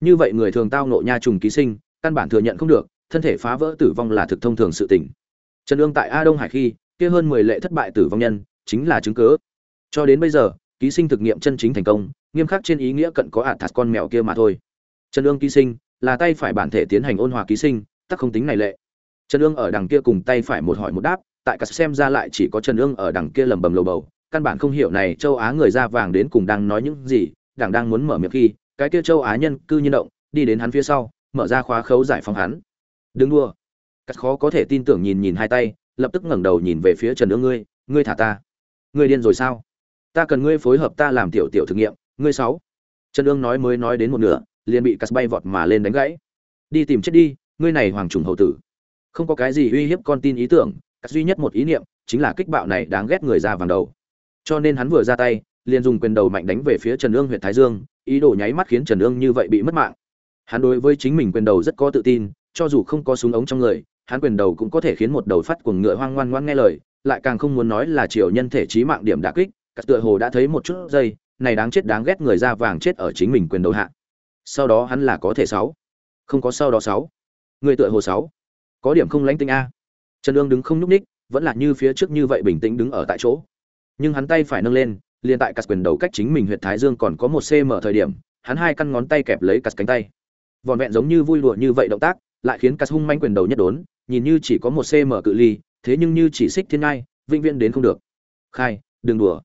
như vậy người thường tao nộ nha trùng ký sinh, căn bản thừa nhận không được, thân thể phá vỡ tử vong là thực thông thường sự tỉnh trần ương tại a đông hải khi, kia hơn mười lệ thất bại tử vong nhân, chính là chứng cớ. Cho đến bây giờ, ký sinh thực nghiệm chân chính thành công, nghiêm khắc trên ý nghĩa cận có ạt thạt con mèo kia mà thôi. Trần ương ký sinh, là tay phải bản thể tiến hành ôn hòa ký sinh, tắc không tính này lệ. Trần ương ở đằng kia cùng tay phải một hỏi một đáp, tại cả xem ra lại chỉ có trần ương ở đằng kia lầm bầm lầu bầu. Căn bản không hiểu này, châu á người da vàng đến cùng đang nói những gì đảng đang muốn mở miệng khi cái kia châu á nhân cư nhiên động, đi đến hắn phía sau, mở ra khóa khấu giải phóng hắn. Đừng đua cắt khó có thể tin tưởng nhìn nhìn hai tay, lập tức ngẩng đầu nhìn về phía trần ương ngươi ngươi thả ta. Ngươi điên rồi sao? Ta cần ngươi phối hợp ta làm tiểu tiểu thực nghiệm. Ngươi sáu. Trần ương nói mới nói đến một nửa, liền bị cắt bay vọt mà lên đánh gãy. Đi tìm chết đi, ngươi này hoàng trùng hậu tử. Không có cái gì uy hiếp con tin ý tưởng, cắt duy nhất một ý niệm chính là kích bạo này đáng ghét người ra vàng đầu. Cho nên hắn vừa ra tay, liền dùng quyền đầu mạnh đánh về phía trần ương huyện thái dương ý đồ nháy mắt khiến trần ương như vậy bị mất mạng. Hắn đối với chính mình quyền đầu rất có tự tin, cho dù không có súng ống trong người, hắn quyền đầu cũng có thể khiến một đầu phát cuồng ngựa hoang ngoan ngoan nghe lời, lại càng không muốn nói là chiều nhân thể trí mạng điểm đả kích các tựa hồ đã thấy một chút giây này đáng chết đáng ghét người da vàng chết ở chính mình quyền đầu hạ. Sau đó hắn là có thể sáu, không có sau đó sáu. Người tựa hồ sáu, có điểm không lãnh tinh a. Trần Dương đứng không nhúc ních vẫn là như phía trước như vậy bình tĩnh đứng ở tại chỗ. Nhưng hắn tay phải nâng lên liền tại cắt quyền đầu cách chính mình huyệt thái dương còn có một cm thời điểm, hắn hai căn ngón tay kẹp lấy cắt cánh tay. Vòn vẹn giống như vui lụa như vậy động tác, lại khiến cắt hung manh quyền đầu nhất đốn, nhìn như chỉ có một cm cự ly, thế nhưng như chỉ xích thiên ngai, vĩnh viễn đến không được. Khai, đừng đùa.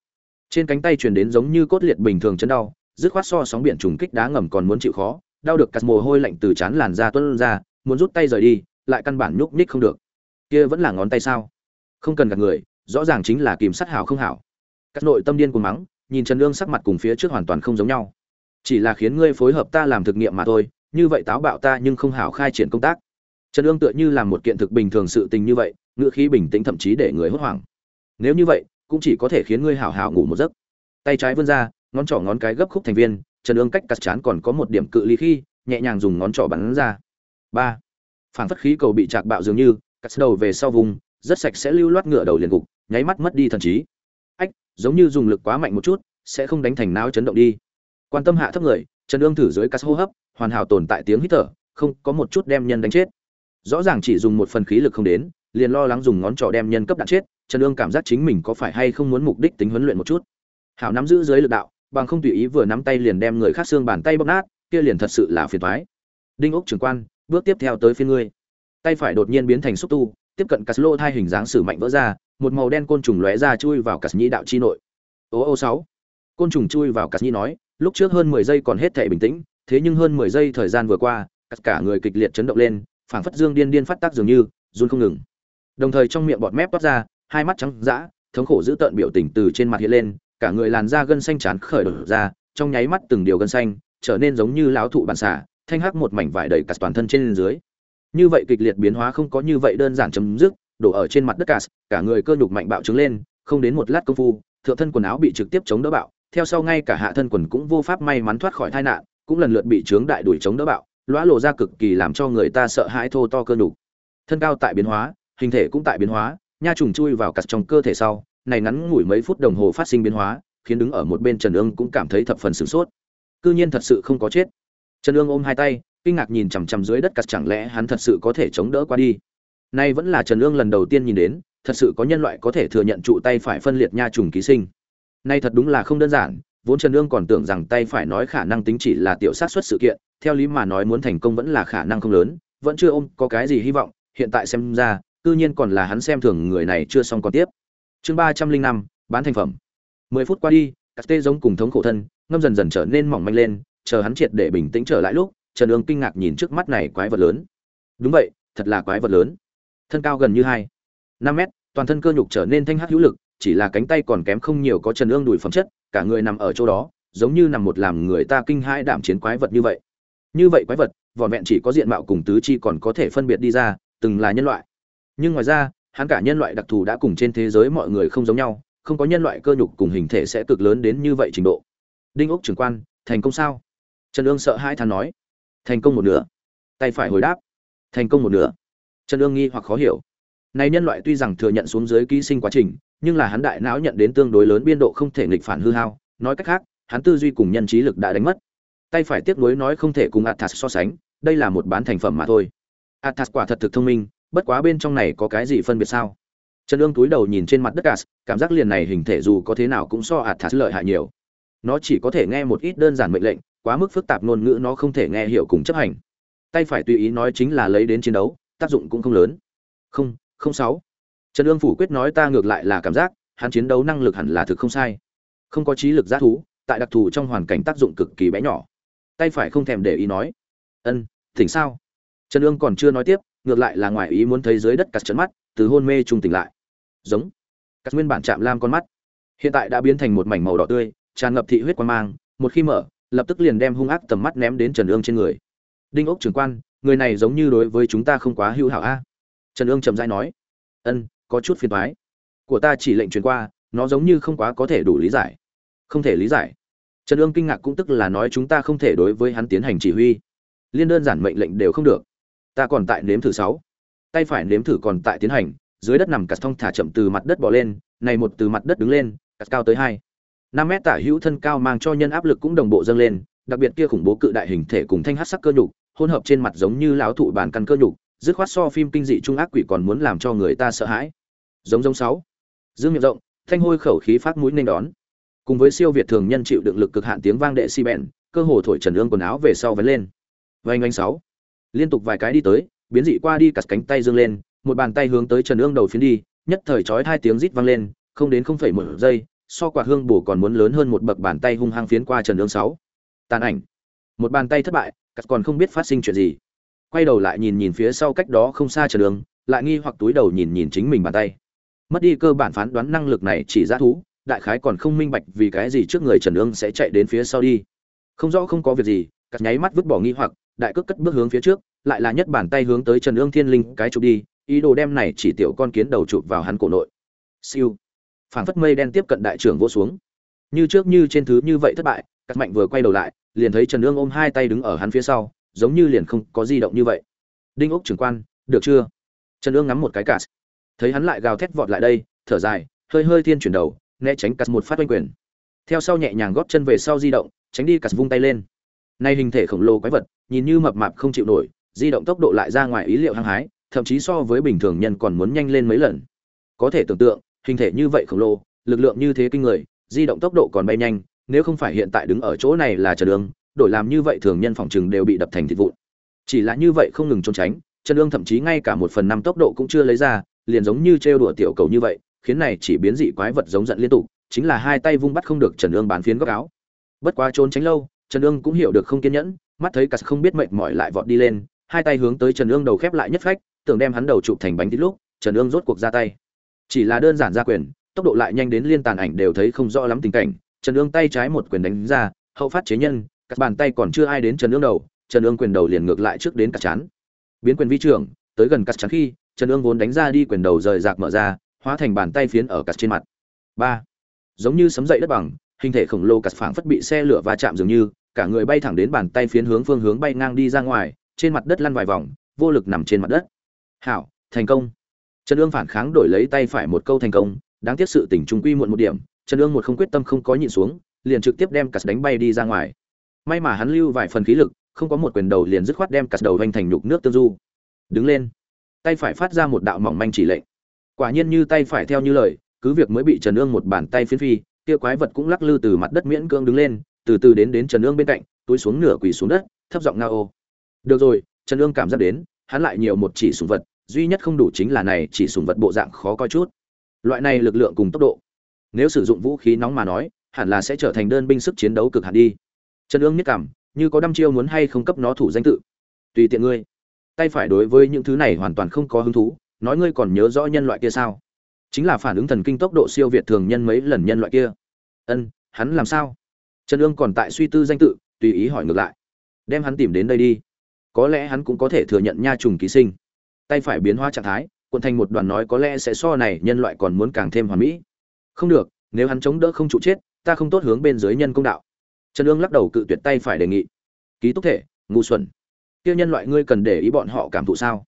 Trên cánh tay truyền đến giống như cốt liệt bình thường chấn đau, dứt khoát so sóng biển trùng kích đá ngầm còn muốn chịu khó, đau được cắt mồ hôi lạnh từ chán làn ra tuôn ra, muốn rút tay rời đi, lại căn bản nhúc nhích không được. Kia vẫn là ngón tay sao? Không cần gạt người, rõ ràng chính là kìm sát hảo không hảo các nội tâm điên cuồng mắng, nhìn trần lương sắc mặt cùng phía trước hoàn toàn không giống nhau. Chỉ là khiến ngươi phối hợp ta làm thực nghiệm mà thôi, như vậy táo bạo ta nhưng không hảo khai triển công tác. Trần lương tựa như làm một kiện thực bình thường sự tình như vậy ngựa khí bình tĩnh thậm chí để người hốt hoảng. Nếu như vậy, cũng chỉ có thể khiến ngươi hảo hảo ngủ một giấc. Tay trái vươn ra, ngón trỏ ngón cái gấp khúc thành viên, trần lương cách cắt chán còn có một điểm cự ly khi, nhẹ nhàng dùng ngón trỏ bắn ra. Ba. Phản phất khí cầu bị chạc bạo dường như, cắt đầu về sau vùng, rất sạch sẽ lưu loát ngựa đầu liền gục, nháy mắt mất đi thần trí giống như dùng lực quá mạnh một chút, sẽ không đánh thành não chấn động đi. Quan tâm hạ thấp người, trần ương thử dưới cắt hô hấp, hoàn hảo tồn tại tiếng hít thở, không có một chút đem nhân đánh chết. Rõ ràng chỉ dùng một phần khí lực không đến, liền lo lắng dùng ngón trỏ đem nhân cấp đạn chết, trần ương cảm giác chính mình có phải hay không muốn mục đích tính huấn luyện một chút. Hảo nắm giữ dưới lực đạo, bằng không tùy ý vừa nắm tay liền đem người khác xương bàn tay bóp nát, kia liền thật sự là phiền toái. Đinh ốc trưởng quan, bước tiếp theo tới phía ngươi. Tay phải đột nhiên biến thành xúc tu tiếp cận cắt lô thai hình dáng sử mạnh vỡ ra, một màu đen côn trùng lóe ra chui vào cắt nhĩ đạo chi nội. Ô ô sáu. Côn trùng chui vào cắt nhĩ nói, lúc trước hơn mười giây còn hết thể bình tĩnh, thế nhưng hơn mười giây thời gian vừa qua tất cả người kịch liệt chấn động lên, phảng phất dương điên điên phát tác dường như, run không ngừng. Đồng thời trong miệng bọt mép toát ra, hai mắt trắng dã, thống khổ giữ tợn biểu tình từ trên mặt hiện lên, cả người làn da gân xanh chán khởi đột ra, trong nháy mắt từng điều gân xanh, trở nên giống như lão thụ bản xả thanh hắc một mảnh vải đầy cả toàn thân trên dưới như vậy kịch liệt biến hóa không có như vậy đơn giản chấm dứt, đổ ở trên mặt đất cả cả người cơ nhục mạnh bạo trứng lên, không đến một lát công phu, thượng thân quần áo bị trực tiếp chống đỡ bạo, theo sau ngay cả hạ thân quần cũng vô pháp may mắn thoát khỏi tai nạn, cũng lần lượt bị trướng đại đuổi chống đỡ bạo lõa lộ ra cực kỳ làm cho người ta sợ hãi thô to cơ nhục. Thân cao tại biến hóa, hình thể cũng tại biến hóa, nha trùng chui vào cặt trong cơ thể sau, này ngắn ngủi mấy phút đồng hồ phát sinh biến hóa, khiến đứng ở một bên trần ương cũng cảm thấy thập phần sửng sốt. Cư nhiên thật sự không có chết. Trần ương ôm hai tay kinh ngạc nhìn chằm chằm dưới đất cắt chẳng lẽ hắn thật sự có thể chống đỡ qua đi? Nay vẫn là trần ương lần đầu tiên nhìn đến, thật sự có nhân loại có thể thừa nhận trụ tay phải phân liệt nha trùng ký sinh. Nay thật đúng là không đơn giản, vốn trần ương còn tưởng rằng tay phải nói khả năng tính chỉ là tiểu sát xuất sự kiện, theo lý mà nói muốn thành công vẫn là khả năng không lớn, vẫn chưa ôm có cái gì hy vọng, hiện tại xem ra tự nhiên còn là hắn xem thường người này chưa xong còn tiếp. Chương ba trăm linh năm, bán thành phẩm. Mười phút qua đi các tê giống cùng thống khổ thân, ngâm dần dần trở nên mỏng manh lên, chờ hắn triệt để bình tĩnh trở lại lúc trần ương kinh ngạc nhìn trước mắt này quái vật lớn. Đúng vậy, thật là quái vật lớn. Thân cao gần như hai, năm mét, toàn thân cơ nhục trở nên thanh hắc hữu lực, chỉ là cánh tay còn kém không nhiều có trần ương đùi phẩm chất, cả người nằm ở chỗ đó, giống như nằm một làm người ta kinh hãi đảm chiến quái vật như vậy. Như vậy quái vật, vỏn vẹn chỉ có diện mạo cùng tứ chi còn có thể phân biệt đi ra, từng là nhân loại. Nhưng ngoài ra, hắn cả nhân loại đặc thù đã cùng trên thế giới mọi người không giống nhau, không có nhân loại cơ nhục cùng hình thể sẽ cực lớn đến như vậy trình độ. Đinh ốc trưởng quan, thành công sao? Trần ương sợ hai thằng nói thành công một nửa. Tay phải hồi đáp, thành công một nửa. Trần ương nghi hoặc khó hiểu. Này nhân loại tuy rằng thừa nhận xuống dưới ký sinh quá trình, nhưng là hắn đại não nhận đến tương đối lớn biên độ không thể nghịch phản hư hao. Nói cách khác, hắn tư duy cùng nhân trí lực đã đánh mất. Tay phải tiếc nuối nói không thể cùng athas so sánh, đây là một bán thành phẩm mà thôi. Athas quả thật thực thông minh, bất quá bên trong này có cái gì phân biệt sao? Trần ương túi đầu nhìn trên mặt đất gas cảm giác liền này hình thể dù có thế nào cũng so athas lợi hại nhiều. Nó chỉ có thể nghe một ít đơn giản mệnh lệnh quá mức phức tạp ngôn ngữ nó không thể nghe hiểu cùng chấp hành. Tay phải tùy ý nói chính là lấy đến chiến đấu, tác dụng cũng không lớn. Không không sáu. Trần ương phủ quyết nói ta ngược lại là cảm giác, hắn chiến đấu năng lực hẳn là thực không sai. Không có trí lực giác thú, tại đặc thù trong hoàn cảnh tác dụng cực kỳ bé nhỏ. Tay phải không thèm để ý nói. Ân thỉnh sao? Trần ương còn chưa nói tiếp, ngược lại là ngoài ý muốn thấy dưới đất cắt chấn mắt, từ hôn mê trung tỉnh lại. Giống. Cắt nguyên bản chạm lam con mắt. Hiện tại đã biến thành một mảnh màu đỏ tươi, tràn ngập thị huyết quan mang, một khi mở lập tức liền đem hung ác tầm mắt ném đến trần ương trên người. Đinh ốc trưởng quan, người này giống như đối với chúng ta không quá hữu hảo a. Trần ương trầm rãi nói. Ân, có chút phiền toái. của ta chỉ lệnh truyền qua, nó giống như không quá có thể đủ lý giải. Không thể lý giải. Trần ương kinh ngạc cũng tức là nói chúng ta không thể đối với hắn tiến hành chỉ huy. Liên đơn giản mệnh lệnh đều không được. Ta còn tại nếm thử sáu. Tay phải nếm thử còn tại tiến hành, dưới đất nằm cắt thông thả chậm từ mặt đất bò lên, này một từ mặt đất đứng lên cắt cao tới hai năm mét tả hữu thân cao mang cho nhân áp lực cũng đồng bộ dâng lên, đặc biệt kia khủng bố cự đại hình thể cùng thanh hắc sắc cơ nhục, hỗn hợp trên mặt giống như lão thụ bản căn cơ nhục, dứt khoát so phim kinh dị trung ác quỷ còn muốn làm cho người ta sợ hãi. Giống giống sáu. Dương miệng rộng, thanh hôi khẩu khí phát mũi nên đón. Cùng với siêu việt thường nhân chịu đựng lực cực hạn tiếng vang đệ si bèn, cơ hồ thổi trần ương quần áo về sau vén lên. Vành anh sáu. Liên tục vài cái đi tới, biến dị qua đi cắt cánh tay dương lên, một bàn tay hướng tới trần ương đầu phiến đi, nhất thời chói hai tiếng rít vang lên, không đến không phẩy một giây so quạt hương bổ còn muốn lớn hơn một bậc bàn tay hung hăng phiến qua trần ương sáu. Tàn ảnh. Một bàn tay thất bại, cắt còn không biết phát sinh chuyện gì. Quay đầu lại nhìn nhìn phía sau cách đó không xa trần ương, lại nghi hoặc túi đầu nhìn nhìn chính mình bàn tay. Mất đi cơ bản phán đoán năng lực này chỉ ra thú, đại khái còn không minh bạch vì cái gì trước người trần ương sẽ chạy đến phía sau đi. Không rõ không có việc gì, cắt nháy mắt vứt bỏ nghi hoặc, đại cước cất bước hướng phía trước, lại là nhất bàn tay hướng tới trần ương thiên linh cái chụp đi, ý đồ đem này chỉ tiểu con kiến đầu chụp vào hắn cổ nội. Siêu phảng phất mây đen tiếp cận đại trưởng vô xuống. Như trước như trên thứ như vậy thất bại cắt mạnh vừa quay đầu lại, liền thấy trần ương ôm hai tay đứng ở hắn phía sau, giống như liền không có di động như vậy. Đinh ốc trưởng quan, được chưa? Trần ương ngắm một cái cả thấy hắn lại gào thét vọt lại đây, thở dài, hơi hơi thiên chuyển đầu, né tránh cắt một phát oanh quyền. Theo sau nhẹ nhàng góp chân về sau di động, tránh đi cắt vung tay lên. Nay hình thể khổng lồ quái vật, nhìn như mập mạp không chịu nổi, di động tốc độ lại ra ngoài ý liệu hăng hái, thậm chí so với bình thường nhân còn muốn nhanh lên mấy lần. Có thể tưởng tượng hình thể như vậy khổng lồ, lực lượng như thế kinh người, di động tốc độ còn bay nhanh, nếu không phải hiện tại đứng ở chỗ này là trần ương, đổi làm như vậy thường nhân phòng chừng đều bị đập thành thịt vụn. Chỉ là như vậy không ngừng trốn tránh, trần ương thậm chí ngay cả một phần năm tốc độ cũng chưa lấy ra, liền giống như trêu đùa tiểu cầu như vậy, khiến này chỉ biến dị quái vật giống giận liên tục, chính là hai tay vung bắt không được trần ương bán phiến góc áo. Bất quá trốn tránh lâu, trần ương cũng hiểu được không kiên nhẫn, mắt thấy cả không biết mệt mỏi lại vọt đi lên, hai tay hướng tới trần ương đầu khép lại nhất phách, tưởng đem hắn đầu chụp thành bánh tít lúc, trần ương rốt cuộc ra tay chỉ là đơn giản ra quyền, tốc độ lại nhanh đến liên tàn ảnh đều thấy không rõ lắm tình cảnh. Trần ương tay trái một quyền đánh ra, hậu phát chế nhân các bàn tay còn chưa ai đến trần ương đầu, trần ương quyền đầu liền ngược lại trước đến cắt chán biến quyền vi trưởng, tới gần cắt chán khi, trần ương vốn đánh ra đi quyền đầu rời rạc mở ra, hóa thành bàn tay phiến ở cắt trên mặt. Ba. Giống như sấm dậy đất bằng, hình thể khổng lồ cắt phảng phất bị xe lửa va chạm dường như, cả người bay thẳng đến bàn tay phiến hướng phương hướng bay ngang đi ra ngoài, trên mặt đất lăn vài vòng, vô lực nằm trên mặt đất. Hảo, thành công trần ương phản kháng đổi lấy tay phải một câu thành công, đáng tiếc sự tỉnh trung quy muộn một điểm, trần ương một không quyết tâm không có nhịn xuống, liền trực tiếp đem cắt đánh bay đi ra ngoài. May mà hắn lưu vài phần khí lực, không có một quyền đầu liền dứt khoát đem cắt đầu vanh thành nhục nước tương du. Đứng lên. Tay phải phát ra một đạo mỏng manh chỉ lệnh. Quả nhiên như tay phải theo như lời, cứ việc mới bị trần ương một bàn tay phiến phi, kia quái vật cũng lắc lư từ mặt đất miễn cưỡng đứng lên, từ từ đến đến trần ương bên cạnh, túi xuống nửa quỳ xuống đất, thấp giọng nga ô. Được rồi, trần ương cảm giác đến, hắn lại nhiều một chỉ sùng vật duy nhất không đủ chính là này, chỉ sùng vật bộ dạng khó coi chút. Loại này lực lượng cùng tốc độ, nếu sử dụng vũ khí nóng mà nói, hẳn là sẽ trở thành đơn binh sức chiến đấu cực hạn đi. Trần ương nhất cảm, như có đăm chiêu muốn hay không cấp nó thủ danh tự. Tùy tiện ngươi, tay phải đối với những thứ này hoàn toàn không có hứng thú, nói ngươi còn nhớ rõ nhân loại kia sao? Chính là phản ứng thần kinh tốc độ siêu việt thường nhân mấy lần nhân loại kia. Ân, hắn làm sao? Trần ương còn tại suy tư danh tự, tùy ý hỏi ngược lại. Đem hắn tìm đến đây đi. Có lẽ hắn cũng có thể thừa nhận nha trùng ký sinh tay phải biến hóa trạng thái, cuộn thành một đoàn nói có lẽ sẽ so này nhân loại còn muốn càng thêm hoàn mỹ. Không được, nếu hắn chống đỡ không trụ chết, ta không tốt hướng bên dưới nhân công đạo. Trần ương lắc đầu cự tuyệt tay phải đề nghị. Ký túc thể, ngu xuẩn. Kia nhân loại ngươi cần để ý bọn họ cảm thụ sao?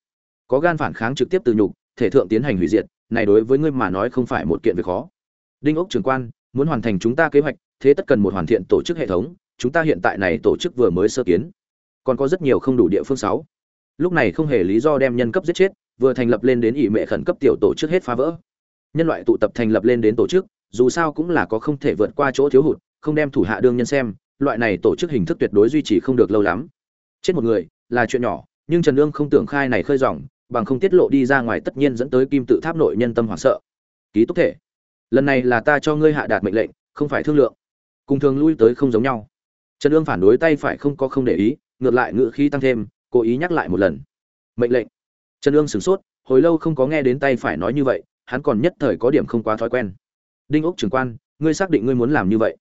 Có gan phản kháng trực tiếp từ nhục, thể thượng tiến hành hủy diệt, này đối với ngươi mà nói không phải một kiện việc khó. Đinh ốc trưởng quan, muốn hoàn thành chúng ta kế hoạch, thế tất cần một hoàn thiện tổ chức hệ thống, chúng ta hiện tại này tổ chức vừa mới sơ kiến. Còn có rất nhiều không đủ địa phương sáu lúc này không hề lý do đem nhân cấp giết chết, vừa thành lập lên đến ỷ mệ khẩn cấp tiểu tổ chức hết phá vỡ. Nhân loại tụ tập thành lập lên đến tổ chức, dù sao cũng là có không thể vượt qua chỗ thiếu hụt, không đem thủ hạ đương nhân xem, loại này tổ chức hình thức tuyệt đối duy trì không được lâu lắm. Chết một người là chuyện nhỏ, nhưng trần lương không tưởng khai này khơi dòng, bằng không tiết lộ đi ra ngoài tất nhiên dẫn tới kim tự tháp nội nhân tâm hoảng sợ. Ký túc thể, lần này là ta cho ngươi hạ đạt mệnh lệnh, không phải thương lượng. Cùng thường lui tới không giống nhau. Trần lương phản đối tay phải không có không để ý, ngược lại ngữ khí tăng thêm cố ý nhắc lại một lần. Mệnh lệnh. Trần ương sửng sốt, hồi lâu không có nghe đến tay phải nói như vậy, hắn còn nhất thời có điểm không quá thói quen. Đinh ốc trưởng quan, ngươi xác định ngươi muốn làm như vậy?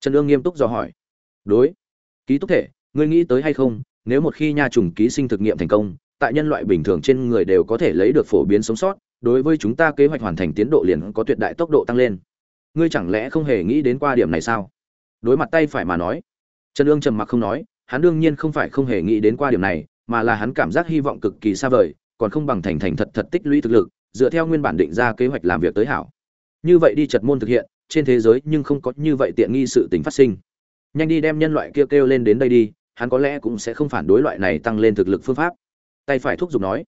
Trần ương nghiêm túc dò hỏi. Đối. Ký túc thể, ngươi nghĩ tới hay không, nếu một khi nha trùng ký sinh thực nghiệm thành công, tại nhân loại bình thường trên người đều có thể lấy được phổ biến sống sót, đối với chúng ta kế hoạch hoàn thành tiến độ liền có tuyệt đại tốc độ tăng lên. Ngươi chẳng lẽ không hề nghĩ đến qua điểm này sao? Đối mặt tay phải mà nói. Trần ương trầm mặc không nói hắn đương nhiên không phải không hề nghĩ đến qua điểm này mà là hắn cảm giác hy vọng cực kỳ xa vời còn không bằng thành thành thật thật tích lũy thực lực dựa theo nguyên bản định ra kế hoạch làm việc tới hảo. Như vậy đi chật môn thực hiện trên thế giới nhưng không có như vậy tiện nghi sự tình phát sinh. Nhanh đi đem nhân loại kia kêu, kêu lên đến đây đi hắn có lẽ cũng sẽ không phản đối loại này tăng lên thực lực phương pháp. Tay phải thúc giục nói.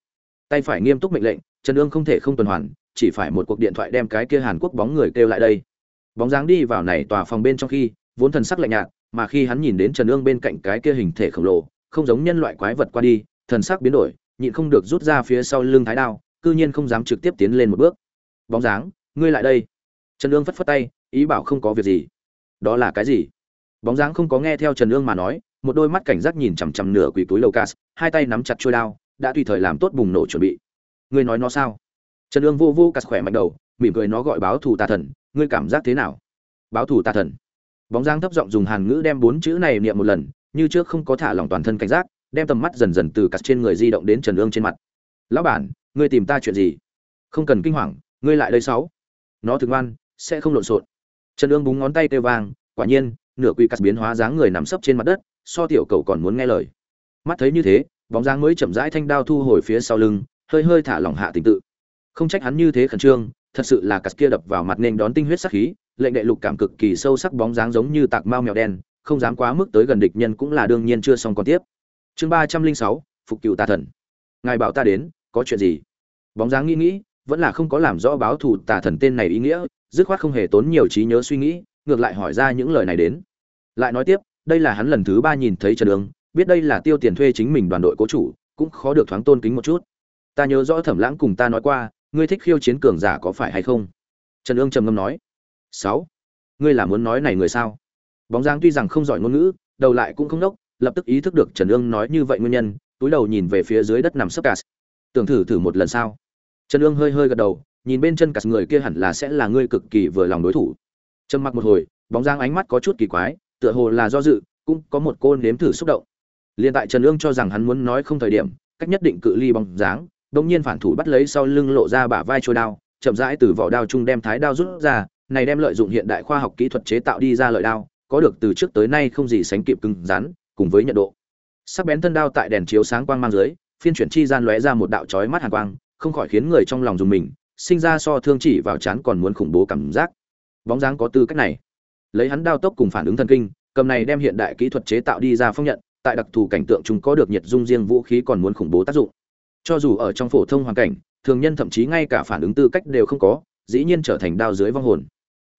Tay phải nghiêm túc mệnh lệnh trần Dương không thể không tuần hoàn chỉ phải một cuộc điện thoại đem cái kia hàn quốc bóng người kêu lại đây. Bóng dáng đi vào này tòa phòng bên trong khi vốn thần sắc lạnh nhạt mà khi hắn nhìn đến trần ương bên cạnh cái kia hình thể khổng lồ, không giống nhân loại quái vật qua đi, thần sắc biến đổi, nhịn không được rút ra phía sau lưng thái đao, cư nhiên không dám trực tiếp tiến lên một bước. Bóng dáng, ngươi lại đây. Trần ương phất phất tay, ý bảo không có việc gì. Đó là cái gì? Bóng dáng không có nghe theo trần ương mà nói, một đôi mắt cảnh giác nhìn chằm chằm nửa quỳ túi lầu cas hai tay nắm chặt chuôi đao, đã tùy thời làm tốt bùng nổ chuẩn bị. Ngươi nói nó sao? Trần ương vô vô cắt khỏe mạnh đầu, mỉm cười nó gọi báo thù tà thần, ngươi cảm giác thế nào? Báo thù tà thần bóng dáng thấp giọng dùng hàn ngữ đem bốn chữ này niệm một lần, như trước không có thả lỏng toàn thân cảnh giác, đem tầm mắt dần dần từ cắt trên người di động đến trần ương trên mặt. Lão bản, ngươi tìm ta chuyện gì? Không cần kinh hoàng, ngươi lại đây sáu. Nó thường ngoan, sẽ không lộn xộn. Trần ương búng ngón tay tê vang, quả nhiên, nửa quỷ cắt biến hóa dáng người nằm sấp trên mặt đất, so tiểu cầu còn muốn nghe lời. Mắt thấy như thế, bóng dáng mới chậm rãi thanh đao thu hồi phía sau lưng, hơi hơi thả lỏng hạ tình tự. Không trách hắn như thế khẩn trương thật sự là cắt kia đập vào mặt nên đón tinh huyết sắc khí, lệnh đệ lục cảm cực kỳ sâu sắc bóng dáng giống như tạc mao mèo đen, không dám quá mức tới gần địch nhân cũng là đương nhiên chưa xong còn tiếp. Chương ba trăm linh sáu, phục cựu tà thần. Ngài bảo ta đến, có chuyện gì? Bóng dáng nghĩ nghĩ, vẫn là không có làm rõ báo thù tà thần tên này ý nghĩa, dứt khoát không hề tốn nhiều trí nhớ suy nghĩ, ngược lại hỏi ra những lời này đến. Lại nói tiếp, đây là hắn lần thứ ba nhìn thấy trần đường, biết đây là tiêu tiền thuê chính mình đoàn đội cố chủ, cũng khó được thoáng tôn kính một chút. Ta nhớ rõ thẩm lãng cùng ta nói qua ngươi thích khiêu chiến cường giả có phải hay không? Trần ương trầm ngâm nói. Sáu. Ngươi là muốn nói này người sao? Bóng dáng tuy rằng không giỏi ngôn ngữ, đầu lại cũng không đốc, lập tức ý thức được trần ương nói như vậy nguyên nhân, túi đầu nhìn về phía dưới đất nằm sấp cà tưởng thử thử một lần sao? Trần ương hơi hơi gật đầu, nhìn bên chân cà người kia hẳn là sẽ là ngươi cực kỳ vừa lòng đối thủ. Trầm mặc một hồi, bóng dáng ánh mắt có chút kỳ quái, tựa hồ là do dự, cũng có một cô nếm thử xúc động. Liền tại trần ương cho rằng hắn muốn nói không thời điểm, cách nhất định cự ly bóng dáng đột nhiên phản thủ bắt lấy sau lưng lộ ra bả vai trôi đao, chậm rãi từ vỏ đao trung đem thái đao rút ra, này đem lợi dụng hiện đại khoa học kỹ thuật chế tạo đi ra lợi đao, có được từ trước tới nay không gì sánh kịp cứng rắn, cùng với nhận độ. Sắc bén thân đao tại đèn chiếu sáng quang mang dưới, phiên chuyển chi gian lóe ra một đạo chói mắt hàn quang, không khỏi khiến người trong lòng dùng mình, sinh ra so thương chỉ vào chán còn muốn khủng bố cảm giác. Bóng dáng có tư cách này. Lấy hắn đao tốc cùng phản ứng thần kinh, cầm này đem hiện đại kỹ thuật chế tạo đi ra phong nhận, tại đặc thù cảnh tượng chúng có được nhiệt dung riêng vũ khí còn muốn khủng bố tác dụng cho dù ở trong phổ thông hoàn cảnh, thường nhân thậm chí ngay cả phản ứng tư cách đều không có, dĩ nhiên trở thành đao dưới vong hồn.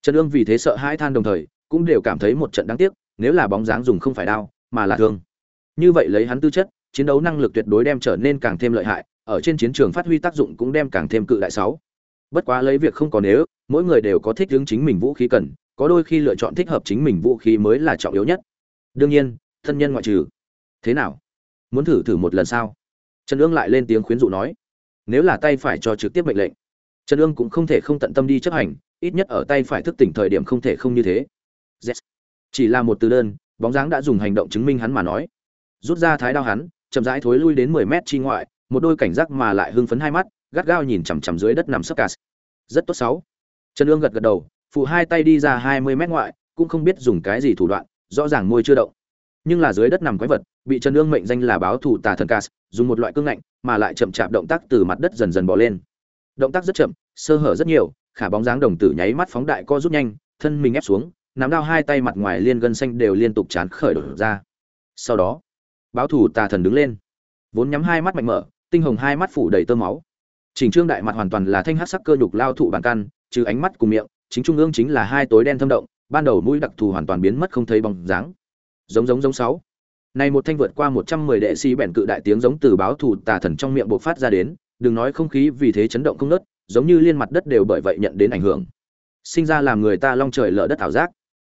Trần ương vì thế sợ hãi than đồng thời, cũng đều cảm thấy một trận đáng tiếc, nếu là bóng dáng dùng không phải đao, mà là thương. Như vậy lấy hắn tư chất, chiến đấu năng lực tuyệt đối đem trở nên càng thêm lợi hại, ở trên chiến trường phát huy tác dụng cũng đem càng thêm cự đại sáu. Bất quá lấy việc không có nếu, mỗi người đều có thích hướng chính mình vũ khí cần, có đôi khi lựa chọn thích hợp chính mình vũ khí mới là trọng yếu nhất. Đương nhiên, thân nhân ngoại trừ. Thế nào? Muốn thử thử một lần sao? Trần ương lại lên tiếng khuyến dụ nói, nếu là tay phải cho trực tiếp mệnh lệnh, trần ương cũng không thể không tận tâm đi chấp hành, ít nhất ở tay phải thức tỉnh thời điểm không thể không như thế. Yes. chỉ là một từ đơn, bóng dáng đã dùng hành động chứng minh hắn mà nói. Rút ra thái đao hắn, chậm rãi thối lui đến mười mét chi ngoại, một đôi cảnh giác mà lại hưng phấn hai mắt, gắt gao nhìn chằm chằm dưới đất nằm sấp cà rất tốt sáu. Trần ương gật gật đầu, phụ hai tay đi ra hai mươi mét ngoại, cũng không biết dùng cái gì thủ đoạn, rõ ràng môi chưa động nhưng là dưới đất nằm quái vật, bị trần ương mệnh danh là báo thủ tà thần cas, dùng một loại cương ngạnh mà lại chậm chạp động tác từ mặt đất dần dần bỏ lên. Động tác rất chậm, sơ hở rất nhiều, khả bóng dáng đồng tử nháy mắt phóng đại co rút nhanh, thân mình ép xuống, nắm đao hai tay mặt ngoài liên gân xanh đều liên tục chán khởi đổ ra. Sau đó, báo thủ tà thần đứng lên, vốn nhắm hai mắt mạnh mở, tinh hồng hai mắt phủ đầy tơ máu. Chỉnh trương đại mặt hoàn toàn là thanh hát sắc cơ nhục lao thụ bản căn, trừ ánh mắt cùng miệng, chính trung ương chính là hai tối đen thâm động, ban đầu mũi đặc thù hoàn toàn biến mất không thấy bóng dáng giống giống giống sáu này một thanh vượt qua một trăm mười đệ sĩ bèn cự đại tiếng giống từ báo thủ tà thần trong miệng bộc phát ra đến, đừng nói không khí vì thế chấn động không ngớt, giống như liên mặt đất đều bởi vậy nhận đến ảnh hưởng. Sinh ra làm người ta long trời lở đất ảo giác.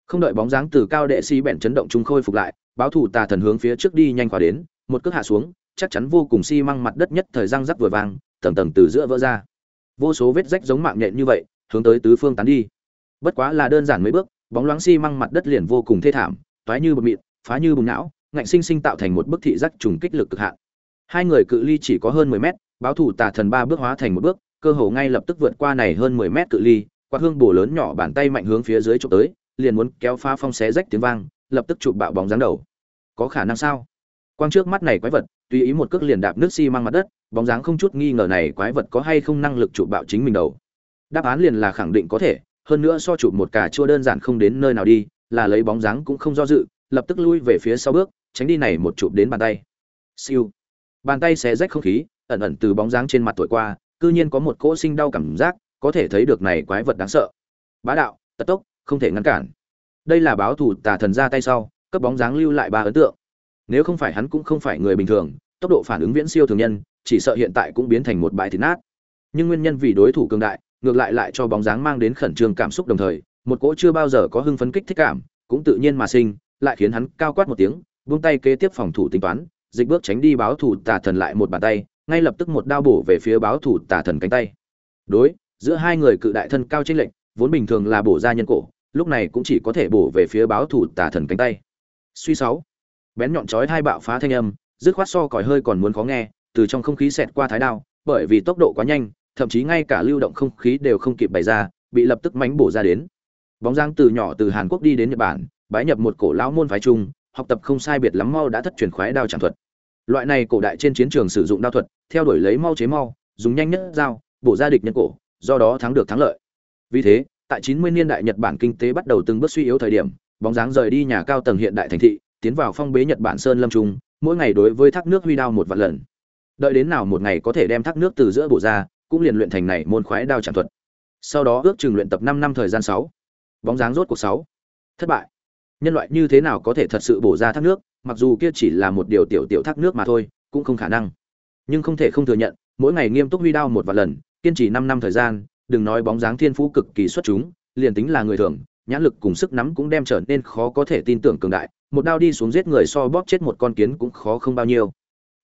Không đợi bóng dáng từ cao đệ sĩ bèn chấn động trung khôi phục lại, báo thủ tà thần hướng phía trước đi nhanh qua đến, một cước hạ xuống, chắc chắn vô cùng xi si măng mặt đất nhất thời răng rắc vừa vang, tầng tầng từ giữa vỡ ra. Vô số vết rách giống mạng nhện như vậy, hướng tới tứ phương tán đi. Bất quá là đơn giản mấy bước, bóng loáng xi si măng mặt đất liền vô cùng thê thảm, toái như bột mịn, phá như bùng não, ngạnh sinh sinh tạo thành một bức thị giác trùng kích lực cực hạn. Hai người cự ly chỉ có hơn 10 mét, báo thủ tà thần ba bước hóa thành một bước, cơ hồ ngay lập tức vượt qua này hơn 10 mét cự ly, quạt hương bổ lớn nhỏ bàn tay mạnh hướng phía dưới chụp tới, liền muốn kéo phá phong xé rách tiếng vang, lập tức chụp bạo bóng dáng đầu. Có khả năng sao? Quang trước mắt này quái vật, tùy ý một cước liền đạp nước xi si măng mặt đất, bóng dáng không chút nghi ngờ này quái vật có hay không năng lực chụp bạo chính mình đầu. Đáp án liền là khẳng định có thể, hơn nữa so chụp một cả chua đơn giản không đến nơi nào đi, là lấy bóng dáng cũng không do dự, lập tức lui về phía sau bước, tránh đi này một chụp đến bàn tay. Siêu. Bàn tay xé rách không khí ẩn ẩn từ bóng dáng trên mặt tuổi qua cư nhiên có một cỗ sinh đau cảm giác có thể thấy được này quái vật đáng sợ. Bá đạo tật tốc không thể ngăn cản. Đây là báo thủ tà thần ra tay sau cấp bóng dáng lưu lại ba ấn tượng. Nếu không phải hắn cũng không phải người bình thường tốc độ phản ứng viễn siêu thường nhân chỉ sợ hiện tại cũng biến thành một bãi thịt nát. Nhưng nguyên nhân vì đối thủ cường đại ngược lại lại cho bóng dáng mang đến khẩn trương cảm xúc đồng thời một cỗ chưa bao giờ có hưng phấn kích thích cảm cũng tự nhiên mà sinh lại khiến hắn cao quát một tiếng buông tay kế tiếp phòng thủ tính toán, dịch bước tránh đi báo thủ tà thần lại một bàn tay, ngay lập tức một đao bổ về phía báo thủ tà thần cánh tay. Đối, giữa hai người cự đại thân cao chênh lệch, vốn bình thường là bổ ra nhân cổ, lúc này cũng chỉ có thể bổ về phía báo thủ tà thần cánh tay. Suy sáu, bén nhọn chói hai bạo phá thanh âm, dứt khoát so còi hơi còn muốn khó nghe, từ trong không khí xẹt qua thái đao, bởi vì tốc độ quá nhanh, thậm chí ngay cả lưu động không khí đều không kịp bày ra, bị lập tức mánh bổ ra đến. Bóng dáng từ nhỏ từ Hàn Quốc đi đến Nhật Bản, bái nhập một cổ lão môn phái trung, học tập không sai biệt lắm mau đã thất truyền khoái đao tràng thuật. Loại này cổ đại trên chiến trường sử dụng đao thuật, theo đuổi lấy mau chế mau, dùng nhanh nhất dao, bổ ra địch nhân cổ, do đó thắng được thắng lợi. Vì thế, tại 90 niên đại Nhật Bản kinh tế bắt đầu từng bước suy yếu thời điểm, bóng dáng rời đi nhà cao tầng hiện đại thành thị, tiến vào phong bế Nhật Bản sơn lâm trung, mỗi ngày đối với thác nước huy đao một vạn lần. Đợi đến nào một ngày có thể đem thác nước từ giữa bổ ra, cũng liền luyện thành này môn khoái đao tràng thuật. Sau đó ước chừng luyện tập 5 năm thời gian 6. Bóng dáng rốt cuộc sáu. Thất bại. Nhân loại như thế nào có thể thật sự bổ ra thác nước, mặc dù kia chỉ là một điều tiểu tiểu thác nước mà thôi, cũng không khả năng. Nhưng không thể không thừa nhận, mỗi ngày nghiêm túc huy đao một vài lần, kiên trì năm năm thời gian, đừng nói bóng dáng thiên phú cực kỳ xuất chúng, liền tính là người thường, nhãn lực cùng sức nắm cũng đem trở nên khó có thể tin tưởng cường đại, một đao đi xuống giết người so bóp chết một con kiến cũng khó không bao nhiêu.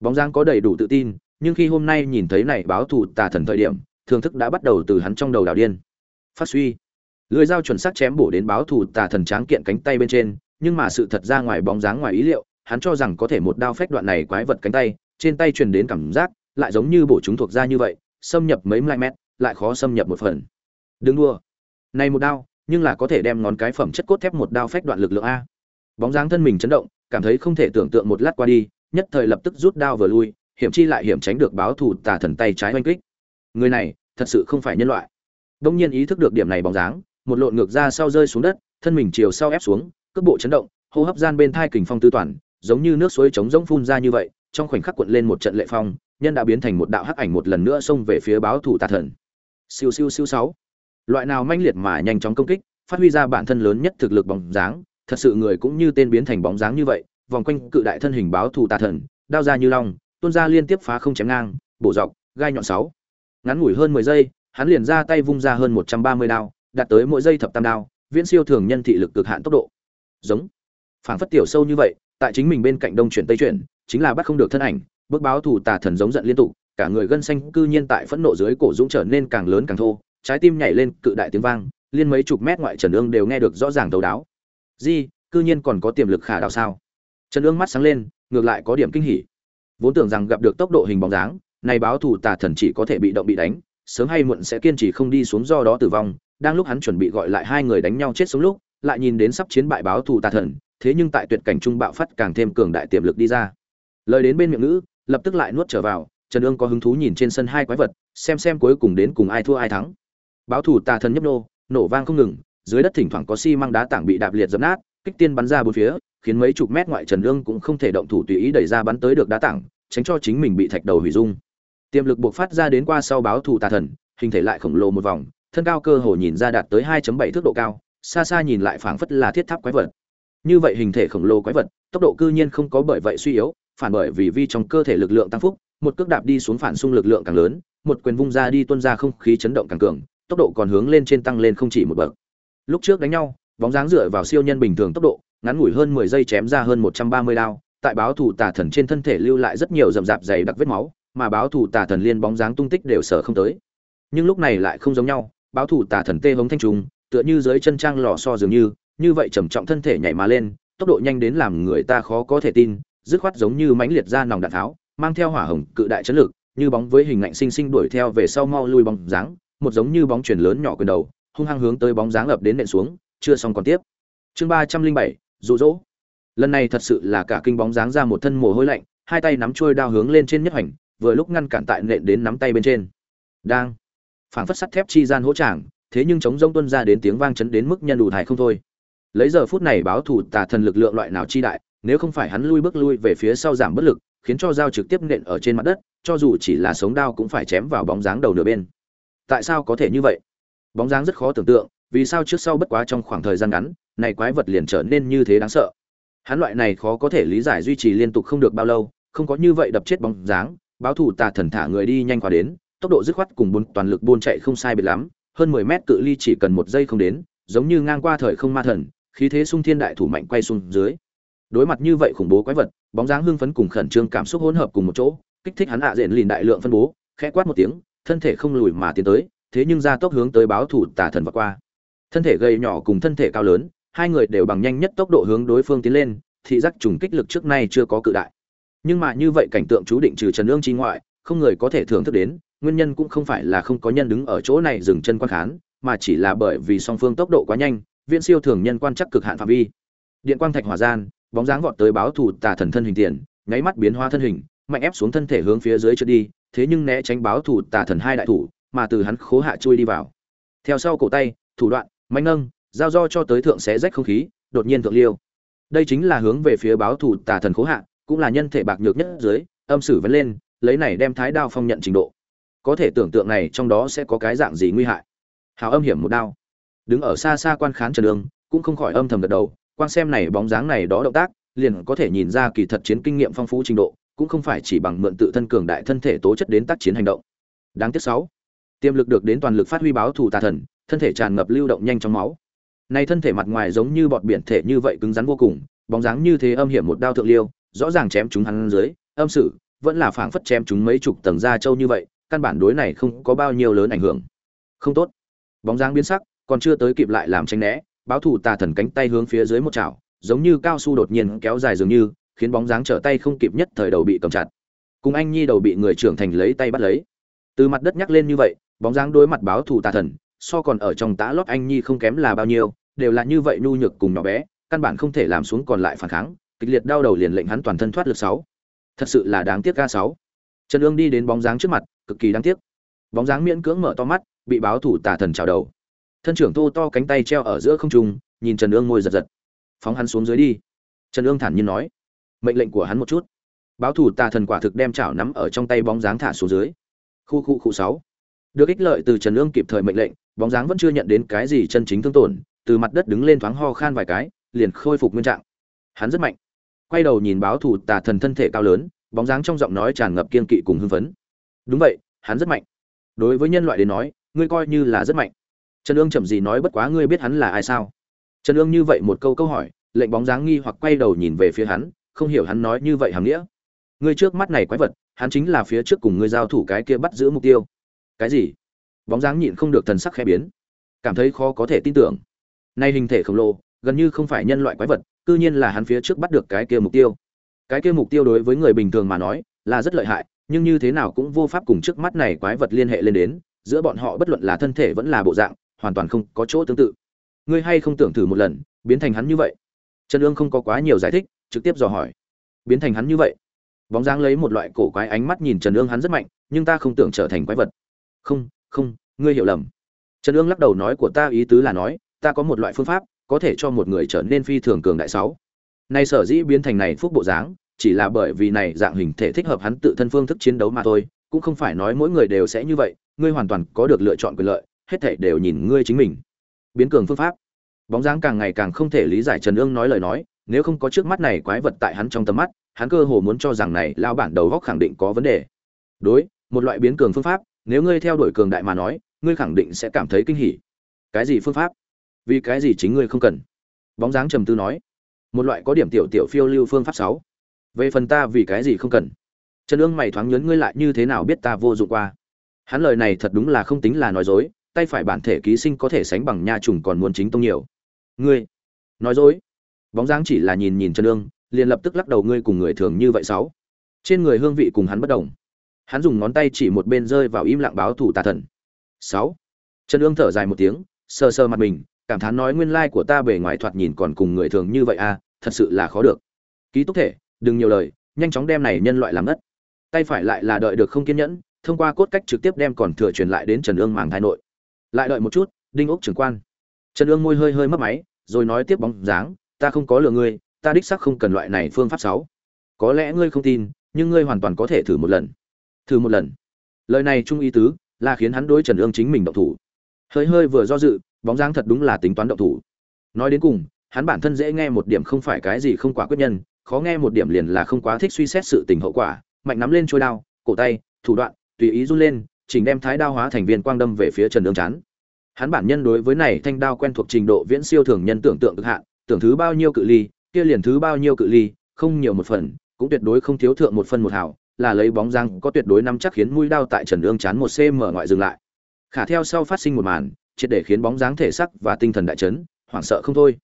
Bóng dáng có đầy đủ tự tin, nhưng khi hôm nay nhìn thấy này báo thù tà thần thời điểm thường thức đã bắt đầu từ hắn trong đầu đảo điên. Phát suy lưỡi dao chuẩn xác chém bổ đến báo thù tà thần tráng kiện cánh tay bên trên, nhưng mà sự thật ra ngoài bóng dáng ngoài ý liệu, hắn cho rằng có thể một đao phách đoạn này quái vật cánh tay, trên tay truyền đến cảm giác, lại giống như bổ chúng thuộc ra như vậy, xâm nhập mấy mươi mét, lại khó xâm nhập một phần. Đừng đua. Này một đao, nhưng là có thể đem ngón cái phẩm chất cốt thép một đao phách đoạn lực lượng a. Bóng dáng thân mình chấn động, cảm thấy không thể tưởng tượng một lát qua đi, nhất thời lập tức rút đao vừa lui, hiểm chi lại hiểm tránh được báo thù tà thần tay trái oanh kích. Người này, thật sự không phải nhân loại. Đông nhiên ý thức được điểm này bóng dáng một lộn ngược ra sau rơi xuống đất, thân mình chiều sau ép xuống, cước bộ chấn động, hô hấp gian bên thai kình phong tứ toàn, giống như nước suối trống rỗng phun ra như vậy, trong khoảnh khắc cuộn lên một trận lệ phong, nhân đã biến thành một đạo hắc ảnh một lần nữa xông về phía báo thủ tà thần. Siêu siêu siêu sáu. Loại nào manh liệt mà nhanh chóng công kích, phát huy ra bản thân lớn nhất thực lực bóng dáng, thật sự người cũng như tên biến thành bóng dáng như vậy, vòng quanh cự đại thân hình báo thủ tà thần, đao ra như long, tuôn ra liên tiếp phá không chém ngang, bổ dọc, gai nhọn sáu. Ngắn ngủi hơn mười giây, hắn liền ra tay vung ra hơn một trăm ba mươi đao đạt tới mỗi giây thập tam đao, viễn siêu thường nhân thị lực cực hạn tốc độ. Giống. Phảng phất tiểu sâu như vậy, tại chính mình bên cạnh đông chuyển tây chuyển, chính là bắt không được thân ảnh, bước báo thủ tà thần giống giận liên tục, cả người gân xanh cư nhiên tại phẫn nộ dưới cổ dũng trở nên càng lớn càng thô, trái tim nhảy lên cự đại tiếng vang, liên mấy chục mét ngoại trần ương đều nghe được rõ ràng thấu đáo. Di, cư nhiên còn có tiềm lực khả đạo sao? Trần ương mắt sáng lên, ngược lại có điểm kinh hỉ. Vốn tưởng rằng gặp được tốc độ hình bóng dáng, này báo thủ tà thần chỉ có thể bị động bị đánh, sớm hay muộn sẽ kiên trì không đi xuống do đó tử vong đang lúc hắn chuẩn bị gọi lại hai người đánh nhau chết sống lúc, lại nhìn đến sắp chiến bại báo thù tà thần, thế nhưng tại tuyệt cảnh trung bạo phát càng thêm cường đại tiềm lực đi ra. Lời đến bên miệng ngữ, lập tức lại nuốt trở vào, trần Dương có hứng thú nhìn trên sân hai quái vật, xem xem cuối cùng đến cùng ai thua ai thắng. Báo thù tà thần nhấp nô, nổ vang không ngừng, dưới đất thỉnh thoảng có xi măng đá tảng bị đạp liệt dập nát, kích tiên bắn ra bốn phía, khiến mấy chục mét ngoại trần Dương cũng không thể động thủ tùy ý đẩy ra bắn tới được đá tảng, tránh cho chính mình bị thạch đầu hủy dung. Tiềm lực buộc phát ra đến qua sau báo thù tà thần, hình thể lại khổng lồ một vòng thân cao cơ hồ nhìn ra đạt tới 2.7 thước độ cao, xa xa nhìn lại phảng phất là thiết tháp quái vật. Như vậy hình thể khổng lồ quái vật, tốc độ cư nhiên không có bởi vậy suy yếu, phản bởi vì vi trong cơ thể lực lượng tăng phúc, một cước đạp đi xuống phản xung lực lượng càng lớn, một quyền vung ra đi tuôn ra không khí chấn động càng cường, tốc độ còn hướng lên trên tăng lên không chỉ một bậc. Lúc trước đánh nhau, bóng dáng dựa vào siêu nhân bình thường tốc độ, ngắn ngủi hơn 10 giây chém ra hơn 130 đao, tại báo thủ tà thần trên thân thể lưu lại rất nhiều rậm rạp dày đặc vết máu, mà báo thủ tà thần liên bóng dáng tung tích đều sở không tới. Nhưng lúc này lại không giống nhau báo thủ tà thần tê hống thanh trùng, tựa như dưới chân trang lò so dường như như vậy trầm trọng thân thể nhảy mà lên, tốc độ nhanh đến làm người ta khó có thể tin, dứt khoát giống như mãnh liệt ra nòng đạn tháo, mang theo hỏa hồng cự đại chấn lực, như bóng với hình ảnh sinh sinh đuổi theo về sau mau lui bóng dáng, một giống như bóng chuyển lớn nhỏ quyền đầu, hung hăng hướng tới bóng dáng ập đến nện xuống, chưa xong còn tiếp. Chương ba trăm linh bảy rụ rỗ lần này thật sự là cả kinh bóng dáng ra một thân mồ hôi lạnh, hai tay nắm trôi đao hướng lên trên nhất hoành, vừa lúc ngăn cản tại nện đến nắm tay bên trên. Đang phảng phất sắt thép chi gian hỗ tràng, thế nhưng chống rông tuân ra đến tiếng vang chấn đến mức nhân đủ thải không thôi. Lấy giờ phút này báo thủ tà thần lực lượng loại nào chi đại, nếu không phải hắn lui bước lui về phía sau giảm bất lực, khiến cho dao trực tiếp nện ở trên mặt đất, cho dù chỉ là sống đao cũng phải chém vào bóng dáng đầu nửa bên. Tại sao có thể như vậy? Bóng dáng rất khó tưởng tượng, vì sao trước sau bất quá trong khoảng thời gian ngắn, này quái vật liền trở nên như thế đáng sợ? Hắn loại này khó có thể lý giải duy trì liên tục không được bao lâu, không có như vậy đập chết bóng dáng, báo thủ tà thần thả người đi nhanh qua đến tốc độ dứt khoát cùng bốn toàn lực buôn chạy không sai biệt lắm, hơn mười mét cự ly chỉ cần một giây không đến, giống như ngang qua thời không ma thần, khí thế sung thiên đại thủ mạnh quay xuống dưới. Đối mặt như vậy khủng bố quái vật, bóng dáng hưng phấn cùng khẩn trương cảm xúc hỗn hợp cùng một chỗ, kích thích hắn hạ diện lìn đại lượng phân bố, khẽ quát một tiếng, thân thể không lùi mà tiến tới, thế nhưng ra tốc hướng tới báo thủ tà thần vượt qua. Thân thể gầy nhỏ cùng thân thể cao lớn, hai người đều bằng nhanh nhất tốc độ hướng đối phương tiến lên, thị giác trùng kích lực trước nay chưa có cự đại. Nhưng mà như vậy cảnh tượng chú định trừ trần ương chi ngoại, không người có thể thưởng thức đến nguyên nhân cũng không phải là không có nhân đứng ở chỗ này dừng chân quan khán, mà chỉ là bởi vì song phương tốc độ quá nhanh, viễn siêu thường nhân quan chắc cực hạn phạm vi. Điện quang thạch hỏa gian, bóng dáng vọt tới báo thủ tà thần thân hình tiền, nháy mắt biến hóa thân hình, mạnh ép xuống thân thể hướng phía dưới trượt đi, thế nhưng né tránh báo thủ tà thần hai đại thủ, mà từ hắn khố hạ chui đi vào. Theo sau cổ tay, thủ đoạn, manh nâng, giao do cho tới thượng xé rách không khí, đột nhiên thượng liêu. Đây chính là hướng về phía báo thủ tà thần khố hạ, cũng là nhân thể bạc nhược nhất dưới, âm sử vấn lên, lấy này đem thái đao phong nhận trình độ có thể tưởng tượng này trong đó sẽ có cái dạng gì nguy hại. Hào âm hiểm một đao. Đứng ở xa xa quan khán trần đường, cũng không khỏi âm thầm gật đầu, quan xem này bóng dáng này đó động tác, liền có thể nhìn ra kỳ thật chiến kinh nghiệm phong phú trình độ, cũng không phải chỉ bằng mượn tự thân cường đại thân thể tố chất đến tác chiến hành động. Đáng tiếc sáu. Tiềm lực được đến toàn lực phát huy báo thù tà thần, thân thể tràn ngập lưu động nhanh trong máu. Nay thân thể mặt ngoài giống như bọt biển thể như vậy cứng rắn vô cùng, bóng dáng như thế âm hiểm một đao thượng liêu, rõ ràng chém chúng hắn dưới, âm sử, vẫn là phảng phất chém chúng mấy chục tầng da trâu như vậy căn bản đối này không có bao nhiêu lớn ảnh hưởng. Không tốt. Bóng dáng biến sắc, còn chưa tới kịp lại làm tránh né, báo thủ tà thần cánh tay hướng phía dưới một chảo, giống như cao su đột nhiên kéo dài dường như, khiến bóng dáng trở tay không kịp nhất thời đầu bị cầm chặt. Cùng anh nhi đầu bị người trưởng thành lấy tay bắt lấy. Từ mặt đất nhắc lên như vậy, bóng dáng đối mặt báo thủ tà thần, so còn ở trong tã lót anh nhi không kém là bao nhiêu, đều là như vậy nhu nhược cùng nhỏ bé, căn bản không thể làm xuống còn lại phản kháng, kịch liệt đau đầu liền lệnh hắn toàn thân thoát lực sáu. Thật sự là đáng tiếc ca sáu. Trần ương đi đến bóng dáng trước mặt cực kỳ đáng tiếc. Bóng dáng miễn cưỡng mở to mắt, bị báo thủ tà thần chào đầu. Thân trưởng thô to cánh tay treo ở giữa không trung, nhìn trần ương ngồi giật giật. Phóng hắn xuống dưới đi. Trần ương thản nhiên nói. Mệnh lệnh của hắn một chút. Báo thủ tà thần quả thực đem chảo nắm ở trong tay bóng dáng thả xuống dưới. Khu khu khu sáu. Được ích lợi từ trần ương kịp thời mệnh lệnh, bóng dáng vẫn chưa nhận đến cái gì chân chính thương tổn, từ mặt đất đứng lên thoáng ho khan vài cái, liền khôi phục nguyên trạng. Hắn rất mạnh. Quay đầu nhìn báo thủ tà thần thân thể cao lớn, bóng dáng trong giọng nói tràn ngập kiên kỵ cùng hưng phấn đúng vậy, hắn rất mạnh. Đối với nhân loại đến nói, ngươi coi như là rất mạnh. Trần ương chậm gì nói bất quá ngươi biết hắn là ai sao? Trần ương như vậy một câu câu hỏi, lệnh bóng dáng nghi hoặc quay đầu nhìn về phía hắn, không hiểu hắn nói như vậy hàm nghĩa. Ngươi trước mắt này quái vật, hắn chính là phía trước cùng ngươi giao thủ cái kia bắt giữ mục tiêu. Cái gì? Bóng dáng nhịn không được thần sắc khẽ biến. Cảm thấy khó có thể tin tưởng. Nay hình thể khổng lồ, gần như không phải nhân loại quái vật, cư nhiên là hắn phía trước bắt được cái kia mục tiêu. Cái kia mục tiêu đối với người bình thường mà nói, là rất lợi hại nhưng như thế nào cũng vô pháp cùng trước mắt này quái vật liên hệ lên đến, giữa bọn họ bất luận là thân thể vẫn là bộ dạng, hoàn toàn không có chỗ tương tự. Ngươi hay không tưởng thử một lần, biến thành hắn như vậy? Trần ương không có quá nhiều giải thích, trực tiếp dò hỏi. Biến thành hắn như vậy? Bóng dáng lấy một loại cổ quái ánh mắt nhìn trần ương hắn rất mạnh, nhưng ta không tưởng trở thành quái vật. Không không, ngươi hiểu lầm. Trần ương lắc đầu nói của ta ý tứ là nói, ta có một loại phương pháp, có thể cho một người trở nên phi thường cường đại sáu. Nay sở dĩ biến thành này phúc bộ dáng chỉ là bởi vì này dạng hình thể thích hợp hắn tự thân phương thức chiến đấu mà thôi, cũng không phải nói mỗi người đều sẽ như vậy, ngươi hoàn toàn có được lựa chọn quyền lợi, hết thảy đều nhìn ngươi chính mình. Biến cường phương pháp. Bóng dáng càng ngày càng không thể lý giải trần ương nói lời nói, nếu không có trước mắt này quái vật tại hắn trong tầm mắt, hắn cơ hồ muốn cho rằng này lao bản đầu góc khẳng định có vấn đề. Đối, một loại biến cường phương pháp, nếu ngươi theo đuổi cường đại mà nói, ngươi khẳng định sẽ cảm thấy kinh hỉ. Cái gì phương pháp? Vì cái gì chính ngươi không cần? Bóng dáng trầm tư nói. Một loại có điểm tiểu tiểu phiêu lưu phương pháp sáu về phần ta vì cái gì không cần? Trần ương mày thoáng nhớn, ngươi lại như thế nào biết ta vô dụng qua? Hắn lời này thật đúng là không tính là nói dối, tay phải bản thể ký sinh có thể sánh bằng nha trùng còn muốn chính tông nhiều. Ngươi, nói dối. Bóng dáng chỉ là nhìn nhìn trần ương, liền lập tức lắc đầu, ngươi cùng người thường như vậy sáu. Trên người hương vị cùng hắn bất đồng. Hắn dùng ngón tay chỉ một bên rơi vào im lặng báo thủ tà thần. Sáu. Trần ương thở dài một tiếng, sờ sờ mặt mình, cảm thán nói nguyên lai của ta bề ngoài thoạt nhìn còn cùng người thường như vậy à thật sự là khó được. Ký túc thể đừng nhiều lời, nhanh chóng đem này nhân loại làm ngất. Tay phải lại là đợi được không kiên nhẫn, thông qua cốt cách trực tiếp đem còn thừa truyền lại đến trần ương màng thai nội. Lại đợi một chút, đinh ốc trưởng quan. Trần ương môi hơi hơi mất máy, rồi nói tiếp bóng dáng, ta không có lừa ngươi, ta đích xác không cần loại này phương pháp sáu có lẽ ngươi không tin, nhưng ngươi hoàn toàn có thể thử một lần. Thử một lần? Lời này trung ý tứ, là khiến hắn đối trần ương chính mình động thủ. Hơi hơi vừa do dự, bóng dáng thật đúng là tính toán động thủ. Nói đến cùng, hắn bản thân dễ nghe một điểm không phải cái gì không quá quyết nhân khó nghe một điểm liền là không quá thích suy xét sự tình hậu quả, mạnh nắm lên trôi đao, cổ tay, thủ đoạn, tùy ý run lên, chỉnh đem thái đao hóa thành viên quang đâm về phía trần đường chán. Hắn bản nhân đối với này thanh đao quen thuộc trình độ viễn siêu thường nhân tưởng tượng cực hạn, tưởng thứ bao nhiêu cự ly, kia liền thứ bao nhiêu cự ly, không nhiều một phần, cũng tuyệt đối không thiếu thượng một phân một hào, là lấy bóng răng có tuyệt đối nắm chắc khiến mũi đao tại trần đường chán một cm ngoại dừng lại. Khả theo sau phát sinh một màn, triệt để khiến bóng dáng thể sắc và tinh thần đại chấn, hoảng sợ không thôi.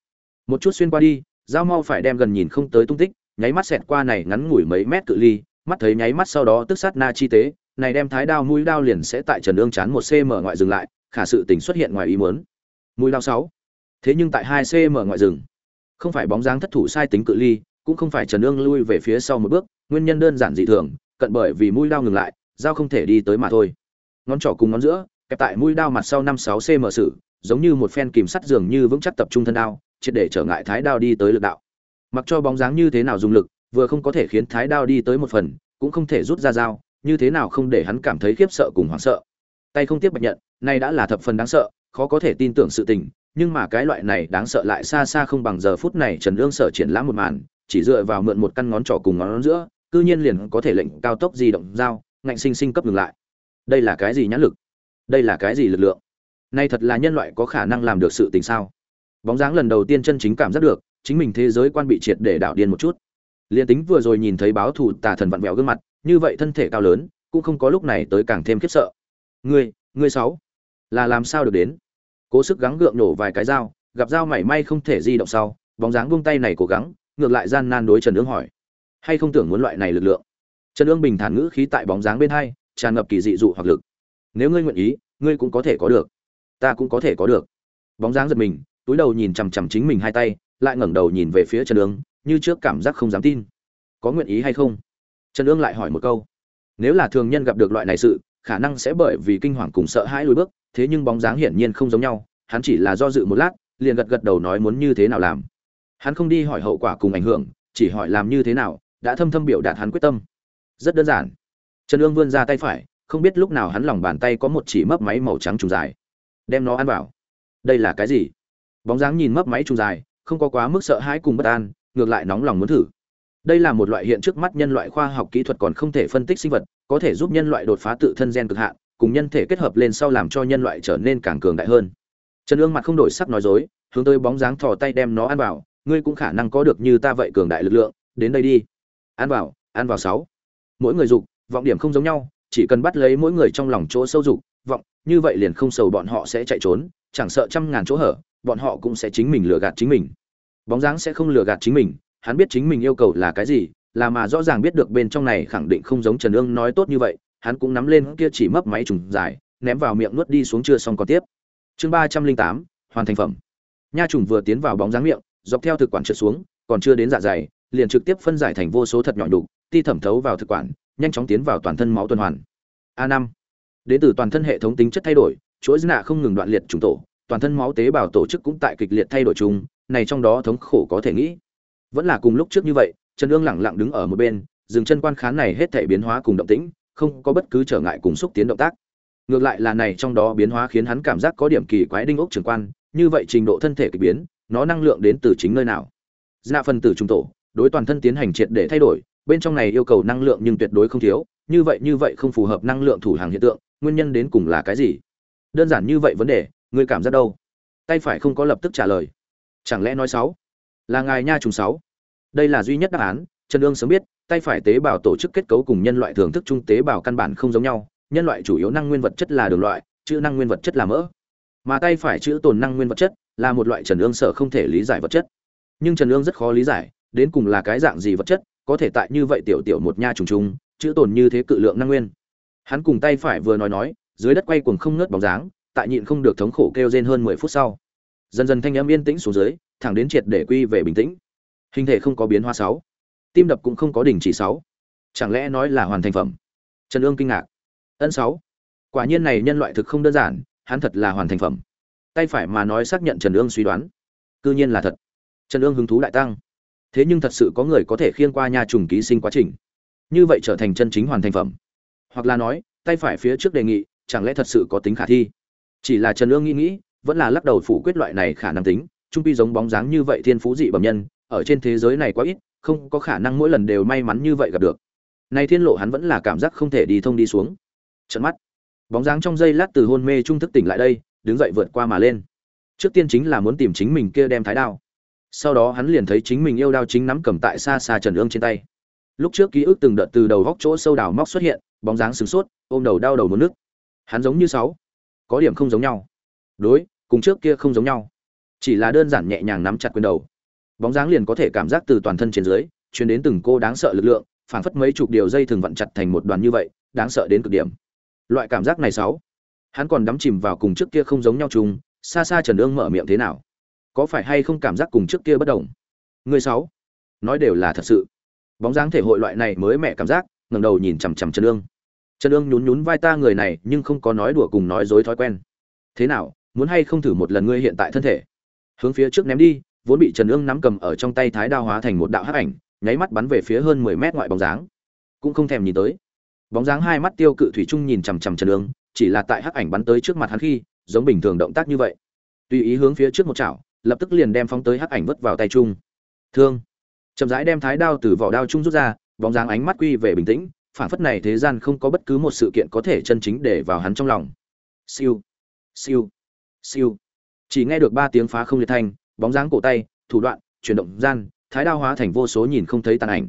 Một chút xuyên qua đi dao mau phải đem gần nhìn không tới tung tích, nháy mắt xẹt qua này ngắn ngủi mấy mét cự ly, mắt thấy nháy mắt sau đó tức sát na chi tế, này đem thái đao mũi đao liền sẽ tại trần ương chán một cm ngoại dừng lại, khả sự tình xuất hiện ngoài ý muốn. Mũi đao sáu. Thế nhưng tại hai cm ngoại rừng không phải bóng dáng thất thủ sai tính cự ly, cũng không phải trần ương lui về phía sau một bước, nguyên nhân đơn giản dị thường, cận bởi vì mũi đao ngừng lại dao không thể đi tới mà thôi. Ngón trỏ cùng ngón giữa, kẹp tại mũi đao mặt sau năm sáu cm sử, giống như một phen kìm sắt dường như vững chắc tập trung thân đao triệt để trở ngại thái đao đi tới lực đạo. Mặc cho bóng dáng như thế nào dùng lực, vừa không có thể khiến thái đao đi tới một phần, cũng không thể rút ra dao, như thế nào không để hắn cảm thấy khiếp sợ cùng hoảng sợ. Tay không tiếp bạch nhận, nay đã là thập phần đáng sợ, khó có thể tin tưởng sự tình, nhưng mà cái loại này đáng sợ lại xa xa không bằng giờ phút này trần lương sở triển lãm một màn, chỉ dựa vào mượn một căn ngón trỏ cùng ngón giữa, cư nhiên liền có thể lệnh cao tốc di động dao, ngạnh sinh sinh cấp ngừng lại. Đây là cái gì nhãn lực? Đây là cái gì lực lượng? Nay thật là nhân loại có khả năng làm được sự tình sao? Bóng dáng lần đầu tiên chân chính cảm giác được, chính mình thế giới quan bị triệt để đảo điên một chút. Liền tính vừa rồi nhìn thấy báo thù tà thần vặn vẹo gương mặt, như vậy thân thể cao lớn, cũng không có lúc này tới càng thêm khiếp sợ. Ngươi ngươi sáu, là làm sao được đến? Cố sức gắng gượng nổ vài cái dao, gặp dao mảy may không thể di động sau, bóng dáng buông tay này cố gắng, ngược lại gian nan đối trần ương hỏi. Hay không tưởng muốn loại này lực lượng? Trần ương bình thản ngữ khí tại bóng dáng bên hai, tràn ngập kỳ dị dụ hoặc lực. Nếu ngươi nguyện ý, ngươi cũng có thể có được. Ta cũng có thể có được. Bóng dáng giật mình túi đầu nhìn chằm chằm chính mình hai tay, lại ngẩng đầu nhìn về phía trần ương, như trước cảm giác không dám tin. Có nguyện ý hay không? Trần ương lại hỏi một câu. Nếu là thường nhân gặp được loại này sự, khả năng sẽ bởi vì kinh hoàng cùng sợ hãi lùi bước, thế nhưng bóng dáng hiển nhiên không giống nhau, hắn chỉ là do dự một lát, liền gật gật đầu nói muốn như thế nào làm. Hắn không đi hỏi hậu quả cùng ảnh hưởng, chỉ hỏi làm như thế nào, đã thâm thâm biểu đạt hắn quyết tâm. Rất đơn giản. Trần ương vươn ra tay phải, không biết lúc nào hắn lòng bàn tay có một chỉ mấp máy màu trắng trùng dài. Đem nó ăn vào. Đây là cái gì? Bóng dáng nhìn mấp máy trùng dài, không có quá mức sợ hãi cùng bất an, ngược lại nóng lòng muốn thử. Đây là một loại hiện trước mắt nhân loại khoa học kỹ thuật còn không thể phân tích sinh vật, có thể giúp nhân loại đột phá tự thân gen cực hạn, cùng nhân thể kết hợp lên sau làm cho nhân loại trở nên càng cường đại hơn. Trần ương mặt không đổi sắc nói dối, hướng tới bóng dáng thò tay đem nó ăn vào, ngươi cũng khả năng có được như ta vậy cường đại lực lượng, đến đây đi. Ăn vào ăn vào sáu. Mỗi người dục, vọng điểm không giống nhau, chỉ cần bắt lấy mỗi người trong lòng chỗ sâu dục, vọng, như vậy liền không sầu bọn họ sẽ chạy trốn, chẳng sợ trăm ngàn chỗ hở bọn họ cũng sẽ chính mình lừa gạt chính mình. Bóng dáng sẽ không lừa gạt chính mình, hắn biết chính mình yêu cầu là cái gì, là mà rõ ràng biết được bên trong này khẳng định không giống trần ương nói tốt như vậy, hắn cũng nắm lên kia chỉ mấp máy trùng dài ném vào miệng nuốt đi xuống chưa xong còn tiếp. Chương ba trăm linh tám, hoàn thành phẩm. Nha trùng vừa tiến vào bóng dáng miệng, dọc theo thực quản trượt xuống, còn chưa đến dạ dày, liền trực tiếp phân giải thành vô số thật nhỏ đục ti thẩm thấu vào thực quản, nhanh chóng tiến vào toàn thân máu tuần hoàn. A năm. Đến từ toàn thân hệ thống tính chất thay đổi, chuỗi nạ không ngừng đoạn liệt trùng tổ toàn thân máu tế bào tổ chức cũng tại kịch liệt thay đổi chung, này trong đó thống khổ có thể nghĩ. Vẫn là cùng lúc trước như vậy, trần Dương lặng lặng đứng ở một bên, dừng chân quan khán này hết thảy biến hóa cùng động tĩnh, không có bất cứ trở ngại cùng xúc tiến động tác. Ngược lại là này trong đó biến hóa khiến hắn cảm giác có điểm kỳ quái đinh ốc trường quan, như vậy trình độ thân thể kỳ biến, nó năng lượng đến từ chính nơi nào? Dạ phân tử trung tổ, đối toàn thân tiến hành triệt để thay đổi, bên trong này yêu cầu năng lượng nhưng tuyệt đối không thiếu, như vậy như vậy không phù hợp năng lượng thủ hàng hiện tượng, nguyên nhân đến cùng là cái gì? Đơn giản như vậy vấn đề ngươi cảm giác đâu? Tay phải không có lập tức trả lời. Chẳng lẽ nói sáu? Là ngài nha trùng sáu? Đây là duy nhất đáp án, trần ương sớm biết, tay phải tế bào tổ chức kết cấu cùng nhân loại thưởng thức trung tế bào căn bản không giống nhau, nhân loại chủ yếu năng nguyên vật chất là đường loại, chữ năng nguyên vật chất là mỡ. Mà tay phải chữ tồn năng nguyên vật chất là một loại trần ương sở không thể lý giải vật chất. Nhưng trần ương rất khó lý giải, đến cùng là cái dạng gì vật chất, có thể tại như vậy tiểu tiểu một nha trùng trùng, chữ tồn như thế cự lượng năng nguyên. Hắn cùng tay phải vừa nói nói, dưới đất quay cuồng không ngớt bóng dáng tại nhịn không được thống khổ kêu rên hơn mười phút sau. Dần dần thanh âm yên tĩnh xuống dưới, thẳng đến triệt để quy về bình tĩnh. Hình thể không có biến hóa sáu. Tim đập cũng không có đình chỉ sáu. Chẳng lẽ nói là hoàn thành phẩm? Trần ương kinh ngạc. Ân sáu. Quả nhiên này nhân loại thực không đơn giản, hắn thật là hoàn thành phẩm. Tay phải mà nói xác nhận trần ương suy đoán. Cư nhiên là thật. Trần ương hứng thú đại tăng. Thế nhưng thật sự có người có thể khiêng qua nha trùng ký sinh quá trình. Như vậy trở thành chân chính hoàn thành phẩm. Hoặc là nói, tay phải phía trước đề nghị, chẳng lẽ thật sự có tính khả thi? Chỉ là trần ương nghĩ nghĩ, vẫn là lắc đầu phủ quyết loại này khả năng tính. Trung pi giống bóng dáng như vậy thiên phú dị bẩm nhân, ở trên thế giới này quá ít, không có khả năng mỗi lần đều may mắn như vậy gặp được. Nay thiên lộ hắn vẫn là cảm giác không thể đi thông đi xuống. Trận mắt. Bóng dáng trong giây lát từ hôn mê trung thức tỉnh lại đây, đứng dậy vượt qua mà lên. Trước tiên chính là muốn tìm chính mình kia đem thái đao. Sau đó hắn liền thấy chính mình yêu đao chính nắm cầm tại xa xa trần ương trên tay. Lúc trước ký ức từng đợt từ đầu góc chỗ sâu đào móc xuất hiện, bóng dáng sửng sốt, ôm đầu đau đầu muốn nước hắn giống như sáu có điểm không giống nhau. Đối, cùng trước kia không giống nhau. Chỉ là đơn giản nhẹ nhàng nắm chặt quyền đầu. Bóng dáng liền có thể cảm giác từ toàn thân trên dưới chuyến đến từng cô đáng sợ lực lượng, phảng phất mấy chục điều dây thường vặn chặt thành một đoàn như vậy, đáng sợ đến cực điểm. Loại cảm giác này sáu, hắn còn đắm chìm vào cùng trước kia không giống nhau chung, xa xa trần ương mở miệng thế nào? Có phải hay không cảm giác cùng trước kia bất đồng? Người sáu, nói đều là thật sự. Bóng dáng thể hội loại này mới mẹ cảm giác, ngẩng đầu nhìn chằm chằm trần ương trần ương nhún nhún vai ta người này, nhưng không có nói đùa cùng nói dối thói quen. Thế nào, muốn hay không thử một lần ngươi hiện tại thân thể? Hướng phía trước ném đi, vốn bị trần ương nắm cầm ở trong tay thái đao hóa thành một đạo hắc ảnh, nháy mắt bắn về phía hơn mười mét ngoại bóng dáng. Cũng không thèm nhìn tới. Bóng dáng hai mắt tiêu cự thủy trung nhìn chằm chằm trần ương, chỉ là tại hắc ảnh bắn tới trước mặt hắn khi, giống bình thường động tác như vậy. Tùy ý hướng phía trước một chảo, lập tức liền đem phóng tới hắc ảnh vứt vào tay trung thương. Chậm rãi đem thái đao từ vỏ đao trung rút ra, bóng dáng ánh mắt quy về bình tĩnh phản phất này thế gian không có bất cứ một sự kiện có thể chân chính để vào hắn trong lòng. Siêu siêu siêu. Chỉ nghe được ba tiếng phá không liệt thanh, bóng dáng cổ tay, thủ đoạn, chuyển động gian, thái đao hóa thành vô số nhìn không thấy tàn ảnh.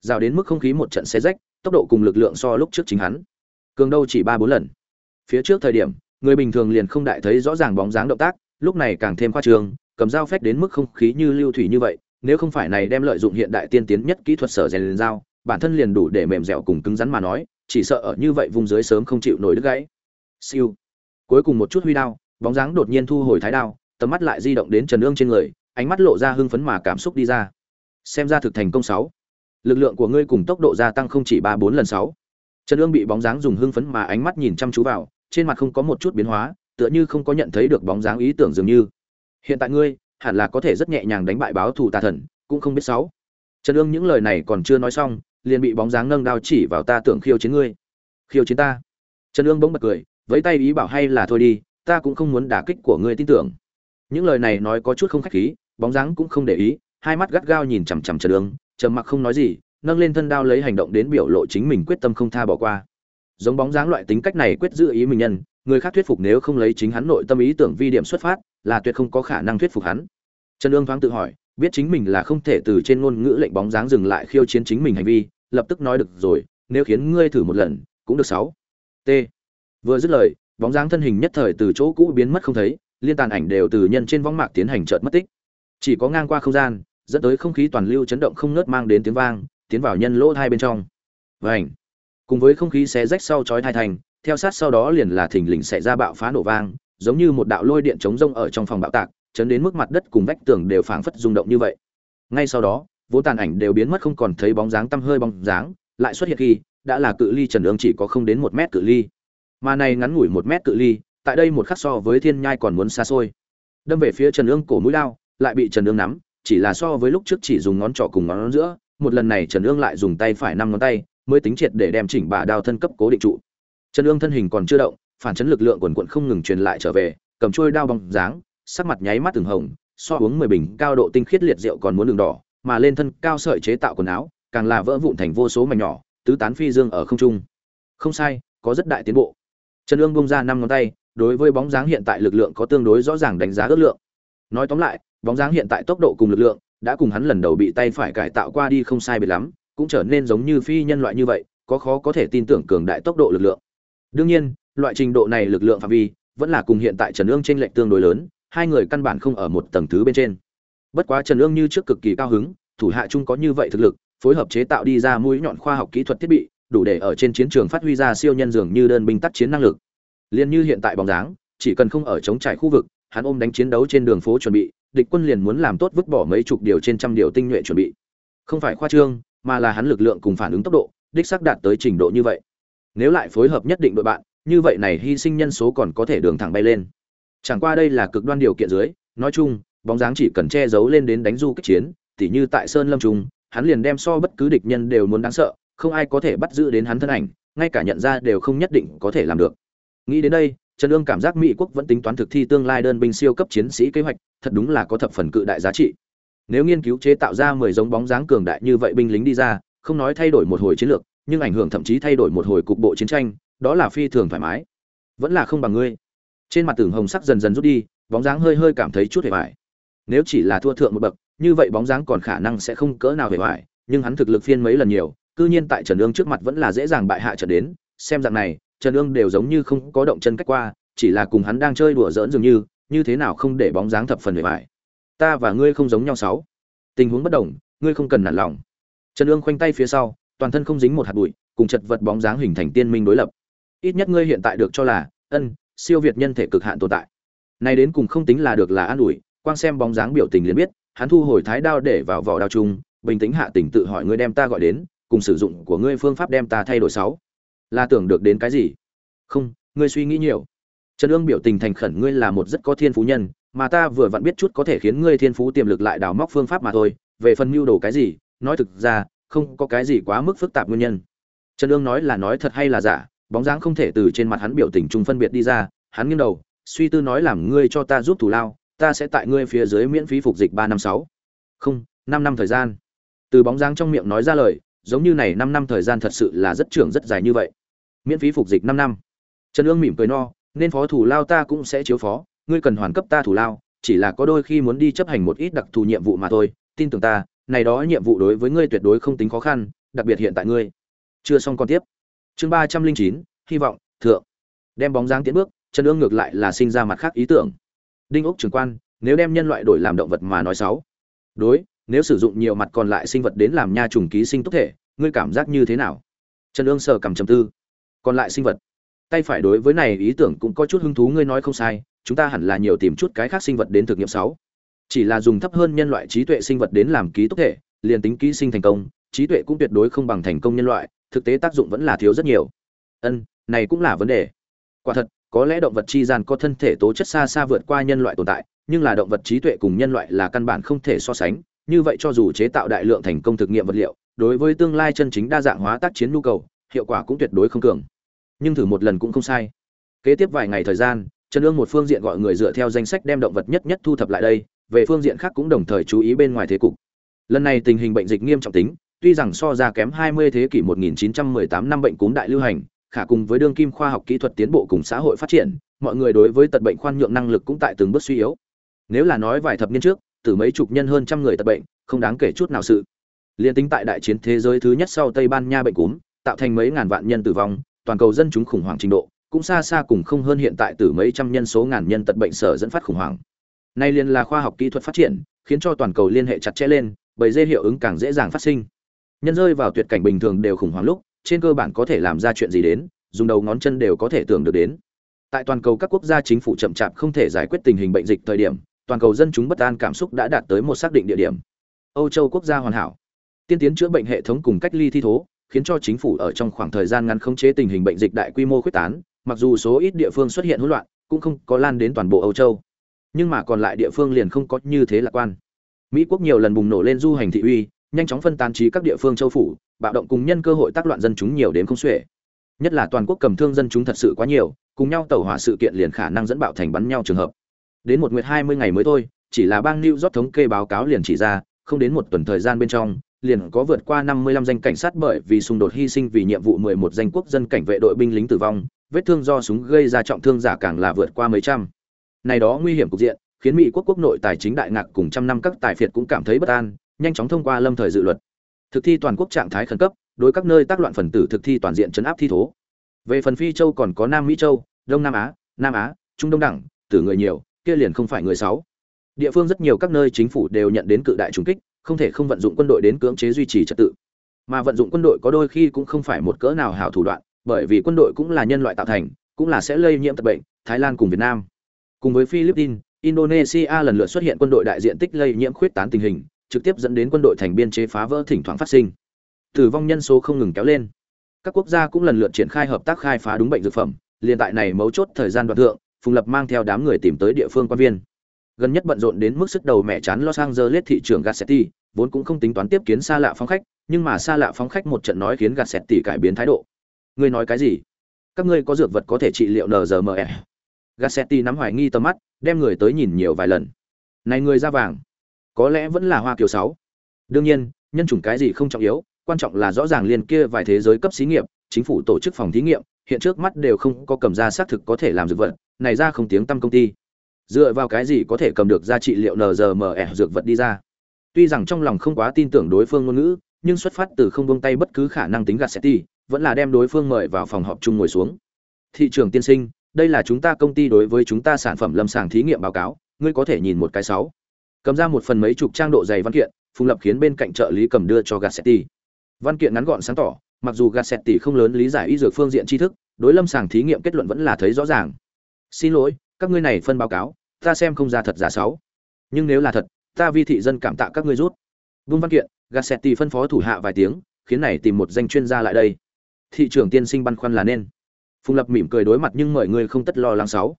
Rào đến mức không khí một trận xe rách, tốc độ cùng lực lượng so lúc trước chính hắn. Cường đâu chỉ ba bốn lần. Phía trước thời điểm, người bình thường liền không đại thấy rõ ràng bóng dáng động tác, lúc này càng thêm khoa trương, cầm dao phách đến mức không khí như lưu thủy như vậy, nếu không phải này đem lợi dụng hiện đại tiên tiến nhất kỹ thuật sở rèn dao bản thân liền đủ để mềm dẻo cùng cứng rắn mà nói, chỉ sợ ở như vậy vùng dưới sớm không chịu nổi đứt gãy. Siêu. Cuối cùng một chút huy đao, bóng dáng đột nhiên thu hồi thái đao, tầm mắt lại di động đến trần ương trên người, ánh mắt lộ ra hưng phấn mà cảm xúc đi ra. Xem ra thực thành công sáu. Lực lượng của ngươi cùng tốc độ gia tăng không chỉ ba bốn lần sáu. Trần ương bị bóng dáng dùng hưng phấn mà ánh mắt nhìn chăm chú vào, trên mặt không có một chút biến hóa, tựa như không có nhận thấy được bóng dáng ý tưởng dường như. Hiện tại ngươi, hẳn là có thể rất nhẹ nhàng đánh bại báo thù tà thần, cũng không biết sáu. Trần ương những lời này còn chưa nói xong liền bị bóng dáng nâng đao chỉ vào ta tưởng khiêu chiến ngươi. Khiêu chiến ta. Trần ương bỗng bật cười với tay ý bảo hay là thôi đi, ta cũng không muốn đả kích của ngươi tin tưởng. Những lời này nói có chút không khách khí, bóng dáng cũng không để ý, hai mắt gắt gao nhìn chằm chằm trần ương, trầm mặc không nói gì, nâng lên thân đao lấy hành động đến biểu lộ chính mình quyết tâm không tha bỏ qua. Giống bóng dáng loại tính cách này quyết giữ ý mình nhân, người khác thuyết phục nếu không lấy chính hắn nội tâm ý tưởng vi điểm xuất phát, là tuyệt không có khả năng thuyết phục hắn. Trần ương thoáng tự hỏi, biết chính mình là không thể từ trên ngôn ngữ lệnh bóng dáng dừng lại khiêu chiến chính mình hành vi lập tức nói được rồi, nếu khiến ngươi thử một lần, cũng được sáu. T. Vừa dứt lời, bóng dáng thân hình nhất thời từ chỗ cũ biến mất không thấy, liên tàn ảnh đều từ nhân trên võng mạc tiến hành chợt mất tích. Chỉ có ngang qua không gian, dẫn tới không khí toàn lưu chấn động không ngớt mang đến tiếng vang, tiến vào nhân lỗ hai bên trong. Vảnh cùng với không khí xé rách sau chói thai thành, theo sát sau đó liền là thình lình xảy ra bạo phá nổ vang, giống như một đạo lôi điện chống rông ở trong phòng bạo tạc, chấn đến mức mặt đất cùng vách tường đều phảng phất rung động như vậy. Ngay sau đó vốn tàn ảnh đều biến mất không còn thấy bóng dáng tăm hơi bóng dáng, lại xuất hiện khi, đã là cự ly trần ương chỉ có không đến một mét cự ly. Mà này ngắn ngủi một mét cự ly, tại đây một khắc so với thiên nhai còn muốn xa xôi. Đâm về phía trần ương cổ mũi lao, lại bị trần ương nắm, chỉ là so với lúc trước chỉ dùng ngón trỏ cùng ngón giữa, một lần này trần ương lại dùng tay phải năm ngón tay, mới tính triệt để đem chỉnh bà đao thân cấp cố định trụ. Trần ương thân hình còn chưa động, phản chấn lực lượng quần quận không ngừng truyền lại trở về, cầm trôi đao bóng dáng, sắc mặt nháy mắt từng hồng, so uống mười bình cao độ tinh khiết liệt rượu còn muốn đường đỏ mà lên thân cao sợi chế tạo quần áo, càng là vỡ vụn thành vô số mảnh nhỏ, tứ tán phi dương ở không trung. Không sai, có rất đại tiến bộ. Trần ương bông ra năm ngón tay, đối với bóng dáng hiện tại lực lượng có tương đối rõ ràng đánh giá ước lượng. Nói tóm lại, bóng dáng hiện tại tốc độ cùng lực lượng, đã cùng hắn lần đầu bị tay phải cải tạo qua đi không sai biệt lắm, cũng trở nên giống như phi nhân loại như vậy, có khó có thể tin tưởng cường đại tốc độ lực lượng. Đương nhiên, loại trình độ này lực lượng phạm vi vẫn là cùng hiện tại trần ương trên lệch tương đối lớn, hai người căn bản không ở một tầng thứ bên trên bất quá trần ương như trước cực kỳ cao hứng, thủ hạ chung có như vậy thực lực, phối hợp chế tạo đi ra mũi nhọn khoa học kỹ thuật thiết bị, đủ để ở trên chiến trường phát huy ra siêu nhân dường như đơn binh tác chiến năng lực. Liền như hiện tại bóng dáng, chỉ cần không ở chống trải khu vực, hắn ôm đánh chiến đấu trên đường phố chuẩn bị, địch quân liền muốn làm tốt vứt bỏ mấy chục điều trên trăm điều tinh nhuệ chuẩn bị. Không phải khoa trương, mà là hắn lực lượng cùng phản ứng tốc độ, đích xác đạt tới trình độ như vậy. Nếu lại phối hợp nhất định đội bạn, như vậy này hy sinh nhân số còn có thể đường thẳng bay lên. Chẳng qua đây là cực đoan điều kiện dưới, nói chung bóng dáng chỉ cần che giấu lên đến đánh du kích chiến, tỉ như tại sơn lâm trung, hắn liền đem so bất cứ địch nhân đều muốn đáng sợ, không ai có thể bắt giữ đến hắn thân ảnh, ngay cả nhận ra đều không nhất định có thể làm được. Nghĩ đến đây, trần ương cảm giác mỹ quốc vẫn tính toán thực thi tương lai đơn binh siêu cấp chiến sĩ kế hoạch, thật đúng là có thập phần cự đại giá trị. Nếu nghiên cứu chế tạo ra mười giống bóng dáng cường đại như vậy binh lính đi ra, không nói thay đổi một hồi chiến lược, nhưng ảnh hưởng thậm chí thay đổi một hồi cục bộ chiến tranh, đó là phi thường thoải mái. Vẫn là không bằng ngươi. Trên mặt tường hồng sắc dần dần rút đi, bóng dáng hơi hơi cảm thấy chút hề vải nếu chỉ là thua thượng một bậc, như vậy bóng dáng còn khả năng sẽ không cỡ nào hề hoài, nhưng hắn thực lực phiên mấy lần nhiều, cư nhiên tại trần ương trước mặt vẫn là dễ dàng bại hạ trận đến, xem dạng này, trần ương đều giống như không có động chân cách qua, chỉ là cùng hắn đang chơi đùa giỡn dường như như thế nào không để bóng dáng thập phần hề hoài. Ta và ngươi không giống nhau sáu. Tình huống bất đồng, ngươi không cần nản lòng. Trần ương khoanh tay phía sau, toàn thân không dính một hạt bụi, cùng chật vật bóng dáng hình thành tiên minh đối lập. Ít nhất ngươi hiện tại được cho là, ân, siêu việt nhân thể cực hạn tồn tại. Này đến cùng không tính là được là an ủi quang xem bóng dáng biểu tình liền biết, hắn thu hồi thái đao để vào vỏ đao chung, bình tĩnh hạ tình tự hỏi ngươi đem ta gọi đến, cùng sử dụng của ngươi phương pháp đem ta thay đổi sáu. Là tưởng được đến cái gì? Không, ngươi suy nghĩ nhiều. Trần ương biểu tình thành khẩn ngươi là một rất có thiên phú nhân, mà ta vừa vặn biết chút có thể khiến ngươi thiên phú tiềm lực lại đào móc phương pháp mà thôi, về phần mưu đồ cái gì, nói thực ra, không có cái gì quá mức phức tạp nguyên nhân. Trần ương nói là nói thật hay là giả, bóng dáng không thể từ trên mặt hắn biểu tình chung phân biệt đi ra, hắn nghiêng đầu, suy tư nói làm ngươi cho ta giúp thủ lao ta sẽ tại ngươi phía dưới miễn phí phục dịch ba năm sáu. Không, năm năm thời gian. Từ bóng dáng trong miệng nói ra lời, giống như này năm năm thời gian thật sự là rất trưởng rất dài như vậy. Miễn phí phục dịch năm năm. Trần ương mỉm cười no, nên phó thủ lao ta cũng sẽ chiếu phó, ngươi cần hoàn cấp ta thủ lao, chỉ là có đôi khi muốn đi chấp hành một ít đặc thù nhiệm vụ mà thôi. Tin tưởng ta, này đó nhiệm vụ đối với ngươi tuyệt đối không tính khó khăn, đặc biệt hiện tại ngươi. Chưa xong con tiếp. Chương ba trăm linh chín, hy vọng, thượng. Đem bóng dáng tiến bước, trần ương ngược lại là sinh ra mặt khác ý tưởng đinh ốc trưởng quan, nếu đem nhân loại đổi làm động vật mà nói xấu đối, nếu sử dụng nhiều mặt còn lại sinh vật đến làm nha trùng ký sinh tốc thể, ngươi cảm giác như thế nào? Trần ương sờ cầm trầm tư. Còn lại sinh vật? Tay phải đối với này ý tưởng cũng có chút hứng thú, ngươi nói không sai, chúng ta hẳn là nhiều tìm chút cái khác sinh vật đến thực nghiệm sáu. Chỉ là dùng thấp hơn nhân loại trí tuệ sinh vật đến làm ký tốc thể, liền tính ký sinh thành công, trí tuệ cũng tuyệt đối không bằng thành công nhân loại, thực tế tác dụng vẫn là thiếu rất nhiều. Ân, này cũng là vấn đề. Quả thật có lẽ động vật chi gian có thân thể tố chất xa xa vượt qua nhân loại tồn tại, nhưng là động vật trí tuệ cùng nhân loại là căn bản không thể so sánh, như vậy cho dù chế tạo đại lượng thành công thực nghiệm vật liệu, đối với tương lai chân chính đa dạng hóa tác chiến nhu cầu, hiệu quả cũng tuyệt đối không cường. Nhưng thử một lần cũng không sai. Kế tiếp vài ngày thời gian, trần ương một phương diện gọi người dựa theo danh sách đem động vật nhất nhất thu thập lại đây, về phương diện khác cũng đồng thời chú ý bên ngoài thế cục. Lần này tình hình bệnh dịch nghiêm trọng tính, tuy rằng so ra kém 20 thế kỷ 1918 năm bệnh cúm đại lưu hành khả cùng với đương kim khoa học kỹ thuật tiến bộ cùng xã hội phát triển, mọi người đối với tật bệnh khoan nhượng năng lực cũng tại từng bước suy yếu. Nếu là nói vài thập niên trước, từ mấy chục nhân hơn trăm người tật bệnh, không đáng kể chút nào sự. Liên tính tại đại chiến thế giới thứ nhất sau tây ban nha bệnh cúm, tạo thành mấy ngàn vạn nhân tử vong, toàn cầu dân chúng khủng hoảng trình độ, cũng xa xa cùng không hơn hiện tại từ mấy trăm nhân số ngàn nhân tật bệnh sở dẫn phát khủng hoảng. Nay liên là khoa học kỹ thuật phát triển, khiến cho toàn cầu liên hệ chặt chẽ lên, bởi dê hiệu ứng càng dễ dàng phát sinh. Nhân rơi vào tuyệt cảnh bình thường đều khủng hoảng lúc trên cơ bản có thể làm ra chuyện gì đến, dùng đầu ngón chân đều có thể tưởng được đến. Tại toàn cầu các quốc gia chính phủ chậm chạp không thể giải quyết tình hình bệnh dịch thời điểm, toàn cầu dân chúng bất an cảm xúc đã đạt tới một xác định địa điểm. Âu châu quốc gia hoàn hảo. Tiên tiến chữa bệnh hệ thống cùng cách ly thi thố, khiến cho chính phủ ở trong khoảng thời gian ngắn khống chế tình hình bệnh dịch đại quy mô quyết tán, mặc dù số ít địa phương xuất hiện hỗn loạn, cũng không có lan đến toàn bộ âu châu. Nhưng mà còn lại địa phương liền không có như thế lạc quan. Mỹ quốc nhiều lần bùng nổ lên du hành thị uy nhanh chóng phân tán trí các địa phương châu phủ bạo động cùng nhân cơ hội tác loạn dân chúng nhiều đến không xuể nhất là toàn quốc cầm thương dân chúng thật sự quá nhiều cùng nhau tẩu hỏa sự kiện liền khả năng dẫn bạo thành bắn nhau trường hợp đến một nguyệt hai mươi ngày mới thôi chỉ là bang New York thống kê báo cáo liền chỉ ra không đến một tuần thời gian bên trong liền có vượt qua 55 danh cảnh sát bởi vì xung đột hy sinh vì nhiệm vụ 11 danh quốc dân cảnh vệ đội binh lính tử vong, vết thương do súng gây ra trọng thương giả càng là vượt qua mấy trăm. Này đó nguy hiểm cục diện, khiến Mỹ quốc quốc nội tài chính đại ngạc cùng trăm năm các tài phiệt cũng cảm thấy bất an, nhanh chóng thông qua lâm thời dự luật. Thực thi toàn quốc trạng thái khẩn cấp, đối các nơi tác loạn phần tử thực thi toàn diện chấn áp thi thố. Về phần Phi châu còn có Nam Mỹ châu, Đông Nam Á, Nam Á, Trung Đông đẳng, tử người nhiều, kia liền không phải người sáu. Địa phương rất nhiều các nơi chính phủ đều nhận đến cự đại trùng kích, không thể không vận dụng quân đội đến cưỡng chế duy trì trật tự mà vận dụng quân đội có đôi khi cũng không phải một cỡ nào hảo thủ đoạn bởi vì quân đội cũng là nhân loại tạo thành cũng là sẽ lây nhiễm tật bệnh thái lan cùng việt nam cùng với philippines indonesia lần lượt xuất hiện quân đội đại diện tích lây nhiễm khuyết tán tình hình trực tiếp dẫn đến quân đội thành biên chế phá vỡ thỉnh thoảng phát sinh tử vong nhân số không ngừng kéo lên các quốc gia cũng lần lượt triển khai hợp tác khai phá đúng bệnh dược phẩm liền tại này mấu chốt thời gian đoạn thượng phùng lập mang theo đám người tìm tới địa phương quan viên gần nhất bận rộn đến mức sức đầu mẹ chán Los Angeles thị trường Gassetti, vốn cũng không tính toán tiếp kiến xa lạ phóng khách, nhưng mà xa lạ phóng khách một trận nói khiến Gassetti cải biến thái độ. Ngươi nói cái gì? Các ngươi có dược vật có thể trị liệu NZME? Gassetti nắm hoài nghi tầm mắt, đem người tới nhìn nhiều vài lần. Này người da vàng, có lẽ vẫn là Hoa Kiều sáu. Đương nhiên, nhân chủng cái gì không trọng yếu, quan trọng là rõ ràng liên kia vài thế giới cấp xí nghiệp, chính phủ tổ chức phòng thí nghiệm, hiện trước mắt đều không có cầm ra xác thực có thể làm dược vật, này ra không tiếng tăm công ty. Dựa vào cái gì có thể cầm được ra trị liệu nzme dược vật đi ra? Tuy rằng trong lòng không quá tin tưởng đối phương ngôn ngữ nhưng xuất phát từ không buông tay bất cứ khả năng tính gạt seti vẫn là đem đối phương mời vào phòng họp chung ngồi xuống. Thị trường tiên sinh đây là chúng ta công ty đối với chúng ta sản phẩm lâm sàng thí nghiệm báo cáo ngươi có thể nhìn một cái sáu cầm ra một phần mấy chục trang độ dày văn kiện phùng lập khiến bên cạnh trợ lý cầm đưa cho Gassetti. Văn kiện ngắn gọn sáng tỏ, mặc dù Gassetti không lớn lý giải y dược phương diện tri thức, đối lâm sàng thí nghiệm kết luận vẫn là thấy rõ ràng. Xin lỗi, các ngươi này phân báo cáo, ta xem không ra thật giả sáu. Nhưng nếu là thật ta vi thị dân cảm tạ các ngươi rút. Vương văn kiện gassetti phân phó thủ hạ vài tiếng khiến này tìm một danh chuyên gia lại đây. Thị trưởng tiên sinh băn khoăn là nên. Phùng lập mỉm cười đối mặt nhưng mọi người không tất lo lắng sáu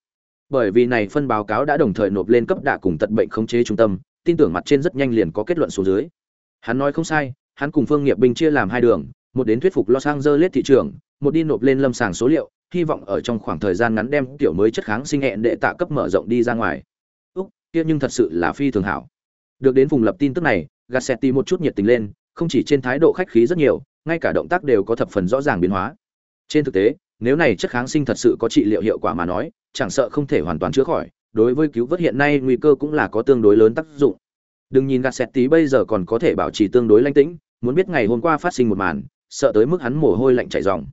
bởi vì này phân báo cáo đã đồng thời nộp lên cấp đạ cùng tật bệnh khống chế trung tâm tin tưởng mặt trên rất nhanh liền có kết luận số dưới hắn nói không sai hắn cùng phương nghiệp binh chia làm hai đường một đến thuyết phục los angeles thị trường một đi nộp lên lâm sàng số liệu hy vọng ở trong khoảng thời gian ngắn đem tiểu mới chất kháng sinh hẹn đệ tạ cấp mở rộng đi ra ngoài. Úc, kia nhưng thật sự là phi thường hảo. Được đến vùng lập tin tức này, Gassetti một chút nhiệt tình lên, không chỉ trên thái độ khách khí rất nhiều, ngay cả động tác đều có thập phần rõ ràng biến hóa. Trên thực tế, nếu này chất kháng sinh thật sự có trị liệu hiệu quả mà nói, chẳng sợ không thể hoàn toàn chữa khỏi, đối với cứu vớt hiện nay nguy cơ cũng là có tương đối lớn tác dụng. Đừng nhìn Gassetti bây giờ còn có thể bảo trì tương đối lanh tĩnh, muốn biết ngày hôm qua phát sinh một màn, sợ tới mức hắn mồ hôi lạnh chảy ròng.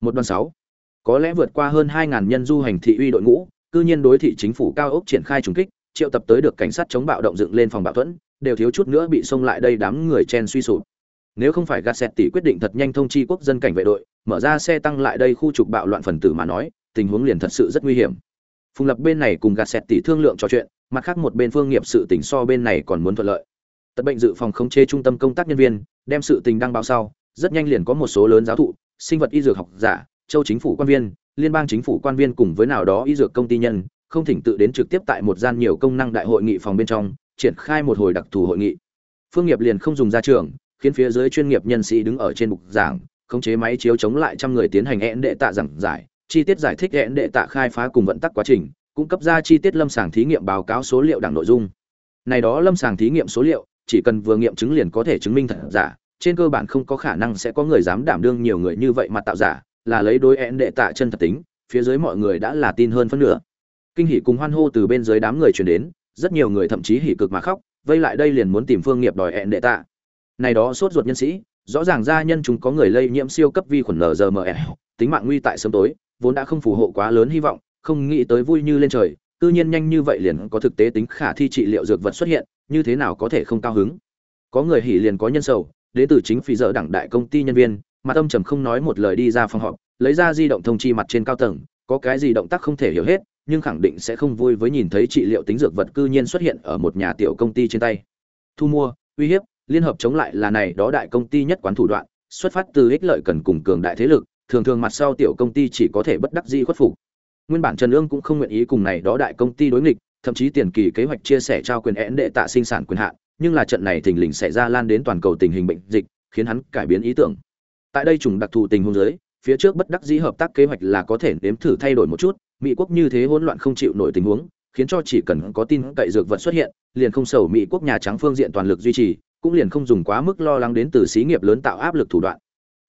Một đoàn sáu có lẽ vượt qua hơn 2000 nhân du hành thị uy đội ngũ, cư nhiên đối thị chính phủ cao ốc triển khai trùng kích, triệu tập tới được cảnh sát chống bạo động dựng lên phòng bạo thuẫn, đều thiếu chút nữa bị xông lại đây đám người chen suy sụp. Nếu không phải tỷ quyết định thật nhanh thông chi quốc dân cảnh vệ đội, mở ra xe tăng lại đây khu trục bạo loạn phần tử mà nói, tình huống liền thật sự rất nguy hiểm. Phùng Lập bên này cùng tỷ thương lượng trò chuyện, mặt khác một bên phương nghiệp sự tình so bên này còn muốn thuận lợi. Tật bệnh dự phòng khống chế trung tâm công tác nhân viên, đem sự tình đăng báo sau, rất nhanh liền có một số lớn giáo thụ, sinh vật y dược học giả, châu chính phủ quan viên, liên bang chính phủ quan viên cùng với nào đó y dược công ty nhân, không thỉnh tự đến trực tiếp tại một gian nhiều công năng đại hội nghị phòng bên trong, triển khai một hồi đặc thù hội nghị. Phương nghiệp liền không dùng ra trường, khiến phía dưới chuyên nghiệp nhân sĩ đứng ở trên bục giảng, khống chế máy chiếu chống lại trăm người tiến hành hẹn đệ tạ giảng giải, chi tiết giải thích hẹn đệ tạ khai phá cùng vận tắc quá trình, cung cấp ra chi tiết lâm sàng thí nghiệm báo cáo số liệu đẳng nội dung. Này đó lâm sàng thí nghiệm số liệu, chỉ cần vừa nghiệm chứng liền có thể chứng minh thật giả, trên cơ bản không có khả năng sẽ có người dám đảm đương nhiều người như vậy mà tạo giả, là lấy đối én đệ tạ chân thật tính phía dưới mọi người đã là tin hơn phân nửa kinh hỉ cùng hoan hô từ bên dưới đám người truyền đến rất nhiều người thậm chí hỉ cực mà khóc vây lại đây liền muốn tìm phương nghiệp đòi hẹn đệ tạ này đó sốt ruột nhân sĩ rõ ràng gia nhân chúng có người lây nhiễm siêu cấp vi khuẩn nzme tính mạng nguy tại sớm tối vốn đã không phù hộ quá lớn hy vọng, không nghĩ tới vui như lên trời tự nhiên nhanh như vậy liền có thực tế tính khả thi trị liệu dược vật xuất hiện, như thế nào có thể không cao hứng? Có người hỉ liền có nhân sầu đến từ chính phi dở đẳng đại công ty nhân viên mặt âm trầm không nói một lời đi ra phòng họp, lấy ra di động thông chi mặt trên cao tầng, có cái gì động tác không thể hiểu hết, nhưng khẳng định sẽ không vui với nhìn thấy trị liệu tính dược vật cư nhiên xuất hiện ở một nhà tiểu công ty trên tay. Thu mua, uy hiếp, liên hợp chống lại là này, đó đại công ty nhất quán thủ đoạn, xuất phát từ ích lợi cần cùng cường đại thế lực thường thường mặt sau tiểu công ty chỉ có thể bất đắc dĩ khuất phục. Nguyên bản trần ương cũng không nguyện ý cùng này đó đại công ty đối nghịch, thậm chí tiền kỳ kế hoạch chia sẻ trao quyền én đệ tạ sinh sản quyền hạn, nhưng là trận này thình lình xảy ra lan đến toàn cầu tình hình bệnh dịch, khiến hắn cải biến ý tưởng. Tại đây trùng đặc thù tình huống giới phía trước bất đắc dĩ hợp tác kế hoạch là có thể nếm thử thay đổi một chút, mỹ quốc như thế hỗn loạn không chịu nổi tình huống, khiến cho chỉ cần có tin cậy dược vật xuất hiện, liền không sầu mỹ quốc nhà trắng phương diện toàn lực duy trì, cũng liền không dùng quá mức lo lắng đến từ xí nghiệp lớn tạo áp lực thủ đoạn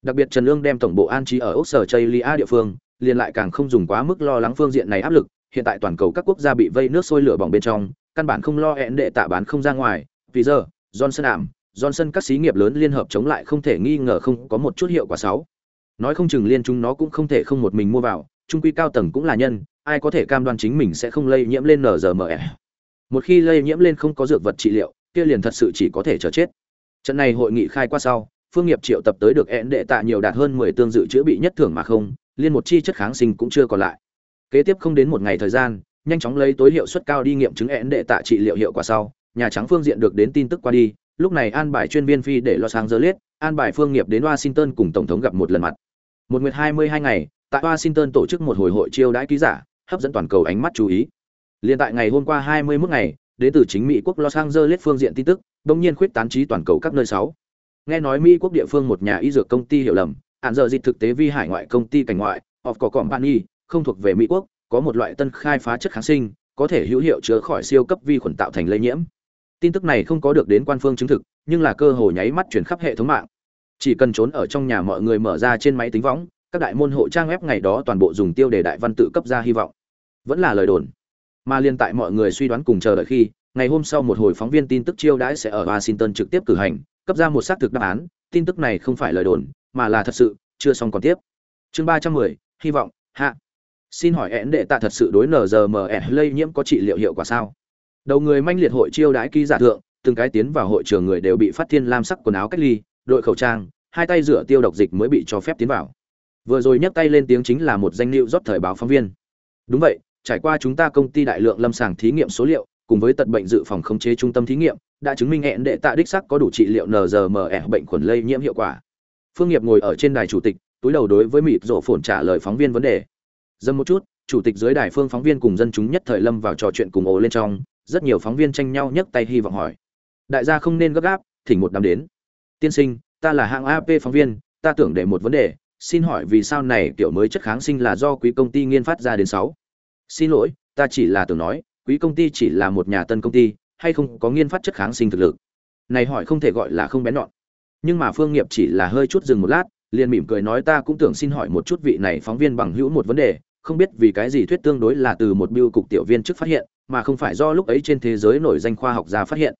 đặc biệt trần lương đem tổng bộ an trí ở ốc sở chây lia địa phương, liền lại càng không dùng quá mức lo lắng phương diện này áp lực, hiện tại toàn cầu các quốc gia bị vây nước sôi lửa bỏng bên trong, căn bản không lo hẹn đệ tạ bán không ra ngoài. Vì giờ, johnson ảm, johnson các xí nghiệp lớn liên hợp chống lại không thể nghi ngờ không có một chút hiệu quả xấu. Nói không chừng liên chúng nó cũng không thể không một mình mua vào, trung quy cao tầng cũng là nhân, ai có thể cam đoan chính mình sẽ không lây nhiễm lên nzme một khi lây nhiễm lên không có dược vật trị liệu, kia liền thật sự chỉ có thể chờ chết. Trận này hội nghị khai qua sau phương nghiệp triệu tập tới được én đệ tạ nhiều đạt hơn mười tương dự chữa bị nhất thưởng mà không, liên một chi chất kháng sinh cũng chưa còn lại. Kế tiếp không đến một ngày thời gian, nhanh chóng lấy tối hiệu suất cao đi nghiệm chứng én đệ tạ trị liệu hiệu quả sau, nhà trắng phương diện được đến tin tức qua đi, lúc này an bài chuyên viên phi để lo sáng giờ liết an bài phương nghiệp đến washington cùng tổng thống gặp một lần mặt. Một nguyệt hai mươi hai ngày, tại washington tổ chức một hồi hội chiêu đãi ký giả, hấp dẫn toàn cầu ánh mắt chú ý. Liên tại ngày hôm qua hai mươi 21 ngày, đến từ chính mỹ quốc los angeles phương diện tin tức, đông nhiên khuyết tán trí toàn cầu các nơi sáu nghe nói mỹ quốc địa phương một nhà y dược công ty hiểu lầm, hạn giờ dịch thực tế vi hải ngoại công ty cảnh ngoại, of có company không thuộc về mỹ quốc, có một loại tân khai phá chất kháng sinh, có thể hữu hiệu chữa khỏi siêu cấp vi khuẩn tạo thành lây nhiễm. Tin tức này không có được đến quan phương chứng thực, nhưng là cơ hội nháy mắt chuyển khắp hệ thống mạng. Chỉ cần trốn ở trong nhà mọi người mở ra trên máy tính võng, các đại môn hộ trang web ngày đó toàn bộ dùng tiêu đề đại văn tự cấp ra hy vọng. Vẫn là lời đồn. Mà liên tại mọi người suy đoán cùng chờ đợi khi, ngày hôm sau một hồi phóng viên tin tức chiêu đãi sẽ ở washington trực tiếp cử hành cấp ra một xác thực đáp án, tin tức này không phải lời đồn, mà là thật sự, chưa xong còn tiếp. Chương ba trăm mười, hy vọng, hạ. Xin hỏi én đệ tạ thật sự đối nzme lây nhiễm có trị liệu hiệu quả sao? Đầu người manh liệt hội chiêu đãi ký giả thượng, từng cái tiến vào hội trường người đều bị phát thiên lam sắc quần áo cách ly, đội khẩu trang, hai tay rửa tiêu độc dịch mới bị cho phép tiến vào. Vừa rồi nhấc tay lên tiếng chính là một danh liệu rót thời báo phóng viên. Đúng vậy, trải qua chúng ta công ty đại lượng lâm sàng thí nghiệm số liệu cùng với tật bệnh dự phòng khống chế trung tâm thí nghiệm, đã chứng minh hẹn đệ tạ đích sắc có đủ trị liệu nzme bệnh khuẩn lây nhiễm hiệu quả. Phương nghiệp ngồi ở trên đài chủ tịch, túi đầu đối với mịt rổ phồn trả lời phóng viên vấn đề. Dâm một chút, chủ tịch dưới đài phương phóng viên cùng dân chúng nhất thời lâm vào trò chuyện cùng ồ lên trong, rất nhiều phóng viên tranh nhau nhấc tay hy vọng hỏi. Đại gia không nên gấp gáp, thỉnh một đám đến. Tiên sinh, ta là hạng ap phóng viên, ta tưởng để một vấn đề, xin hỏi vì sao này kiểu mới chất kháng sinh là do quý công ty nghiên phát ra đến sáu? Xin lỗi, ta chỉ là tưởng nói quý công ty chỉ là một nhà tân công ty, hay không có nghiên phát chất kháng sinh thực lực? Này hỏi không thể gọi là không bén nhọn. Nhưng mà phương nghiệp chỉ là hơi chút dừng một lát, liền mỉm cười nói ta cũng tưởng xin hỏi một chút vị này phóng viên bằng hữu một vấn đề, không biết vì cái gì thuyết tương đối là từ một biêu cục tiểu viên trước phát hiện, mà không phải do lúc ấy trên thế giới nổi danh khoa học gia phát hiện.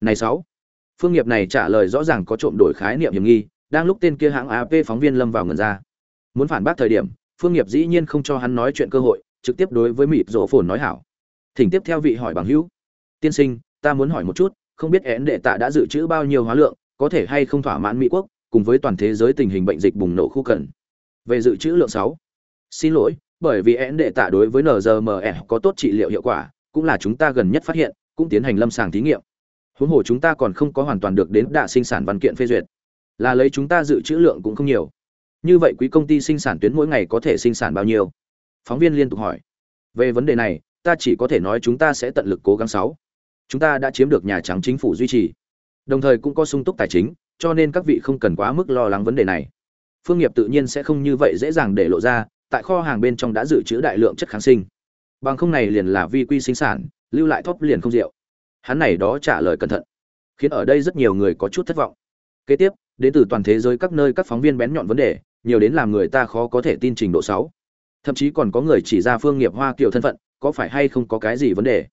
Này sáu, phương nghiệp này trả lời rõ ràng có trộm đổi khái niệm hiểm nghi, đang lúc tên kia hãng ap phóng viên lâm vào ngần ra. Muốn phản bác thời điểm, phương nghiệp dĩ nhiên không cho hắn nói chuyện cơ hội, trực tiếp đối với mịt rổ phồn nói hảo thỉnh tiếp theo vị hỏi bằng hữu. Tiên sinh, ta muốn hỏi một chút, không biết én đệ tạ đã dự trữ bao nhiêu hóa lượng, có thể hay không thỏa mãn mỹ quốc, cùng với toàn thế giới tình hình bệnh dịch bùng nổ khu cần về dự trữ lượng sáu. Xin lỗi, bởi vì én đệ tạ đối với nzme có tốt trị liệu hiệu quả, cũng là chúng ta gần nhất phát hiện, cũng tiến hành lâm sàng thí nghiệm. Huống hồ chúng ta còn không có hoàn toàn được đến đạ sinh sản văn kiện phê duyệt. Là lấy chúng ta dự trữ lượng cũng không nhiều. Như vậy quý công ty sinh sản tuyến mỗi ngày có thể sinh sản bao nhiêu? Phóng viên liên tục hỏi. Về vấn đề này ta chỉ có thể nói chúng ta sẽ tận lực cố gắng sáu. Chúng ta đã chiếm được nhà trắng chính phủ duy trì. Đồng thời cũng có sung túc tài chính, cho nên các vị không cần quá mức lo lắng vấn đề này. Phương nghiệp tự nhiên sẽ không như vậy dễ dàng để lộ ra, tại kho hàng bên trong đã dự trữ đại lượng chất kháng sinh. Bằng không này liền là vi quy sinh sản, lưu lại thóp liền không rượu. Hắn này đó trả lời cẩn thận, khiến ở đây rất nhiều người có chút thất vọng. Kế tiếp, đến từ toàn thế giới các nơi các phóng viên bén nhọn vấn đề, nhiều đến làm người ta khó có thể tin trình độ sáu. Thậm chí còn có người chỉ ra phương nghiệp hoa kiểu thân phận có phải hay không có cái gì vấn đề?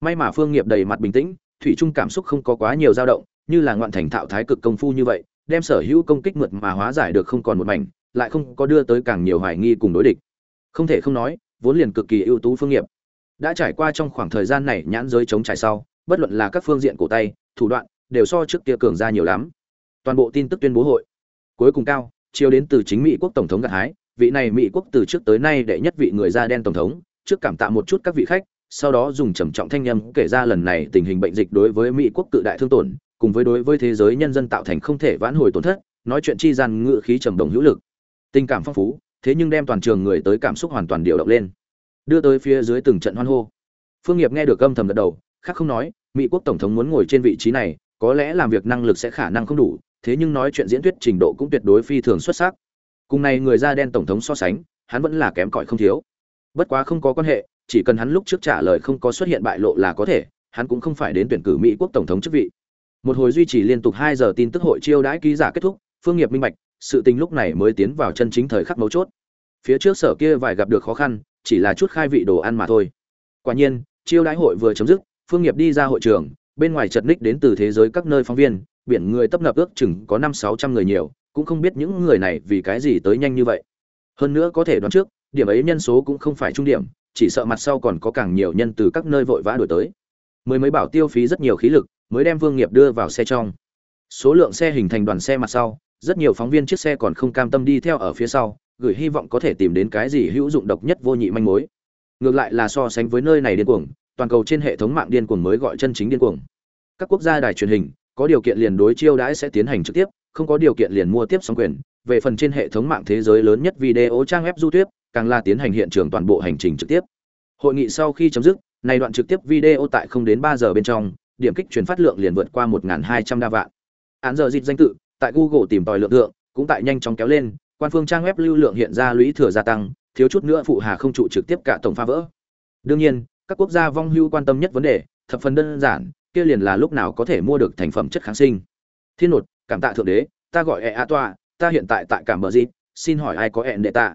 May mà phương nghiệp đầy mặt bình tĩnh, thủy Trung cảm xúc không có quá nhiều dao động, như là ngoạn thành thạo thái cực công phu như vậy, đem sở hữu công kích mượt mà hóa giải được không còn một mảnh, lại không có đưa tới càng nhiều hoài nghi cùng đối địch. Không thể không nói, vốn liền cực kỳ ưu tú phương nghiệp. Đã trải qua trong khoảng thời gian này nhãn giới chống trải sau, bất luận là các phương diện cổ tay, thủ đoạn, đều so trước kia cường ra nhiều lắm. Toàn bộ tin tức tuyên bố hội. Cuối cùng cao chiều đến từ chính mỹ quốc tổng thống gặt hái, vị này mỹ quốc từ trước tới nay đệ nhất vị người da đen tổng thống trước cảm tạ một chút các vị khách, sau đó dùng trầm trọng thanh âm kể ra lần này tình hình bệnh dịch đối với mỹ quốc cự đại thương tổn, cùng với đối với thế giới nhân dân tạo thành không thể vãn hồi tổn thất, nói chuyện chi gian ngự khí trầm đồng hữu lực. Tình cảm phong phú, thế nhưng đem toàn trường người tới cảm xúc hoàn toàn điều động lên. Đưa tới phía dưới từng trận hoan hô. Phương nghiệp nghe được âm thầm gật đầu, khác không nói, mỹ quốc tổng thống muốn ngồi trên vị trí này, có lẽ làm việc năng lực sẽ khả năng không đủ, thế nhưng nói chuyện diễn thuyết trình độ cũng tuyệt đối phi thường xuất sắc. Cùng này người da đen tổng thống so sánh, hắn vẫn là kém cỏi không thiếu bất quá không có quan hệ, chỉ cần hắn lúc trước trả lời không có xuất hiện bại lộ là có thể, hắn cũng không phải đến tuyển cử mỹ quốc tổng thống chức vị. Một hồi duy trì liên tục hai giờ tin tức hội chiêu đãi ký giả kết thúc, phương nghiệp minh bạch, sự tình lúc này mới tiến vào chân chính thời khắc mấu chốt. Phía trước sở kia vài gặp được khó khăn, chỉ là chút khai vị đồ ăn mà thôi. Quả nhiên, chiêu đãi hội vừa chấm dứt, phương nghiệp đi ra hội trường, bên ngoài chật ních đến từ thế giới các nơi phóng viên, biển người tấp nập ước chừng có năm sáu trăm người nhiều, cũng không biết những người này vì cái gì tới nhanh như vậy. Hơn nữa có thể đoán trước điểm ấy nhân số cũng không phải trung điểm chỉ sợ mặt sau còn có càng nhiều nhân từ các nơi vội vã đổi tới. Mười mấy bảo tiêu phí rất nhiều khí lực mới đem vương nghiệp đưa vào xe trong. Số lượng xe hình thành đoàn xe mặt sau rất nhiều phóng viên chiếc xe còn không cam tâm đi theo ở phía sau gửi hy vọng có thể tìm đến cái gì hữu dụng độc nhất vô nhị manh mối. Ngược lại là so sánh với nơi này điên cuồng toàn cầu trên hệ thống mạng điên cuồng mới gọi chân chính điên cuồng. Các quốc gia đài truyền hình có điều kiện liền đối chiêu đãi sẽ tiến hành trực tiếp không có điều kiện liền mua tiếp sóng quyền. Về phần trên hệ thống mạng thế giới lớn nhất video trang web YouTube, càng là tiến hành hiện trường toàn bộ hành trình trực tiếp. Hội nghị sau khi chấm dứt, này đoạn trực tiếp video tại không đến 3 giờ bên trong, điểm kích truyền phát lượng liền vượt qua 1200 đa vạn. Án giờ dịch danh tự, tại Google tìm tòi lượng lượng, cũng tại nhanh chóng kéo lên, quan phương trang web lưu lượng hiện ra lũy thừa gia tăng, thiếu chút nữa phụ hà không trụ trực tiếp cả tổng phá vỡ. Đương nhiên, các quốc gia vong hưu quan tâm nhất vấn đề, thập phần đơn giản, kia liền là lúc nào có thể mua được thành phẩm chất kháng sinh. Thiên nột, cảm tạ thượng đế, ta gọi e a toa, ta hiện tại tại cảm bờ gì xin hỏi ai có ẹn đệ ta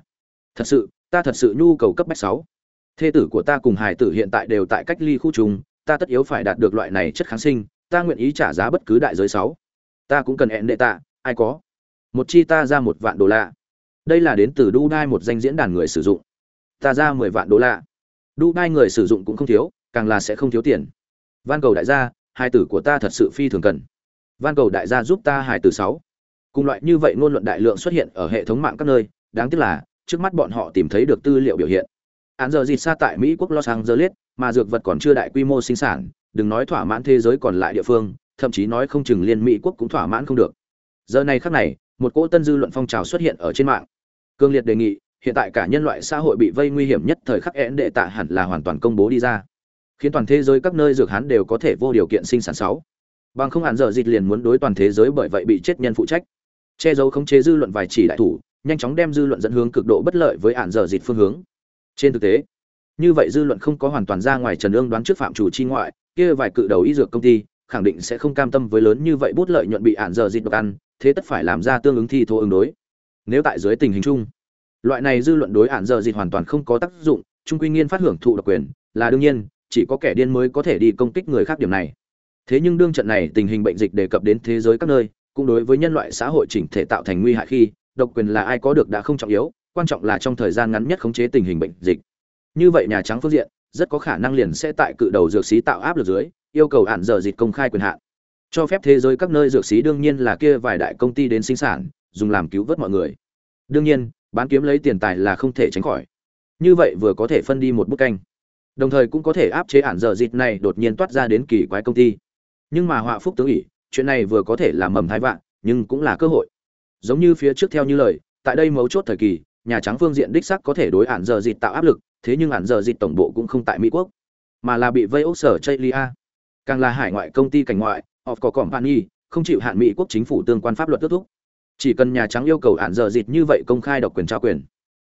thật sự, ta thật sự nhu cầu cấp bách sáu. Thê tử của ta cùng hải tử hiện tại đều tại cách ly khu trùng, ta tất yếu phải đạt được loại này chất kháng sinh, ta nguyện ý trả giá bất cứ đại giới sáu. Ta cũng cần hẹn đệ ta ai có? Một chi ta ra một vạn đô la. Đây là đến từ Dubai một danh diễn đàn người sử dụng. Ta ra mười vạn đô la. Dubai người sử dụng cũng không thiếu, càng là sẽ không thiếu tiền. Van cầu đại gia hai tử của ta thật sự phi thường cần. Van cầu đại gia giúp ta hài tử sáu. Cùng loại như vậy ngôn luận đại lượng xuất hiện ở hệ thống mạng các nơi, đáng tiếc là trước mắt bọn họ tìm thấy được tư liệu biểu hiện. Án giờ dịt xa tại mỹ quốc los angeles, mà dược vật còn chưa đại quy mô sinh sản, đừng nói thỏa mãn thế giới còn lại địa phương, thậm chí nói không chừng liên mỹ quốc cũng thỏa mãn không được. Giờ này khắc này, một cỗ tân dư luận phong trào xuất hiện ở trên mạng. Cương liệt đề nghị, hiện tại cả nhân loại xã hội bị vây nguy hiểm nhất thời khắc én đệ tạ hẳn là hoàn toàn công bố đi ra. Khiến toàn thế giới các nơi dược hán đều có thể vô điều kiện sinh sản sáu. Bằng không hẳn giờ dịch liền muốn đối toàn thế giới bởi vậy bị chết nhân phụ trách. Che giấu khống chế dư luận vài chỉ đại thủ nhanh chóng đem dư luận dẫn hướng cực độ bất lợi với ạn dở dịt phương hướng. Trên thực tế, như vậy dư luận không có hoàn toàn ra ngoài trần ương đoán trước phạm chủ chi ngoại, kia vài cự đầu y dược công ty, khẳng định sẽ không cam tâm với lớn như vậy bút lợi nhuận bị ạn dở dịt độc ăn, thế tất phải làm ra tương ứng thi thô ứng đối. Nếu tại dưới tình hình chung, loại này dư luận đối ạn dở dịt hoàn toàn không có tác dụng, trung quy nghiên phát hưởng thụ độc quyền, là đương nhiên, chỉ có kẻ điên mới có thể đi công kích người khác điểm này. Thế nhưng đương trận này tình hình bệnh dịch đề cập đến thế giới các nơi, cũng đối với nhân loại xã hội chỉnh thể tạo thành nguy hại khi độc quyền là ai có được đã không trọng yếu, quan trọng là trong thời gian ngắn nhất khống chế tình hình bệnh dịch. Như vậy nhà trắng phương diện, rất có khả năng liền sẽ tại cự đầu dược sĩ tạo áp lực dưới, yêu cầu hạn giờ dịch công khai quyền hạn. Cho phép thế giới các nơi dược sĩ đương nhiên là kia vài đại công ty đến sinh sản, dùng làm cứu vớt mọi người. Đương nhiên, bán kiếm lấy tiền tài là không thể tránh khỏi. Như vậy vừa có thể phân đi một bức canh. Đồng thời cũng có thể áp chế hạn giờ dịch này đột nhiên toát ra đến kỳ quái công ty. Nhưng mà họa phúc tướng ủy chuyện này vừa có thể là mầm thái vạn, nhưng cũng là cơ hội giống như phía trước theo như lời, tại đây mấu chốt thời kỳ, nhà trắng phương diện đích sắc có thể đối ản giờ dịt tạo áp lực, thế nhưng ản giờ dịt tổng bộ cũng không tại mỹ quốc, mà là bị vây ốc sở chaylia càng là hải ngoại công ty cảnh ngoại, of có company không chịu hạn mỹ quốc chính phủ tương quan pháp luật kết thúc. Chỉ cần nhà trắng yêu cầu ản giờ dịt như vậy công khai độc quyền trao quyền.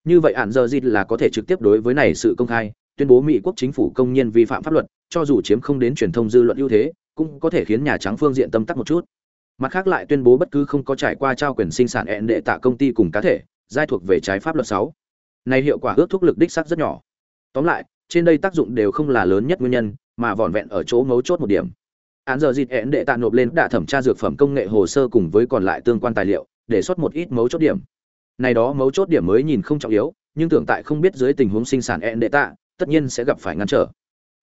Như vậy ản giờ dịt là có thể trực tiếp đối với này sự công khai, tuyên bố mỹ quốc chính phủ công nhân vi phạm pháp luật, cho dù chiếm không đến truyền thông dư luận ưu thế, cũng có thể khiến nhà trắng phương diện tâm tắc một chút mặt khác lại tuyên bố bất cứ không có trải qua trao quyền sinh sản ẹn đệ tạ công ty cùng cá thể, giai thuộc về trái pháp luật sáu. Này hiệu quả ước thúc lực đích sắc rất nhỏ. Tóm lại, trên đây tác dụng đều không là lớn nhất nguyên nhân, mà vỏn vẹn ở chỗ mấu chốt một điểm. Án giờ dịt ẹn đệ tạ nộp lên đã thẩm tra dược phẩm công nghệ hồ sơ cùng với còn lại tương quan tài liệu, để xuất một ít mấu chốt điểm. Này đó mấu chốt điểm mới nhìn không trọng yếu, nhưng tưởng tại không biết dưới tình huống sinh sản ẹn đệ tạ, tất nhiên sẽ gặp phải ngăn trở.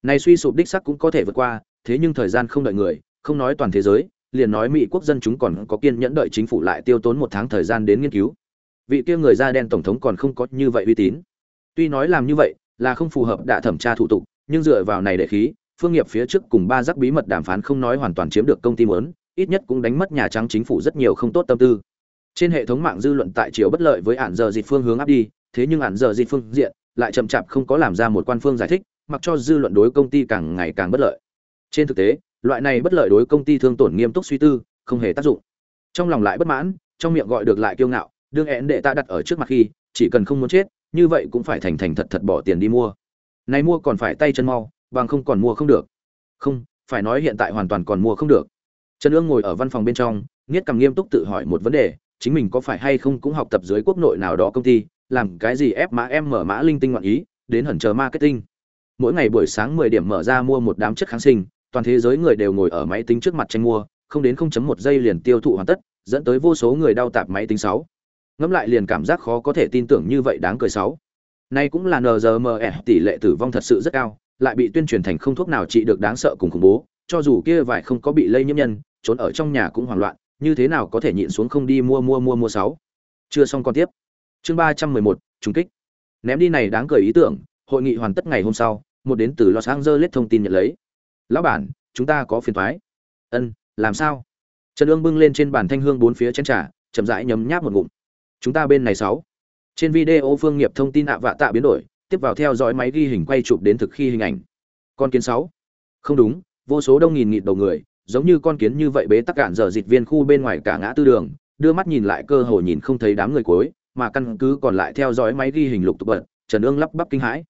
Này suy sụp đích sắc cũng có thể vượt qua, thế nhưng thời gian không đợi người, không nói toàn thế giới liền nói mỹ quốc dân chúng còn có kiên nhẫn đợi chính phủ lại tiêu tốn một tháng thời gian đến nghiên cứu. Vị kia người da đen tổng thống còn không có như vậy uy tín. Tuy nói làm như vậy, là không phù hợp đạ thẩm tra thủ tục, nhưng dựa vào này để khí, phương nghiệp phía trước cùng ba giác bí mật đàm phán không nói hoàn toàn chiếm được công ty muốn, ít nhất cũng đánh mất nhà trắng chính phủ rất nhiều không tốt tâm tư. Trên hệ thống mạng dư luận tại chiều bất lợi với ản giờ dịch phương hướng áp đi, thế nhưng ản giờ dịch phương diện lại chậm chạp không có làm ra một quan phương giải thích, mặc cho dư luận đối công ty càng ngày càng bất lợi. Trên thực tế loại này bất lợi đối công ty thương tổn nghiêm túc suy tư, không hề tác dụng. Trong lòng lại bất mãn, trong miệng gọi được lại kiêu ngạo, đương én đệ ta đặt ở trước mặt khi, chỉ cần không muốn chết, như vậy cũng phải thành thành thật thật bỏ tiền đi mua. Này mua còn phải tay chân mau, bằng không còn mua không được. Không, phải nói hiện tại hoàn toàn còn mua không được. Trần ương ngồi ở văn phòng bên trong, nghiết cầm nghiêm túc tự hỏi một vấn đề, chính mình có phải hay không cũng học tập dưới quốc nội nào đó công ty, làm cái gì ép mã em mở mã linh tinh ngoạn ý, đến hẩn chờ marketing. Mỗi ngày buổi sáng 10 điểm mở ra mua một đám chất kháng sinh toàn thế giới người đều ngồi ở máy tính trước mặt tranh mua không đến 0.1 giây liền tiêu thụ hoàn tất dẫn tới vô số người đau tạp máy tính 6. ngẫm lại liền cảm giác khó có thể tin tưởng như vậy đáng cười 6. Nay cũng là NZME tỷ lệ tử vong thật sự rất cao, lại bị tuyên truyền thành không thuốc nào trị được đáng sợ cùng khủng bố, cho dù kia vài không có bị lây nhiễm nhân, trốn ở trong nhà cũng hoảng loạn, như thế nào có thể nhịn xuống không đi mua mua mua mua sáu. Chưa xong con tiếp. Chương ba trăm mười một trùng kích. Ném đi này đáng cười ý tưởng, hội nghị hoàn tất ngày hôm sau, một đến từ Los Angeles thông tin nhận lấy. "Lão bản, chúng ta có phiền thoái. "Ân, làm sao?" Trần ương bưng lên trên bàn thanh hương bốn phía chén trà, chậm rãi nhấm nháp một ngụm. "Chúng ta bên này sáu trên video phương nghiệp thông tin ạ vạ tạ biến đổi tiếp vào theo dõi máy ghi hình quay chụp đến thực khi hình ảnh con kiến sáu không đúng vô số đông nghìn nghịt đầu người giống như con kiến như vậy bế tắc cạn giờ dịch viên khu bên ngoài cả ngã tư đường đưa mắt nhìn lại cơ hồ nhìn không thấy đám người cuối mà căn cứ còn lại theo dõi máy ghi hình lục tục bật trần ương lắp bắp kinh hãi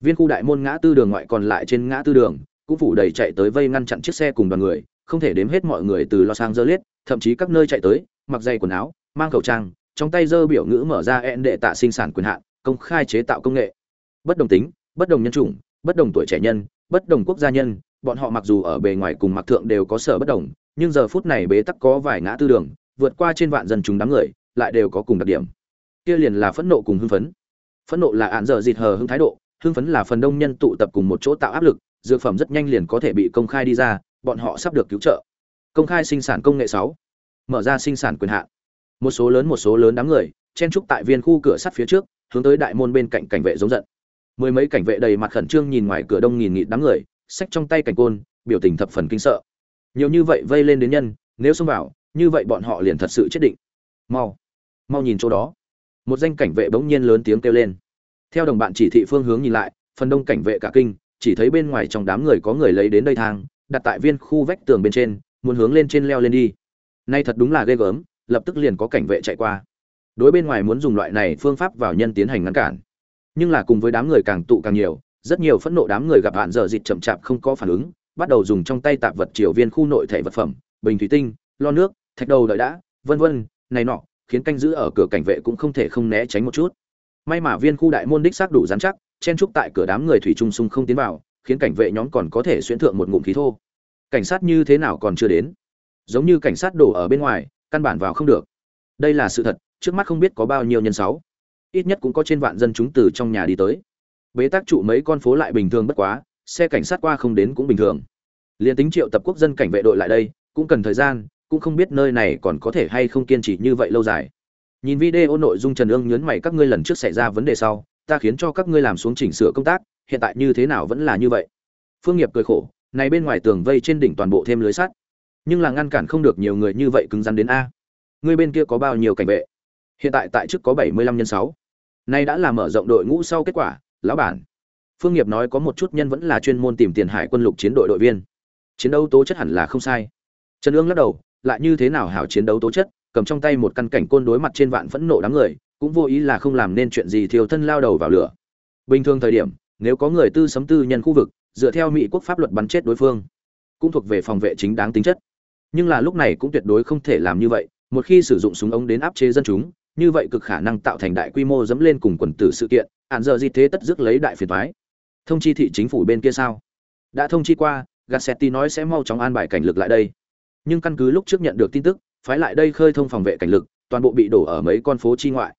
viên khu đại môn ngã tư đường ngoại còn lại trên ngã tư đường cũng phủ đầy chạy tới vây ngăn chặn chiếc xe cùng đoàn người, không thể đếm hết mọi người từ los angeles, thậm chí các nơi chạy tới, mặc dây quần áo, mang khẩu trang, trong tay dơ biểu ngữ mở ra ẹn đệ tạ sinh sản quyền hạn, công khai chế tạo công nghệ. Bất đồng tính, bất đồng nhân chủng, bất đồng tuổi trẻ nhân, bất đồng quốc gia nhân, bọn họ mặc dù ở bề ngoài cùng mặc thượng đều có sở bất đồng, nhưng giờ phút này bế tắc có vài ngã tư đường, vượt qua trên vạn dân chúng đám người, lại đều có cùng đặc điểm. Kia liền là phẫn nộ cùng hưng phấn. Phẫn nộ là ạn dở dịt hờ hưng thái độ hưng phấn là phần đông nhân tụ tập cùng một chỗ tạo áp lực, dược phẩm rất nhanh liền có thể bị công khai đi ra, bọn họ sắp được cứu trợ. Công khai sinh sản công nghệ sáu. Mở ra sinh sản quyền hạn. Một số lớn một số lớn đám người, chen trúc tại viên khu cửa sắt phía trước, hướng tới đại môn bên cạnh cảnh vệ giống giận. Mười mấy cảnh vệ đầy mặt khẩn trương nhìn ngoài cửa đông nghìn nghịt đám người, xách trong tay cảnh côn, biểu tình thập phần kinh sợ. Nhiều như vậy vây lên đến nhân, nếu xông vào, như vậy bọn họ liền thật sự chết định. Mau. Mau nhìn chỗ đó. Một danh cảnh vệ bỗng nhiên lớn tiếng kêu lên theo đồng bạn chỉ thị phương hướng nhìn lại, phần đông cảnh vệ cả kinh, chỉ thấy bên ngoài trong đám người có người lấy đến đây thang, đặt tại viên khu vách tường bên trên, muốn hướng lên trên leo lên đi. Nay thật đúng là ghê gớm, lập tức liền có cảnh vệ chạy qua. Đối bên ngoài muốn dùng loại này phương pháp vào nhân tiến hành ngăn cản. Nhưng là cùng với đám người càng tụ càng nhiều, rất nhiều phẫn nộ đám người gặp hạn dở dịt chậm chạp không có phản ứng, bắt đầu dùng trong tay tạp vật triều viên khu nội thể vật phẩm, bình thủy tinh, lo nước, thạch đầu đợi đã, vân vân, này nọ, khiến canh giữ ở cửa cảnh vệ cũng không thể không né tránh một chút may mà viên khu đại môn đích xác đủ dán chắc, chen trúc tại cửa đám người thủy trung sung không tiến vào, khiến cảnh vệ nhóm còn có thể xuyên thượng một ngụm khí thô. Cảnh sát như thế nào còn chưa đến? Giống như cảnh sát đổ ở bên ngoài, căn bản vào không được. Đây là sự thật, trước mắt không biết có bao nhiêu nhân sáu. Ít nhất cũng có trên vạn dân chúng từ trong nhà đi tới. Bế tắc trụ mấy con phố lại bình thường bất quá, xe cảnh sát qua không đến cũng bình thường. Liền tính triệu tập quốc dân cảnh vệ đội lại đây, cũng cần thời gian, cũng không biết nơi này còn có thể hay không kiên trì như vậy lâu dài nhìn video nội dung trần ương nhấn mày các ngươi lần trước xảy ra vấn đề sau, ta khiến cho các ngươi làm xuống chỉnh sửa công tác, hiện tại như thế nào vẫn là như vậy. Phương nghiệp cười khổ, này bên ngoài tường vây trên đỉnh toàn bộ thêm lưới sắt. Nhưng là ngăn cản không được nhiều người như vậy cứng rắn đến a. Ngươi bên kia có bao nhiêu cảnh vệ? Hiện tại tại chức có bảy mươi lăm nhân sáu. Nay đã là mở rộng đội ngũ sau kết quả, lão bản. Phương nghiệp nói có một chút nhân vẫn là chuyên môn tìm tiền hải quân lục chiến đội đội viên. Chiến đấu tố chất hẳn là không sai. Trần ương lắc đầu, lại như thế nào hảo chiến đấu tố chất? Cầm trong tay một căn cảnh côn đối mặt trên vạn phẫn nộ đám người, cũng vô ý là không làm nên chuyện gì thiêu thân lao đầu vào lửa. Bình thường thời điểm, nếu có người tư sấm tư nhân khu vực, dựa theo mỹ quốc pháp luật bắn chết đối phương, cũng thuộc về phòng vệ chính đáng tính chất. Nhưng là lúc này cũng tuyệt đối không thể làm như vậy, một khi sử dụng súng ống đến áp chế dân chúng, như vậy cực khả năng tạo thành đại quy mô dẫm lên cùng quần tử sự kiện, hạn giờ gì thế tất dứt lấy đại phiền thoái thông chi thị chính phủ bên kia sao? Đã thông chi qua, gassetti nói sẽ mau chóng an bài cảnh lực lại đây. Nhưng căn cứ lúc trước nhận được tin tức phái lại đây khơi thông phòng vệ cảnh lực, toàn bộ bị đổ ở mấy con phố chi ngoại.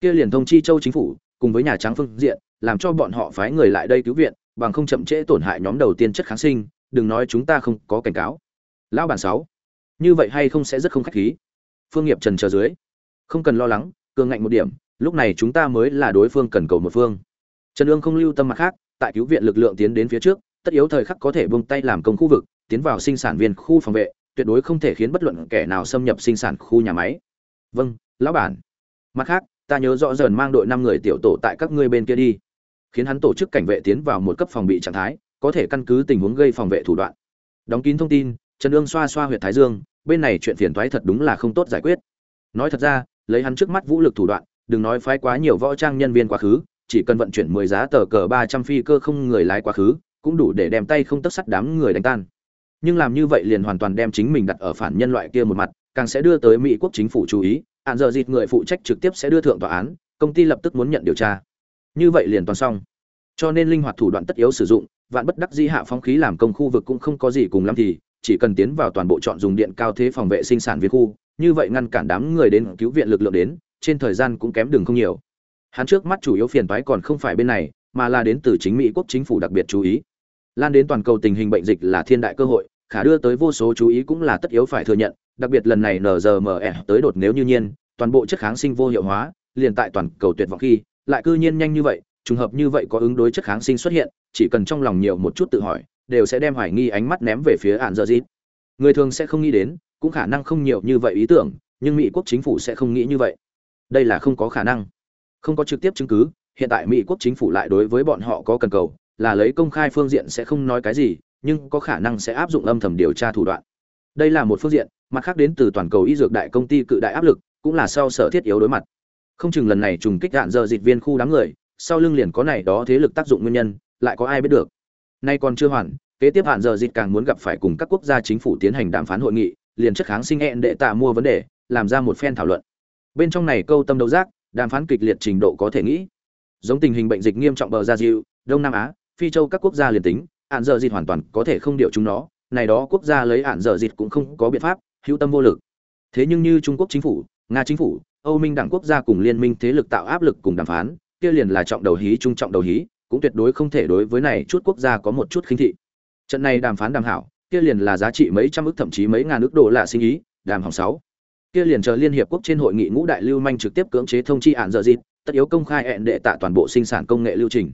Kia liền thông chi châu chính phủ, cùng với nhà trắng phương diện, làm cho bọn họ phái người lại đây cứu viện, bằng không chậm trễ tổn hại nhóm đầu tiên chất kháng sinh, đừng nói chúng ta không có cảnh cáo. Lão bản sáu, như vậy hay không sẽ rất không khách khí. Phương nghiệp trần chờ dưới. Không cần lo lắng, cường ngạnh một điểm, lúc này chúng ta mới là đối phương cần cầu một phương. Trần ương không lưu tâm mặt khác, tại cứu viện lực lượng tiến đến phía trước, tất yếu thời khắc có thể buông tay làm công khu vực, tiến vào sinh sản viên khu phòng vệ tuyệt đối không thể khiến bất luận kẻ nào xâm nhập sinh sản khu nhà máy. Vâng lão bản. Mặt khác, ta nhớ rõ dần mang đội năm người tiểu tổ tại các ngươi bên kia đi. Khiến hắn tổ chức cảnh vệ tiến vào một cấp phòng bị trạng thái, có thể căn cứ tình huống gây phòng vệ thủ đoạn. Đóng kín thông tin, trần ương xoa xoa huyệt thái dương, bên này chuyện phiền toái thật đúng là không tốt giải quyết. Nói thật ra, lấy hắn trước mắt vũ lực thủ đoạn, đừng nói phái quá nhiều võ trang nhân viên quá khứ, chỉ cần vận chuyển mười giá tờ cờ ba trăm phi cơ không người lái quá khứ, cũng đủ để đem tay không tất sắt đám người đánh tan nhưng làm như vậy liền hoàn toàn đem chính mình đặt ở phản nhân loại kia một mặt, càng sẽ đưa tới mỹ quốc chính phủ chú ý, hạn giờ dịt người phụ trách trực tiếp sẽ đưa thượng tòa án, công ty lập tức muốn nhận điều tra. Như vậy liền toàn xong. Cho nên linh hoạt thủ đoạn tất yếu sử dụng, vạn bất đắc di hạ phóng khí làm công khu vực cũng không có gì cùng lắm thì, chỉ cần tiến vào toàn bộ chọn dùng điện cao thế phòng vệ sinh sản viên khu, như vậy ngăn cản đám người đến cứu viện lực lượng đến, trên thời gian cũng kém đường không nhiều. Hắn trước mắt chủ yếu phiền toái còn không phải bên này, mà là đến từ chính mỹ quốc chính phủ đặc biệt chú ý lan đến toàn cầu tình hình bệnh dịch là thiên đại cơ hội, khả đưa tới vô số chú ý cũng là tất yếu phải thừa nhận, đặc biệt lần này nrmr tới đột nếu như nhiên, toàn bộ chất kháng sinh vô hiệu hóa, liền tại toàn cầu tuyệt vọng khi, lại cư nhiên nhanh như vậy, trùng hợp như vậy có ứng đối chất kháng sinh xuất hiện, chỉ cần trong lòng nhiều một chút tự hỏi, đều sẽ đem hoài nghi ánh mắt ném về phía ạn dơ dít. Người thường sẽ không nghĩ đến, cũng khả năng không nhiều như vậy ý tưởng, nhưng mỹ quốc chính phủ sẽ không nghĩ như vậy. Đây là không có khả năng. Không có trực tiếp chứng cứ, hiện tại mỹ quốc chính phủ lại đối với bọn họ có cần cầu là lấy công khai phương diện sẽ không nói cái gì, nhưng có khả năng sẽ áp dụng âm thầm điều tra thủ đoạn. Đây là một phương diện, mặt khác đến từ toàn cầu y dược đại công ty cự đại áp lực, cũng là sau sở thiết yếu đối mặt. Không chừng lần này trùng kích đạn giờ dịch viên khu đám người, sau lưng liền có này đó thế lực tác dụng nguyên nhân, lại có ai biết được. Nay còn chưa hoàn, kế tiếp hạn giờ dịch càng muốn gặp phải cùng các quốc gia chính phủ tiến hành đàm phán hội nghị, liền chất kháng sinh hẹn đệ tạ mua vấn đề, làm ra một phen thảo luận. Bên trong này câu tâm đấu giác, đàm phán kịch liệt trình độ có thể nghĩ. Giống tình hình bệnh dịch nghiêm trọng bờ gia diệu đông nam á phi châu các quốc gia liền tính, ạn dở dịt hoàn toàn có thể không điều chúng nó, này đó quốc gia lấy ạn dở dịt cũng không có biện pháp, hữu tâm vô lực. Thế nhưng như trung quốc chính phủ, nga chính phủ, âu minh đảng quốc gia cùng liên minh thế lực tạo áp lực cùng đàm phán, kia liền là trọng đầu hí trung trọng đầu hí, cũng tuyệt đối không thể đối với này chút quốc gia có một chút khinh thị. Trận này đàm phán đàm hảo, kia liền là giá trị mấy trăm ức thậm chí mấy ngàn ức đô là sinh ý, đàm hỏng sáu. Kia liền chờ liên hiệp quốc trên hội nghị ngũ đại lưu manh trực tiếp cưỡng chế thông chi ạn dợ dịt, tất yếu công khai hẹn đệ tạ toàn bộ sinh sản công nghệ lưu trình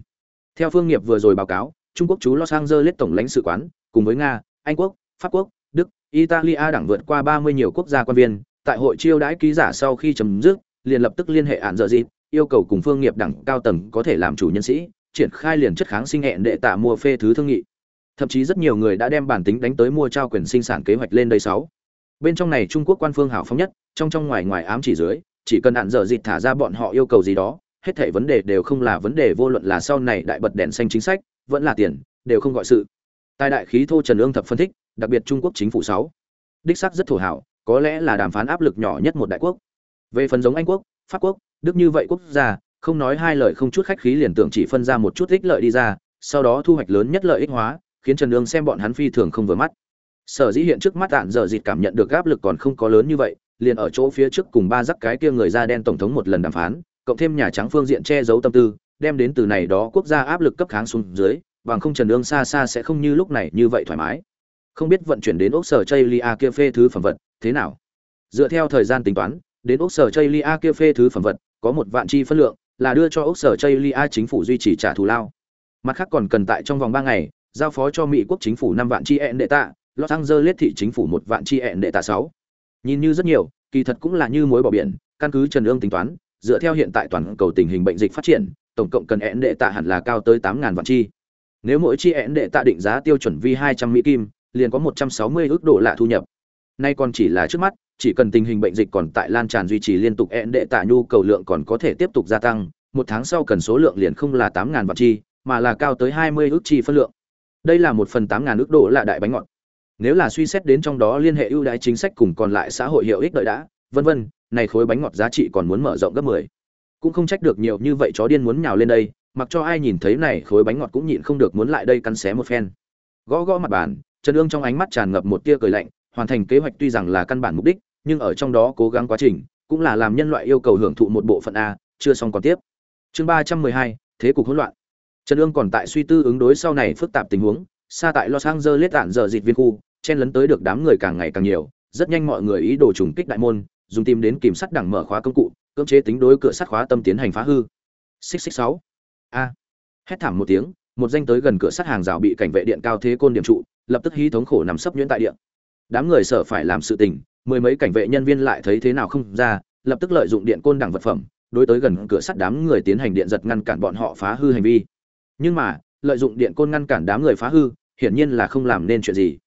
theo phương nghiệp vừa rồi báo cáo, trung quốc chú los angeles tổng lãnh sự quán, cùng với nga, anh quốc, pháp quốc, đức, italia đảng vượt qua ba mươi nhiều quốc gia quan viên, tại hội chiêu đãi ký giả sau khi chấm dứt, liền lập tức liên hệ án dở dịt yêu cầu cùng phương nghiệp đẳng cao tầng có thể làm chủ nhân sĩ, triển khai liền chất kháng sinh hẹn đệ tạ mua phê thứ thương nghị. Thậm chí rất nhiều người đã đem bản tính đánh tới mua trao quyền sinh sản kế hoạch lên đây sáu. Bên trong này trung quốc quan phương hảo phóng nhất, trong trong ngoài ngoài ám chỉ dưới, chỉ cần án dở dịt thả ra bọn họ yêu cầu gì đó hết thảy vấn đề đều không là vấn đề, vô luận là sau này đại bật đèn xanh chính sách, vẫn là tiền, đều không gọi sự. Tài đại khí thô trần ương thập phân tích đặc biệt trung quốc chính phủ sáu. Đích xác rất thổ hảo, có lẽ là đàm phán áp lực nhỏ nhất một đại quốc. Về phần giống anh quốc, pháp quốc, đức như vậy quốc gia, không nói hai lời không chút khách khí liền tưởng chỉ phân ra một chút ích lợi đi ra, sau đó thu hoạch lớn nhất lợi ích hóa, khiến trần ương xem bọn hắn phi thường không vừa mắt. Sở dĩ hiện trước mắt tạn dở dịt cảm nhận được áp lực còn không có lớn như vậy, liền ở chỗ phía trước cùng ba dắt cái kia người da đen tổng thống một lần đàm phán cộng thêm nhà trắng phương diện che giấu tâm tư, đem đến từ này đó quốc gia áp lực cấp kháng xuống dưới, bằng không trần ương xa xa sẽ không như lúc này như vậy thoải mái. Không biết vận chuyển đến ốc sở chây lia kia phê thứ phẩm vật, thế nào? Dựa theo thời gian tính toán, đến ốc sở chây lia kia phê thứ phẩm vật, có một vạn chi phân lượng, là đưa cho ốc sở chây lia chính phủ duy trì trả thù lao. Mặt khác còn cần tại trong vòng ba ngày, giao phó cho mỹ quốc chính phủ năm vạn chi ẹn đệ tạ, los angeles thị chính phủ một vạn chi ẹn đệ tạ sáu. Nhìn như rất nhiều, kỳ thật cũng là như mối bỏ biển, căn cứ trần ương tính toán dựa theo hiện tại toàn cầu tình hình bệnh dịch phát triển, tổng cộng cần én đệ tạ hẳn là cao tới 8000 vạn chi. Nếu mỗi chi én đệ tạ định giá tiêu chuẩn vi hai trăm mỹ kim, liền có một trăm sáu mươi ước độ lạ thu nhập. Nay còn chỉ là trước mắt, chỉ cần tình hình bệnh dịch còn tại lan tràn duy trì liên tục én đệ tạ nhu cầu lượng còn có thể tiếp tục gia tăng, một tháng sau cần số lượng liền không là 8000 vạn chi, mà là cao tới hai mươi ước chi phân lượng. Đây là một phần tám ngàn ước độ lạ đại bánh ngọt. Nếu là suy xét đến trong đó liên hệ ưu đãi chính sách cùng còn lại xã hội hiệu ích đợi đã, vân vân này khối bánh ngọt giá trị còn muốn mở rộng gấp mười. Cũng không trách được nhiều như vậy chó điên muốn nhào lên đây, mặc cho ai nhìn thấy này khối bánh ngọt cũng nhịn không được muốn lại đây cắn xé một phen. Gõ gõ mặt bàn, trần Dương trong ánh mắt tràn ngập một tia cười lạnh, hoàn thành kế hoạch tuy rằng là căn bản mục đích, nhưng ở trong đó cố gắng quá trình, cũng là làm nhân loại yêu cầu hưởng thụ một bộ phận a, chưa xong còn tiếp. Chương ba trăm mười hai, thế cục hỗn loạn. Trần Dương còn tại suy tư ứng đối sau này phức tạp tình huống, xa tại los angeles tản giờ dịch viên khu, chen lấn tới được đám người càng ngày càng nhiều, rất nhanh mọi người ý đồ trùng kích đại môn dùng tìm đến kìm sắt đẳng mở khóa công cụ, cưỡng chế tính đối cửa sắt khóa tâm tiến hành phá hư. Xích xích sáu. A. Hét thảm một tiếng, một danh tới gần cửa sắt hàng rào bị cảnh vệ điện cao thế côn điểm trụ, lập tức hí thống khổ nằm sấp nhuyễn tại điện đám người sợ phải làm sự tình, mười mấy cảnh vệ nhân viên lại thấy thế nào không ra, lập tức lợi dụng điện côn đẳng vật phẩm, đối tới gần cửa sắt đám người tiến hành điện giật ngăn cản bọn họ phá hư hành vi. Nhưng mà, lợi dụng điện côn ngăn cản đám người phá hư, hiển nhiên là không làm nên chuyện gì.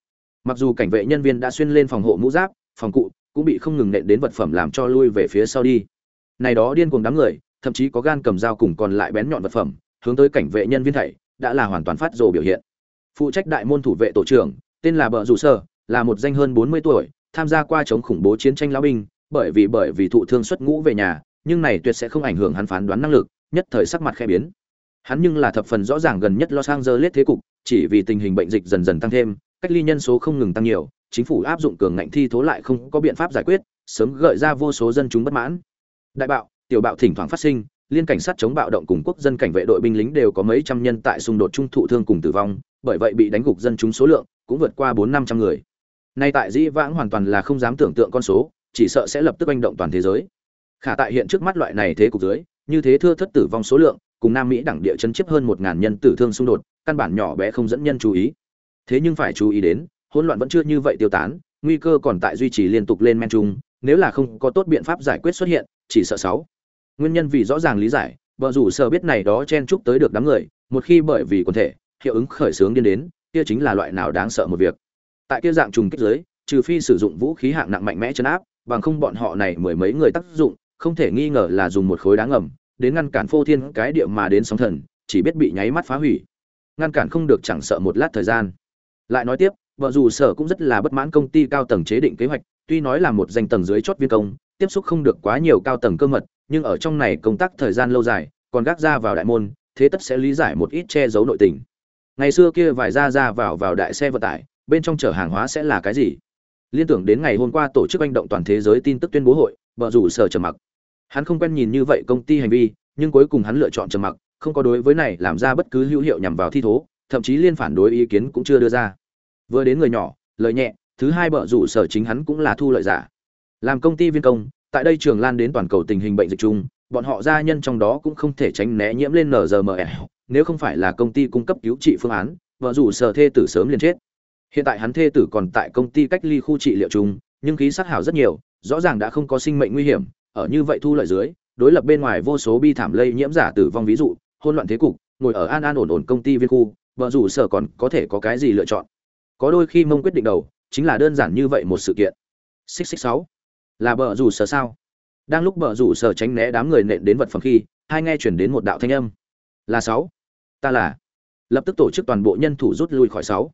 Mặc dù cảnh vệ nhân viên đã xuyên lên phòng hộ mũ giáp, phòng cụ cũng bị không ngừng nện đến vật phẩm làm cho lui về phía sau đi. Này đó điên cuồng đám người, thậm chí có gan cầm dao cùng còn lại bén nhọn vật phẩm, hướng tới cảnh vệ nhân viên thảy, đã là hoàn toàn phát rồ biểu hiện. Phụ trách đại môn thủ vệ tổ trưởng, tên là bờ rủ sơ, là một danh hơn 40 tuổi, tham gia qua chống khủng bố chiến tranh lão binh, bởi vì bởi vì thụ thương xuất ngũ về nhà, nhưng này tuyệt sẽ không ảnh hưởng hắn phán đoán năng lực, nhất thời sắc mặt khẽ biến. Hắn nhưng là thập phần rõ ràng gần nhất Los Angeles thế cục, chỉ vì tình hình bệnh dịch dần dần tăng thêm, cách ly nhân số không ngừng tăng nhiều chính phủ áp dụng cường ngạnh thi thố lại không có biện pháp giải quyết, sớm gợi ra vô số dân chúng bất mãn. Đại bạo, tiểu bạo thỉnh thoảng phát sinh, liên cảnh sát chống bạo động cùng quốc dân cảnh vệ đội binh lính đều có mấy trăm nhân tại xung đột trung thụ thương cùng tử vong, bởi vậy bị đánh gục dân chúng số lượng cũng vượt qua bốn năm trăm người. Nay tại dĩ vãng hoàn toàn là không dám tưởng tượng con số, chỉ sợ sẽ lập tức manh động toàn thế giới. Khả tại hiện trước mắt loại này thế cục dưới, như thế thưa thất tử vong số lượng, cùng nam mỹ đẳng địa chấn chiếp hơn một ngàn nhân tử thương xung đột, căn bản nhỏ bé không dẫn nhân chú ý. Thế nhưng phải chú ý đến hỗn loạn vẫn chưa như vậy tiêu tán, nguy cơ còn tại duy trì liên tục lên men trung nếu là không có tốt biện pháp giải quyết xuất hiện, chỉ sợ sáu. Nguyên nhân vì rõ ràng lý giải, vợ rủ sợ biết này đó chen chúc tới được đám người, một khi bởi vì quần thể, hiệu ứng khởi sướng điên đến, kia chính là loại nào đáng sợ một việc. Tại kia dạng trùng kích giới, trừ phi sử dụng vũ khí hạng nặng mạnh mẽ chấn áp, bằng không bọn họ này mười mấy người tác dụng, không thể nghi ngờ là dùng một khối đá ngầm, đến ngăn cản phô thiên cái địa mà đến sóng thần, chỉ biết bị nháy mắt phá hủy. Ngăn cản không được chẳng sợ một lát thời gian. Lại nói tiếp vợ dù sở cũng rất là bất mãn công ty cao tầng chế định kế hoạch, tuy nói là một danh tầng dưới chót viên công, tiếp xúc không được quá nhiều cao tầng cơ mật, nhưng ở trong này công tác thời gian lâu dài, còn gác ra vào đại môn, thế tất sẽ lý giải một ít che giấu nội tình. Ngày xưa kia vài ra ra vào vào đại xe vận tải, bên trong chở hàng hóa sẽ là cái gì? Liên tưởng đến ngày hôm qua tổ chức hành động toàn thế giới tin tức tuyên bố hội, vợ rủ sở trầm mặc. Hắn không quen nhìn như vậy công ty hành vi, nhưng cuối cùng hắn lựa chọn trầm mặc, không có đối với này làm ra bất cứ hữu hiệu nhằm vào thi thố, thậm chí liên phản đối ý kiến cũng chưa đưa ra vừa đến người nhỏ lợi nhẹ, thứ hai bợ rủ sở chính hắn cũng là thu lợi giả. Làm công ty viên công, tại đây trường lan đến toàn cầu tình hình bệnh dịch chung, bọn họ gia nhân trong đó cũng không thể tránh né nhiễm lên nzme nếu không phải là công ty cung cấp cứu trị phương án vợ rủ sở thê tử sớm liền chết. Hiện tại hắn thê tử còn tại công ty cách ly khu trị liệu chung, nhưng khí sát hảo rất nhiều, rõ ràng đã không có sinh mệnh nguy hiểm, ở như vậy thu lợi dưới, đối lập bên ngoài vô số bi thảm lây nhiễm giả tử vong ví dụ hôn loạn thế cục, ngồi ở an an ổn ổn công ty viên khu vợ rủ sở còn có thể có cái gì lựa chọn? Có đôi khi mông quyết định đầu, chính là đơn giản như vậy một sự kiện. Xích xích sáu. Là bờ rủ sở sao? Đang lúc bờ rủ sở tránh né đám người nện đến vật phẩm khi, hai nghe chuyển đến một đạo thanh âm. Là sáu. Ta là. Lập tức tổ chức toàn bộ nhân thủ rút lui khỏi sáu.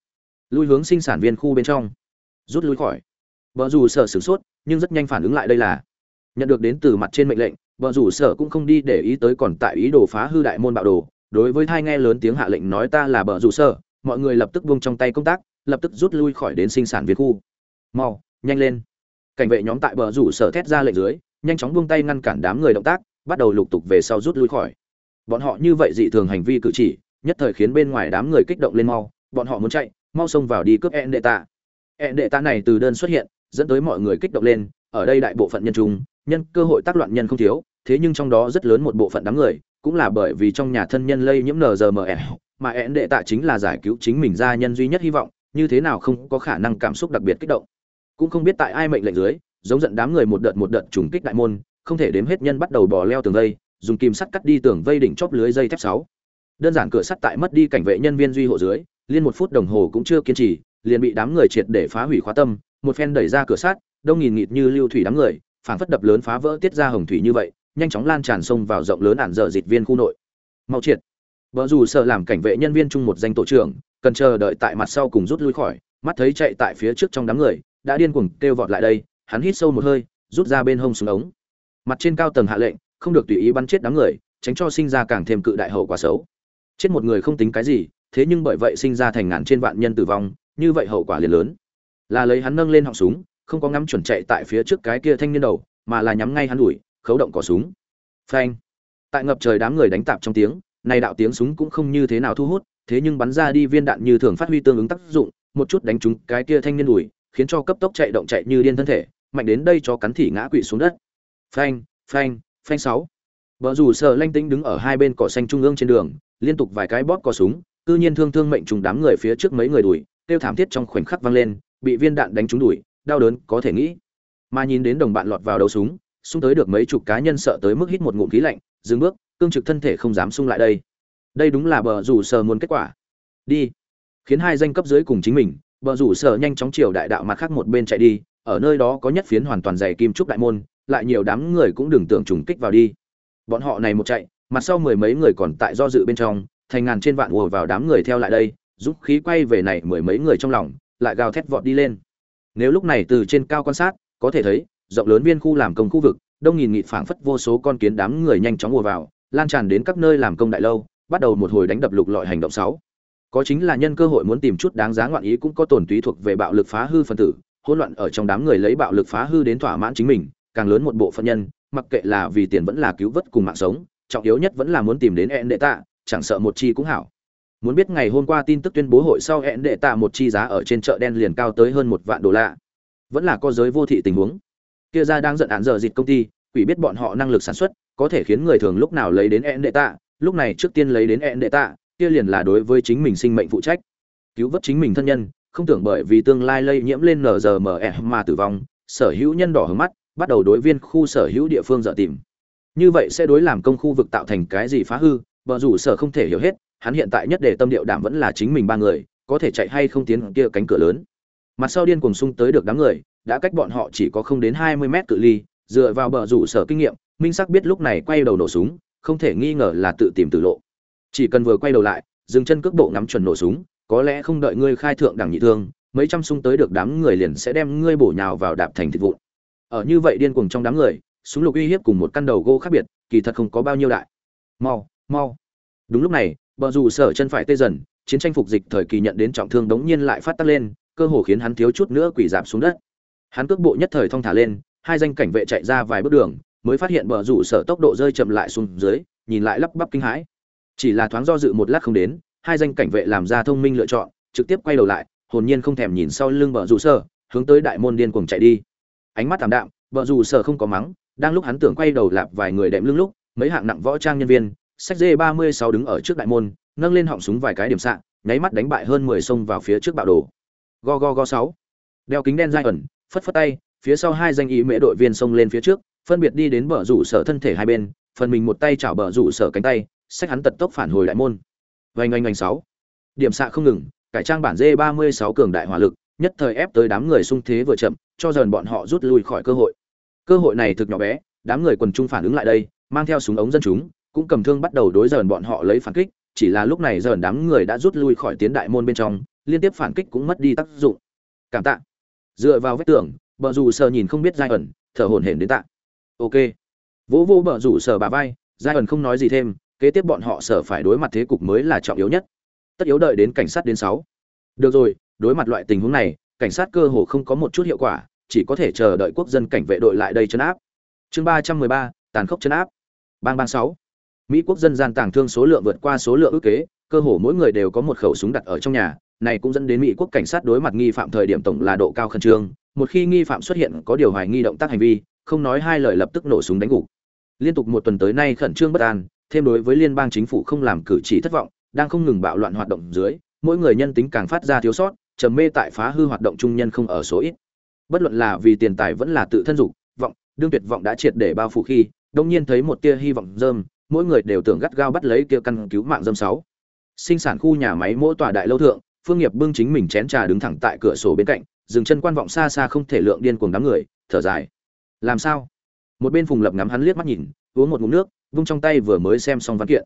Lui hướng sinh sản viên khu bên trong. Rút lui khỏi. Vợ dù sở sửng sốt, nhưng rất nhanh phản ứng lại đây là. Nhận được đến từ mặt trên mệnh lệnh vợ rủ sở cũng không đi để ý tới còn tại ý đồ phá hư đại môn bạo đồ. Đối với thai nghe lớn tiếng hạ lệnh nói ta là bờ rủ sở, mọi người lập tức buông trong tay công tác lập tức rút lui khỏi đến sinh sản viên khu. Mau, nhanh lên. Cảnh vệ nhóm tại bờ rủ sở thét ra lệnh dưới, nhanh chóng buông tay ngăn cản đám người động tác, bắt đầu lục tục về sau rút lui khỏi. Bọn họ như vậy dị thường hành vi cử chỉ, nhất thời khiến bên ngoài đám người kích động lên mau. Bọn họ muốn chạy, mau xông vào đi cướp ẹn đệ tạ ẹn đệ tạ này từ đơn xuất hiện, dẫn tới mọi người kích động lên, ở đây đại bộ phận nhân trung nhân cơ hội tác loạn nhân không thiếu, thế nhưng trong đó rất lớn một bộ phận đám người, cũng là bởi vì trong nhà thân nhân lây nhiễm nzme mà ẹn đệ tạ chính là giải cứu chính mình gia nhân duy nhất hy vọng như thế nào không có khả năng cảm xúc đặc biệt kích động. Cũng không biết tại ai mệnh lệnh dưới, giống giận đám người một đợt một đợt trùng kích đại môn, không thể đếm hết nhân bắt đầu bò leo tường vây, dùng kim sắt cắt đi tường vây đỉnh chóp lưới dây thép sáu. Đơn giản cửa sắt tại mất đi cảnh vệ nhân viên duy hộ dưới, liên một phút đồng hồ cũng chưa kiên trì, liền bị đám người triệt để phá hủy khóa tâm, một phen đẩy ra cửa sắt, đông nghìn nghịt như lưu thủy đám người, phảng phất đập lớn phá vỡ tiết ra hồng thủy như vậy, nhanh chóng lan tràn sông vào rộng lớn ản dở dịch viên khu nội. Mau triệt. Vợ dù sợ làm cảnh vệ nhân viên chung một danh tổ trưởng cần chờ đợi tại mặt sau cùng rút lui khỏi, mắt thấy chạy tại phía trước trong đám người, đã điên cuồng kêu vọt lại đây, hắn hít sâu một hơi, rút ra bên hông xuống ống. Mặt trên cao tầng hạ lệnh, không được tùy ý bắn chết đám người, tránh cho sinh ra càng thêm cự đại hậu quả xấu. Chết một người không tính cái gì, thế nhưng bởi vậy sinh ra thành ngàn trên vạn nhân tử vong, như vậy hậu quả liền lớn. Là lấy hắn nâng lên họng súng, không có ngắm chuẩn chạy tại phía trước cái kia thanh niên đầu, mà là nhắm ngay hắn đuổi, khấu động cò súng. Phanh. Tại ngập trời đám người đánh tạp trong tiếng, này đạo tiếng súng cũng không như thế nào thu hút thế nhưng bắn ra đi viên đạn như thường phát huy tương ứng tác dụng, một chút đánh trúng cái kia thanh niên đuổi khiến cho cấp tốc chạy động chạy như điên thân thể, mạnh đến đây cho cắn thỉ ngã quỵ xuống đất. Phanh phanh phanh sáu. Bờ rủ sợ lanh tĩnh đứng ở hai bên cỏ xanh trung ương trên đường, liên tục vài cái bóp cò súng, cư nhiên thương thương mệnh trùng đám người phía trước mấy người đuổi tiêu thảm thiết trong khoảnh khắc vang lên, bị viên đạn đánh trúng đuổi đau đớn có thể nghĩ. Mà nhìn đến đồng bạn lọt vào đầu súng, xung tới được mấy chục cá nhân sợ tới mức hít một ngụm khí lạnh, dừng bước, cương trực thân thể không dám xung lại đây đây đúng là bờ rủ sở muốn kết quả. Đi. Khiến hai danh cấp dưới cùng chính mình, bờ rủ sở nhanh chóng chiều đại đạo mặt khác một bên chạy đi, ở nơi đó có nhất phiến hoàn toàn dày kim trúc đại môn, lại nhiều đám người cũng đừng tưởng trùng kích vào đi. Bọn họ này một chạy, mặt sau mười mấy người còn tại do dự bên trong, thành ngàn trên vạn ùa vào đám người theo lại đây, giúp khí quay về này mười mấy người trong lòng, lại gào thét vọt đi lên. Nếu lúc này từ trên cao quan sát, có thể thấy, rộng lớn viên khu làm công khu vực, đông nghìn nghị phảng phất vô số con kiến đám người nhanh chóng ùa vào, lan tràn đến các nơi làm công đại lâu bắt đầu một hồi đánh đập lục lọi hành động sáu. Có chính là nhân cơ hội muốn tìm chút đáng giá ngoạn ý cũng có tổn túy thuộc về bạo lực phá hư phân tử, hỗn loạn ở trong đám người lấy bạo lực phá hư đến thỏa mãn chính mình, càng lớn một bộ phận nhân, mặc kệ là vì tiền vẫn là cứu vớt cùng mạng sống, trọng yếu nhất vẫn là muốn tìm đến ẹn đệ tạ, chẳng sợ một chi cũng hảo. Muốn biết ngày hôm qua tin tức tuyên bố hội sau ẹn đệ tạ một chi giá ở trên chợ đen liền cao tới hơn một vạn đô la. Vẫn là có giới vô thị tình huống. Kia ra đang giận án giờ dịch công ty, quỷ biết bọn họ năng lực sản xuất, có thể khiến người thường lúc nào lấy đến ẹn đệ tạ lúc này trước tiên lấy đến ẹn đệ tạ, kia liền là đối với chính mình sinh mệnh phụ trách. Cứu vớt chính mình thân nhân, không tưởng bởi vì tương lai lây nhiễm lên nrme mà tử vong, sở hữu nhân đỏ hướng mắt, bắt đầu đối viên khu sở hữu địa phương dợ tìm. Như vậy sẽ đối làm công khu vực tạo thành cái gì phá hư vợ rủ sở không thể hiểu hết, hắn hiện tại nhất để tâm điệu đảm vẫn là chính mình ba người, có thể chạy hay không tiến kia cánh cửa lớn. Mặt sau điên cuồng sung tới được đám người, đã cách bọn họ chỉ có không đến hai mươi mét cự ly, dựa vào bờ rủ sở kinh nghiệm, minh sắc biết lúc này quay đầu nổ súng không thể nghi ngờ là tự tìm tử lộ. Chỉ cần vừa quay đầu lại, dừng chân cước bộ ngắm chuẩn nổ súng, có lẽ không đợi ngươi khai thượng đẳng nhị thương, mấy trăm súng tới được đám người liền sẽ đem ngươi bổ nhào vào đạp thành thịt vụn. Ở như vậy điên cuồng trong đám người, súng lục uy hiếp cùng một căn đầu gỗ khác biệt, kỳ thật không có bao nhiêu đại. Mau mau. Đúng lúc này, bờ rủ sở chân phải tê dần, chiến tranh phục dịch thời kỳ nhận đến trọng thương đống nhiên lại phát tác lên, cơ hồ khiến hắn thiếu chút nữa quỷ giảm xuống đất. Hắn cước bộ nhất thời thong thả lên, hai danh cảnh vệ chạy ra vài bước đường mới phát hiện bờ rủ sở tốc độ rơi chậm lại xuống dưới, nhìn lại lắp bắp kinh hãi. Chỉ là thoáng do dự một lát không đến, hai danh cảnh vệ làm ra thông minh lựa chọn, trực tiếp quay đầu lại, hồn nhiên không thèm nhìn sau lưng bờ rủ sở, hướng tới đại môn điên cuồng chạy đi. Ánh mắt thảm đạm, bờ rủ sở không có mắng, đang lúc hắn tưởng quay đầu lạp vài người đệm lưng lúc, mấy hạng nặng võ trang nhân viên sách dê ba mươi sáu đứng ở trước đại môn, nâng lên họng súng vài cái điểm xạ, nháy mắt đánh bại hơn mười sông vào phía trước bạo đồ. Go go go sáu. Đeo kính đen dai ẩn, phất phất tay, phía sau hai danh ý mễ đội viên xông lên phía trước phân biệt đi đến bờ rủ sở thân thể hai bên, phần mình một tay chảo bờ rủ sở cánh tay sách hắn tật tốc phản hồi đại môn. Vành oanh oanh sáu. Điểm xạ không ngừng, cải trang bản dê ba mươi sáu cường đại hỏa lực, nhất thời ép tới đám người sung thế vừa chậm, cho dần bọn họ rút lui khỏi cơ hội. Cơ hội này thực nhỏ bé, đám người quần trung phản ứng lại đây, mang theo súng ống dân chúng, cũng cầm thương bắt đầu đối dần bọn họ lấy phản kích, chỉ là lúc này dần đám người đã rút lui khỏi tiến đại môn bên trong, liên tiếp phản kích cũng mất đi tác dụng. Cảm tạ. Dựa vào vết tường, bờ rủ sở nhìn không biết giai ẩn, thở hổn hển đến tạ ok. Vỗ vô bờ rủ sở bà vai giai ẩn không nói gì thêm, kế tiếp bọn họ sở phải đối mặt thế cục mới là trọng yếu nhất. Tất yếu đợi đến cảnh sát đến sáu. Được rồi, đối mặt loại tình huống này, cảnh sát cơ hồ không có một chút hiệu quả, chỉ có thể chờ đợi quốc dân cảnh vệ đội lại đây chấn áp. Chương ba trăm mười ba, tàn khốc chấn áp. Bang bang sáu. Mỹ quốc dân gian tàng thương số lượng vượt qua số lượng ước kế, cơ hồ mỗi người đều có một khẩu súng đặt ở trong nhà, này cũng dẫn đến mỹ quốc cảnh sát đối mặt nghi phạm thời điểm tổng là độ cao khẩn trương, một khi nghi phạm xuất hiện có điều hoài nghi động tác hành vi không nói hai lời lập tức nổ súng đánh gục. Liên tục một tuần tới nay khẩn trương bất an, thêm đối với liên bang chính phủ không làm cử chỉ thất vọng, đang không ngừng bạo loạn hoạt động dưới, mỗi người nhân tính càng phát ra thiếu sót, trầm mê tại phá hư hoạt động trung nhân không ở số ít. Bất luận là vì tiền tài vẫn là tự thân dục, vọng, đương tuyệt vọng đã triệt để bao phủ khi, đông nhiên thấy một tia hy vọng dơm mỗi người đều tưởng gắt gao bắt lấy kia căn cứu mạng dâm sáu. Sinh sản khu nhà máy mỗi tòa đại lâu thượng, phương nghiệp bưng chính mình chén trà đứng thẳng tại cửa sổ bên cạnh, dừng chân quan vọng xa xa không thể lượng điên cuồng đám người, thở dài làm sao? Một bên phùng lập ngắm hắn liếc mắt nhìn, uống một ngụm nước, vung trong tay vừa mới xem xong văn kiện.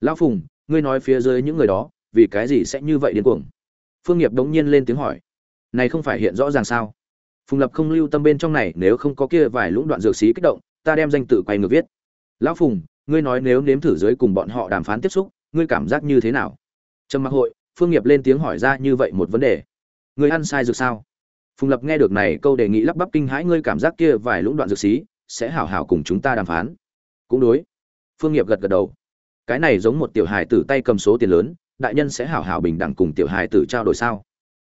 Lão phùng, ngươi nói phía dưới những người đó, vì cái gì sẽ như vậy điên cuồng? Phương nghiệp đống nhiên lên tiếng hỏi. Này không phải hiện rõ ràng sao? Phùng lập không lưu tâm bên trong này, nếu không có kia vài lũng đoạn dược xí kích động, ta đem danh tự quay ngược viết. Lão phùng, ngươi nói nếu nếm thử dưới cùng bọn họ đàm phán tiếp xúc, ngươi cảm giác như thế nào? Trầm mặc hội, phương nghiệp lên tiếng hỏi ra như vậy một vấn đề. Ngươi ăn sai dược sao? Phùng lập nghe được này câu đề nghị lắp bắp kinh hãi, ngươi cảm giác kia vài lũng đoạn dược xí sẽ hảo hảo cùng chúng ta đàm phán. Cũng đối. Phương nghiệp gật gật đầu. Cái này giống một tiểu hài tử tay cầm số tiền lớn, đại nhân sẽ hảo hảo bình đẳng cùng tiểu hài tử trao đổi sao?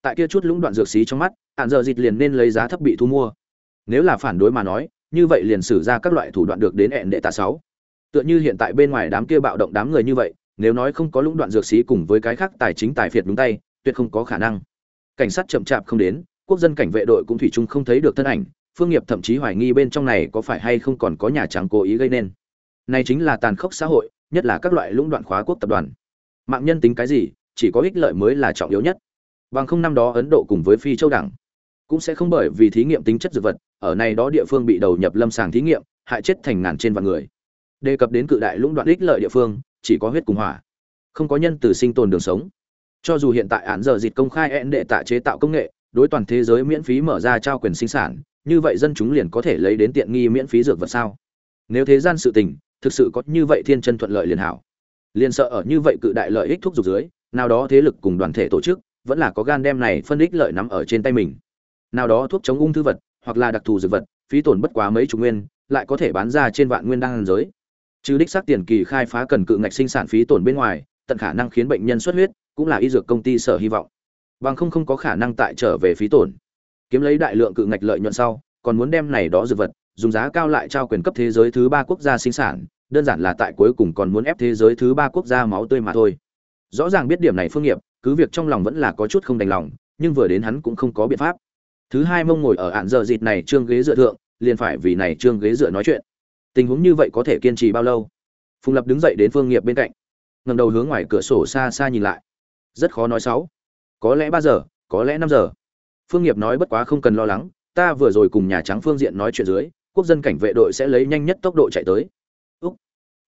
Tại kia chút lũng đoạn dược xí trong mắt, hạn giờ dịt liền nên lấy giá thấp bị thu mua. Nếu là phản đối mà nói, như vậy liền xử ra các loại thủ đoạn được đến hẹn đệ tạ sáu. Tựa như hiện tại bên ngoài đám kia bạo động đám người như vậy, nếu nói không có lũng đoạn dược sĩ cùng với cái khác tài chính tài phiệt đúng tay, tuyệt không có khả năng. Cảnh sát chậm chạp không đến quốc dân cảnh vệ đội cũng thủy chung không thấy được thân ảnh, phương nghiệp thậm chí hoài nghi bên trong này có phải hay không còn có nhà trắng cố ý gây nên. Này chính là tàn khốc xã hội, nhất là các loại lũng đoạn khóa quốc tập đoàn. Mạng nhân tính cái gì, chỉ có ích lợi mới là trọng yếu nhất. Bằng không năm đó ấn độ cùng với phi châu đẳng cũng sẽ không bởi vì thí nghiệm tính chất dược vật, ở này đó địa phương bị đầu nhập lâm sàng thí nghiệm, hại chết thành ngàn trên vạn người. Đề cập đến cự đại lũng đoạn ích lợi địa phương, chỉ có huyết cùng hỏa, không có nhân từ sinh tồn đường sống. Cho dù hiện tại án giờ dịch công khai én đệ tạ chế tạo công nghệ đối toàn thế giới miễn phí mở ra trao quyền sinh sản, như vậy dân chúng liền có thể lấy đến tiện nghi miễn phí dược vật sao? Nếu thế gian sự tình, thực sự có như vậy thiên chân thuận lợi liền hảo. Liền sợ ở như vậy cự đại lợi ích thuốc dục dưới, nào đó thế lực cùng đoàn thể tổ chức, vẫn là có gan đem này phân ích lợi nắm ở trên tay mình. Nào đó thuốc chống ung thư vật, hoặc là đặc thù dược vật, phí tổn bất quá mấy chục nguyên, lại có thể bán ra trên vạn nguyên đang giới. Chứ đích xác tiền kỳ khai phá cần cự ngạch sinh sản phí tổn bên ngoài, tận khả năng khiến bệnh nhân xuất huyết, cũng là y dược công ty sở hy vọng bằng không không có khả năng tại trở về phí tổn. Kiếm lấy đại lượng cự ngạch lợi nhuận sau, còn muốn đem này đó dược vật, dùng giá cao lại trao quyền cấp thế giới thứ ba quốc gia sinh sản, đơn giản là tại cuối cùng còn muốn ép thế giới thứ ba quốc gia máu tươi mà thôi. Rõ ràng biết điểm này phương nghiệp, cứ việc trong lòng vẫn là có chút không đành lòng, nhưng vừa đến hắn cũng không có biện pháp. Thứ hai mông ngồi ở ạn giờ dịt này trương ghế dựa thượng, liền phải vì này trương ghế dựa nói chuyện. Tình huống như vậy có thể kiên trì bao lâu? Phùng lập đứng dậy đến phương nghiệp bên cạnh ngầm đầu hướng ngoài cửa sổ xa xa nhìn lại. Rất khó nói sáu có lẽ ba giờ, có lẽ năm giờ. Phương nghiệp nói bất quá không cần lo lắng, ta vừa rồi cùng nhà trắng phương diện nói chuyện dưới, quốc dân cảnh vệ đội sẽ lấy nhanh nhất tốc độ chạy tới. Úc,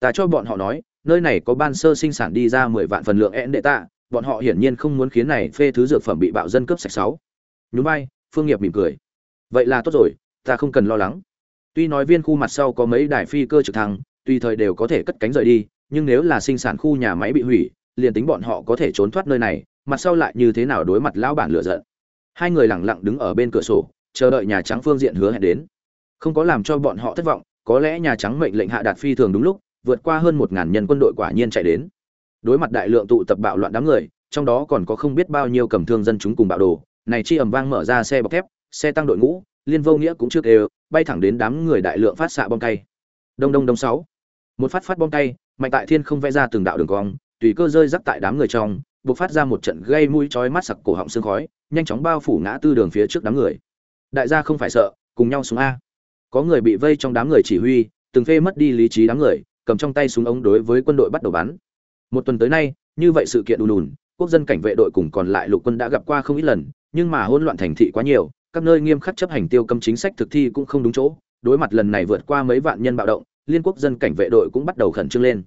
ta cho bọn họ nói, nơi này có ban sơ sinh sản đi ra mười vạn phần lượng én đệ tạ, bọn họ hiển nhiên không muốn khiến này phê thứ dược phẩm bị bạo dân cướp sạch sáu. Nhún vai, phương nghiệp mỉm cười. Vậy là tốt rồi, ta không cần lo lắng. Tuy nói viên khu mặt sau có mấy đài phi cơ trực thăng tùy thời đều có thể cất cánh rời đi, nhưng nếu là sinh sản khu nhà máy bị hủy, liền tính bọn họ có thể trốn thoát nơi này mặt sau lại như thế nào đối mặt lão bản lựa giận. Hai người lẳng lặng đứng ở bên cửa sổ, chờ đợi nhà trắng phương diện hứa hẹn đến. Không có làm cho bọn họ thất vọng, có lẽ nhà trắng mệnh lệnh hạ đạt phi thường đúng lúc, vượt qua hơn một ngàn nhân quân đội quả nhiên chạy đến. Đối mặt đại lượng tụ tập bạo loạn đám người, trong đó còn có không biết bao nhiêu cầm thương dân chúng cùng bạo đồ, này chi ầm vang mở ra xe bọc thép, xe tăng đội ngũ, liên vô nghĩa cũng trước đều, bay thẳng đến đám người đại lượng phát xạ bom cay đông đông đông sáu. Một phát phát bom cay mạnh tại thiên không vẽ ra từng đạo đường cong, tùy cơ rơi rắc tại đám người trong bộc phát ra một trận gây mũi chói mắt sặc cổ họng xương khói, nhanh chóng bao phủ ngã tư đường phía trước đám người. Đại gia không phải sợ, cùng nhau xuống a. Có người bị vây trong đám người chỉ huy, từng phê mất đi lý trí đám người, cầm trong tay súng ống đối với quân đội bắt đầu bắn. Một tuần tới nay, như vậy sự kiện đùn đùn, quốc dân cảnh vệ đội cùng còn lại lục quân đã gặp qua không ít lần, nhưng mà hỗn loạn thành thị quá nhiều, các nơi nghiêm khắc chấp hành tiêu cấm chính sách thực thi cũng không đúng chỗ, đối mặt lần này vượt qua mấy vạn nhân bạo động, liên quốc dân cảnh vệ đội cũng bắt đầu khẩn trương lên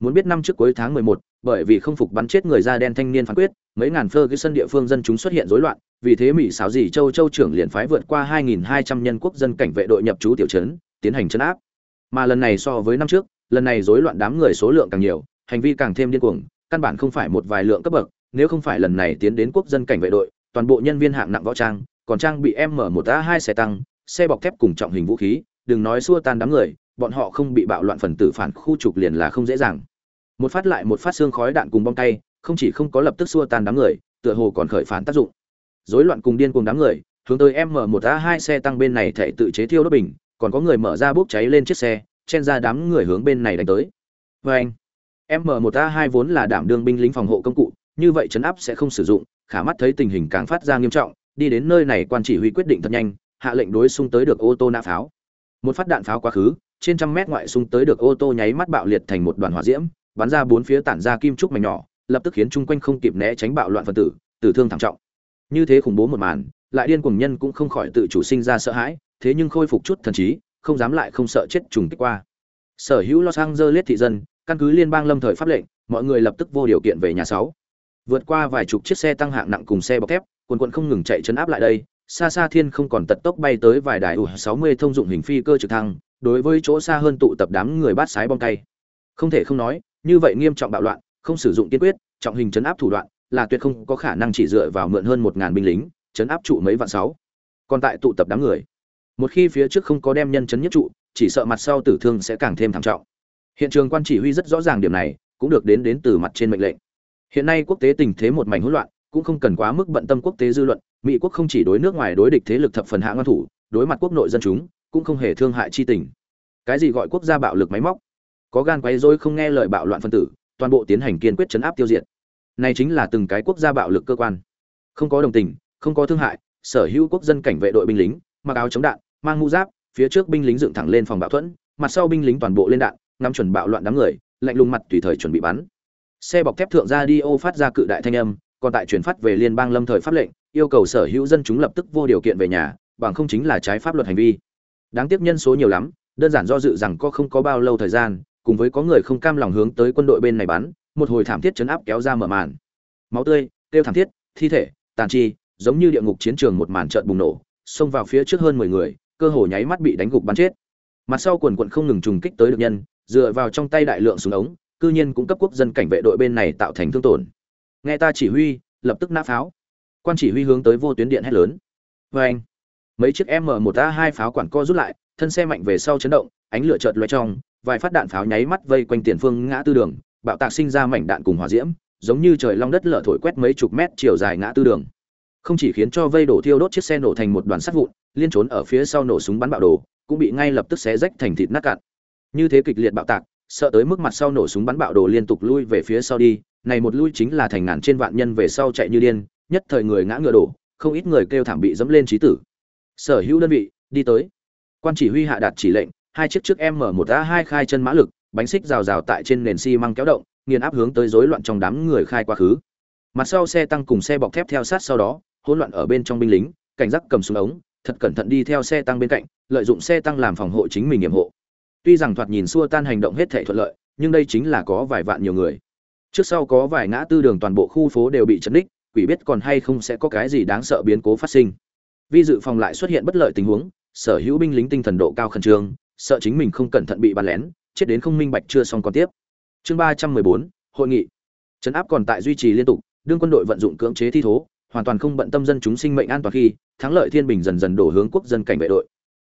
muốn biết năm trước cuối tháng 11, bởi vì không phục bắn chết người da đen thanh niên phán quyết mấy ngàn phơ cái sân địa phương dân chúng xuất hiện rối loạn vì thế mỹ xáo dì châu châu trưởng liền phái vượt qua 2.200 nhân quốc dân cảnh vệ đội nhập trú tiểu trấn tiến hành trấn áp. Mà lần này so với năm trước lần này rối loạn đám người số lượng càng nhiều hành vi càng thêm điên cuồng căn bản không phải một vài lượng cấp bậc nếu không phải lần này tiến đến quốc dân cảnh vệ đội toàn bộ nhân viên hạng nặng võ trang còn trang bị m một a hai xe tăng xe bọc thép cùng trọng hình vũ khí đừng nói xua tan đám người bọn họ không bị bạo loạn phần tử phản khu trục liền là không dễ dàng. Một phát lại một phát xương khói đạn cùng bom tay, không chỉ không có lập tức xua tan đám người, tựa hồ còn khởi phản tác dụng. Rối loạn cùng điên cùng đám người, hướng tới m một a hai xe tăng bên này thể tự chế thiêu đốt bình, còn có người mở ra bốc cháy lên chiếc xe, chen ra đám người hướng bên này đánh tới. Vê anh, m một a hai vốn là đảm đương binh lính phòng hộ công cụ, như vậy chấn áp sẽ không sử dụng, khả mắt thấy tình hình càng phát ra nghiêm trọng, đi đến nơi này quan chỉ huy quyết định thật nhanh, hạ lệnh đối xung tới được ô tô nã pháo. Một phát đạn pháo quá khứ trên trăm mét ngoại xung tới được ô tô nháy mắt bạo liệt thành một đoàn hỏa diễm, bắn ra bốn phía tản ra kim trúc mảnh nhỏ, lập tức khiến chung quanh không kịp né tránh bạo loạn phân tử tử thương thảm trọng. Như thế khủng bố một màn, lại điên cuồng nhân cũng không khỏi tự chủ sinh ra sợ hãi, thế nhưng khôi phục chút thần trí, không dám lại không sợ chết trùng kích qua. Sở hữu los angeles thị dân, căn cứ liên bang lâm thời pháp lệnh, mọi người lập tức vô điều kiện về nhà sáu. Vượt qua vài chục chiếc xe tăng hạng nặng cùng xe bọc thép, quần quần không ngừng chạy chấn áp lại đây, xa xa thiên không còn tật tốc bay tới vài đài u 60 thông dụng hình phi cơ trực thăng đối với chỗ xa hơn tụ tập đám người bát sái bom cay không thể không nói, như vậy nghiêm trọng bạo loạn, không sử dụng kiên quyết, trọng hình chấn áp thủ đoạn, là tuyệt không có khả năng chỉ dựa vào mượn hơn một ngàn binh lính, chấn áp trụ mấy vạn sáu. Còn tại tụ tập đám người, một khi phía trước không có đem nhân chấn nhất trụ, chỉ sợ mặt sau tử thương sẽ càng thêm thảm trọng. Hiện trường quan chỉ huy rất rõ ràng điểm này, cũng được đến đến từ mặt trên mệnh lệnh. Hiện nay quốc tế tình thế một mảnh hỗn loạn, cũng không cần quá mức bận tâm quốc tế dư luận, mỹ quốc không chỉ đối nước ngoài đối địch thế lực thập phần hạ ngăn thủ, đối mặt quốc nội dân chúng cũng không hề thương hại chi tình. Cái gì gọi quốc gia bạo lực máy móc? Có gan quấy rối không nghe lời bạo loạn phân tử, toàn bộ tiến hành kiên quyết chấn áp tiêu diệt. Này chính là từng cái quốc gia bạo lực cơ quan. Không có đồng tình, không có thương hại, sở hữu quốc dân cảnh vệ đội binh lính, mặc áo chống đạn, mang mũ giáp, phía trước binh lính dựng thẳng lên phòng bạo thuẫn, mặt sau binh lính toàn bộ lên đạn, ngắm chuẩn bạo loạn đám người, lạnh lùng mặt tùy thời chuẩn bị bắn. Xe bọc thép thượng ra đi ô phát ra cự đại thanh âm, còn tại chuyển phát về liên bang lâm thời pháp lệnh, yêu cầu sở hữu dân chúng lập tức vô điều kiện về nhà, bằng không chính là trái pháp luật hành vi đáng tiếc nhân số nhiều lắm, đơn giản do dự rằng có không có bao lâu thời gian, cùng với có người không cam lòng hướng tới quân đội bên này bắn, một hồi thảm thiết chấn áp kéo ra mở màn. Máu tươi tiêu thảm thiết, thi thể, tàn chi, giống như địa ngục chiến trường một màn trợn bùng nổ, xông vào phía trước hơn mười người, cơ hồ nháy mắt bị đánh gục bắn chết. Mặt sau quần quận không ngừng trùng kích tới được nhân, dựa vào trong tay đại lượng súng ống, cư nhiên cũng cấp quốc dân cảnh vệ đội bên này tạo thành thương tổn. Nghe ta chỉ huy, lập tức nã pháo. Quan chỉ huy hướng tới vô tuyến điện hét lớn. Vê anh mấy chiếc m 1 a 2 pháo quản co rút lại, thân xe mạnh về sau chấn động, ánh lửa chợt lóe trong, vài phát đạn pháo nháy mắt vây quanh tiền phương ngã tư đường, bạo tạc sinh ra mảnh đạn cùng hỏa diễm, giống như trời long đất lở thổi quét mấy chục mét chiều dài ngã tư đường. Không chỉ khiến cho vây đổ thiêu đốt chiếc xe nổ thành một đoàn sắt vụn, liên trốn ở phía sau nổ súng bắn bạo đồ, cũng bị ngay lập tức xé rách thành thịt nát cạn. Như thế kịch liệt bạo tạc, sợ tới mức mặt sau nổ súng bắn bạo đồ liên tục lui về phía sau đi, này một lui chính là thành ngàn trên vạn nhân về sau chạy như điên, nhất thời người ngã ngựa đổ, không ít người kêu thảm bị dẫm lên trí tử sở hữu đơn vị, đi tới. Quan chỉ huy hạ đạt chỉ lệnh, hai chiếc trước m một a hai khai chân mã lực, bánh xích rào rào tại trên nền xi măng kéo động, nghiền áp hướng tới rối loạn trong đám người khai quá khứ. Mặt sau xe tăng cùng xe bọc thép theo sát sau đó, hỗn loạn ở bên trong binh lính, cảnh giác cầm súng ống, thật cẩn thận đi theo xe tăng bên cạnh, lợi dụng xe tăng làm phòng hộ chính mình nhiệm hộ. Tuy rằng thoạt nhìn xua tan hành động hết thể thuận lợi, nhưng đây chính là có vài vạn nhiều người. Trước sau có vài ngã tư đường toàn bộ khu phố đều bị chấn đích, quỷ biết còn hay không sẽ có cái gì đáng sợ biến cố phát sinh vi dự phòng lại xuất hiện bất lợi tình huống, sở hữu binh lính tinh thần độ cao khẩn trương, sợ chính mình không cẩn thận bị bắn lén, chết đến không minh bạch chưa xong còn tiếp. Chương ba trăm mười bốn, hội nghị. Trấn áp còn tại duy trì liên tục, đương quân đội vận dụng cưỡng chế thi thố, hoàn toàn không bận tâm dân chúng sinh mệnh an toàn khi, thắng lợi thiên bình dần dần đổ hướng quốc dân cảnh vệ đội.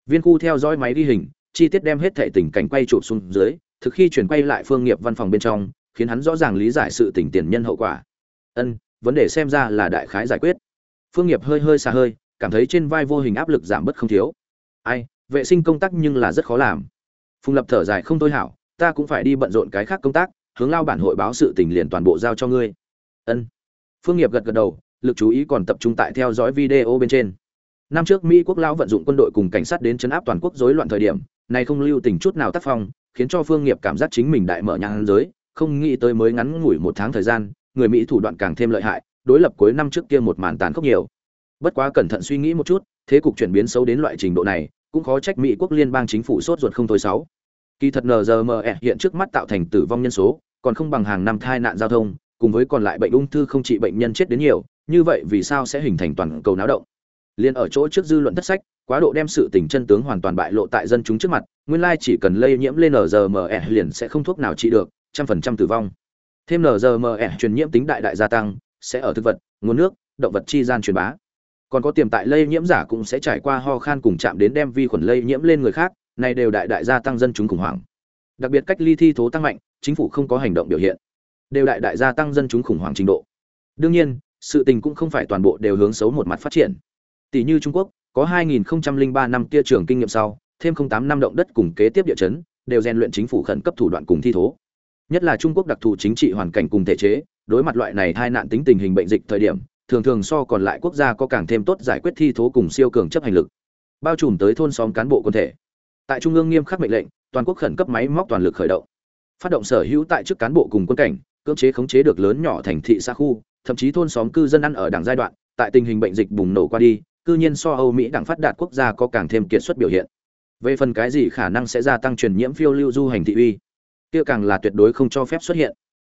Viên khu theo dõi máy ghi hình, chi tiết đem hết thệ tình cảnh quay chụp xuống dưới, thực khi chuyển quay lại phương nghiệp văn phòng bên trong, khiến hắn rõ ràng lý giải sự tình tiền nhân hậu quả. Ân, vấn đề xem ra là đại khái giải quyết. Phương nghiệp hơi hơi xa hơi cảm thấy trên vai vô hình áp lực giảm bớt không thiếu. Ai, vệ sinh công tác nhưng là rất khó làm. Phùng lập thở dài, không thôi hảo, ta cũng phải đi bận rộn cái khác công tác, hướng lao bản hội báo sự tình liền toàn bộ giao cho ngươi. Ân. Phương nghiệp gật gật đầu, lực chú ý còn tập trung tại theo dõi video bên trên. Năm trước mỹ quốc lao vận dụng quân đội cùng cảnh sát đến chấn áp toàn quốc rối loạn thời điểm, này không lưu tình chút nào tác phong, khiến cho phương nghiệp cảm giác chính mình đại mở nhang giới, không nghĩ tới mới ngắn ngủi một tháng thời gian, người mỹ thủ đoạn càng thêm lợi hại, đối lập cuối năm trước kia một màn tàn khốc nhiều bất quá cẩn thận suy nghĩ một chút, thế cục chuyển biến xấu đến loại trình độ này, cũng khó trách mỹ quốc liên bang chính phủ sốt ruột không thôi sáu. Kỳ thật nzme hiện trước mắt tạo thành tử vong nhân số, còn không bằng hàng năm thai nạn giao thông, cùng với còn lại bệnh ung thư không trị bệnh nhân chết đến nhiều, như vậy vì sao sẽ hình thành toàn cầu náo động? Liên ở chỗ trước dư luận thất sách, quá độ đem sự tình chân tướng hoàn toàn bại lộ tại dân chúng trước mặt, nguyên lai chỉ cần lây nhiễm lên nzme liền sẽ không thuốc nào trị được, trăm phần trăm tử vong. Thêm nzme truyền nhiễm tính đại đại gia tăng, sẽ ở thực vật, nguồn nước, động vật chi gian truyền bá còn có tiềm tại lây nhiễm giả cũng sẽ trải qua ho khan cùng chạm đến đem vi khuẩn lây nhiễm lên người khác, này đều đại đại gia tăng dân chúng khủng hoảng. Đặc biệt cách ly thi thố tăng mạnh, chính phủ không có hành động biểu hiện. Đều đại đại gia tăng dân chúng khủng hoảng trình độ. Đương nhiên, sự tình cũng không phải toàn bộ đều hướng xấu một mặt phát triển. Tỷ như trung quốc, có 2003 năm kia trường kinh nghiệm sau, thêm 08 năm động đất cùng kế tiếp địa chấn, đều rèn luyện chính phủ khẩn cấp thủ đoạn cùng thi thố. Nhất là trung quốc đặc thù chính trị hoàn cảnh cùng thể chế, đối mặt loại này tai nạn tính tình hình bệnh dịch thời điểm thường thường so còn lại quốc gia có càng thêm tốt giải quyết thi thố cùng siêu cường chấp hành lực, bao trùm tới thôn xóm cán bộ quân thể. Tại trung ương nghiêm khắc mệnh lệnh, toàn quốc khẩn cấp máy móc toàn lực khởi động. Phát động sở hữu tại chức cán bộ cùng quân cảnh, cưỡng chế khống chế được lớn nhỏ thành thị xa khu, thậm chí thôn xóm cư dân ăn ở đảng giai đoạn, tại tình hình bệnh dịch bùng nổ qua đi, cư nhiên so âu mỹ đảng phát đạt quốc gia có càng thêm kiệt xuất biểu hiện. Về phần cái gì khả năng sẽ gia tăng truyền nhiễm phiêu lưu du hành thị uy, kia càng là tuyệt đối không cho phép xuất hiện.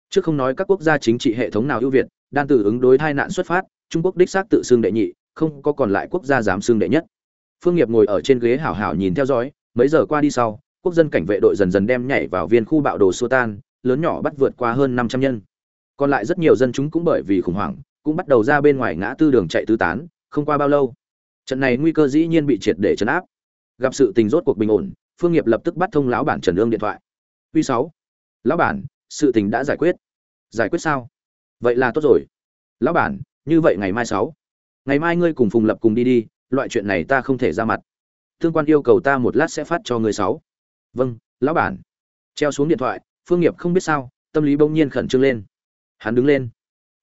Chứ không nói các quốc gia chính trị hệ thống nào ưu việt đan từ ứng đối tai nạn xuất phát, trung quốc đích xác tự xưng đệ nhị, không có còn lại quốc gia dám xưng đệ nhất. Phương nghiệp ngồi ở trên ghế hảo hảo nhìn theo dõi, mấy giờ qua đi sau, quốc dân cảnh vệ đội dần dần đem nhảy vào viên khu bạo đồ xua tan, lớn nhỏ bắt vượt qua hơn năm trăm nhân. Còn lại rất nhiều dân chúng cũng bởi vì khủng hoảng, cũng bắt đầu ra bên ngoài ngã tư đường chạy tứ tán, không qua bao lâu, trận này nguy cơ dĩ nhiên bị triệt để chấn áp. Gặp sự tình rốt cuộc bình ổn, phương nghiệp lập tức bắt thông lão bản trần ương điện thoại. Uy sáu, lão bản, sự tình đã giải quyết. Giải quyết sao? Vậy là tốt rồi. Lão bản, như vậy ngày mai sáu. Ngày mai ngươi cùng phùng lập cùng đi đi, loại chuyện này ta không thể ra mặt. Thương quan yêu cầu ta một lát sẽ phát cho ngươi sáu. Vâng lão bản. Treo xuống điện thoại, phương nghiệp không biết sao, tâm lý bỗng nhiên khẩn trương lên. Hắn đứng lên.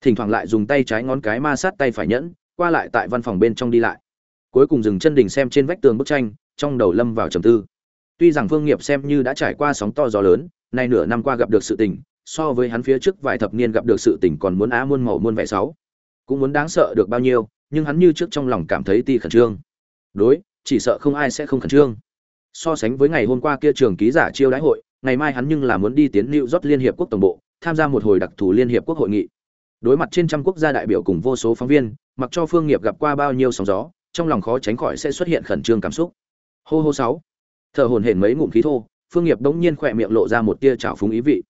Thỉnh thoảng lại dùng tay trái ngón cái ma sát tay phải nhẫn, qua lại tại văn phòng bên trong đi lại. Cuối cùng dừng chân đình xem trên vách tường bức tranh, trong đầu lâm vào trầm tư. Tuy rằng phương nghiệp xem như đã trải qua sóng to gió lớn, nay nửa năm qua gặp được sự tình so với hắn phía trước vài thập niên gặp được sự tình còn muốn á muôn màu muôn vẻ sáu. Cũng muốn đáng sợ được bao nhiêu, nhưng hắn như trước trong lòng cảm thấy ti khẩn trương. Đối, chỉ sợ không ai sẽ không khẩn trương. So sánh với ngày hôm qua kia trường ký giả chiêu đãi hội, ngày mai hắn nhưng là muốn đi tiến New York Liên hiệp quốc tổng bộ, tham gia một hồi đặc thù liên hiệp quốc hội nghị. Đối mặt trên trăm quốc gia đại biểu cùng vô số phóng viên, mặc cho phương nghiệp gặp qua bao nhiêu sóng gió, trong lòng khó tránh khỏi sẽ xuất hiện khẩn trương cảm xúc. Hô hô sáu. Thở hổn hển mấy ngụm khí thô, phương nghiệp đống nhiên khỏe miệng lộ ra một tia trào phúng ý vị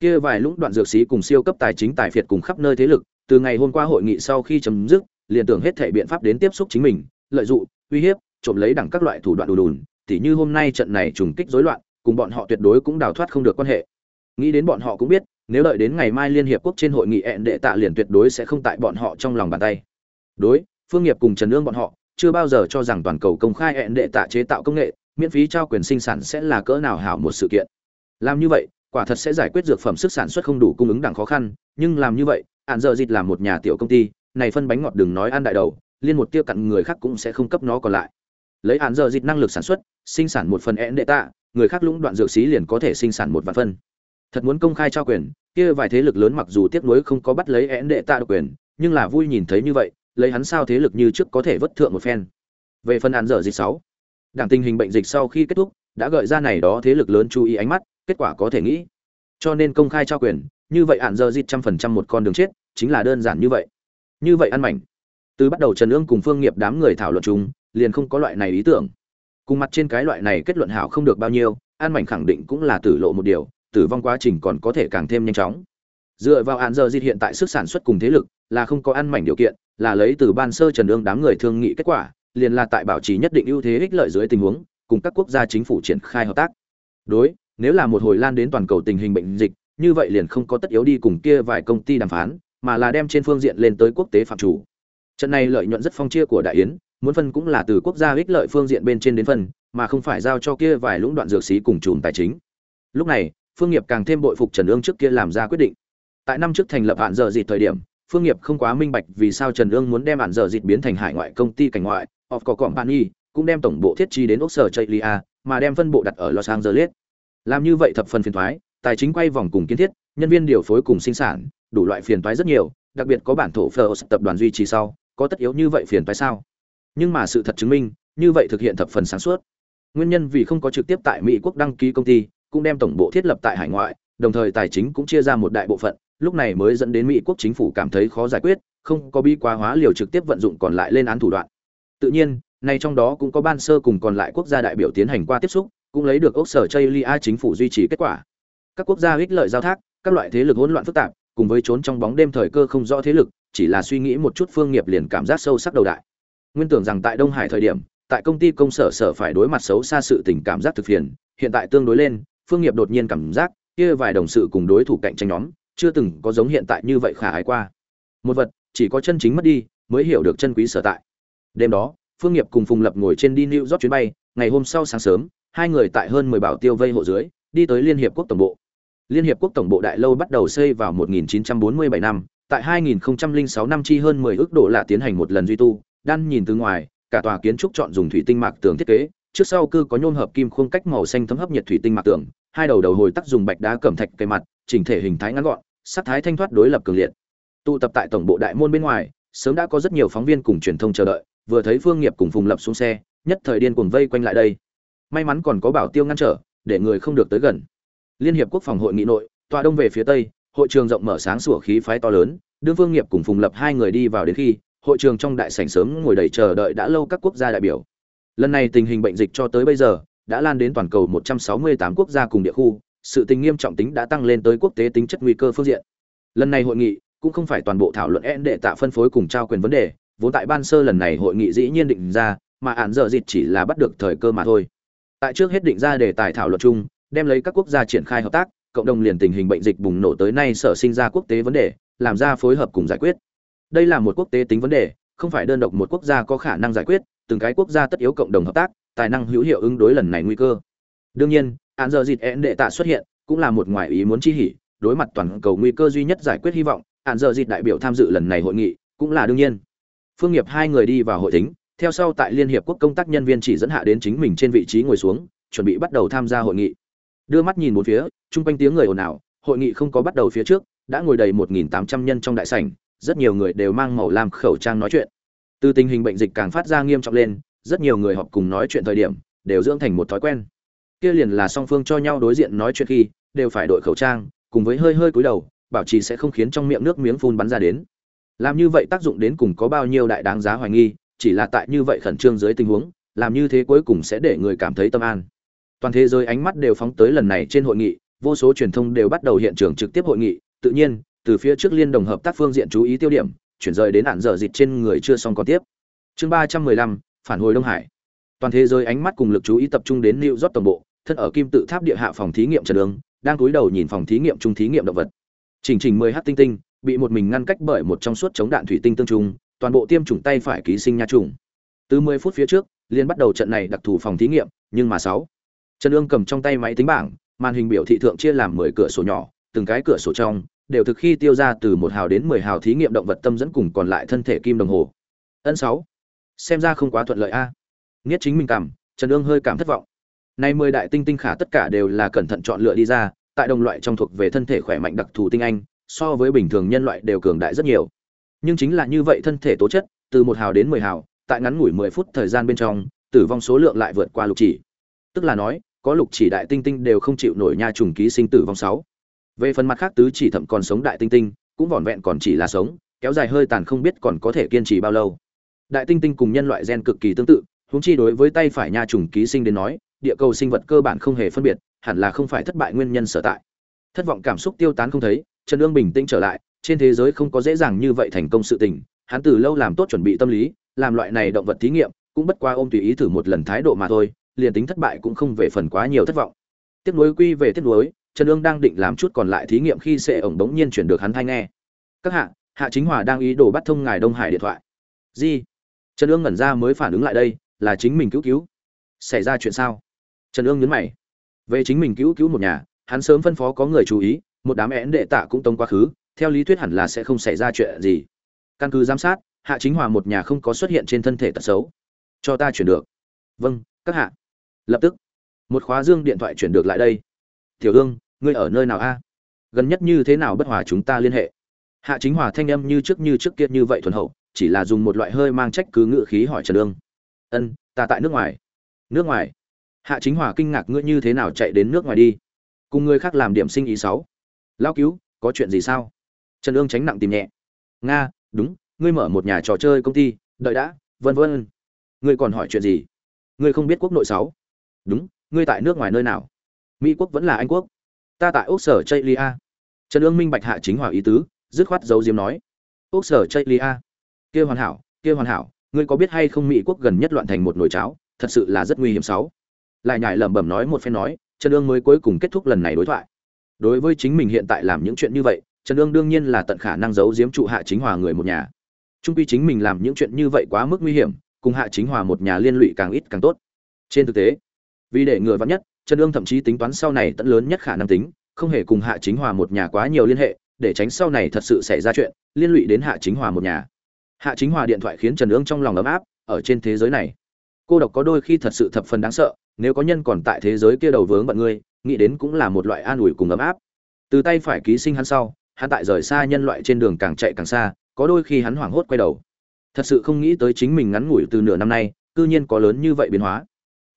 kia vài lũng đoạn dược sĩ cùng siêu cấp tài chính tài phiệt cùng khắp nơi thế lực, từ ngày hôm qua hội nghị sau khi chấm dứt, liền tưởng hết thể biện pháp đến tiếp xúc chính mình, lợi dụng, uy hiếp, trộm lấy đẳng các loại thủ đoạn đùn đùn, tỉ như hôm nay trận này trùng kích rối loạn, cùng bọn họ tuyệt đối cũng đào thoát không được quan hệ. Nghĩ đến bọn họ cũng biết, nếu đợi đến ngày mai liên hiệp quốc trên hội nghị ẹn đệ tạ liền tuyệt đối sẽ không tại bọn họ trong lòng bàn tay. Đối, phương nghiệp cùng trần ương bọn họ, chưa bao giờ cho rằng toàn cầu công khai ẹn đệ tạ chế tạo công nghệ, miễn phí trao quyền sinh sản sẽ là cỡ nào hảo một sự kiện. Làm như vậy quả thật sẽ giải quyết dược phẩm sức sản xuất không đủ cung ứng đẳng khó khăn, nhưng làm như vậy hạn giờ dịch làm một nhà tiểu công ty, này phân bánh ngọt đừng nói ăn đại đầu, liên một tiêu cặn người khác cũng sẽ không cấp nó còn lại. Lấy hạn giờ dịch năng lực sản xuất, sinh sản một phần én đệ tạ, người khác lũng đoạn dược xí liền có thể sinh sản một vạn phân. Thật muốn công khai trao quyền, kia vài thế lực lớn mặc dù tiếc nuối không có bắt lấy én đệ tạ độc quyền, nhưng là vui nhìn thấy như vậy, lấy hắn sao thế lực như trước có thể vất thượng một phen. Về phần án dở dịch sáu, đảng tình hình bệnh dịch sau khi kết thúc, đã gợi ra này đó thế lực lớn chú ý ánh mắt kết quả có thể nghĩ. Cho nên công khai trao quyền, như vậy án giờ dịt trăm phần trăm một con đường chết, chính là đơn giản như vậy. Như vậy ăn mảnh. Từ bắt đầu trần ương cùng phương nghiệp đám người thảo luận chung, liền không có loại này ý tưởng. Cùng mặt trên cái loại này kết luận hảo không được bao nhiêu an mảnh khẳng định cũng là tử lộ một điều, tử vong quá trình còn có thể càng thêm nhanh chóng. Dựa vào hạn giờ dịt hiện tại sức sản xuất cùng thế lực, là không có ăn mảnh điều kiện, là lấy từ ban sơ trần ương đám người thương nghị kết quả, liền là tại bảo trì nhất định ưu thế ích lợi dưới tình huống, cùng các quốc gia chính phủ triển khai hợp tác. Đối nếu là một hồi lan đến toàn cầu tình hình bệnh dịch, như vậy liền không có tất yếu đi cùng kia vài công ty đàm phán, mà là đem trên phương diện lên tới quốc tế phạm chủ. Trận này lợi nhuận rất phong chia của đại yến, muốn phân cũng là từ quốc gia ích lợi phương diện bên trên đến phân, mà không phải giao cho kia vài lũng đoạn dược sĩ cùng chùm tài chính. Lúc này, phương nghiệp càng thêm bội phục trần ương trước kia làm ra quyết định. Tại năm trước thành lập hạn giờ dịt thời điểm, phương nghiệp không quá minh bạch vì sao trần ương muốn đem hạn giờ dịt biến thành hải ngoại công ty cảnh ngoại, of có company cũng đem tổng bộ thiết trí đến ốc sở chaylia mà đem phân bộ đặt ở los angeles làm như vậy thập phần phiền thoái tài chính quay vòng cùng kiến thiết nhân viên điều phối cùng sinh sản đủ loại phiền toái rất nhiều đặc biệt có bản thổ phờ tập đoàn duy trì sau có tất yếu như vậy phiền toái sao nhưng mà sự thật chứng minh như vậy thực hiện thập phần sáng suốt nguyên nhân vì không có trực tiếp tại mỹ quốc đăng ký công ty cũng đem tổng bộ thiết lập tại hải ngoại, đồng thời tài chính cũng chia ra một đại bộ phận, lúc này mới dẫn đến Mỹ quốc chính phủ cảm thấy khó giải quyết, không có bi quá hóa liều trực tiếp vận dụng còn lại lên án thủ đoạn. Tự nhiên, này trong đó cũng có ban sơ cùng còn lại quốc gia đại biểu tiến hành qua tiếp xúc, cũng lấy được ốc sở Chaylia chính phủ duy trì kết quả. Các quốc gia ích lợi giao thác, các loại thế lực hỗn loạn phức tạp, cùng với trốn trong bóng đêm thời cơ không rõ thế lực, chỉ là suy nghĩ một chút phương nghiệp liền cảm giác sâu sắc đầu đại. Nguyên tưởng rằng tại Đông Hải thời điểm, tại công ty công sở sở phải đối mặt xấu xa sự tình cảm giác thực phiền, hiện tại tương đối lên, phương nghiệp đột nhiên cảm giác kia vài đồng sự cùng đối thủ cạnh tranh nhóm chưa từng có giống hiện tại như vậy khả ái qua một vật chỉ có chân chính mất đi mới hiểu được chân quý sở tại đêm đó phương nghiệp cùng phùng lập ngồi trên đi new york chuyến bay ngày hôm sau sáng sớm hai người tại hơn mười bảo tiêu vây hộ dưới, đi tới liên hiệp quốc tổng bộ. Liên hiệp quốc tổng bộ đại lâu bắt đầu xây vào 1947 năm, tại 2006 năm chi hơn 10 ước đô la tiến hành một lần duy tu, đan nhìn từ ngoài, cả tòa kiến trúc chọn dùng thủy tinh mạc tường thiết kế, trước sau cư có nhôm hợp kim khung cách màu xanh thấm hấp nhiệt thủy tinh mạc tường, hai đầu đầu hồi tắc dùng bạch đá cẩm thạch cây mặt, chỉnh thể hình thái ngắn gọn, sắc thái thanh thoát đối lập cường liệt. Tụ tập tại tổng bộ đại môn bên ngoài, sớm đã có rất nhiều phóng viên cùng truyền thông chờ đợi, vừa thấy phương nghiệp cùng phùng lập xuống xe, nhất thời điên cuồng vây quanh lại đây may mắn còn có bảo tiêu ngăn trở để người không được tới gần liên hiệp quốc phòng hội nghị nội tòa đông về phía tây hội trường rộng mở sáng sủa khí phái to lớn đương Vương nghiệp cùng phùng lập hai người đi vào đến khi hội trường trong đại sảnh sớm ngồi đầy chờ đợi đã lâu các quốc gia đại biểu Lần này tình hình bệnh dịch cho tới bây giờ đã lan đến toàn cầu 168 quốc gia cùng địa khu, sự tình nghiêm trọng tính đã tăng lên tới quốc tế tính chất nguy cơ phương diện. Lần này hội nghị cũng không phải toàn bộ thảo luận én đệ tạ phân phối cùng trao quyền vấn đề, vốn tại ban sơ lần này hội nghị dĩ nhiên định ra, mà án giờ dịch chỉ là bắt được thời cơ mà thôi. Tại trước hết định ra đề tài thảo luận chung, đem lấy các quốc gia triển khai hợp tác, cộng đồng liền tình hình bệnh dịch bùng nổ tới nay sở sinh ra quốc tế vấn đề, làm ra phối hợp cùng giải quyết. Đây là một quốc tế tính vấn đề, không phải đơn độc một quốc gia có khả năng giải quyết, từng cái quốc gia tất yếu cộng đồng hợp tác tài năng hữu hiệu ứng đối lần này nguy cơ. Đương nhiên án giờ dịt én đệ tạ xuất hiện cũng là một ngoại ý muốn chi hỉ đối mặt toàn cầu nguy cơ duy nhất giải quyết hy vọng án giờ dịt đại biểu tham dự lần này hội nghị cũng là đương nhiên. Phương nghiệp hai người đi vào hội tính theo sau tại liên hiệp quốc công tác nhân viên chỉ dẫn hạ đến chính mình trên vị trí ngồi xuống, chuẩn bị bắt đầu tham gia hội nghị. Đưa mắt nhìn một phía, chung quanh tiếng người ồn ào, hội nghị không có bắt đầu phía trước, đã ngồi đầy 1.800 nhân trong đại sảnh, rất nhiều người đều mang màu lam khẩu trang nói chuyện. Từ tình hình bệnh dịch càng phát ra nghiêm trọng lên, rất nhiều người họp cùng nói chuyện thời điểm, đều dưỡng thành một thói quen. Kia liền là song phương cho nhau đối diện nói chuyện khi, đều phải đội khẩu trang, cùng với hơi hơi cúi đầu, bảo trì sẽ không khiến trong miệng nước miếng phun bắn ra đến. Làm như vậy tác dụng đến cùng có bao nhiêu đại đáng giá hoài nghi chỉ là tại như vậy khẩn trương dưới tình huống, làm như thế cuối cùng sẽ để người cảm thấy tâm an. Toàn thế giới ánh mắt đều phóng tới lần này trên hội nghị, vô số truyền thông đều bắt đầu hiện trường trực tiếp hội nghị. Tự nhiên, từ phía trước liên đồng hợp tác phương diện chú ý tiêu điểm, chuyển rời đến nạn dở dịch trên người chưa xong còn tiếp. Chương ba trăm mười lăm, phản hồi đông hải. Toàn thế giới ánh mắt cùng lực chú ý tập trung đến new york tổng bộ, thân ở kim tự tháp địa hạ phòng thí nghiệm trần đường, đang cúi đầu nhìn phòng thí nghiệm trung thí nghiệm động vật. Chỉnh trình mười h tinh tinh, bị một mình ngăn cách bởi một trong suốt chống đạn thủy tinh tương trung toàn bộ tiêm chủng tay phải ký sinh nha trùng. Từ mười phút phía trước liên bắt đầu trận này đặc thù phòng thí nghiệm, nhưng mà sáu. Trần ương cầm trong tay máy tính bảng, màn hình biểu thị thượng chia làm mười cửa sổ nhỏ, từng cái cửa sổ trong, đều thực khi tiêu ra từ một hào đến mười hào thí nghiệm động vật tâm dẫn cùng còn lại thân thể kim đồng hồ. Ân sáu. Xem ra không quá thuận lợi a. À. nghiết chính mình cảm, trần ương hơi cảm thất vọng. Nay mười đại tinh tinh khả tất cả đều là cẩn thận chọn lựa đi ra, tại đồng loại trong thuộc về thân thể khỏe mạnh đặc thù tinh anh, so với bình thường nhân loại đều cường đại rất nhiều nhưng chính là như vậy thân thể tố chất, từ một hào đến mười hào, tại ngắn ngủi mười phút thời gian bên trong, tử vong số lượng lại vượt qua lục chỉ. Tức là nói, có lục chỉ đại tinh tinh đều không chịu nổi nha trùng ký sinh tử vong sáu. Về phần mặt khác tứ chỉ thậm còn sống đại tinh tinh, cũng vỏn vẹn còn chỉ là sống, kéo dài hơi tàn không biết còn có thể kiên trì bao lâu. Đại tinh tinh cùng nhân loại gen cực kỳ tương tự, huống chi đối với tay phải nha trùng ký sinh đến nói, địa cầu sinh vật cơ bản không hề phân biệt, hẳn là không phải thất bại nguyên nhân sở tại. Thất vọng cảm xúc tiêu tán không thấy trần ương bình tĩnh trở lại trên thế giới không có dễ dàng như vậy thành công sự tình, hắn từ lâu làm tốt chuẩn bị tâm lý, làm loại này động vật thí nghiệm, cũng bất qua ôm tùy ý thử một lần thái độ mà thôi, liền tính thất bại cũng không về phần quá nhiều thất vọng. Tiếp nối quy về tiếp nối, trần ương đang định làm chút còn lại thí nghiệm khi sệ ổng bỗng nhiên chuyển được hắn thay nghe. Các hạ hạ chính hòa đang ý đồ bắt thông ngài đông hải điện thoại. Gì? Trần ương ngẩn ra mới phản ứng lại đây, là chính mình cứu cứu. Xảy ra chuyện sao? Trần ương nhấn mày. Về chính mình cứu cứu một nhà, hắn sớm phân phó có người chú ý, một đám én đệ tạ cũng tông quá khứ theo lý thuyết hẳn là sẽ không xảy ra chuyện gì. Căn cứ giám sát, hạ chính hòa một nhà không có xuất hiện trên thân thể tật xấu. Cho ta chuyển được. Vâng các hạ. Lập tức, một khóa dương điện thoại chuyển được lại đây. Tiểu hương, ngươi ở nơi nào a? Gần nhất như thế nào bất hòa chúng ta liên hệ? Hạ chính hòa thanh âm như trước như trước kia như vậy thuần hậu, chỉ là dùng một loại hơi mang trách cứ ngự khí hỏi trần ương ân, ta tại nước ngoài. Nước ngoài? Hạ chính hòa kinh ngạc, ngươi như thế nào chạy đến nước ngoài đi? Cùng người khác làm điểm sinh ý sáu lao cứu, có chuyện gì sao? Trần ương tránh nặng tìm nhẹ. Nga, đúng, ngươi mở một nhà trò chơi công ty, đợi đã, vân vân. Ngươi còn hỏi chuyện gì? Ngươi không biết quốc nội sáu. Đúng, ngươi tại nước ngoài nơi nào? Mỹ quốc vẫn là anh quốc. Ta tại ốc sở chây lia trần ương minh bạch hạ chính hòa ý tứ, dứt khoát giấu diếm nói. Ốc sở chây lia kia hoàn hảo, kia hoàn hảo, ngươi có biết hay không mỹ quốc gần nhất loạn thành một nồi cháo, thật sự là rất nguy hiểm sáu. Lại nhải lẩm bẩm nói một phen nói, trần ương mới cuối cùng kết thúc lần này đối thoại. Đối với chính mình hiện tại làm những chuyện như vậy trần ương đương nhiên là tận khả năng giấu giếm trụ hạ chính hòa người một nhà. Trung quy chính mình làm những chuyện như vậy quá mức nguy hiểm, cùng hạ chính hòa một nhà liên lụy càng ít càng tốt. Trên thực tế, vì để ngừa vắn nhất, trần ương thậm chí tính toán sau này tận lớn nhất khả năng tính, không hề cùng hạ chính hòa một nhà quá nhiều liên hệ, để tránh sau này thật sự xảy ra chuyện, liên lụy đến hạ chính hòa một nhà. Hạ chính hòa điện thoại khiến trần ương trong lòng ấm áp, ở trên thế giới này, cô độc có đôi khi thật sự thập phần đáng sợ, nếu có nhân còn tại thế giới kia đầu vướng bận ngươi, nghĩ đến cũng là một loại an ủi cùng ấm áp. Từ tay phải ký sinh hắn sau hắn tại rời xa nhân loại trên đường càng chạy càng xa, có đôi khi hắn hoảng hốt quay đầu. Thật sự không nghĩ tới chính mình ngắn ngủi từ nửa năm nay, cư nhiên có lớn như vậy biến hóa.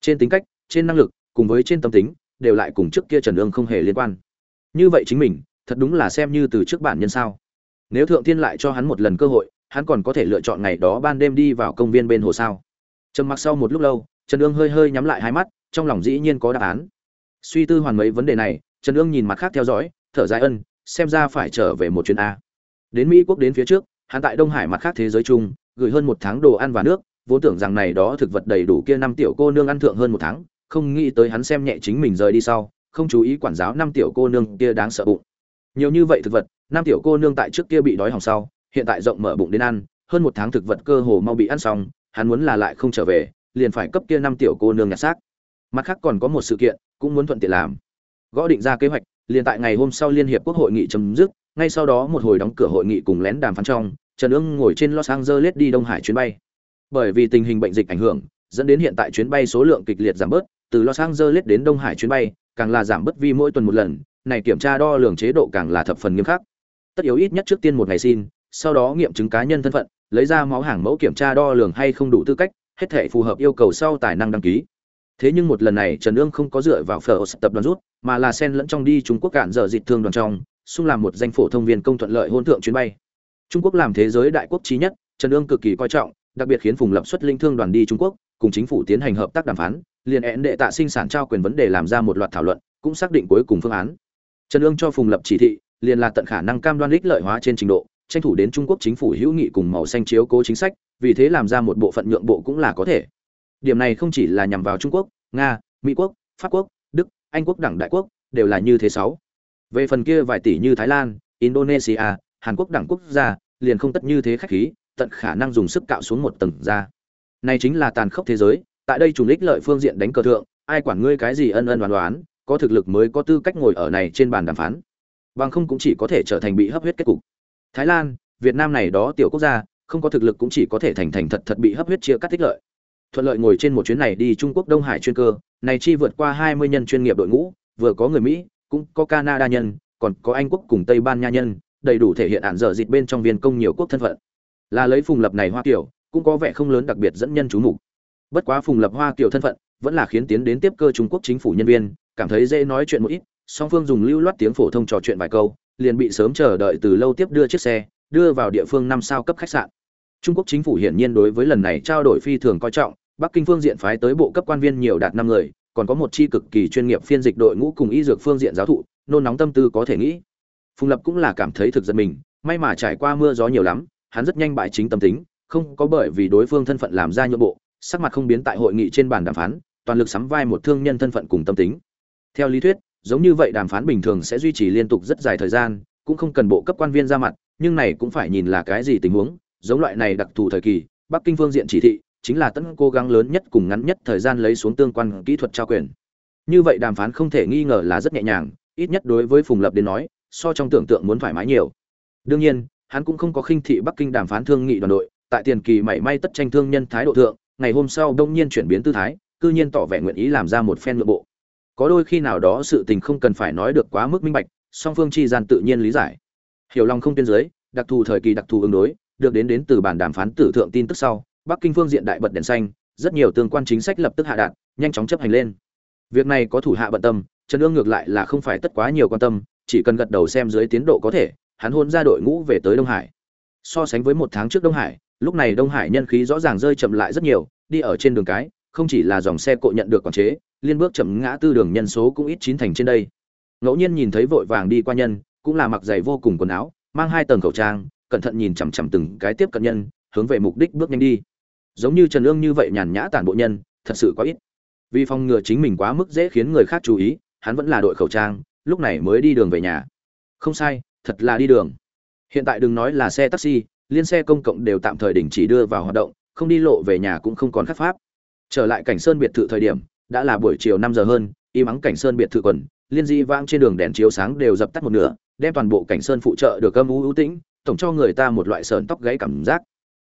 Trên tính cách, trên năng lực, cùng với trên tâm tính, đều lại cùng trước kia trần ương không hề liên quan. Như vậy chính mình, thật đúng là xem như từ trước bản nhân sao. Nếu thượng thiên lại cho hắn một lần cơ hội, hắn còn có thể lựa chọn ngày đó ban đêm đi vào công viên bên hồ sao? Trầm mặc sau một lúc lâu, trần ương hơi hơi nhắm lại hai mắt, trong lòng dĩ nhiên có đáp án. Suy tư hoàn mấy vấn đề này, trần ương nhìn mặt khác theo dõi, thở dài ân xem ra phải trở về một chuyến a. Đến mỹ quốc đến phía trước, hắn tại đông hải mặt khác thế giới chung, gửi hơn một tháng đồ ăn và nước, vốn tưởng rằng này đó thực vật đầy đủ kia năm tiểu cô nương ăn thượng hơn một tháng, không nghĩ tới hắn xem nhẹ chính mình rời đi sau, không chú ý quản giáo năm tiểu cô nương kia đáng sợ bụng. Nhiều như vậy thực vật, năm tiểu cô nương tại trước kia bị đói hỏng sau, hiện tại rộng mở bụng đến ăn, hơn một tháng thực vật cơ hồ mau bị ăn xong, hắn muốn là lại không trở về, liền phải cấp kia năm tiểu cô nương nhặt xác. Mặt khác còn có một sự kiện, cũng muốn thuận tiện làm. Gõ định ra kế hoạch liền tại ngày hôm sau liên hiệp quốc hội nghị chấm dứt, ngay sau đó một hồi đóng cửa hội nghị cùng lén đàm phán trong, trần ương ngồi trên los angeles đi đông hải chuyến bay. Bởi vì tình hình bệnh dịch ảnh hưởng, dẫn đến hiện tại chuyến bay số lượng kịch liệt giảm bớt, từ los angeles đến đông hải chuyến bay, càng là giảm bớt vi mỗi tuần một lần, này kiểm tra đo lường chế độ càng là thập phần nghiêm khắc. Tất yếu ít nhất trước tiên một ngày xin, sau đó nghiệm chứng cá nhân thân phận, lấy ra máu hàng mẫu kiểm tra đo lường hay không đủ tư cách, hết thể phù hợp yêu cầu sau tài năng đăng ký thế nhưng một lần này trần ương không có dựa vào phở tập đoàn rút, mà là sen lẫn trong đi trung quốc cạn dở dịch thương đoàn trong, xung làm một danh phổ thông viên công thuận lợi hôn thượng chuyến bay. Trung quốc làm thế giới đại quốc trí nhất, trần ương cực kỳ coi trọng, đặc biệt khiến phùng lập xuất linh thương đoàn đi trung quốc, cùng chính phủ tiến hành hợp tác đàm phán, liền én đệ tạ sinh sản trao quyền vấn đề làm ra một loạt thảo luận, cũng xác định cuối cùng phương án. Trần ương cho phùng lập chỉ thị, liền là tận khả năng cam đoan ích lợi hóa trên trình độ, tranh thủ đến trung quốc chính phủ hữu nghị cùng màu xanh chiếu cố chính sách, vì thế làm ra một bộ phận nhượng bộ cũng là có thể điểm này không chỉ là nhằm vào trung quốc, nga, mỹ quốc, pháp quốc, đức, anh quốc đẳng đại quốc, đều là như thế sáu. Về phần kia vài tỷ như thái lan, indonesia, hàn quốc đẳng quốc gia, liền không tất như thế khách khí, tận khả năng dùng sức cạo xuống một tầng ra. Này chính là tàn khốc thế giới, tại đây trùng lích lợi phương diện đánh cờ thượng, ai quản ngươi cái gì ân ân đoán đoán có thực lực mới có tư cách ngồi ở này trên bàn đàm phán. Bằng không cũng chỉ có thể trở thành bị hấp huyết kết cục. Thái lan, việt nam này đó tiểu quốc gia, không có thực lực cũng chỉ có thể thành thành thật thật bị hấp huyết chia cắt tích lợi thuận lợi ngồi trên một chuyến này đi trung quốc đông hải chuyên cơ. Này chi vượt qua hai mươi nhân chuyên nghiệp đội ngũ, vừa có người mỹ, cũng có canada nhân, còn có anh quốc cùng tây ban nha nhân, đầy đủ thể hiện ản dở dịt bên trong viên công nhiều quốc thân phận. Là lấy phùng lập này hoa kiểu cũng có vẻ không lớn đặc biệt dẫn nhân chú mục. Bất quá phùng lập hoa kiểu thân phận, vẫn là khiến tiến đến tiếp cơ trung quốc chính phủ nhân viên, cảm thấy dễ nói chuyện một ít, song phương dùng lưu loát tiếng phổ thông trò chuyện vài câu, liền bị sớm chờ đợi từ lâu tiếp đưa chiếc xe, đưa vào địa phương năm sao cấp khách sạn trung quốc chính phủ hiển nhiên đối với lần này trao đổi phi thường coi trọng, bắc kinh phương diện phái tới bộ cấp quan viên nhiều đạt năm người, còn có một chi cực kỳ chuyên nghiệp phiên dịch đội ngũ cùng y dược phương diện giáo thụ, nôn nóng tâm tư có thể nghĩ. Phùng lập cũng là cảm thấy thực giật mình, may mà trải qua mưa gió nhiều lắm, hắn rất nhanh bại chính tâm tính, không có bởi vì đối phương thân phận làm ra nhượng bộ, sắc mặt không biến tại hội nghị trên bàn đàm phán, toàn lực sắm vai một thương nhân thân phận cùng tâm tính. Theo lý thuyết, giống như vậy đàm phán bình thường sẽ duy trì liên tục rất dài thời gian, cũng không cần bộ cấp quan viên ra mặt, nhưng này cũng phải nhìn là cái gì tình huống giống loại này đặc thù thời kỳ, bắc kinh phương diện chỉ thị chính là tận cố gắng lớn nhất cùng ngắn nhất thời gian lấy xuống tương quan kỹ thuật trao quyền. Như vậy đàm phán không thể nghi ngờ là rất nhẹ nhàng, ít nhất đối với phùng lập đến nói, so trong tưởng tượng muốn thoải mái nhiều. Đương nhiên, hắn cũng không có khinh thị bắc kinh đàm phán thương nghị đoàn đội, tại tiền kỳ mảy may tất tranh thương nhân thái độ thượng, ngày hôm sau đông nhiên chuyển biến tư thái, cư nhiên tỏ vẻ nguyện ý làm ra một phen nội bộ. Có đôi khi nào đó sự tình không cần phải nói được quá mức minh bạch, song phương chi gian tự nhiên lý giải. Hiểu lòng không tiên giới đặc thù thời kỳ đặc thù ứng đối được đến đến từ bản đàm phán tử thượng tin tức sau, bắc kinh phương diện đại bật đèn xanh, rất nhiều tương quan chính sách lập tức hạ đạt, nhanh chóng chấp hành lên. Việc này có thủ hạ bận tâm, trần Dương ngược lại là không phải tất quá nhiều quan tâm, chỉ cần gật đầu xem dưới tiến độ có thể, hắn hôn ra đội ngũ về tới đông hải. So sánh với một tháng trước đông hải, lúc này đông hải nhân khí rõ ràng rơi chậm lại rất nhiều, đi ở trên đường cái, không chỉ là dòng xe cộ nhận được quản chế, liên bước chậm ngã tư đường nhân số cũng ít chín thành trên đây. Ngẫu nhiên nhìn thấy vội vàng đi qua nhân, cũng là mặc giày vô cùng quần áo, mang hai tầng khẩu trang cẩn thận nhìn chằm chằm từng cái tiếp cận nhân, hướng về mục đích bước nhanh đi. Giống như trần ương như vậy nhàn nhã tản bộ nhân, thật sự quá ít. Vì phòng ngừa chính mình quá mức dễ khiến người khác chú ý, hắn vẫn là đội khẩu trang, lúc này mới đi đường về nhà. Không sai, thật là đi đường. Hiện tại đừng nói là xe taxi, liên xe công cộng đều tạm thời đình chỉ đưa vào hoạt động, không đi lộ về nhà cũng không còn khắc pháp. Trở lại cảnh sơn biệt thự thời điểm, đã là buổi chiều năm giờ hơn, y mắng cảnh sơn biệt thự quần, liên di vang trên đường đèn chiếu sáng đều dập tắt một nửa, đem toàn bộ cảnh sơn phụ trợ được âm u ưu tĩnh tổng cho người ta một loại sờn tóc gáy cảm giác.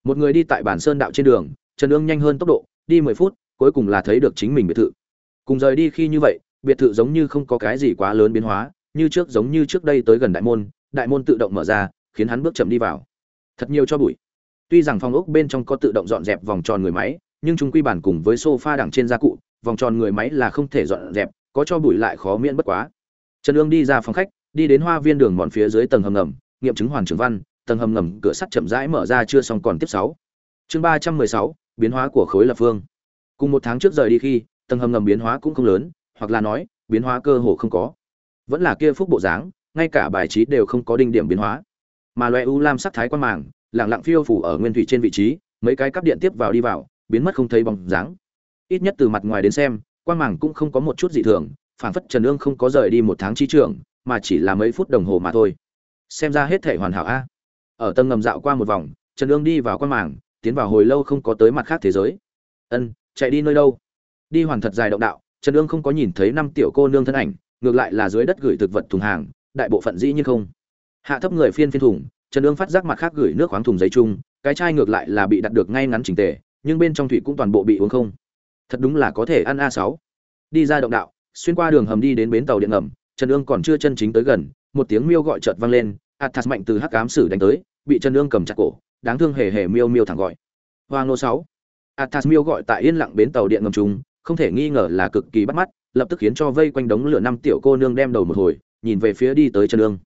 Một người đi tại bản sơn đạo trên đường, trần ương nhanh hơn tốc độ, đi mười phút, cuối cùng là thấy được chính mình biệt thự. Cùng rời đi khi như vậy, biệt thự giống như không có cái gì quá lớn biến hóa, như trước giống như trước đây tới gần đại môn đại môn tự động mở ra, khiến hắn bước chậm đi vào. Thật nhiều cho bụi. Tuy rằng phòng ốc bên trong có tự động dọn dẹp vòng tròn người máy, nhưng chúng quy bản cùng với sofa đằng trên gia cụ, vòng tròn người máy là không thể dọn dẹp, có cho bụi lại khó miễn bất quá. Trần ương đi ra phòng khách, đi đến hoa viên đường mòn phía dưới tầng hầm ngầm nghiệm chứng hoàn trường văn, tầng hầm ngầm cửa sắt chậm rãi mở ra chưa xong còn tiếp sáu. Chương ba trăm mười sáu, biến hóa của khối lập phương. Cùng một tháng trước rời đi khi, tầng hầm ngầm biến hóa cũng không lớn, hoặc là nói, biến hóa cơ hồ không có. Vẫn là kia phúc bộ dáng, ngay cả bài trí đều không có đinh điểm biến hóa. Mà loe u lam sắc thái quan màng lẳng lặng phiêu phủ ở nguyên thủy trên vị trí, mấy cái cắp điện tiếp vào đi vào, biến mất không thấy bóng dáng. Ít nhất từ mặt ngoài đến xem, quan màng cũng không có một chút dị thường phản phất trần ương không có rời đi một tháng chi trường mà chỉ là mấy phút đồng hồ mà thôi xem ra hết thể hoàn hảo a. Ở tầng ngầm dạo qua một vòng, trần ương đi vào quan mảng, tiến vào hồi lâu không có tới mặt khác thế giới. Ân, chạy đi nơi đâu? Đi hoàn thật dài động đạo, trần ương không có nhìn thấy năm tiểu cô nương thân ảnh, ngược lại là dưới đất gửi thực vật thùng hàng, đại bộ phận dĩ như không. Hạ thấp người phiên phiên thùng, trần ương phát giác mặt khác gửi nước khoáng thùng giấy chung, cái chai ngược lại là bị đặt được ngay ngắn chỉnh tề, nhưng bên trong thủy cũng toàn bộ bị uống không. Thật đúng là có thể ăn a sáu. Đi ra động đạo, xuyên qua đường hầm đi đến bến tàu điện ngầm, trần ương còn chưa chân chính tới gần một tiếng miêu gọi chợt vang lên, athas mạnh từ hắc ám sử đánh tới, bị trần ương cầm chặt cổ, đáng thương hề hề miêu miêu thẳng gọi. Hoàng nô sáu. Athas miêu gọi tại yên lặng bến tàu điện ngầm trung không thể nghi ngờ là cực kỳ bắt mắt, lập tức khiến cho vây quanh đống lửa năm tiểu cô nương đem đầu một hồi, nhìn về phía đi tới trần ương.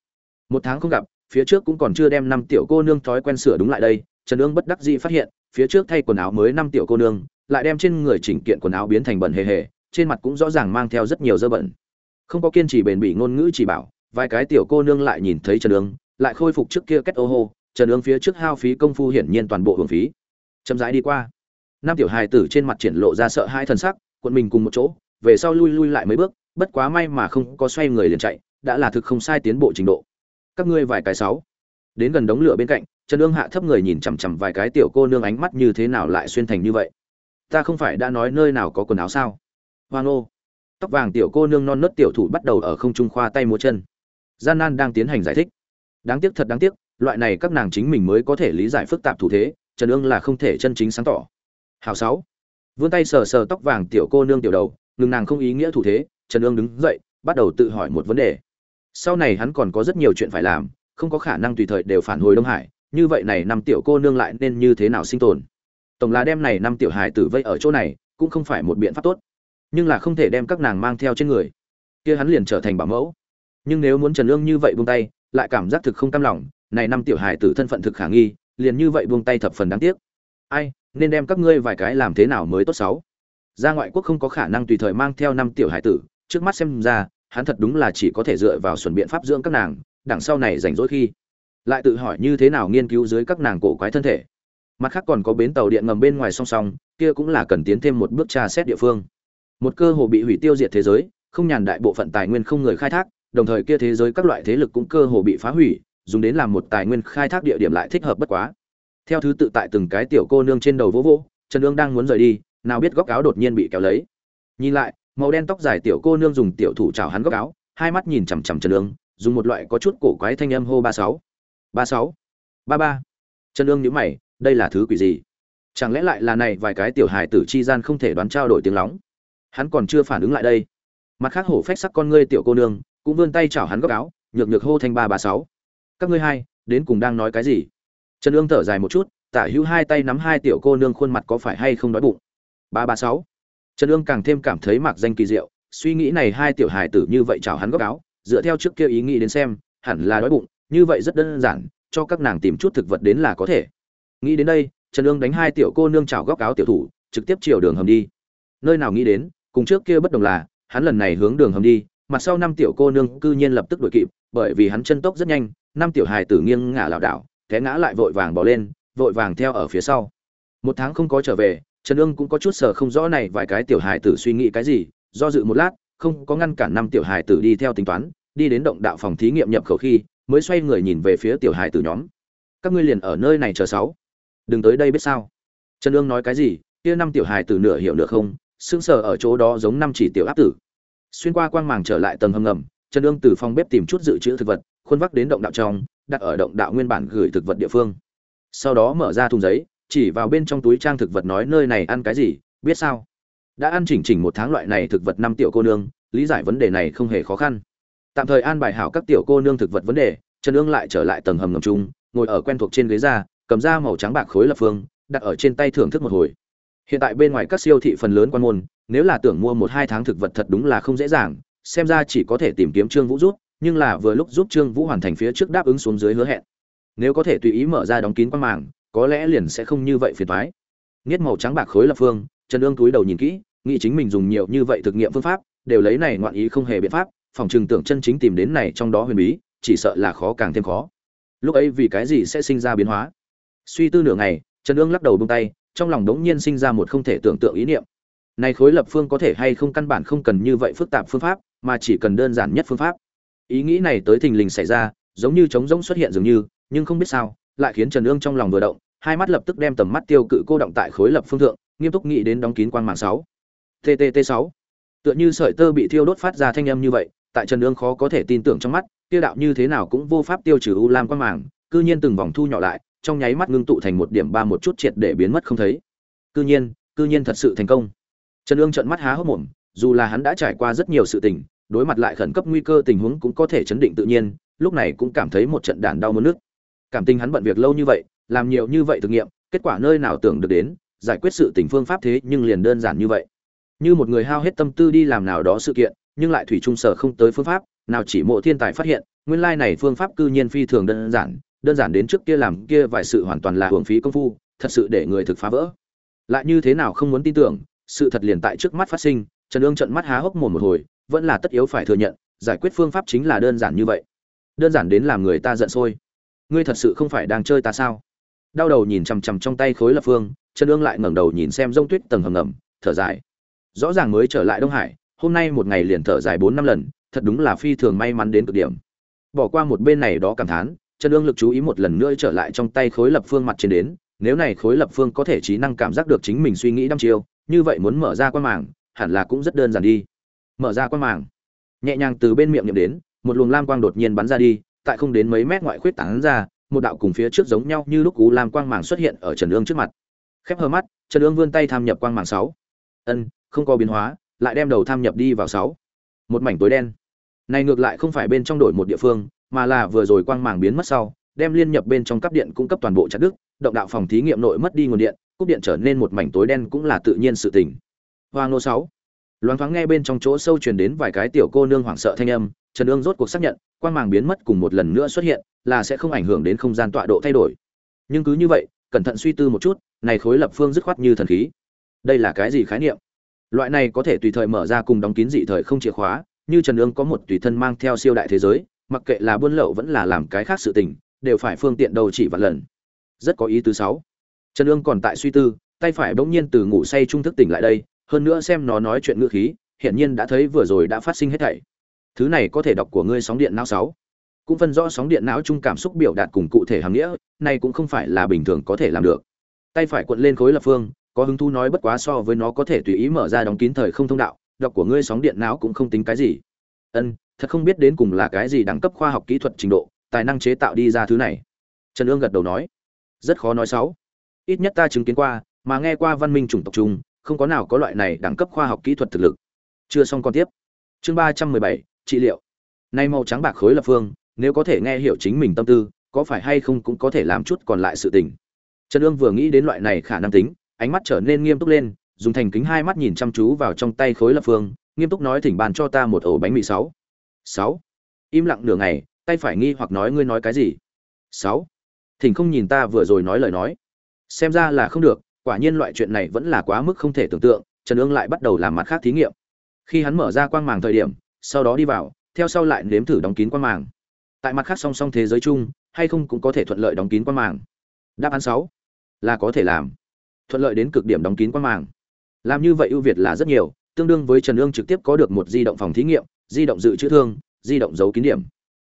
Một tháng không gặp, phía trước cũng còn chưa đem năm tiểu cô nương thói quen sửa đúng lại đây, trần ương bất đắc dĩ phát hiện, phía trước thay quần áo mới năm tiểu cô nương, lại đem trên người chỉnh kiện quần áo biến thành bẩn hề hề, trên mặt cũng rõ ràng mang theo rất nhiều dơ bẩn. Không có kiên trì bền bỉ ngôn ngữ chỉ bảo vài cái tiểu cô nương lại nhìn thấy trần ương, lại khôi phục trước kia kết ô hô, trần ương phía trước hao phí công phu hiển nhiên toàn bộ hưởng phí. Chậm rãi đi qua. Năm tiểu hài tử trên mặt triển lộ ra sợ hai thần sắc quận mình cùng một chỗ, về sau lui lui lại mấy bước, bất quá may mà không có xoay người liền chạy, đã là thực không sai tiến bộ trình độ. Các ngươi vài cái sáu. Đến gần đống lửa bên cạnh, trần ương hạ thấp người nhìn chằm chằm vài cái tiểu cô nương ánh mắt như thế nào lại xuyên thành như vậy. Ta không phải đã nói nơi nào có quần áo sao? Hoang ô. Tóc vàng tiểu cô nương non nớt tiểu thủ bắt đầu ở không trung khoa tay múa chân gian nan đang tiến hành giải thích. Đáng tiếc thật đáng tiếc, loại này các nàng chính mình mới có thể lý giải phức tạp thủ thế, trần ương là không thể chân chính sáng tỏ. Hào sáu. Vươn tay sờ sờ tóc vàng tiểu cô nương tiểu đầu, ngừng nàng không ý nghĩa thủ thế, trần ương đứng dậy, bắt đầu tự hỏi một vấn đề. Sau này hắn còn có rất nhiều chuyện phải làm, không có khả năng tùy thời đều phản hồi đông hải, như vậy này năm tiểu cô nương lại nên như thế nào sinh tồn? Tổng là đem này năm tiểu hài tử vây ở chỗ này, cũng không phải một biện pháp tốt, nhưng là không thể đem các nàng mang theo trên người. Kia hắn liền trở thành bảo mẫu nhưng nếu muốn trần ương như vậy buông tay, lại cảm giác thực không cam lòng, này năm tiểu hài tử thân phận thực khả nghi, liền như vậy buông tay thập phần đáng tiếc. Ai, nên đem các ngươi vài cái làm thế nào mới tốt xấu ra ngoại quốc không có khả năng tùy thời mang theo năm tiểu hải tử, trước mắt xem ra, hắn thật đúng là chỉ có thể dựa vào xuẩn biện pháp dưỡng các nàng, đằng sau này rảnh rỗi khi, lại tự hỏi như thế nào nghiên cứu dưới các nàng cổ quái thân thể. Mặt khác còn có bến tàu điện ngầm bên ngoài song song, kia cũng là cần tiến thêm một bước tra xét địa phương. Một cơ hồ bị hủy tiêu diệt thế giới, không nhàn đại bộ phận tài nguyên không người khai thác đồng thời kia thế giới các loại thế lực cũng cơ hồ bị phá hủy dùng đến làm một tài nguyên khai thác địa điểm lại thích hợp bất quá. Theo thứ tự tại từng cái tiểu cô nương trên đầu vỗ vỗ trần Dương đang muốn rời đi nào biết góc áo đột nhiên bị kéo lấy. Nhìn lại màu đen tóc dài tiểu cô nương dùng tiểu thủ chào hắn góc áo hai mắt nhìn chằm chằm trần Dương, dùng một loại có chút cổ quái thanh âm hô ba sáu. Ba sáu. Ba ba. Trần Dương nhíu mày đây là thứ quỷ gì? Chẳng lẽ lại là này vài cái tiểu hài tử chi gian không thể đoán trao đổi tiếng lóng? Hắn còn chưa phản ứng lại đây. Mặt khác hổ phách sắc con ngươi tiểu cô nương cũng vươn tay chảo hắn góc áo, nhược nhược hô thanh ba ba sáu. Các ngươi hai, đến cùng đang nói cái gì? Trần ương thở dài một chút, tả hữu hai tay nắm hai tiểu cô nương khuôn mặt có phải hay không đói bụng? Ba ba sáu. Trần ương càng thêm cảm thấy mạc danh kỳ diệu, suy nghĩ này hai tiểu hài tử như vậy chào hắn góc áo, dựa theo trước kia ý nghĩ đến xem, hẳn là đói bụng, như vậy rất đơn giản, cho các nàng tìm chút thực vật đến là có thể. Nghĩ đến đây, trần ương đánh hai tiểu cô nương chào góc áo tiểu thủ, trực tiếp chiều đường hầm đi. Nơi nào nghĩ đến, cùng trước kia bất đồng là, hắn lần này hướng đường hầm đi mặt sau năm tiểu cô nương cư nhiên lập tức đuổi kịp, bởi vì hắn chân tốc rất nhanh, năm tiểu hài tử nghiêng ngả lảo đảo, té ngã lại vội vàng bỏ lên, vội vàng theo ở phía sau. Một tháng không có trở về, trần Dương cũng có chút sợ không rõ này vài cái tiểu hài tử suy nghĩ cái gì, do dự một lát, không có ngăn cản năm tiểu hài tử đi theo tính toán, đi đến động đạo phòng thí nghiệm nhập khẩu khi, mới xoay người nhìn về phía tiểu hài tử nhóm. Các ngươi liền ở nơi này chờ sáu. Đừng tới đây biết sao. Trần Dương nói cái gì, kia năm tiểu hài tử nửa hiểu nửa không, sững sờ ở chỗ đó giống năm chỉ tiểu áp tử xuyên qua quang màng trở lại tầng hầm ngầm, trần ương từ phòng bếp tìm chút dự trữ thực vật, khuôn vác đến động đạo trong, đặt ở động đạo nguyên bản gửi thực vật địa phương. Sau đó mở ra thùng giấy, chỉ vào bên trong túi trang thực vật nói nơi này ăn cái gì, biết sao? Đã ăn chỉnh chỉnh một tháng loại này thực vật năm tiểu cô nương, lý giải vấn đề này không hề khó khăn. Tạm thời an bài hảo các tiểu cô nương thực vật vấn đề, trần ương lại trở lại tầng hầm ngầm chung, ngồi ở quen thuộc trên ghế ra cầm ra màu trắng bạc khối lập phương, đặt ở trên tay thưởng thức một hồi. Hiện tại bên ngoài các siêu thị phần lớn quan môn nếu là tưởng mua một hai tháng thực vật thật đúng là không dễ dàng, xem ra chỉ có thể tìm kiếm trương vũ rút nhưng là vừa lúc giúp trương vũ hoàn thành phía trước đáp ứng xuống dưới hứa hẹn. Nếu có thể tùy ý mở ra đóng kín quan màng, có lẽ liền sẽ không như vậy phiền thoái nghiết màu trắng bạc khối lập phương, trần ương túi đầu nhìn kỹ, nghĩ chính mình dùng nhiều như vậy thực nghiệm phương pháp, đều lấy này ngoạn ý không hề biện pháp, phòng trừng tưởng chân chính tìm đến này trong đó huyền bí, chỉ sợ là khó càng thêm khó. Lúc ấy vì cái gì sẽ sinh ra biến hóa? Suy tư nửa ngày, trần ương lắc đầu buông tay, trong lòng đống nhiên sinh ra một không thể tưởng tượng ý niệm này khối lập phương có thể hay không căn bản không cần như vậy phức tạp phương pháp, mà chỉ cần đơn giản nhất phương pháp. Ý nghĩ này tới thình lình xảy ra, giống như trống rỗng xuất hiện dường như, nhưng không biết sao, lại khiến trần ương trong lòng vừa động, hai mắt lập tức đem tầm mắt tiêu cự cô động tại khối lập phương thượng, nghiêm túc nghĩ đến đóng kín quang mạng sáu. Ttt sáu. Tựa như sợi tơ bị thiêu đốt phát ra thanh âm như vậy, tại trần ương khó có thể tin tưởng trong mắt, tiêu đạo như thế nào cũng vô pháp tiêu trừ u lam quang màng, cư nhiên từng vòng thu nhỏ lại, trong nháy mắt ngưng tụ thành một điểm ba một chút triệt để biến mất không thấy. Cư nhiên cư nhiên thật sự thành công trần ương trợn mắt há hốc mồm, dù là hắn đã trải qua rất nhiều sự tình, đối mặt lại khẩn cấp nguy cơ tình huống cũng có thể chấn định tự nhiên, lúc này cũng cảm thấy một trận đạn đau muốn nước. Cảm tình hắn bận việc lâu như vậy, làm nhiều như vậy thực nghiệm, kết quả nơi nào tưởng được đến, giải quyết sự tình phương pháp thế nhưng liền đơn giản như vậy. Như một người hao hết tâm tư đi làm nào đó sự kiện, nhưng lại thủy chung sở không tới phương pháp, nào chỉ mộ thiên tài phát hiện, nguyên lai này phương pháp cư nhiên phi thường đơn giản đơn giản đến trước kia làm kia vài sự hoàn toàn là hưởng phí công phu, thật sự để người thực phá vỡ. Lại như thế nào không muốn tin tưởng sự thật liền tại trước mắt phát sinh, trần ương trận mắt há hốc mồm một hồi, vẫn là tất yếu phải thừa nhận, giải quyết phương pháp chính là đơn giản như vậy. Đơn giản đến làm người ta giận sôi. Ngươi thật sự không phải đang chơi ta sao? Đau đầu nhìn chằm chằm trong tay khối lập phương, trần ương lại ngẩng đầu nhìn xem rông tuyết tầng hầm ngầm, thở dài. Rõ ràng mới trở lại đông hải, hôm nay một ngày liền thở dài bốn năm lần, thật đúng là phi thường may mắn đến cực điểm. Bỏ qua một bên này đó cảm thán, trần ương lực chú ý một lần nữa trở lại trong tay khối lập phương mặt trên đến, nếu này khối lập phương có thể trí năng cảm giác được chính mình suy nghĩ đăm chiêu như vậy muốn mở ra quan màng, hẳn là cũng rất đơn giản đi. Mở ra quan màng. Nhẹ nhàng từ bên miệng nhậm đến, một luồng lam quang đột nhiên bắn ra đi, tại không đến mấy mét ngoại khuyết tán ra, một đạo cùng phía trước giống nhau như lúc cú lam quang màng xuất hiện ở trần ương trước mặt. Khép hờ mắt, trần ương vươn tay tham nhập quang màng sáu. Ân, không có biến hóa, lại đem đầu tham nhập đi vào sáu. Một mảnh tối đen. Này ngược lại không phải bên trong đổi một địa phương, mà là vừa rồi quang màng biến mất sau, đem liên nhập bên trong cấp điện cung cấp toàn bộ chặt đứt, động đạo phòng thí nghiệm nội mất đi nguồn điện cúp điện trở nên một mảnh tối đen cũng là tự nhiên sự tình. Hoàng nô sáu. Loáng thoáng nghe bên trong chỗ sâu truyền đến vài cái tiểu cô nương hoảng sợ thanh âm, trần ương rốt cuộc xác nhận, quang màng biến mất cùng một lần nữa xuất hiện, là sẽ không ảnh hưởng đến không gian tọa độ thay đổi. Nhưng cứ như vậy, cẩn thận suy tư một chút, này khối lập phương dứt khoát như thần khí. Đây là cái gì khái niệm? Loại này có thể tùy thời mở ra cùng đóng kín dị thời không chìa khóa, như trần ương có một tùy thân mang theo siêu đại thế giới, mặc kệ là buôn lậu vẫn là làm cái khác sự tình, đều phải phương tiện đầu chỉ vạn lần. Rất có ý tứ sáu trần ương còn tại suy tư, tay phải bỗng nhiên từ ngủ say trung thức tỉnh lại đây, hơn nữa xem nó nói chuyện ngữ khí, hiển nhiên đã thấy vừa rồi đã phát sinh hết thảy. Thứ này có thể đọc của ngươi sóng điện não sáu. Cũng phân rõ sóng điện não chung cảm xúc biểu đạt cùng cụ thể hàm nghĩa, này cũng không phải là bình thường có thể làm được. Tay phải cuộn lên khối lập phương, có hứng thú nói bất quá so với nó có thể tùy ý mở ra đóng kín thời không thông đạo, đọc của ngươi sóng điện não cũng không tính cái gì. Ân, thật không biết đến cùng là cái gì đẳng cấp khoa học kỹ thuật trình độ, tài năng chế tạo đi ra thứ này. Trần ương gật đầu nói. Rất khó nói sáu ít nhất ta chứng kiến qua, mà nghe qua văn minh chủng tộc chung, không có nào có loại này đẳng cấp khoa học kỹ thuật thực lực. Chưa xong còn tiếp. Chương ba trăm mười bảy, trị liệu. Nay màu trắng bạc khối lập phương, nếu có thể nghe hiểu chính mình tâm tư, có phải hay không cũng có thể làm chút còn lại sự tình. Trần ương vừa nghĩ đến loại này khả năng tính, ánh mắt trở nên nghiêm túc lên, dùng thành kính hai mắt nhìn chăm chú vào trong tay khối lập phương, nghiêm túc nói thỉnh bàn cho ta một ổ bánh mì sáu. Sáu. Im lặng nửa ngày, tay phải nghi hoặc nói ngươi nói cái gì? Sáu. Thỉnh không nhìn ta vừa rồi nói lời nói xem ra là không được, quả nhiên loại chuyện này vẫn là quá mức không thể tưởng tượng, trần ương lại bắt đầu làm mặt khác thí nghiệm. Khi hắn mở ra quang màng thời điểm, sau đó đi vào, theo sau lại nếm thử đóng kín quang màng. Tại mặt khác song song thế giới chung, hay không cũng có thể thuận lợi đóng kín quang màng. Đáp án sáu, là có thể làm. Thuận lợi đến cực điểm đóng kín quang màng. Làm như vậy ưu việt là rất nhiều, tương đương với trần ương trực tiếp có được một di động phòng thí nghiệm, di động dự trữ thương, di động giấu kín điểm.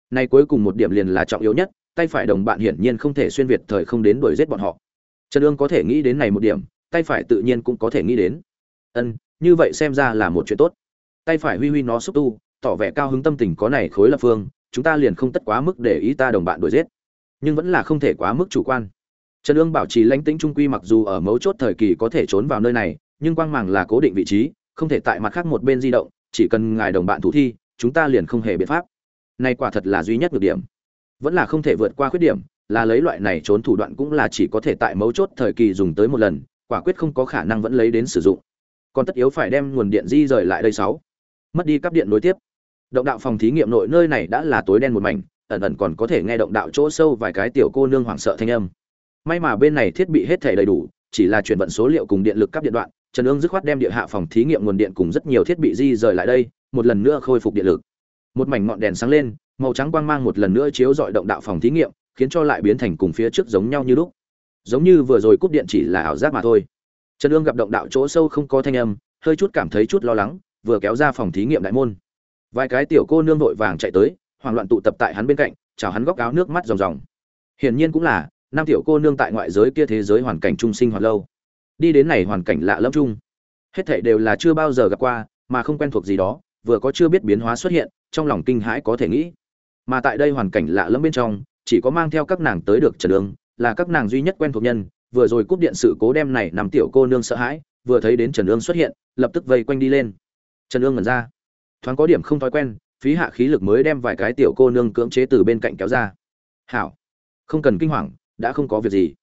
Nay cuối cùng một điểm liền là trọng yếu nhất, tay phải đồng bạn hiển nhiên không thể xuyên việt thời không đến đuổi giết bọn họ trần ương có thể nghĩ đến này một điểm, tay phải tự nhiên cũng có thể nghĩ đến. Ân, như vậy xem ra là một chuyện tốt. Tay phải huy huy nó xúc tu, tỏ vẻ cao hứng tâm tình có này khối lập phương, chúng ta liền không tất quá mức để ý ta đồng bạn đuổi giết. Nhưng vẫn là không thể quá mức chủ quan. Trần ương bảo trì lãnh tĩnh trung quy mặc dù ở mấu chốt thời kỳ có thể trốn vào nơi này, nhưng quang màng là cố định vị trí, không thể tại mặt khác một bên di động, chỉ cần ngài đồng bạn thủ thi, chúng ta liền không hề biện pháp. Này quả thật là duy nhất nhược điểm. Vẫn là không thể vượt qua khuyết điểm là lấy loại này trốn thủ đoạn cũng là chỉ có thể tại mấu chốt thời kỳ dùng tới một lần, quả quyết không có khả năng vẫn lấy đến sử dụng. Còn tất yếu phải đem nguồn điện di rời lại đây sáu. Mất đi cắp điện nối tiếp. Động đạo phòng thí nghiệm nội nơi này đã là tối đen một mảnh, ẩn ẩn còn có thể nghe động đạo chỗ sâu vài cái tiểu cô nương hoảng sợ thanh âm. May mà bên này thiết bị hết thể đầy đủ, chỉ là chuyển vận số liệu cùng điện lực cắp điện đoạn, trần ương dứt khoát đem địa hạ phòng thí nghiệm nguồn điện cùng rất nhiều thiết bị di rời lại đây, một lần nữa khôi phục điện lực. Một mảnh ngọn đèn sáng lên, màu trắng quang mang một lần nữa chiếu dọi động đạo phòng thí nghiệm khiến cho lại biến thành cùng phía trước giống nhau như lúc. Giống như vừa rồi cúp điện chỉ là ảo giác mà thôi. Trần ương gặp động đạo chỗ sâu không có thanh âm, hơi chút cảm thấy chút lo lắng, vừa kéo ra phòng thí nghiệm đại môn. Vài cái tiểu cô nương vội vàng chạy tới, hoảng loạn tụ tập tại hắn bên cạnh, chào hắn góc áo nước mắt ròng ròng. Hiển nhiên cũng là, năm tiểu cô nương tại ngoại giới kia thế giới hoàn cảnh trung sinh hoạt lâu. Đi đến này hoàn cảnh lạ lẫm chung. Hết thảy đều là chưa bao giờ gặp qua, mà không quen thuộc gì đó, vừa có chưa biết biến hóa xuất hiện, trong lòng kinh hãi có thể nghĩ. Mà tại đây hoàn cảnh lạ lẫm bên trong chỉ có mang theo các nàng tới được trần đường là các nàng duy nhất quen thuộc nhân, vừa rồi cúp điện sự cố đem này nằm tiểu cô nương sợ hãi, vừa thấy đến trần ương xuất hiện, lập tức vây quanh đi lên. Trần ương ngẩn ra. Thoáng có điểm không thói quen, phí hạ khí lực mới đem vài cái tiểu cô nương cưỡng chế từ bên cạnh kéo ra. Hảo. Không cần kinh hoàng, đã không có việc gì.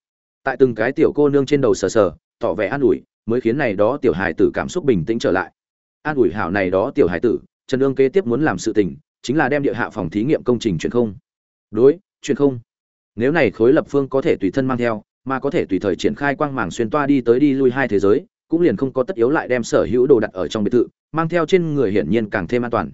Tại từng cái tiểu cô nương trên đầu sờ sờ, tỏ vẻ an ủi, mới khiến này đó tiểu hài tử cảm xúc bình tĩnh trở lại. An ủi hảo này đó tiểu hài tử, trần ương kế tiếp muốn làm sự tình, chính là đem địa hạ phòng thí nghiệm công trình truyền không. Đối chuyện không? Nếu này khối lập phương có thể tùy thân mang theo, mà có thể tùy thời triển khai quang màng xuyên toa đi tới đi lui hai thế giới, cũng liền không có tất yếu lại đem sở hữu đồ đặt ở trong biệt thự, mang theo trên người hiển nhiên càng thêm an toàn.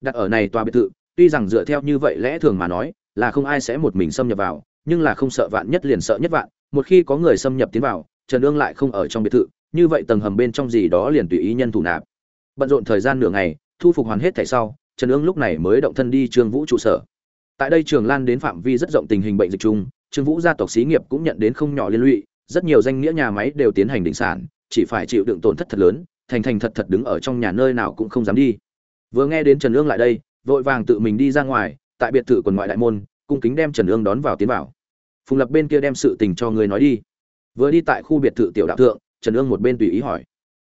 Đặt ở này tòa biệt thự, tuy rằng dựa theo như vậy lẽ thường mà nói, là không ai sẽ một mình xâm nhập vào, nhưng là không sợ vạn nhất liền sợ nhất vạn, một khi có người xâm nhập tiến vào, trần ương lại không ở trong biệt thự, như vậy tầng hầm bên trong gì đó liền tùy ý nhân thủ nạp. Bận rộn thời gian nửa ngày, thu phục hoàn hết thảy sau, trần ương lúc này mới động thân đi trương vũ trụ sở tại đây trường lan đến phạm vi rất rộng tình hình bệnh dịch chung, trương vũ gia tộc xí nghiệp cũng nhận đến không nhỏ liên lụy, rất nhiều danh nghĩa nhà máy đều tiến hành định sản, chỉ phải chịu đựng tổn thất thật lớn, thành thành thật thật đứng ở trong nhà nơi nào cũng không dám đi. Vừa nghe đến trần ương lại đây, vội vàng tự mình đi ra ngoài, tại biệt thự quần ngoại đại môn, cung kính đem trần ương đón vào tiến vào. Phùng lập bên kia đem sự tình cho người nói đi. Vừa đi tại khu biệt thự tiểu đạo thượng, trần ương một bên tùy ý hỏi.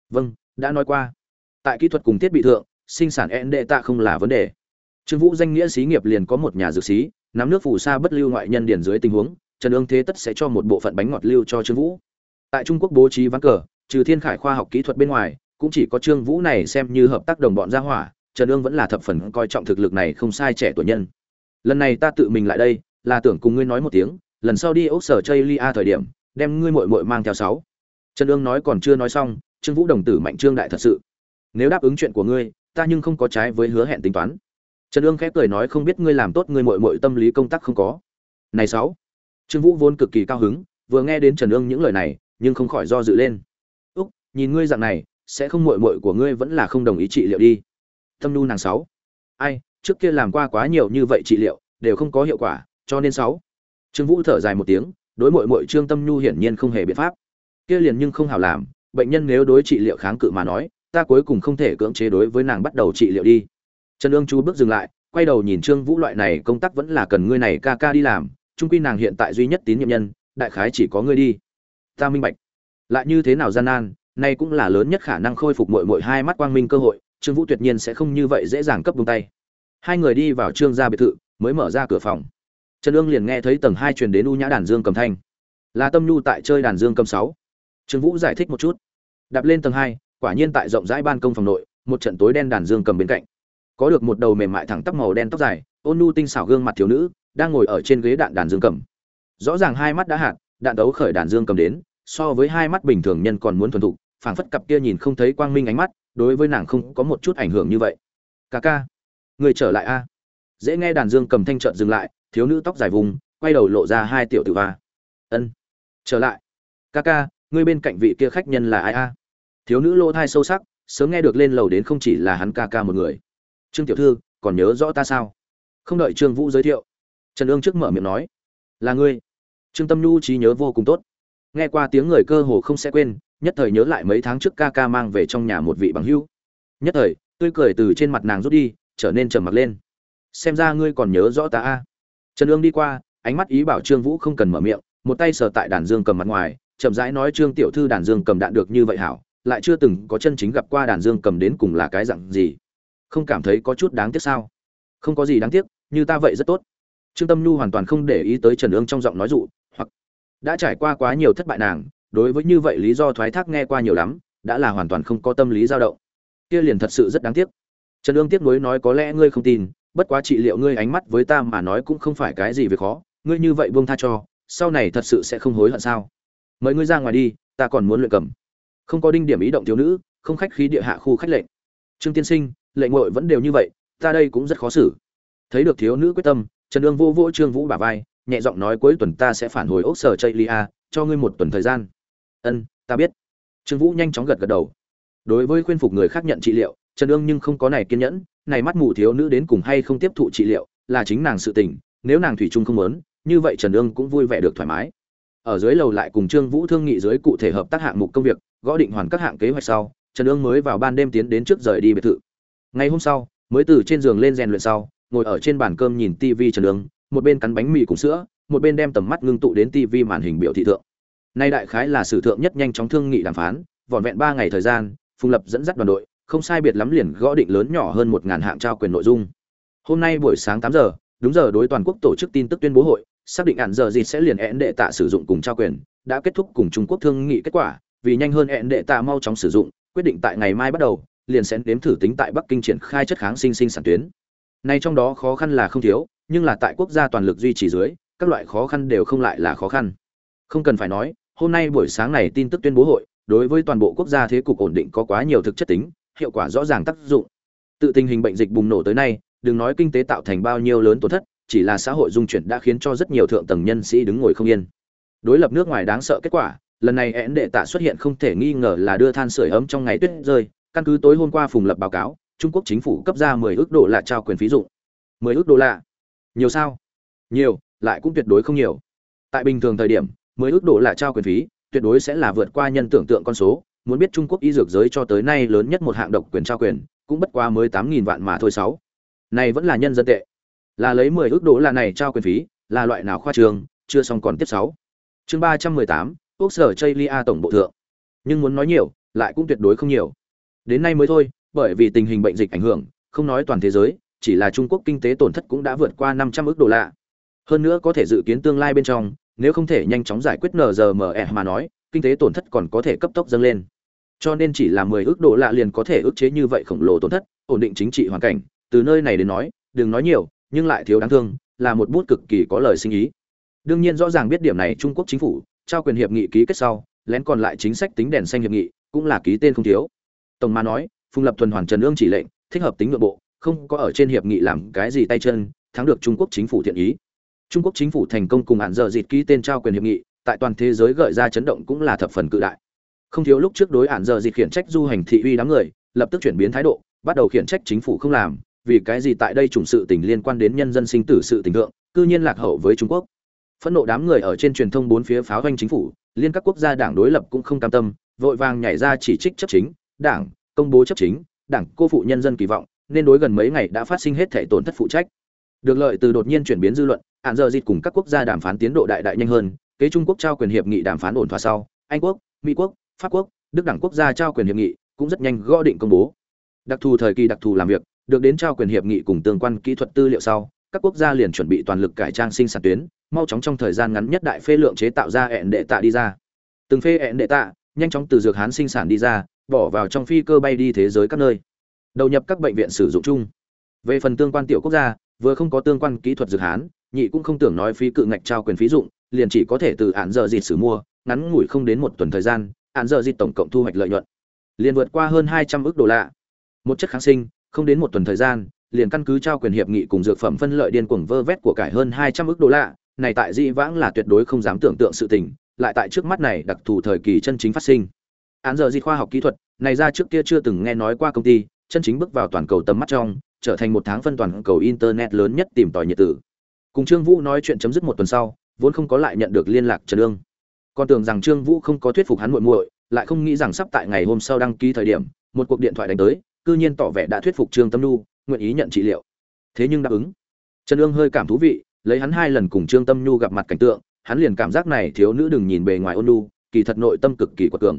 Vâng đã nói qua. Tại kỹ thuật cùng thiết bị thượng, sinh sản en đệ tạ không là vấn đề trương vũ danh nghĩa xí nghiệp liền có một nhà dược xí, nắm nước phù sa bất lưu ngoại nhân điển dưới tình huống, trần ương thế tất sẽ cho một bộ phận bánh ngọt lưu cho trương vũ. Tại trung quốc bố trí ván cờ, trừ thiên khải khoa học kỹ thuật bên ngoài, cũng chỉ có trương vũ này xem như hợp tác đồng bọn gia hỏa, trần ương vẫn là thập phần coi trọng thực lực này không sai trẻ tuổi nhân. Lần này ta tự mình lại đây, là tưởng cùng ngươi nói một tiếng, lần sau đi ốc sở chơi lia thời điểm, đem ngươi muội muội mang theo sáu. Trần ương nói còn chưa nói xong, trương vũ đồng tử mạnh trương đại thật sự. Nếu đáp ứng chuyện của ngươi, ta nhưng không có trái với hứa hẹn tính toán trần ương khép cười nói, không biết ngươi làm tốt ngươi mội mội tâm lý công tác không có? Này sáu. Trương vũ vốn cực kỳ cao hứng, vừa nghe đến trần ương những lời này, nhưng không khỏi do dự lên. Úc, nhìn ngươi dạng này, sẽ không mội mội của ngươi vẫn là không đồng ý trị liệu đi. Tâm nu nàng sáu. Ai, trước kia làm qua quá nhiều như vậy trị liệu, đều không có hiệu quả, cho nên sáu. Trương vũ thở dài một tiếng, đối mội mội trương tâm nhu hiển nhiên không hề biện pháp. Kia liền nhưng không hảo làm, bệnh nhân nếu đối trị liệu kháng cự mà nói, ta cuối cùng không thể cưỡng chế đối với nàng bắt đầu trị liệu đi trần ương chú bước dừng lại, quay đầu nhìn trương vũ loại này công tác vẫn là cần ngươi này ca ca đi làm trung quy nàng hiện tại duy nhất tín nhiệm nhân, đại khái chỉ có ngươi đi. Ta minh bạch. Lại như thế nào gian nan, nay cũng là lớn nhất khả năng khôi phục mội mội hai mắt quang minh cơ hội, trương vũ tuyệt nhiên sẽ không như vậy dễ dàng cấp buông tay. Hai người đi vào trương gia biệt thự, mới mở ra cửa phòng. Trần ương liền nghe thấy tầng hai truyền đến u nhã đàn dương cầm thanh. Là tâm nhu tại chơi đàn dương cầm sáu. Trương vũ giải thích một chút. Đạp lên tầng hai, quả nhiên tại rộng rãi ban công phòng nội, một trận tối đen đàn dương cầm bên cạnh có được một đầu mềm mại thẳng tóc màu đen tóc dài, ôn nu tinh xảo gương mặt thiếu nữ, đang ngồi ở trên ghế đạn đàn dương cầm. Rõ ràng hai mắt đã hạt, đạn đấu khởi đàn dương cầm đến, so với hai mắt bình thường nhân còn muốn thuần thục, phảng phất cặp kia nhìn không thấy quang minh ánh mắt, đối với nàng không có một chút ảnh hưởng như vậy. Ca ca, người trở lại a. Dễ nghe đàn dương cầm thanh trợn dừng lại, thiếu nữ tóc dài vùng, quay đầu lộ ra hai tiểu tử va ân, trở lại. Ca ca, ngươi bên cạnh vị kia khách nhân là ai a? Thiếu nữ lỗ thai sâu sắc, sớm nghe được lên lầu đến không chỉ là hắn ca ca một người trương tiểu thư, còn nhớ rõ ta sao? Không đợi trương vũ giới thiệu, trần ương trước mở miệng nói, là ngươi. Trương tâm nhu trí nhớ vô cùng tốt. Nghe qua tiếng người cơ hồ không sẽ quên, nhất thời nhớ lại mấy tháng trước ca ca mang về trong nhà một vị bằng hữu. Nhất thời, tươi cười từ trên mặt nàng rút đi, trở nên trầm mặc lên. Xem ra ngươi còn nhớ rõ ta a. Trần ương đi qua, ánh mắt ý bảo trương vũ không cần mở miệng, một tay sờ tại đàn dương cầm mặt ngoài, chậm rãi nói, trương tiểu thư đàn dương cầm đạn được như vậy hảo, lại chưa từng có chân chính gặp qua đàn dương cầm đến cùng là cái dạng gì không cảm thấy có chút đáng tiếc sao? Không có gì đáng tiếc, như ta vậy rất tốt. Trương tâm nhu hoàn toàn không để ý tới trần ương trong giọng nói dụ, hoặc đã trải qua quá nhiều thất bại nàng, đối với như vậy lý do thoái thác nghe qua nhiều lắm, đã là hoàn toàn không có tâm lý dao động. Kia liền thật sự rất đáng tiếc. Trần ương tiếc nuối nói có lẽ ngươi không tin, bất quá trị liệu ngươi ánh mắt với ta mà nói cũng không phải cái gì việc khó, ngươi như vậy buông tha cho, sau này thật sự sẽ không hối hận sao? Mời ngươi ra ngoài đi, ta còn muốn luyện cầm. Không có đinh điểm ý động thiếu nữ, không khách khí địa hạ khu khách lệnh. Trương tiên sinh lệ ngội vẫn đều như vậy, ta đây cũng rất khó xử. Thấy được thiếu nữ quyết tâm, trần ương vô vỗ trương vũ bả vai, nhẹ giọng nói cuối tuần ta sẽ phản hồi ốc sở chây lia cho ngươi một tuần thời gian. Ân, ta biết. Trương vũ nhanh chóng gật gật đầu. Đối với khuyên phục người khác nhận trị liệu, trần ương nhưng không có này kiên nhẫn, này mắt mù thiếu nữ đến cùng hay không tiếp thụ trị liệu, là chính nàng sự tình, nếu nàng thủy chung không muốn, như vậy trần ương cũng vui vẻ được thoải mái. Ở dưới lầu lại cùng trương vũ thương nghị dưới cụ thể hợp tác hạng mục công việc, gõ định hoàn các hạng kế hoạch sau, trần ương mới vào ban đêm tiến đến trước rời đi biệt thự ngày hôm sau mới từ trên giường lên rèn luyện sau ngồi ở trên bàn cơm nhìn tv trần đường, một bên cắn bánh mì cùng sữa một bên đem tầm mắt ngưng tụ đến tv màn hình biểu thị thượng. Nay đại khái là sử thượng nhất nhanh chóng thương nghị đàm phán vỏn vẹn ba ngày thời gian phùng lập dẫn dắt đoàn đội không sai biệt lắm liền gõ định lớn nhỏ hơn một ngàn hạng trao quyền nội dung. Hôm nay buổi sáng tám giờ đúng giờ đối toàn quốc tổ chức tin tức tuyên bố hội xác định hạn giờ gì sẽ liền én đệ tạ sử dụng cùng trao quyền đã kết thúc cùng trung quốc thương nghị kết quả vì nhanh hơn én đệ tạ mau chóng sử dụng quyết định tại ngày mai bắt đầu liền sẽ nếm thử tính tại bắc kinh triển khai chất kháng sinh sinh sản tuyến. Nay trong đó khó khăn là không thiếu, nhưng là tại quốc gia toàn lực duy trì dưới, các loại khó khăn đều không lại là khó khăn. Không cần phải nói, hôm nay buổi sáng này tin tức tuyên bố hội, đối với toàn bộ quốc gia thế cục ổn định có quá nhiều thực chất tính, hiệu quả rõ ràng tác dụng. Tự tình hình bệnh dịch bùng nổ tới nay, đừng nói kinh tế tạo thành bao nhiêu lớn tổn thất, chỉ là xã hội dung chuyển đã khiến cho rất nhiều thượng tầng nhân sĩ đứng ngồi không yên. Đối lập nước ngoài đáng sợ kết quả, lần này én đệ tạ xuất hiện không thể nghi ngờ là đưa than sửa ấm trong ngày tuyết rơi căn cứ tối hôm qua phùng lập báo cáo trung quốc chính phủ cấp ra 10 ước đô la trao quyền phí dụng. 10 ước đô la? Nhiều sao? Nhiều lại cũng tuyệt đối không nhiều. Tại bình thường thời điểm 10 ước đô la trao quyền phí tuyệt đối sẽ là vượt qua nhân tưởng tượng con số muốn biết trung quốc y dược giới cho tới nay lớn nhất một hạng độc quyền trao quyền cũng bất quá mới 8.000 vạn mà thôi sáu. Này vẫn là nhân dân tệ. Là lấy 10 ước đô la này trao quyền phí là loại nào khoa trường chưa xong còn tiếp 6. chương 318, quốc sở Chaylia tổng bộ thượng. Nhưng muốn nói nhiều lại cũng tuyệt đối không nhiều đến nay mới thôi, bởi vì tình hình bệnh dịch ảnh hưởng, không nói toàn thế giới, chỉ là trung quốc kinh tế tổn thất cũng đã vượt qua 500 ước đô la. Hơn nữa có thể dự kiến tương lai bên trong, nếu không thể nhanh chóng giải quyết NRME mà nói, kinh tế tổn thất còn có thể cấp tốc dâng lên. Cho nên chỉ là 10 ước đô la liền có thể ức chế như vậy khổng lồ tổn thất, ổn định chính trị hoàn cảnh, từ nơi này đến nói, đừng nói nhiều, nhưng lại thiếu đáng thương, là một bút cực kỳ có lời sinh ý. Đương nhiên rõ ràng biết điểm này trung quốc chính phủ, trao quyền hiệp nghị ký kết sau, lén còn lại chính sách tính đèn xanh hiệp nghị, cũng là ký tên không thiếu tổng mà nói, phùng lập thuần hoàn trần ương chỉ lệnh, thích hợp tính nội bộ, không có ở trên hiệp nghị làm cái gì tay chân, thắng được trung quốc chính phủ thiện ý. Trung quốc chính phủ thành công cùng hạn giờ dịt ký tên trao quyền hiệp nghị, tại toàn thế giới gợi ra chấn động cũng là thập phần cự đại. Không thiếu lúc trước đối hạn giờ dịt khiển trách du hành thị uy đám người, lập tức chuyển biến thái độ, bắt đầu khiển trách chính phủ không làm, vì cái gì tại đây chủng sự tình liên quan đến nhân dân sinh tử sự tình thượng, cư nhiên lạc hậu với trung quốc. Phẫn nộ đám người ở trên truyền thông bốn phía pháo doanh chính phủ, liên các quốc gia đảng đối lập cũng không cam tâm, vội vàng nhảy ra chỉ trích chấp chính đảng, công bố chấp chính, đảng, cô phụ nhân dân kỳ vọng, nên đối gần mấy ngày đã phát sinh hết thể tổn thất phụ trách. Được lợi từ đột nhiên chuyển biến dư luận, hạn giờ dịch cùng các quốc gia đàm phán tiến độ đại đại nhanh hơn, kế trung quốc trao quyền hiệp nghị đàm phán ổn thỏa sau, anh quốc, mỹ quốc, pháp quốc, đức đảng quốc gia trao quyền hiệp nghị cũng rất nhanh gõ định công bố. Đặc thù thời kỳ đặc thù làm việc, được đến trao quyền hiệp nghị cùng tương quan kỹ thuật tư liệu sau, các quốc gia liền chuẩn bị toàn lực cải trang sinh sản tuyến, mau chóng trong thời gian ngắn nhất đại phê lượng chế tạo ra hẹn đệ tạ đi ra. Từng phê hẹn đệ tạ, nhanh chóng từ dược hán sinh sản đi ra bỏ vào trong phi cơ bay đi thế giới các nơi. Đầu nhập các bệnh viện sử dụng chung. Về phần tương quan tiểu quốc gia, vừa không có tương quan kỹ thuật dược hán, nhị cũng không tưởng nói phí cự ngạch trao quyền phí dụng, liền chỉ có thể từ án giờ dịt sử mua, ngắn ngủi không đến một tuần thời gian án giờ dịt tổng cộng thu hoạch lợi nhuận. Liền vượt qua hơn hai trăm ước đô la. Một chất kháng sinh, không đến một tuần thời gian, liền căn cứ trao quyền hiệp nghị cùng dược phẩm phân lợi điên cuồng vơ vét của cải hơn hai trăm ước đô la. Này tại dĩ vãng là tuyệt đối không dám tưởng tượng sự tình, lại tại trước mắt này đặc thù thời kỳ chân chính phát sinh án giờ di khoa học kỹ thuật này ra trước kia chưa từng nghe nói qua công ty chân chính bước vào toàn cầu tầm mắt trong trở thành một tháng phân toàn cầu internet lớn nhất tìm tòi nhiệt tử. Cùng trương vũ nói chuyện chấm dứt một tuần sau vốn không có lại nhận được liên lạc trần lương, còn tưởng rằng trương vũ không có thuyết phục hắn muội muội lại không nghĩ rằng sắp tại ngày hôm sau đăng ký thời điểm một cuộc điện thoại đánh tới cư nhiên tỏ vẻ đã thuyết phục trương tâm nhu nguyện ý nhận trị liệu. Thế nhưng đáp ứng. Trần lương hơi cảm thú vị lấy hắn hai lần cùng trương tâm nhu gặp mặt cảnh tượng hắn liền cảm giác này thiếu nữ đừng nhìn bề ngoài ôn nhu kỳ thật nội tâm cực kỳ quật cường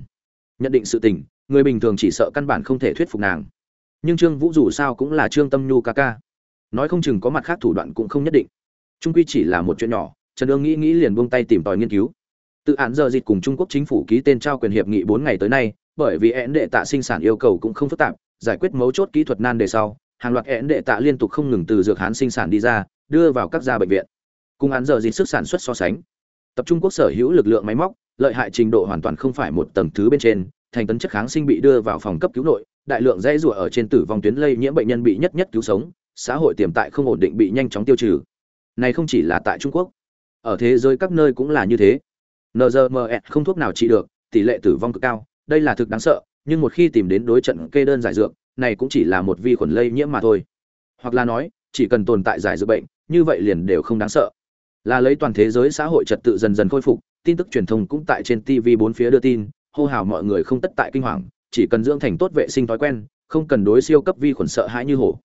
nhận định sự tình, người bình thường chỉ sợ căn bản không thể thuyết phục nàng. Nhưng trương vũ dù sao cũng là trương tâm nhu ca ca. Nói không chừng có mặt khác thủ đoạn cũng không nhất định. Trung quy chỉ là một chuyện nhỏ, trần ương nghĩ nghĩ liền buông tay tìm tòi nghiên cứu. Tự án giờ dịch cùng trung quốc chính phủ ký tên trao quyền hiệp nghị bốn ngày tới nay, bởi vì én đệ tạ sinh sản yêu cầu cũng không phức tạp, giải quyết mấu chốt kỹ thuật nan đề sau, hàng loạt én đệ tạ liên tục không ngừng từ dược hán sinh sản đi ra, đưa vào các gia bệnh viện. Cùng án giờ dịch sức sản xuất so sánh, tập trung quốc sở hữu lực lượng máy móc lợi hại trình độ hoàn toàn không phải một tầng thứ bên trên, thành tấn chất kháng sinh bị đưa vào phòng cấp cứu nội, đại lượng dãy rủa ở trên tử vong tuyến lây nhiễm bệnh nhân bị nhất nhất cứu sống, xã hội tiềm tại không ổn định bị nhanh chóng tiêu trừ. Này không chỉ là tại trung quốc, ở thế giới các nơi cũng là như thế. Nzme không thuốc nào trị được, tỷ lệ tử vong cực cao, đây là thực đáng sợ, nhưng một khi tìm đến đối trận kê đơn giải dược, này cũng chỉ là một vi khuẩn lây nhiễm mà thôi. Hoặc là nói, chỉ cần tồn tại giải dược bệnh, như vậy liền đều không đáng sợ. Là lấy toàn thế giới xã hội trật tự dần dần khôi phục tin tức truyền thông cũng tại trên tv bốn phía đưa tin, hô hào mọi người không tất tại kinh hoàng, chỉ cần dưỡng thành tốt vệ sinh thói quen, không cần đối siêu cấp vi khuẩn sợ hãi như hổ.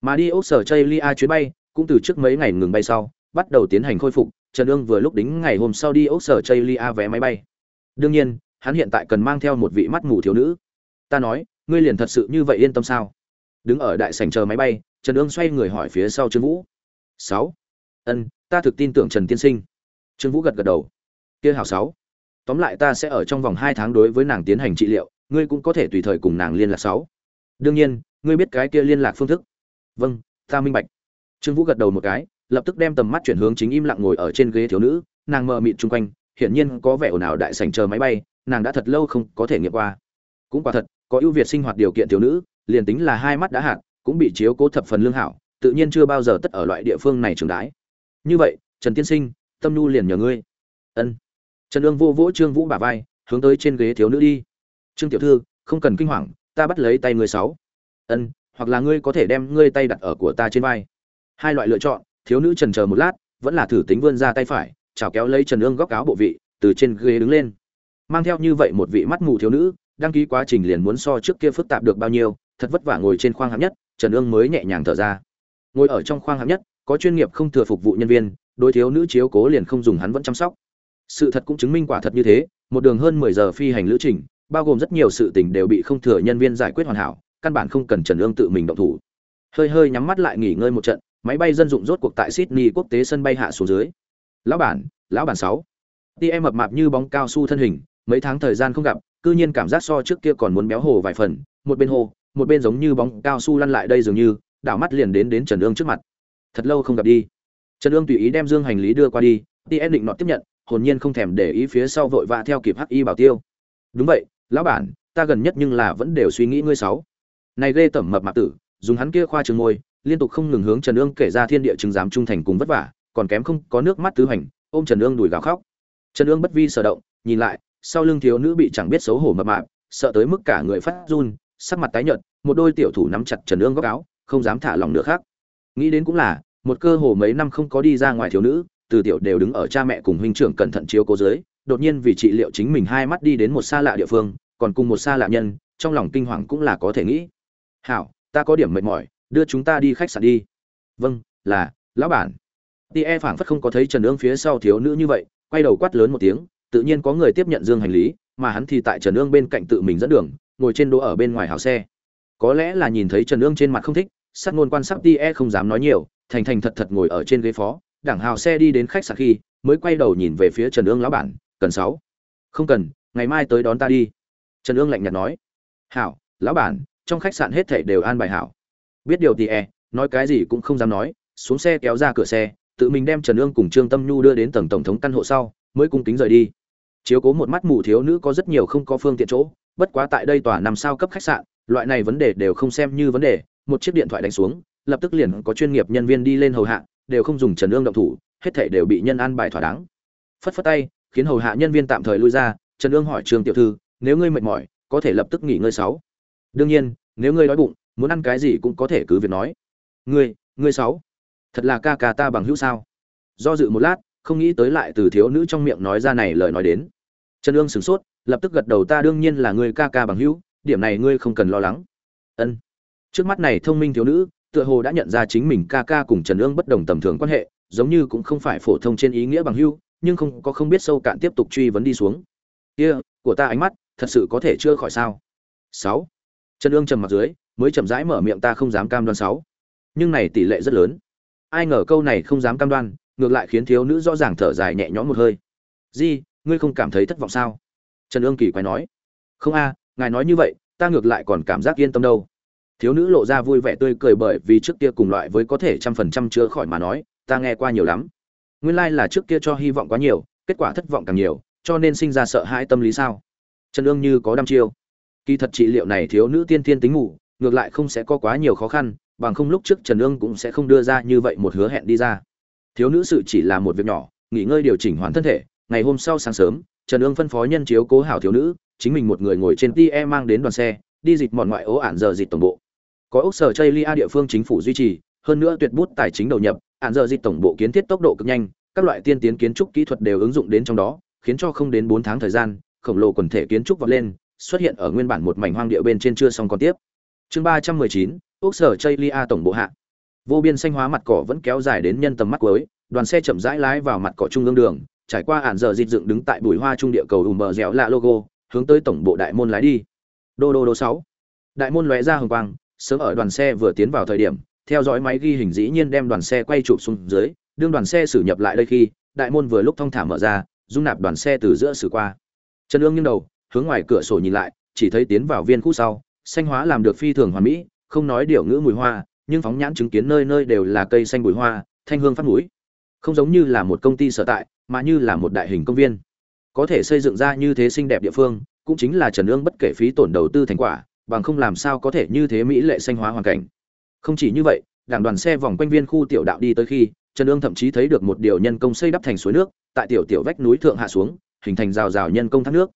Mà đi ốc sở chây chuyến bay, cũng từ trước mấy ngày ngừng bay sau, bắt đầu tiến hành khôi phục, trần Dương vừa lúc đính ngày hôm sau đi ốc sở chây vé máy bay. Đương nhiên, hắn hiện tại cần mang theo một vị mắt mù thiếu nữ. Ta nói, ngươi liền thật sự như vậy yên tâm sao? Đứng ở đại sảnh chờ máy bay, trần Dương xoay người hỏi phía sau trương vũ. Sáu. Ân, ta thực tin tưởng trần tiên sinh. Trương vũ gật gật đầu kia hào sáu. Tóm lại ta sẽ ở trong vòng hai tháng đối với nàng tiến hành trị liệu, ngươi cũng có thể tùy thời cùng nàng liên lạc sáu. Đương nhiên, ngươi biết cái kia liên lạc phương thức. Vâng ta minh bạch. Trương vũ gật đầu một cái, lập tức đem tầm mắt chuyển hướng chính im lặng ngồi ở trên ghế thiếu nữ, nàng mờ mịt chung quanh, hiển nhiên có vẻ ồn ào đại sảnh chờ máy bay, nàng đã thật lâu không có thể nghiệm qua. Cũng quả thật, có ưu việt sinh hoạt điều kiện thiếu nữ, liền tính là hai mắt đã hạn cũng bị chiếu cố thập phần lương hảo, tự nhiên chưa bao giờ tất ở loại địa phương này trường đái như vậy, trần tiên sinh, tâm nhu liền nhờ ngươi. Ân trần ương vô vỗ trương vũ bả vai, hướng tới trên ghế thiếu nữ đi. Trương tiểu thư, không cần kinh hoàng, ta bắt lấy tay ngươi sáu. Ân, hoặc là ngươi có thể đem ngươi tay đặt ở của ta trên vai. Hai loại lựa chọn, thiếu nữ trần chờ một lát, vẫn là thử tính vươn ra tay phải chào kéo lấy trần ương góc áo bộ vị, từ trên ghế đứng lên. Mang theo như vậy một vị mắt mù thiếu nữ, đăng ký quá trình liền muốn so trước kia phức tạp được bao nhiêu, thật vất vả ngồi trên khoang hạng nhất, trần ương mới nhẹ nhàng thở ra. Ngồi ở trong khoang hạng nhất, có chuyên nghiệp không thừa phục vụ nhân viên, đối thiếu nữ chiếu cố liền không dùng hắn vẫn chăm sóc sự thật cũng chứng minh quả thật như thế, một đường hơn mười giờ phi hành lữ trình, bao gồm rất nhiều sự tình đều bị không thừa nhân viên giải quyết hoàn hảo, căn bản không cần trần ương tự mình động thủ. Hơi hơi nhắm mắt lại nghỉ ngơi một trận, máy bay dân dụng rốt cuộc tại sydney quốc tế sân bay hạ xuống dưới. Lão bản lão bản sáu. Đi em mập mạp như bóng cao su thân hình, mấy tháng thời gian không gặp, cư nhiên cảm giác so trước kia còn muốn béo hồ vài phần, một bên hồ, một bên giống như bóng cao su lăn lại đây dường như, đảo mắt liền đến đến trần ương trước mặt. Thật lâu không gặp đi. Trần ương tùy ý đem dương hành lý đưa qua đi đi em định nọ tiếp nhận hồn nhiên không thèm để ý phía sau vội vã theo kịp hắc y bảo tiêu. Đúng vậy, lão bản, ta gần nhất nhưng là vẫn đều suy nghĩ ngươi sáu. Này ghê tẩm mập mạp tử, dùng hắn kia khoa trường môi, liên tục không ngừng hướng trần ương kể ra thiên địa chứng giám trung thành cùng vất vả, còn kém không có nước mắt tứ hành ôm trần ương đùi gào khóc. Trần ương bất vi sở động, nhìn lại, sau lưng thiếu nữ bị chẳng biết xấu hổ mập mạp, sợ tới mức cả người phát run, sắc mặt tái nhợt, một đôi tiểu thủ nắm chặt trần ương góc áo, không dám thả lòng nữa khác nghĩ đến cũng là, một cơ hồ mấy năm không có đi ra ngoài thiếu nữ từ tiểu đều đứng ở cha mẹ cùng huynh trưởng cẩn thận chiếu cố dưới, đột nhiên vì trị liệu chính mình hai mắt đi đến một xa lạ địa phương, còn cùng một xa lạ nhân, trong lòng kinh hoàng cũng là có thể nghĩ. Hảo, ta có điểm mệt mỏi, đưa chúng ta đi khách sạn đi. Vâng là, lão bản. Ti e phảng phất không có thấy trần ương phía sau thiếu nữ như vậy, quay đầu quát lớn một tiếng, tự nhiên có người tiếp nhận dương hành lý, mà hắn thì tại trần ương bên cạnh tự mình dẫn đường, ngồi trên đỗ ở bên ngoài hào xe. Có lẽ là nhìn thấy trần ương trên mặt không thích sát ngôn quan sát ti e không dám nói nhiều, thành thành thật thật ngồi ở trên ghế phó đảng hào xe đi đến khách sạn khi, mới quay đầu nhìn về phía trần ương lão bản, cần sáu. Không cần, ngày mai tới đón ta đi. Trần ương lạnh nhạt nói. Hảo, lão bản, trong khách sạn hết thảy đều an bài hảo. Biết điều thì e nói cái gì cũng không dám nói, xuống xe kéo ra cửa xe, tự mình đem trần ương cùng trương tâm nhu đưa đến tầng tổng thống căn hộ sau, mới cung kính rời đi. Chiếu cố một mắt mù thiếu nữ có rất nhiều không có phương tiện chỗ, bất quá tại đây tòa nằm sao cấp khách sạn, loại này vấn đề đều không xem như vấn đề, một chiếc điện thoại đánh xuống, lập tức liền có chuyên nghiệp nhân viên đi lên hầu hạ đều không dùng trần ương động thủ, hết thảy đều bị nhân an bài thỏa đáng. Phất phất tay, khiến hầu hạ nhân viên tạm thời lui ra, trần ương hỏi trương tiểu thư, nếu ngươi mệt mỏi, có thể lập tức nghỉ ngơi sáu? Đương nhiên, nếu ngươi đói bụng, muốn ăn cái gì cũng có thể cứ việc nói. Ngươi ngươi sáu? Thật là ca ca ta bằng hữu sao? Do dự một lát, không nghĩ tới lại từ thiếu nữ trong miệng nói ra này lời nói đến. Trần ương sửng sốt, lập tức gật đầu, ta đương nhiên là ngươi ca ca bằng hữu, điểm này ngươi không cần lo lắng. Ân. Trước mắt này thông minh thiếu nữ tựa hồ đã nhận ra chính mình ca ca cùng trần ương bất đồng tầm thường quan hệ, giống như cũng không phải phổ thông trên ý nghĩa bằng hữu, nhưng không có không biết sâu cạn tiếp tục truy vấn đi xuống. Kia, của ta ánh mắt, thật sự có thể chưa khỏi sao? Sáu. Trần ương trầm mặt dưới, mới chậm rãi mở miệng ta không dám cam đoan sáu. Nhưng này tỷ lệ rất lớn. Ai ngờ câu này không dám cam đoan, ngược lại khiến thiếu nữ rõ ràng thở dài nhẹ nhõm một hơi. Di, ngươi không cảm thấy thất vọng sao? Trần ương kỳ quái nói. Không a, ngài nói như vậy, ta ngược lại còn cảm giác yên tâm đâu thiếu nữ lộ ra vui vẻ tươi cười bởi vì trước kia cùng loại với có thể trăm phần trăm chữa khỏi mà nói, ta nghe qua nhiều lắm. Nguyên lai、like、là trước kia cho hy vọng quá nhiều, kết quả thất vọng càng nhiều, cho nên sinh ra sợ hãi tâm lý sao? Trần ương như có đăm chiêu. Kỳ thật trị liệu này thiếu nữ tiên tiên tính ngủ, ngược lại không sẽ có quá nhiều khó khăn, bằng không lúc trước trần ương cũng sẽ không đưa ra như vậy một hứa hẹn đi ra. Thiếu nữ sự chỉ là một việc nhỏ, nghỉ ngơi điều chỉnh hoàn thân thể, ngày hôm sau sáng sớm, trần ương phân phó nhân chiếu cố hảo thiếu nữ, chính mình một người ngồi trên tie mang đến đoàn xe, đi dịch mòn ngoại ố ản giờ dịch tổng bộ có ốc sở chây lia địa phương chính phủ duy trì, hơn nữa tuyệt bút tài chính đầu nhập ản giờ dịch tổng bộ kiến thiết tốc độ cực nhanh, các loại tiên tiến kiến trúc kỹ thuật đều ứng dụng đến trong đó, khiến cho không đến bốn tháng thời gian, khổng lồ quần thể kiến trúc vọt lên, xuất hiện ở nguyên bản một mảnh hoang địa bên trên chưa xong còn tiếp. Chương ba trăm mười chín ốc sở chây lia tổng bộ hạ. Vô biên xanh hóa mặt cỏ vẫn kéo dài đến nhân tầm mắt cuối, đoàn xe chậm rãi lái vào mặt cỏ trung ương đường, trải qua ản giờ dịch dựng đứng tại bụi hoa trung địa cầu ùm bờ dẻo lạ logo, hướng tới tổng bộ đại môn lái đi. Đô đô đô sáu. Đại môn lóe ra hồng quang sớm ở đoàn xe vừa tiến vào thời điểm, theo dõi máy ghi hình dĩ nhiên đem đoàn xe quay chụp xuống dưới, đương đoàn xe xử nhập lại đây khi, đại môn vừa lúc thông thả mở ra, dung nạp đoàn xe từ giữa xử qua. Trần ương nghiêng đầu, hướng ngoài cửa sổ nhìn lại, chỉ thấy tiến vào viên khu sau, xanh hóa làm được phi thường hoàn mỹ, không nói điều ngữ mùi hoa, nhưng phóng nhãn chứng kiến nơi nơi đều là cây xanh bụi hoa, thanh hương phát mũi. Không giống như là một công ty sở tại, mà như là một đại hình công viên. Có thể xây dựng ra như thế xinh đẹp địa phương, cũng chính là trần ương bất kể phí tổn đầu tư thành quả bằng không làm sao có thể như thế mỹ lệ xanh hóa hoàn cảnh. Không chỉ như vậy, đảng đoàn xe vòng quanh viên khu tiểu đạo đi tới khi, trần ương thậm chí thấy được một điều nhân công xây đắp thành suối nước, tại tiểu tiểu vách núi thượng hạ xuống, hình thành rào rào nhân công thác nước.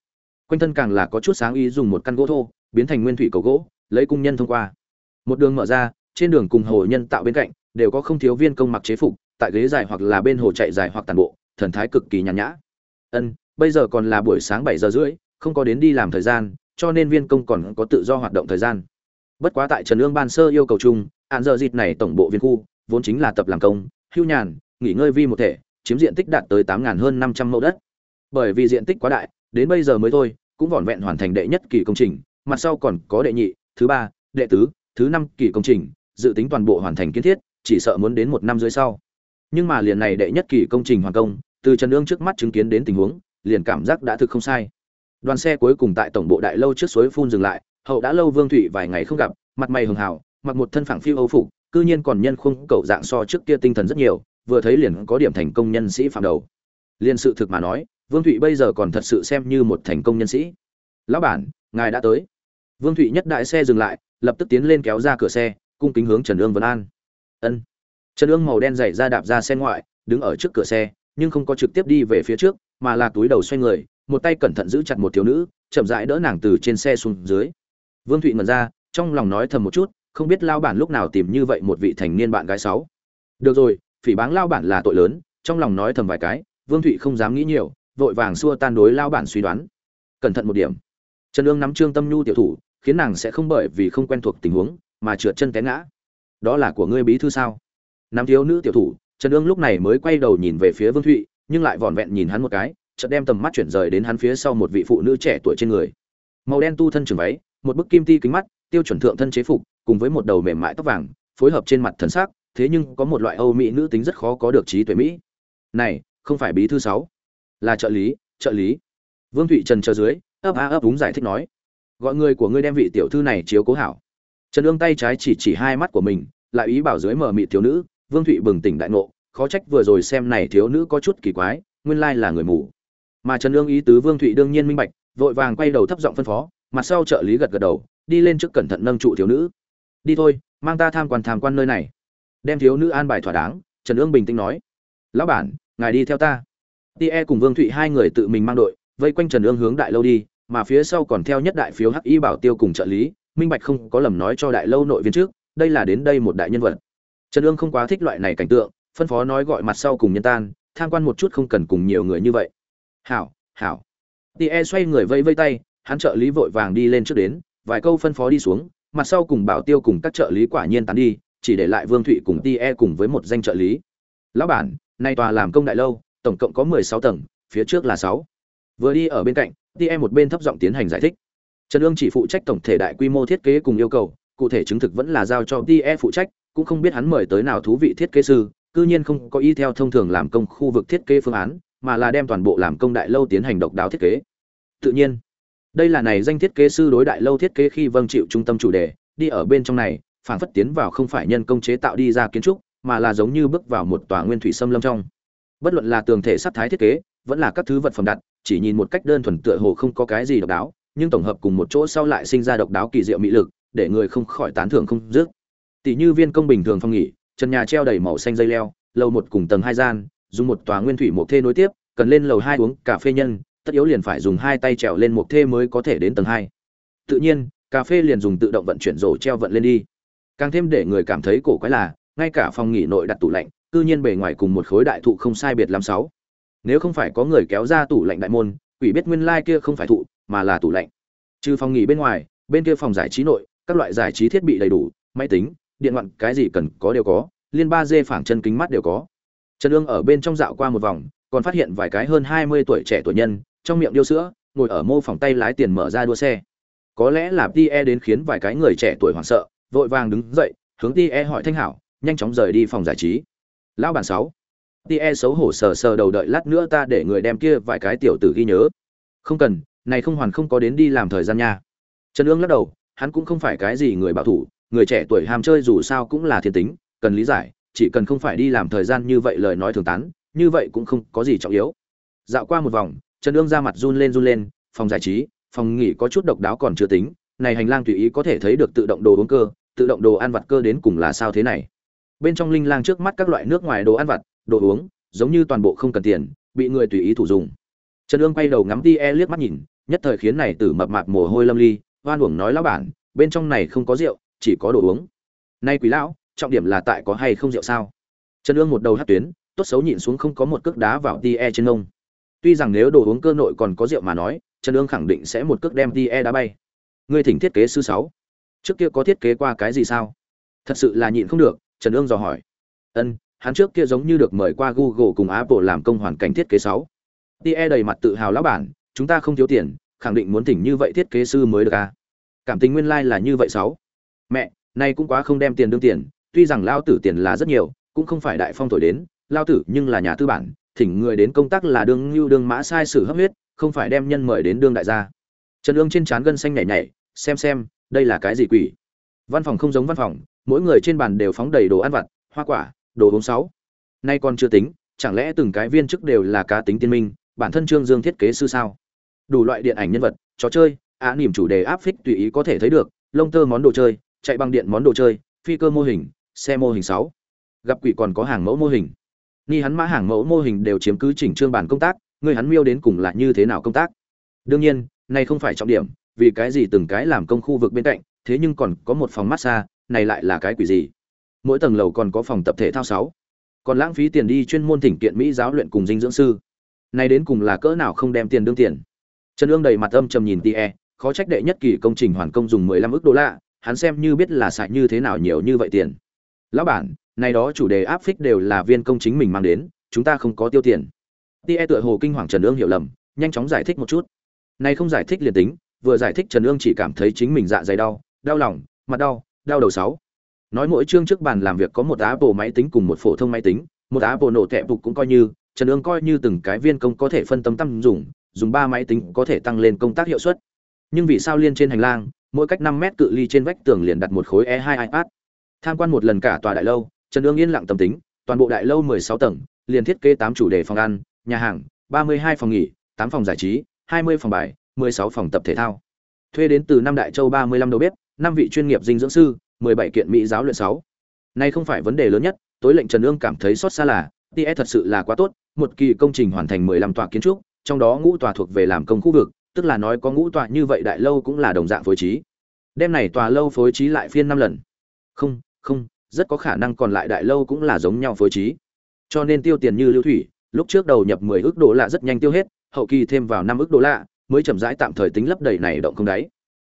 Quanh thân càng là có chút sáng ý dùng một căn gỗ thô, biến thành nguyên thủy cầu gỗ, lấy cung nhân thông qua. Một đường mở ra, trên đường cùng hồ nhân tạo bên cạnh, đều có không thiếu viên công mặc chế phục, tại ghế dài hoặc là bên hồ chạy dài hoặc tàn bộ, thần thái cực kỳ nhàn nhã. Ân, bây giờ còn là buổi sáng bảy giờ rưỡi, không có đến đi làm thời gian cho nên viên công còn có tự do hoạt động thời gian. Bất quá tại trần Nương ban sơ yêu cầu chung hạn giờ dịt này tổng bộ viên khu, vốn chính là tập làm công, hưu nhàn, nghỉ ngơi vi một thể, chiếm diện tích đạt tới tám hơn năm trăm mẫu đất. Bởi vì diện tích quá đại, đến bây giờ mới thôi, cũng vỏn vẹn hoàn thành đệ nhất kỳ công trình, mặt sau còn có đệ nhị, thứ ba, đệ tứ, thứ năm kỳ công trình, dự tính toàn bộ hoàn thành kiến thiết, chỉ sợ muốn đến một năm dưới sau. Nhưng mà liền này đệ nhất kỳ công trình hoàn công, từ trần ương trước mắt chứng kiến đến tình huống, liền cảm giác đã thực không sai đoàn xe cuối cùng tại tổng bộ đại lâu trước suối phun dừng lại, hậu đã lâu vương thụy vài ngày không gặp, mặt mày hường hào, mặc một thân phẳng phiêu âu phục, cư nhiên còn nhân khung cầu dạng so trước kia tinh thần rất nhiều, vừa thấy liền có điểm thành công nhân sĩ phạm đầu. Liên sự thực mà nói, vương thụy bây giờ còn thật sự xem như một thành công nhân sĩ. Lão bản, ngài đã tới. Vương thụy nhất đại xe dừng lại, lập tức tiến lên kéo ra cửa xe, cung kính hướng trần ương vân an. Ân. Trần ương màu đen dày ra đạp ra xe ngoại, đứng ở trước cửa xe, nhưng không có trực tiếp đi về phía trước, mà là túi đầu xoay người một tay cẩn thận giữ chặt một thiếu nữ, chậm rãi đỡ nàng từ trên xe xuống dưới. Vương thụy ngẩn ra, trong lòng nói thầm một chút, không biết lao bản lúc nào tìm như vậy một vị thành niên bạn gái sáu. Được rồi, phỉ báng lao bản là tội lớn, trong lòng nói thầm vài cái, vương thụy không dám nghĩ nhiều, vội vàng xua tan đối lao bản suy đoán. Cẩn thận một điểm. Trần ương nắm trương tâm nhu tiểu thủ, khiến nàng sẽ không bởi vì không quen thuộc tình huống mà trượt chân té ngã. Đó là của ngươi bí thư sao? Nắm thiếu nữ tiểu thủ, trần ương lúc này mới quay đầu nhìn về phía vương thụy, nhưng lại vỏn vẹn nhìn hắn một cái chợt đem tầm mắt chuyển rời đến hắn phía sau một vị phụ nữ trẻ tuổi trên người. Màu đen tu thân trường váy, một bức kim ti kính mắt, tiêu chuẩn thượng thân chế phục, cùng với một đầu mềm mại tóc vàng, phối hợp trên mặt thần sắc, thế nhưng có một loại âu mỹ nữ tính rất khó có được trí tuệ mỹ. Này, không phải bí thư sáu. Là trợ lý trợ lý. Vương thụy trần chờ dưới, ấp a ấp đúng giải thích nói. Gọi người của ngươi đem vị tiểu thư này chiếu cố hảo. Trần ương tay trái chỉ chỉ hai mắt của mình, lại ý bảo dưới mờ mị thiếu nữ, vương thụy bừng tỉnh đại ngộ, khó trách vừa rồi xem này thiếu nữ có chút kỳ quái, nguyên lai là người mù mà trần lương ý tứ vương thụy đương nhiên minh bạch, vội vàng quay đầu thấp giọng phân phó mặt sau trợ lý gật gật đầu, đi lên trước cẩn thận nâng trụ thiếu nữ. Đi thôi, mang ta tham quan tham quan nơi này. Đem thiếu nữ an bài thỏa đáng, trần ương bình tĩnh nói. Lão bản, ngài đi theo ta. Tie cùng vương thụy hai người tự mình mang đội, vây quanh trần ương hướng đại lâu đi, mà phía sau còn theo nhất đại phiếu hắc y bảo tiêu cùng trợ lý, minh bạch không có lầm nói cho đại lâu nội viên trước, đây là đến đây một đại nhân vật. Trần ương không quá thích loại này cảnh tượng, phân phó nói gọi mặt sau cùng nhân tan, tham quan một chút không cần cùng nhiều người như vậy hảo hảo. Tie xoay người vây vây tay, hắn trợ lý vội vàng đi lên trước đến, vài câu phân phó đi xuống, mặt sau cùng bảo tiêu cùng các trợ lý quả nhiên tán đi, chỉ để lại vương thụy cùng tie cùng với một danh trợ lý. Lão bản, nay tòa làm công đại lâu, tổng cộng có mười sáu tầng, phía trước là sáu. Vừa đi ở bên cạnh tie một bên thấp giọng tiến hành giải thích. Trần ương chỉ phụ trách tổng thể đại quy mô thiết kế cùng yêu cầu, cụ thể chứng thực vẫn là giao cho tie phụ trách, cũng không biết hắn mời tới nào thú vị thiết kế sư, cư nhiên không có y theo thông thường làm công khu vực thiết kế phương án mà là đem toàn bộ làm công đại lâu tiến hành độc đáo thiết kế. Tự nhiên, đây là này danh thiết kế sư đối đại lâu thiết kế khi vâng chịu trung tâm chủ đề, đi ở bên trong này phản phất tiến vào không phải nhân công chế tạo đi ra kiến trúc, mà là giống như bước vào một tòa nguyên thủy xâm lâm trong. Bất luận là tường thể sắc thái thiết kế, vẫn là các thứ vật phẩm đặt, chỉ nhìn một cách đơn thuần tựa hồ không có cái gì độc đáo, nhưng tổng hợp cùng một chỗ sau lại sinh ra độc đáo kỳ diệu mỹ lực, để người không khỏi tán thưởng không dứt. Tỷ như viên công bình thường phong nghỉ, trần nhà treo đầy màu xanh dây leo, lầu một cùng tầng hai gian dùng một tòa nguyên thủy một thê nối tiếp, cần lên lầu hai uống cà phê nhân, tất yếu liền phải dùng hai tay trèo lên một thê mới có thể đến tầng hai. Tự nhiên, cà phê liền dùng tự động vận chuyển rổ treo vận lên đi. Càng thêm để người cảm thấy cổ quái là, ngay cả phòng nghỉ nội đặt tủ lạnh, cư nhiên bề ngoài cùng một khối đại thụ không sai biệt làm sáu. Nếu không phải có người kéo ra tủ lạnh đại môn, quỷ biết nguyên lai kia không phải thụ, mà là tủ lạnh. Trừ phòng nghỉ bên ngoài, bên kia phòng giải trí nội, các loại giải trí thiết bị đầy đủ, máy tính, điện thoại, cái gì cần có đều có, liên ba dê phảng chân kính mắt đều có trần ương ở bên trong dạo qua một vòng, còn phát hiện vài cái hơn hai mươi tuổi trẻ tuổi nhân, trong miệng điêu sữa, ngồi ở mô phòng tay lái tiền mở ra đua xe. Có lẽ là tie đến khiến vài cái người trẻ tuổi hoảng sợ, vội vàng đứng dậy, hướng tie hỏi thanh hảo, nhanh chóng rời đi phòng giải trí. Lão bản sáu. Tie xấu hổ sờ sờ đầu đợi lát nữa ta để người đem kia vài cái tiểu tử ghi nhớ. Không cần, này không hoàn không có đến đi làm thời gian nha. Trần ương lắc đầu, hắn cũng không phải cái gì người bảo thủ, người trẻ tuổi ham chơi dù sao cũng là thiên tính, cần lý giải chỉ cần không phải đi làm thời gian như vậy lời nói thường tán, như vậy cũng không có gì trọng yếu. Dạo qua một vòng, trần ương ra mặt run lên run lên, phòng giải trí, phòng nghỉ có chút độc đáo còn chưa tính, này hành lang tùy ý có thể thấy được tự động đồ uống cơ, tự động đồ ăn vặt cơ đến cùng là sao thế này. Bên trong linh lang trước mắt các loại nước ngoài đồ ăn vặt, đồ uống, giống như toàn bộ không cần tiền, bị người tùy ý thủ dùng. Trần ương quay đầu ngắm đi e liếc mắt nhìn, nhất thời khiến này tử mập mạp mồ hôi lâm ly, oan uổng nói lão bản, bên trong này không có rượu, chỉ có đồ uống. Nay quý lão trọng điểm là tại có hay không rượu sao? Trần ương một đầu hát tuyến, tốt xấu nhịn xuống không có một cước đá vào tie trên ông tuy rằng nếu đồ uống cơ nội còn có rượu mà nói, trần ương khẳng định sẽ một cước đem tie đá bay. Ngươi thỉnh thiết kế sư sáu. Trước kia có thiết kế qua cái gì sao? Thật sự là nhịn không được, trần ương dò hỏi. Ân, hắn trước kia giống như được mời qua google cùng apple làm công hoàn cảnh thiết kế sáu. Tie đầy mặt tự hào lão bản, chúng ta không thiếu tiền, khẳng định muốn thỉnh như vậy thiết kế sư mới được à? Cảm tình nguyên lai like là như vậy sáu. Mẹ, nay cũng quá không đem tiền đương tiền tuy rằng lao tử tiền là rất nhiều, cũng không phải đại phong thổi đến, lao tử nhưng là nhà tư bản, thỉnh người đến công tác là đương lưu đương mã sai sử hấp huyết, không phải đem nhân mời đến đương đại gia. Trần ương trên trán gân xanh nhảy nhảy, xem xem, đây là cái gì quỷ? Văn phòng không giống văn phòng, mỗi người trên bàn đều phóng đầy đồ ăn vặt, hoa quả, đồ uống sáu. Nay còn chưa tính, chẳng lẽ từng cái viên chức đều là cá tính tiên minh, bản thân trương dương thiết kế sư sao? Đủ loại điện ảnh nhân vật, trò chơi, á niềm chủ đề áp phích tùy ý có thể thấy được, lông tơ món đồ chơi, chạy bằng điện món đồ chơi, phi cơ mô hình xe mô hình sáu. Gặp quỷ còn có hàng mẫu mô hình. Ni hắn mã hàng mẫu mô hình đều chiếm cứ chỉnh trương bản công tác, người hắn miêu đến cùng là như thế nào công tác? Đương nhiên, này không phải trọng điểm, vì cái gì từng cái làm công khu vực bên cạnh, thế nhưng còn có một phòng massage, này lại là cái quỷ gì? Mỗi tầng lầu còn có phòng tập thể thao sáu. Còn lãng phí tiền đi chuyên môn thỉnh kiện mỹ giáo luyện cùng dinh dưỡng sư. Này đến cùng là cỡ nào không đem tiền đương tiền? Trần ương đầy mặt âm trầm nhìn tie khó trách đệ nhất kỳ công trình hoàn công dùng mười lăm ức đô la, hắn xem như biết là xài như thế nào nhiều như vậy tiền lão bản, này đó chủ đề áp phích đều là viên công chính mình mang đến, chúng ta không có tiêu tiền. Tie tựa hồ kinh hoàng trần ương hiểu lầm, nhanh chóng giải thích một chút. Này không giải thích liền tính, vừa giải thích trần ương chỉ cảm thấy chính mình dạ dày đau đau lòng, mặt đau đau đầu sáu. Nói mỗi chương trước bàn làm việc có một bộ máy tính cùng một phổ thông máy tính, một bộ nổ tẹp phục cũng coi như, trần ương coi như từng cái viên công có thể phân tâm tâm dùng dùng ba máy tính có thể tăng lên công tác hiệu suất. Nhưng vì sao liên trên hành lang, mỗi cách năm mét cự ly trên vách tường liền đặt một khối e 2 ipad? Tham quan một lần cả tòa đại lâu trần ương yên lặng tâm tính toàn bộ đại lâu 16 tầng liền thiết kế tám chủ đề phòng ăn nhà hàng 32 phòng nghỉ tám phòng giải trí 20 phòng bài 16 phòng tập thể thao thuê đến từ năm đại châu 35 đầu bếp năm vị chuyên nghiệp dinh dưỡng sư 17 kiện mỹ giáo luyện sáu. Nay không phải vấn đề lớn nhất, tối lệnh Trần Ương cảm thấy xót xa là, TE thật sự là quá tốt, một kỳ công trình hoàn thành 15 tòa kiến trúc, trong đó ngũ tòa thuộc về làm công khu vực, tức là nói có ngũ tòa như vậy đại lâu cũng là đồng dạng phối trí. Đêm này tòa lâu phối trí lại phiên năm lần. Không, không, rất có khả năng còn lại đại lâu cũng là giống nhau phối trí. Cho nên tiêu tiền như lưu thủy, lúc trước đầu nhập 10 ức đô la rất nhanh tiêu hết, hậu kỳ thêm vào năm ức đô la, mới chậm rãi tạm thời tính lấp đầy này động không đáy.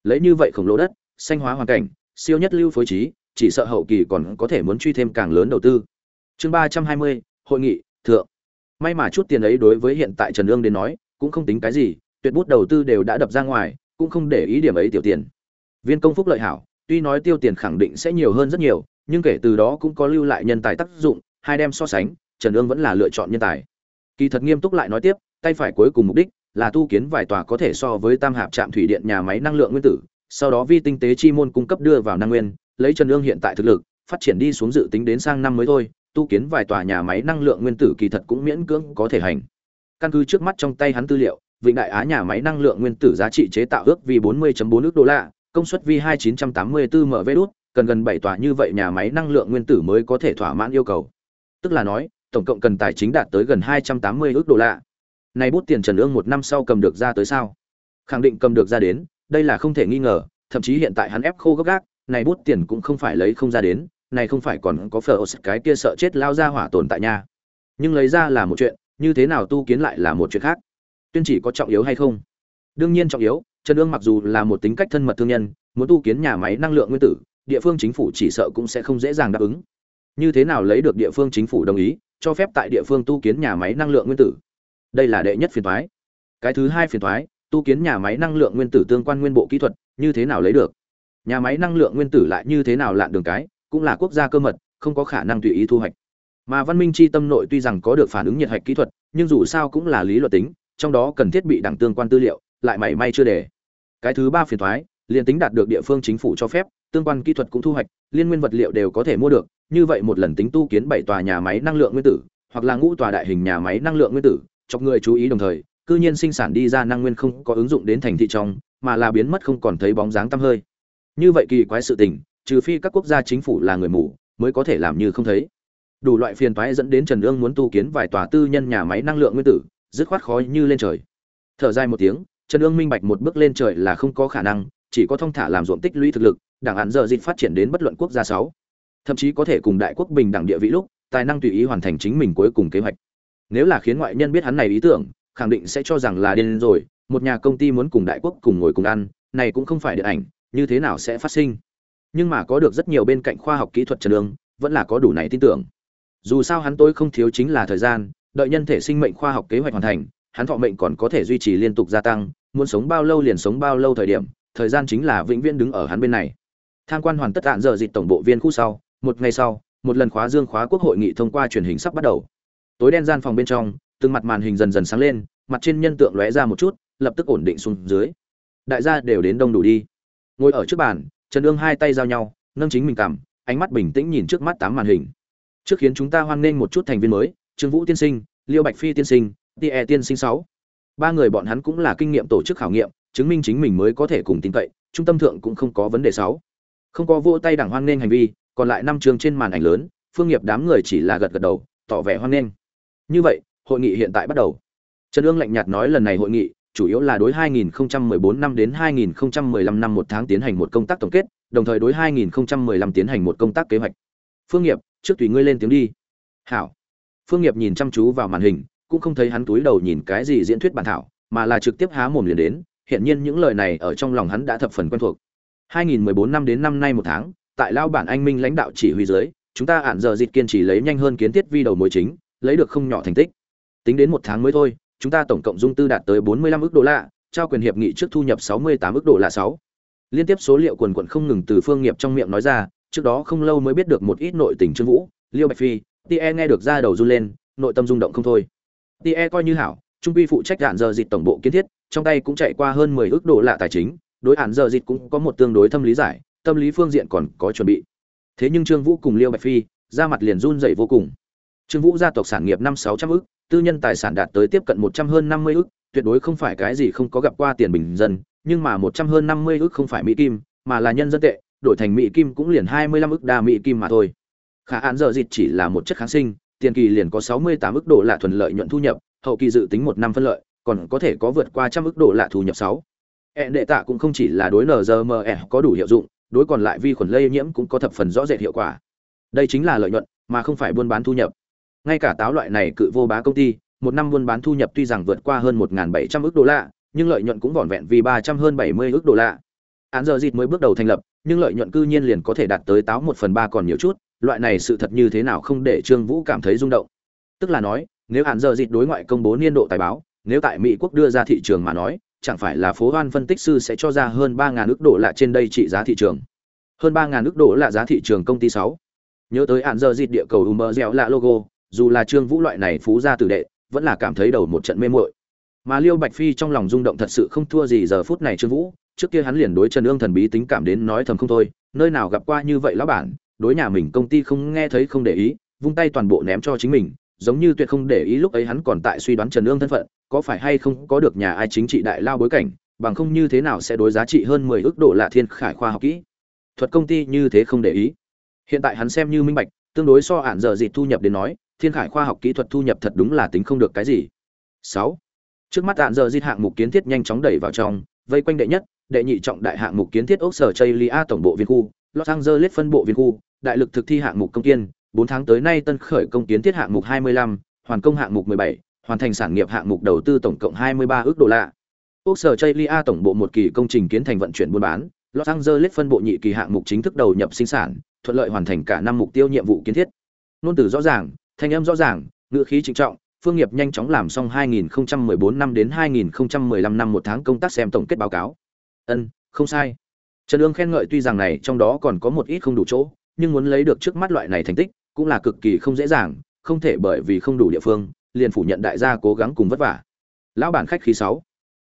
Lấy như vậy khổng lồ đất, xanh hóa hoàn cảnh, siêu nhất lưu phối trí, chỉ sợ hậu kỳ còn có thể muốn truy thêm càng lớn đầu tư. Chương 320, hội nghị, thượng. May mà chút tiền ấy đối với hiện tại Trần Ương đến nói, cũng không tính cái gì, tuyệt bút đầu tư đều đã đập ra ngoài, cũng không để ý điểm ấy tiểu tiền. Viên công phúc lợi hảo, tuy nói tiêu tiền khẳng định sẽ nhiều hơn rất nhiều, nhưng kể từ đó cũng có lưu lại nhân tài tác dụng, hai đem so sánh, Trần Ương vẫn là lựa chọn nhân tài. Kỳ thật nghiêm túc lại nói tiếp, tay phải cuối cùng mục đích là tu kiến vài tòa có thể so với tam hạp trạm thủy điện nhà máy năng lượng nguyên tử, sau đó vi tinh tế chi môn cung cấp đưa vào năng nguyên, lấy Trần Ương hiện tại thực lực, phát triển đi xuống dự tính đến sang năm mới thôi, tu kiến vài tòa nhà máy năng lượng nguyên tử kỳ thật cũng miễn cưỡng có thể hành. Căn cứ trước mắt trong tay hắn tư liệu, Vịnh Đại Á nhà máy năng lượng nguyên tử giá trị chế tạo ước vì 40.4 ức đô la, công suất vi 2984 mv đút, cần gần 7 tòa như vậy nhà máy năng lượng nguyên tử mới có thể thỏa mãn yêu cầu. Tức là nói, tổng cộng cần tài chính đạt tới gần 280 ức đô la. Này bút tiền Trần Ương một năm sau cầm được ra tới sao? Khẳng định cầm được ra đến, đây là không thể nghi ngờ, thậm chí hiện tại hắn ép khô gấp gác, này bút tiền cũng không phải lấy không ra đến, này không phải còn có phở cái kia sợ chết lao ra hỏa tồn tại nha. Nhưng lấy ra là một chuyện, như thế nào tu kiến lại là một chuyện khác. Tuyên chỉ có trọng yếu hay không? Đương nhiên trọng yếu, Trần Dương mặc dù là một tính cách thân mật thương nhân, muốn tu kiến nhà máy năng lượng nguyên tử, địa phương chính phủ chỉ sợ cũng sẽ không dễ dàng đáp ứng. Như thế nào lấy được địa phương chính phủ đồng ý, cho phép tại địa phương tu kiến nhà máy năng lượng nguyên tử? Đây là đệ nhất phiền toái. Cái thứ hai phiền toái, tu kiến nhà máy năng lượng nguyên tử tương quan nguyên bộ kỹ thuật như thế nào lấy được nhà máy năng lượng nguyên tử lại như thế nào lạn đường cái cũng là quốc gia cơ mật không có khả năng tùy ý thu hoạch mà văn minh chi tâm nội tuy rằng có được phản ứng nhiệt hạch kỹ thuật nhưng dù sao cũng là lý luận tính trong đó cần thiết bị đẳng tương quan tư liệu lại mảy may chưa để cái thứ ba phiền thoái, liền tính đạt được địa phương chính phủ cho phép, tương quan kỹ thuật cũng thu hoạch, liên nguyên vật liệu đều có thể mua được, như vậy một lần tính tu kiến bảy tòa nhà máy năng lượng nguyên tử, hoặc là ngũ tòa đại hình nhà máy năng lượng nguyên tử, chọc người chú ý đồng thời, cư nhiên sinh sản đi ra năng nguyên không có ứng dụng đến thành thị trong, mà là biến mất không còn thấy bóng dáng tăm hơi. Như vậy kỳ quái sự tình, trừ phi các quốc gia chính phủ là người mù, mới có thể làm như không thấy. Đủ loại phiền toái dẫn đến trần ương muốn tu kiến vài tòa tư nhân nhà máy năng lượng nguyên tử, dứt khoát khói như lên trời. Thở dài một tiếng trần ương minh bạch một bước lên trời là không có khả năng chỉ có thông thả làm ruộng tích lũy thực lực đảng án giờ dịch phát triển đến bất luận quốc gia sáu. Thậm chí có thể cùng đại quốc bình đẳng địa vị lúc tài năng tùy ý hoàn thành chính mình cuối cùng kế hoạch. Nếu là khiến ngoại nhân biết hắn này ý tưởng khẳng định sẽ cho rằng là điên rồi một nhà công ty muốn cùng đại quốc cùng ngồi cùng ăn này cũng không phải điện ảnh như thế nào sẽ phát sinh? Nhưng mà có được rất nhiều bên cạnh khoa học kỹ thuật trần Ương, vẫn là có đủ này tin tưởng. Dù sao hắn tôi không thiếu chính là thời gian đợi nhân thể sinh mệnh khoa học kế hoạch hoàn thành hắn thọ mệnh còn có thể duy trì liên tục gia tăng, muốn sống bao lâu liền sống bao lâu thời điểm, thời gian chính là vĩnh viễn đứng ở hắn bên này. Tham quan hoàn tất tạn giờ dịch tổng bộ viên khu sau, một ngày sau, một lần khóa dương khóa quốc hội nghị thông qua truyền hình sắp bắt đầu. Tối đen gian phòng bên trong, từng mặt màn hình dần dần sáng lên, mặt trên nhân tượng lóe ra một chút, lập tức ổn định xuống dưới. Đại gia đều đến đông đủ đi. Ngồi ở trước bàn, trần ương hai tay giao nhau, nâng chính mình cảm ánh mắt bình tĩnh nhìn trước mắt tám màn hình. Trước khiến chúng ta hoan nghênh một chút thành viên mới, trương vũ tiên sinh, liêu bạch phi tiên sinh tie tiên sinh sáu. Ba người bọn hắn cũng là kinh nghiệm tổ chức khảo nghiệm, chứng minh chính mình mới có thể cùng tin cậy, trung tâm thượng cũng không có vấn đề sáu. Không có vỗ tay đảng hoan nghênh hành vi, còn lại năm trường trên màn ảnh lớn, phương nghiệp đám người chỉ là gật gật đầu, tỏ vẻ hoan nghênh. Như vậy, hội nghị hiện tại bắt đầu. Trần ương lạnh nhạt nói lần này hội nghị, chủ yếu là đối 2014 năm đến 2015 năm một tháng tiến hành một công tác tổng kết, đồng thời đối 2015 tiến hành một công tác kế hoạch. Phương nghiệp, trước tùy ngươi lên tiếng đi. Hảo. Phương nghiệp nhìn chăm chú vào màn hình cũng không thấy hắn túi đầu nhìn cái gì diễn thuyết bản thảo, mà là trực tiếp há mồm liền đến hiện nhiên những lời này ở trong lòng hắn đã thập phần quen thuộc. 2014 năm đến năm nay một tháng, tại lao bản anh minh lãnh đạo chỉ huy dưới, chúng ta ạn giờ dịch kiên trì lấy nhanh hơn kiến thiết vi đầu mối chính, lấy được không nhỏ thành tích. Tính đến một tháng mới thôi, chúng ta tổng cộng dung tư đạt tới 45 ức đô la, trao quyền hiệp nghị trước thu nhập 68 ức đô la 6. liên tiếp số liệu quần quần không ngừng từ phương nghiệp trong miệng nói ra, trước đó không lâu mới biết được một ít nội tình trương vũ, liêu bạch phi tie nghe được ra đầu run lên, nội tâm rung động không thôi tie coi như hảo, trung quy phụ trách đạn giờ dịch tổng bộ kiến thiết, trong tay cũng chạy qua hơn 10 ước đô la tài chính, đối hạn giờ dịch cũng có một tương đối thâm lý giải, tâm lý phương diện còn có chuẩn bị. Thế nhưng trương vũ cùng liêu bạch phi ra mặt liền run dậy vô cùng. Trương vũ gia tộc sản nghiệp năm sáu trăm ước, tư nhân tài sản đạt tới tiếp cận một trăm hơn năm mươi ước, tuyệt đối không phải cái gì không có gặp qua tiền bình dân, nhưng mà một trăm hơn năm mươi ước không phải mỹ kim, mà là nhân dân tệ, đổi thành mỹ kim cũng liền hai mươi lăm ước đa mỹ kim mà thôi. Khả án giờ dịch chỉ là một chất kháng sinh tiền kỳ liền có 68 ức độ lạ thuần lợi nhuận thu nhập hậu kỳ dự tính một năm phân lợi còn có thể có vượt qua trăm ức độ lạ thu nhập sáu E đệ tạ cũng không chỉ là đối NZME có đủ hiệu dụng, đối còn lại vi khuẩn lây nhiễm cũng có thập phần rõ rệt hiệu quả. Đây chính là lợi nhuận, mà không phải buôn bán thu nhập. Ngay cả táo loại này cự vô bá công ty, một năm buôn bán thu nhập tuy rằng vượt qua hơn 1700 ức đô la, nhưng lợi nhuận cũng vỏn vẹn vì 300 hơn 70 ức đô la. Án giờ dịt mới bước đầu thành lập, nhưng lợi nhuận cư nhiên liền có thể đạt tới táo 1 phần 3 còn nhiều chút, loại này sự thật như thế nào không để Trương Vũ cảm thấy rung động. Tức là nói, nếu hạn giờ dịch đối ngoại công bố niên độ tài báo, nếu tại Mỹ quốc đưa ra thị trường mà nói, chẳng phải là phố hoan phân tích sư sẽ cho ra hơn ba ngàn ước đô la trên đây trị giá thị trường. Hơn ba ngàn ước đô la giá thị trường công ty sáu. Nhớ tới hạn giờ dịch địa cầu umber dẻo lạ logo dù là trương vũ loại này phú gia tử đệ vẫn là cảm thấy đầu một trận mê muội. Mà liêu bạch phi trong lòng rung động thật sự không thua gì giờ phút này trương vũ trước kia hắn liền đối trần ương thần bí tính cảm đến nói thầm không thôi nơi nào gặp qua như vậy lão bản đối nhà mình công ty không nghe thấy không để ý, vung tay toàn bộ ném cho chính mình, giống như tuyệt không để ý lúc ấy hắn còn tại suy đoán trần ương thân phận, có phải hay không có được nhà ai chính trị đại lao bối cảnh, bằng không như thế nào sẽ đối giá trị hơn mười ước độ lạ thiên khải khoa học kỹ. Thuật công ty như thế không để ý. Hiện tại hắn xem như minh bạch, tương đối so ản giờ dịt thu nhập đến nói, thiên khải khoa học kỹ thuật thu nhập thật đúng là tính không được cái gì. Sáu. Trước mắt ản giờ dịt hạng mục kiến thiết nhanh chóng đẩy vào trong, vây quanh đệ nhất, đệ nhị trọng đại hạng mục kiến thiết ốc sở chây lia tổng bộ viên khu los angeles phân bộ viên khu đại lực thực thi hạng mục công tiên bốn tháng tới nay tân khởi công kiến thiết hạng mục hai mươi lăm hoàn công hạng mục mười bảy hoàn thành sản nghiệp hạng mục đầu tư tổng cộng 23 ước đô la. Quốc sở Chaylia tổng bộ một kỳ công trình kiến thành vận chuyển buôn bán, Los Angeles phân bộ nhị kỳ hạng mục chính thức đầu nhập sinh sản, thuận lợi hoàn thành cả năm mục tiêu nhiệm vụ kiến thiết. Nôn từ rõ ràng, thanh âm rõ ràng, ngữ khí trịnh trọng, phương nghiệp nhanh chóng làm xong 2014 năm đến 2015 năm một tháng công tác xem tổng kết báo cáo. Ân, không sai trần Dương khen ngợi tuy rằng này trong đó còn có một ít không đủ chỗ, nhưng muốn lấy được trước mắt loại này thành tích cũng là cực kỳ không dễ dàng, không thể bởi vì không đủ địa phương, liền phủ nhận đại gia cố gắng cùng vất vả. Lão bản khách khí sáu.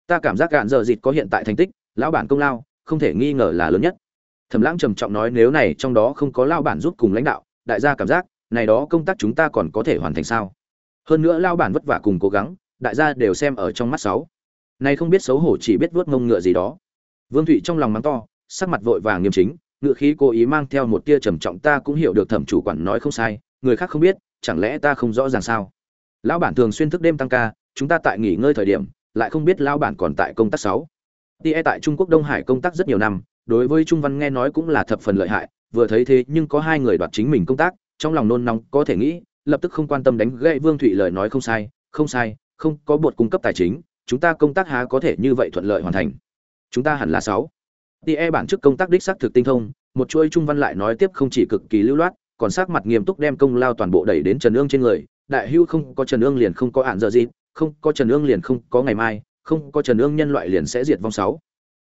Ta cảm giác gạn giờ dịt có hiện tại thành tích, lão bản công lao, không thể nghi ngờ là lớn nhất. Thẩm lãng trầm trọng nói nếu này trong đó không có lão bản giúp cùng lãnh đạo, đại gia cảm giác này đó công tác chúng ta còn có thể hoàn thành sao? Hơn nữa lão bản vất vả cùng cố gắng, đại gia đều xem ở trong mắt sáu. Này không biết xấu hổ chỉ biết vuốt ngông ngựa gì đó. Vương thụy trong lòng mắng to sắc mặt vội vàng nghiêm chính, ngựa khí cố ý mang theo một tia trầm trọng, ta cũng hiểu được thẩm chủ quản nói không sai, người khác không biết, chẳng lẽ ta không rõ ràng sao? Lão bản thường xuyên thức đêm tăng ca, chúng ta tại nghỉ ngơi thời điểm, lại không biết lão bản còn tại công tác sáu. Tie tại trung quốc đông hải công tác rất nhiều năm, đối với trung văn nghe nói cũng là thập phần lợi hại, vừa thấy thế nhưng có hai người đoạt chính mình công tác, trong lòng nôn nóng, có thể nghĩ, lập tức không quan tâm đánh gậy vương thụy lời nói không sai không sai, không có bột cung cấp tài chính, chúng ta công tác há có thể như vậy thuận lợi hoàn thành. Chúng ta hẳn là sáu tie bản chức công tác đích xác thực tinh thông, một chuỗi trung văn lại nói tiếp không chỉ cực kỳ lưu loát, còn sắc mặt nghiêm túc đem công lao toàn bộ đẩy đến trần ương trên người. Đại hưu không có trần ương liền không có ạn giờ gì, không có trần ương liền không có ngày mai, không có trần ương nhân loại liền sẽ diệt vong sáu.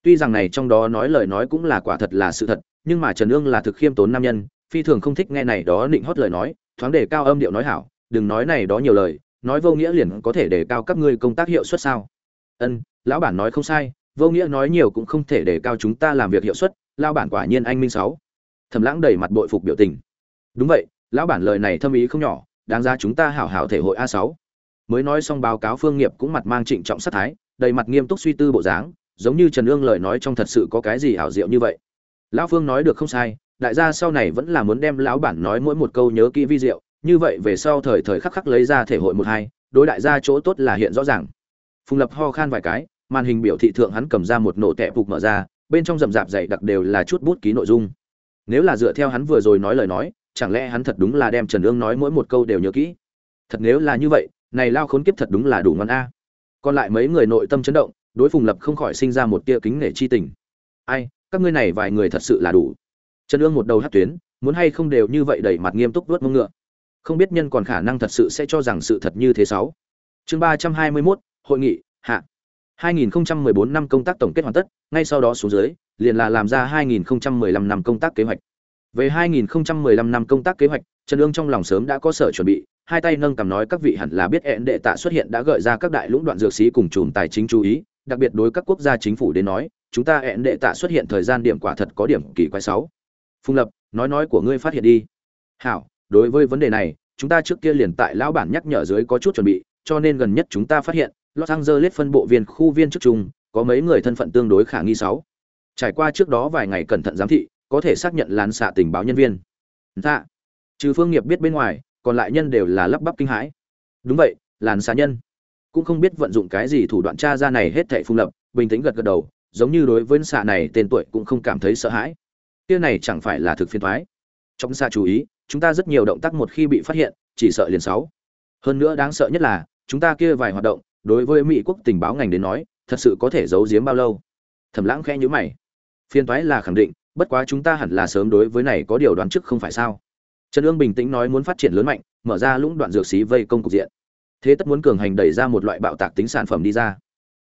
Tuy rằng này trong đó nói lời nói cũng là quả thật là sự thật, nhưng mà trần ương là thực khiêm tốn nam nhân, phi thường không thích nghe này đó định hót lời nói, thoáng để cao âm điệu nói hảo, đừng nói này đó nhiều lời, nói vô nghĩa liền có thể để cao các ngươi công tác hiệu suất sao? Ân, lão bản nói không sai vô nghĩa nói nhiều cũng không thể để cao chúng ta làm việc hiệu suất lao bản quả nhiên anh minh sáu. Thầm lãng đầy mặt bội phục biểu tình. Đúng vậy, lão bản lời này thâm ý không nhỏ, đáng ra chúng ta hảo hảo thể hội a sáu. Mới nói xong báo cáo phương nghiệp cũng mặt mang trịnh trọng sát thái, đầy mặt nghiêm túc suy tư bộ dáng, giống như trần ương lời nói trong thật sự có cái gì hảo diệu như vậy. Lão phương nói được không sai, đại gia sau này vẫn là muốn đem lão bản nói mỗi một câu nhớ kỹ vi diệu, như vậy về sau thời thời khắc khắc lấy ra thể hội một hai, đối đại gia chỗ tốt là hiện rõ ràng. Phùng lập ho khan vài cái màn hình biểu thị thượng hắn cầm ra một nổ tệ phục mở ra bên trong rậm rạp dày đặc đều là chút bút ký nội dung. Nếu là dựa theo hắn vừa rồi nói lời nói chẳng lẽ hắn thật đúng là đem trần ương nói mỗi một câu đều nhớ kỹ? Thật nếu là như vậy này lao khốn kiếp thật đúng là đủ ngon a. Còn lại mấy người nội tâm chấn động đối phùng lập không khỏi sinh ra một tia kính nể chi tình. Ai các ngươi này vài người thật sự là đủ. Trần ương một đầu hát tuyến muốn hay không đều như vậy đẩy mặt nghiêm túc vớt mông ngựa. Không biết nhân còn khả năng thật sự sẽ cho rằng sự thật như thế sáu. Chương ba trăm hai mươi 321, hội nghị. 2014 năm công tác tổng kết hoàn tất, ngay sau đó xuống dưới, liền là làm ra 2015 năm công tác kế hoạch. Về 2015 năm công tác kế hoạch, trần Dương trong lòng sớm đã có sở chuẩn bị, hai tay nâng cầm nói các vị hẳn là biết hẹn đệ tạ xuất hiện đã gợi ra các đại lũng đoạn dược sĩ cùng chùm tài chính chú ý, đặc biệt đối các quốc gia chính phủ đến nói, chúng ta hẹn đệ tạ xuất hiện thời gian điểm quả thật có điểm kỳ quái sáu. Phùng lập, nói nói của ngươi phát hiện đi. Hảo, đối với vấn đề này, chúng ta trước kia liền tại lão bản nhắc nhở dưới có chút chuẩn bị, cho nên gần nhất chúng ta phát hiện los angeles phân bộ viên khu viên chức trung có mấy người thân phận tương đối khả nghi sáu. Trải qua trước đó vài ngày cẩn thận giám thị, có thể xác nhận lán xạ tình báo nhân viên. Dạ. Trừ phương nghiệp biết bên ngoài, còn lại nhân đều là lắp bắp kinh hãi. Đúng vậy, làn xạ nhân. Cũng không biết vận dụng cái gì thủ đoạn tra ra này hết thảy phung lập, bình tĩnh gật gật đầu, giống như đối với xạ này tên tuổi cũng không cảm thấy sợ hãi. Kia này chẳng phải là thực phiên thoái. Trong xa chú ý, chúng ta rất nhiều động tác một khi bị phát hiện, chỉ sợ liền sáu. Hơn nữa đáng sợ nhất là, chúng ta kia vài hoạt động đối với mỹ quốc tình báo ngành đến nói, thật sự có thể giấu giếm bao lâu? Thẩm lãng khẽ nhíu mày. Phiên toái là khẳng định, bất quá chúng ta hẳn là sớm đối với này có điều đoán trước không phải sao? Trần ương bình tĩnh nói muốn phát triển lớn mạnh, mở ra lũng đoạn dược xí vây công cục diện. Thế tất muốn cường hành đẩy ra một loại bạo tạc tính sản phẩm đi ra.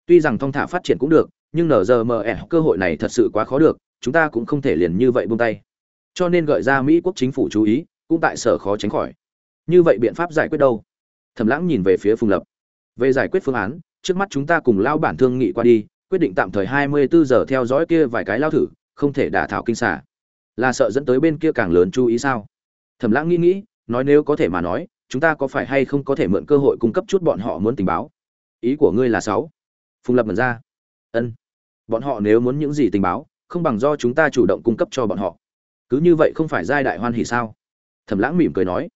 Tuy rằng thong thả phát triển cũng được, nhưng nở giờ mờ ẻ cơ hội này thật sự quá khó được, chúng ta cũng không thể liền như vậy buông tay. Cho nên gợi ra mỹ quốc chính phủ chú ý, cũng tại sở khó tránh khỏi. Như vậy biện pháp giải quyết đâu? Thẩm lãng nhìn về phía phùng lập về giải quyết phương án, trước mắt chúng ta cùng lao bản thương nghị qua đi, quyết định tạm thời hai mươi bốn giờ theo dõi kia vài cái lao thử, không thể đả thảo kinh xả là sợ dẫn tới bên kia càng lớn chú ý sao? Thẩm lãng nghĩ nghĩ, nói nếu có thể mà nói, chúng ta có phải hay không có thể mượn cơ hội cung cấp chút bọn họ muốn tình báo? Ý của ngươi là sáu. Phùng lập mật ra. Ân. Bọn họ nếu muốn những gì tình báo, không bằng do chúng ta chủ động cung cấp cho bọn họ. Cứ như vậy không phải giai đại hoan hỉ sao? Thẩm lãng mỉm cười nói.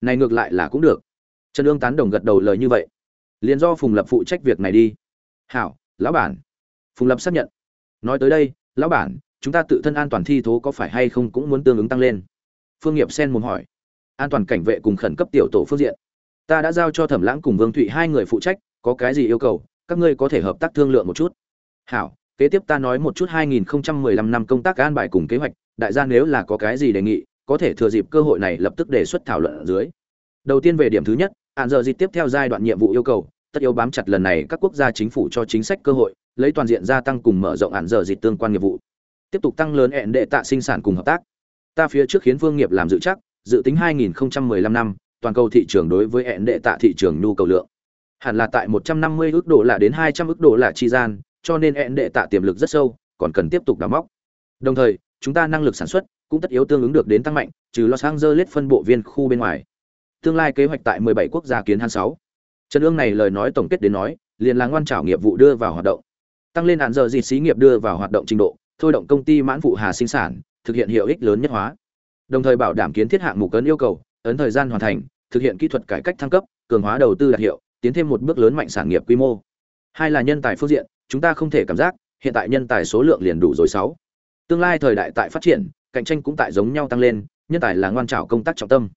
Này ngược lại là cũng được. Trần ương tán đồng gật đầu lời như vậy liền do phùng lập phụ trách việc này đi. Hảo, lão bản. Phùng lập xác nhận. Nói tới đây, lão bản, chúng ta tự thân an toàn thi thố có phải hay không cũng muốn tương ứng tăng lên. Phương nghiệp sen muốn hỏi. An toàn cảnh vệ cùng khẩn cấp tiểu tổ phương diện. Ta đã giao cho thẩm lãng cùng vương thụy hai người phụ trách, có cái gì yêu cầu, các ngươi có thể hợp tác thương lượng một chút. Hảo, kế tiếp ta nói một chút 2015 năm công tác an bài cùng kế hoạch, đại gia nếu là có cái gì đề nghị, có thể thừa dịp cơ hội này lập tức đề xuất thảo luận ở dưới. Đầu tiên về điểm thứ nhất hạn giờ dịp tiếp theo giai đoạn nhiệm vụ yêu cầu tất yếu bám chặt lần này các quốc gia chính phủ cho chính sách cơ hội, lấy toàn diện gia tăng cùng mở rộng hạn giờ dịch tương quan nghiệp vụ. Tiếp tục tăng lớn hẹn đệ tạ sinh sản cùng hợp tác. Ta phía trước khiến vương nghiệp làm dự chắc dự tính 2015 năm, toàn cầu thị trường đối với hẹn đệ tạ thị trường nhu cầu lượng. Hẳn là tại 150 ước đô là đến 200 ước đô là chi gian, cho nên hẹn đệ tạ tiềm lực rất sâu, còn cần tiếp tục đào móc. Đồng thời, chúng ta năng lực sản xuất cũng tất yếu tương ứng được đến tăng mạnh, trừ Los Angeles phân bộ viên khu bên ngoài. Tương lai kế hoạch tại 17 quốc gia kiến han 6 Trần ương này lời nói tổng kết đến nói, liền là ngoan trảo nghiệp vụ đưa vào hoạt động. Tăng lên hạn giờ gì xí nghiệp đưa vào hoạt động trình độ, thôi động công ty mãn phụ hà sinh sản, thực hiện hiệu ích lớn nhất hóa. Đồng thời bảo đảm kiến thiết hạng mục cấn yêu cầu, ấn thời gian hoàn thành, thực hiện kỹ thuật cải cách thăng cấp, cường hóa đầu tư đạt hiệu, tiến thêm một bước lớn mạnh sản nghiệp quy mô. Hai là nhân tài phương diện, chúng ta không thể cảm giác, hiện tại nhân tài số lượng liền đủ rồi sáu. Tương lai thời đại tại phát triển, cạnh tranh cũng tại giống nhau tăng lên, nhân tài là ngoan trảo công tác trọng tâm.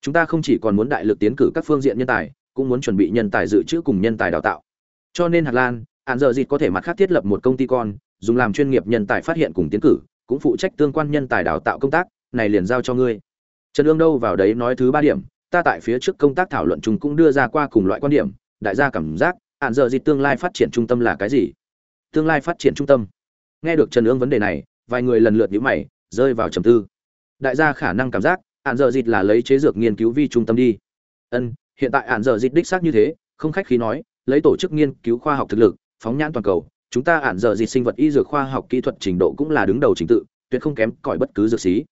Chúng ta không chỉ còn muốn đại lực tiến cử các phương diện nhân tài cũng muốn chuẩn bị nhân tài dự trữ cùng nhân tài đào tạo. Cho nên hạt lan án giờ dịch có thể mặt khác thiết lập một công ty con, dùng làm chuyên nghiệp nhân tài phát hiện cùng tiến cử, cũng phụ trách tương quan nhân tài đào tạo công tác, này liền giao cho ngươi. Trần Dương đâu vào đấy nói thứ ba điểm, ta tại phía trước công tác thảo luận chúng cũng đưa ra qua cùng loại quan điểm, đại gia cảm giác án giờ dịch tương lai phát triển trung tâm là cái gì? Tương lai phát triển trung tâm. Nghe được trần Dương vấn đề này, vài người lần lượt nhíu mày, rơi vào trầm tư. Đại gia khả năng cảm giác án giờ dịch là lấy chế dược nghiên cứu vi trung tâm đi. Ân hiện tại ạn giờ dịch đích xác như thế, không khách khí nói, lấy tổ chức nghiên cứu khoa học thực lực, phóng nhãn toàn cầu, chúng ta ạn giờ dịch sinh vật y dược khoa học kỹ thuật trình độ cũng là đứng đầu trình tự, tuyệt không kém cỏi bất cứ dược sĩ.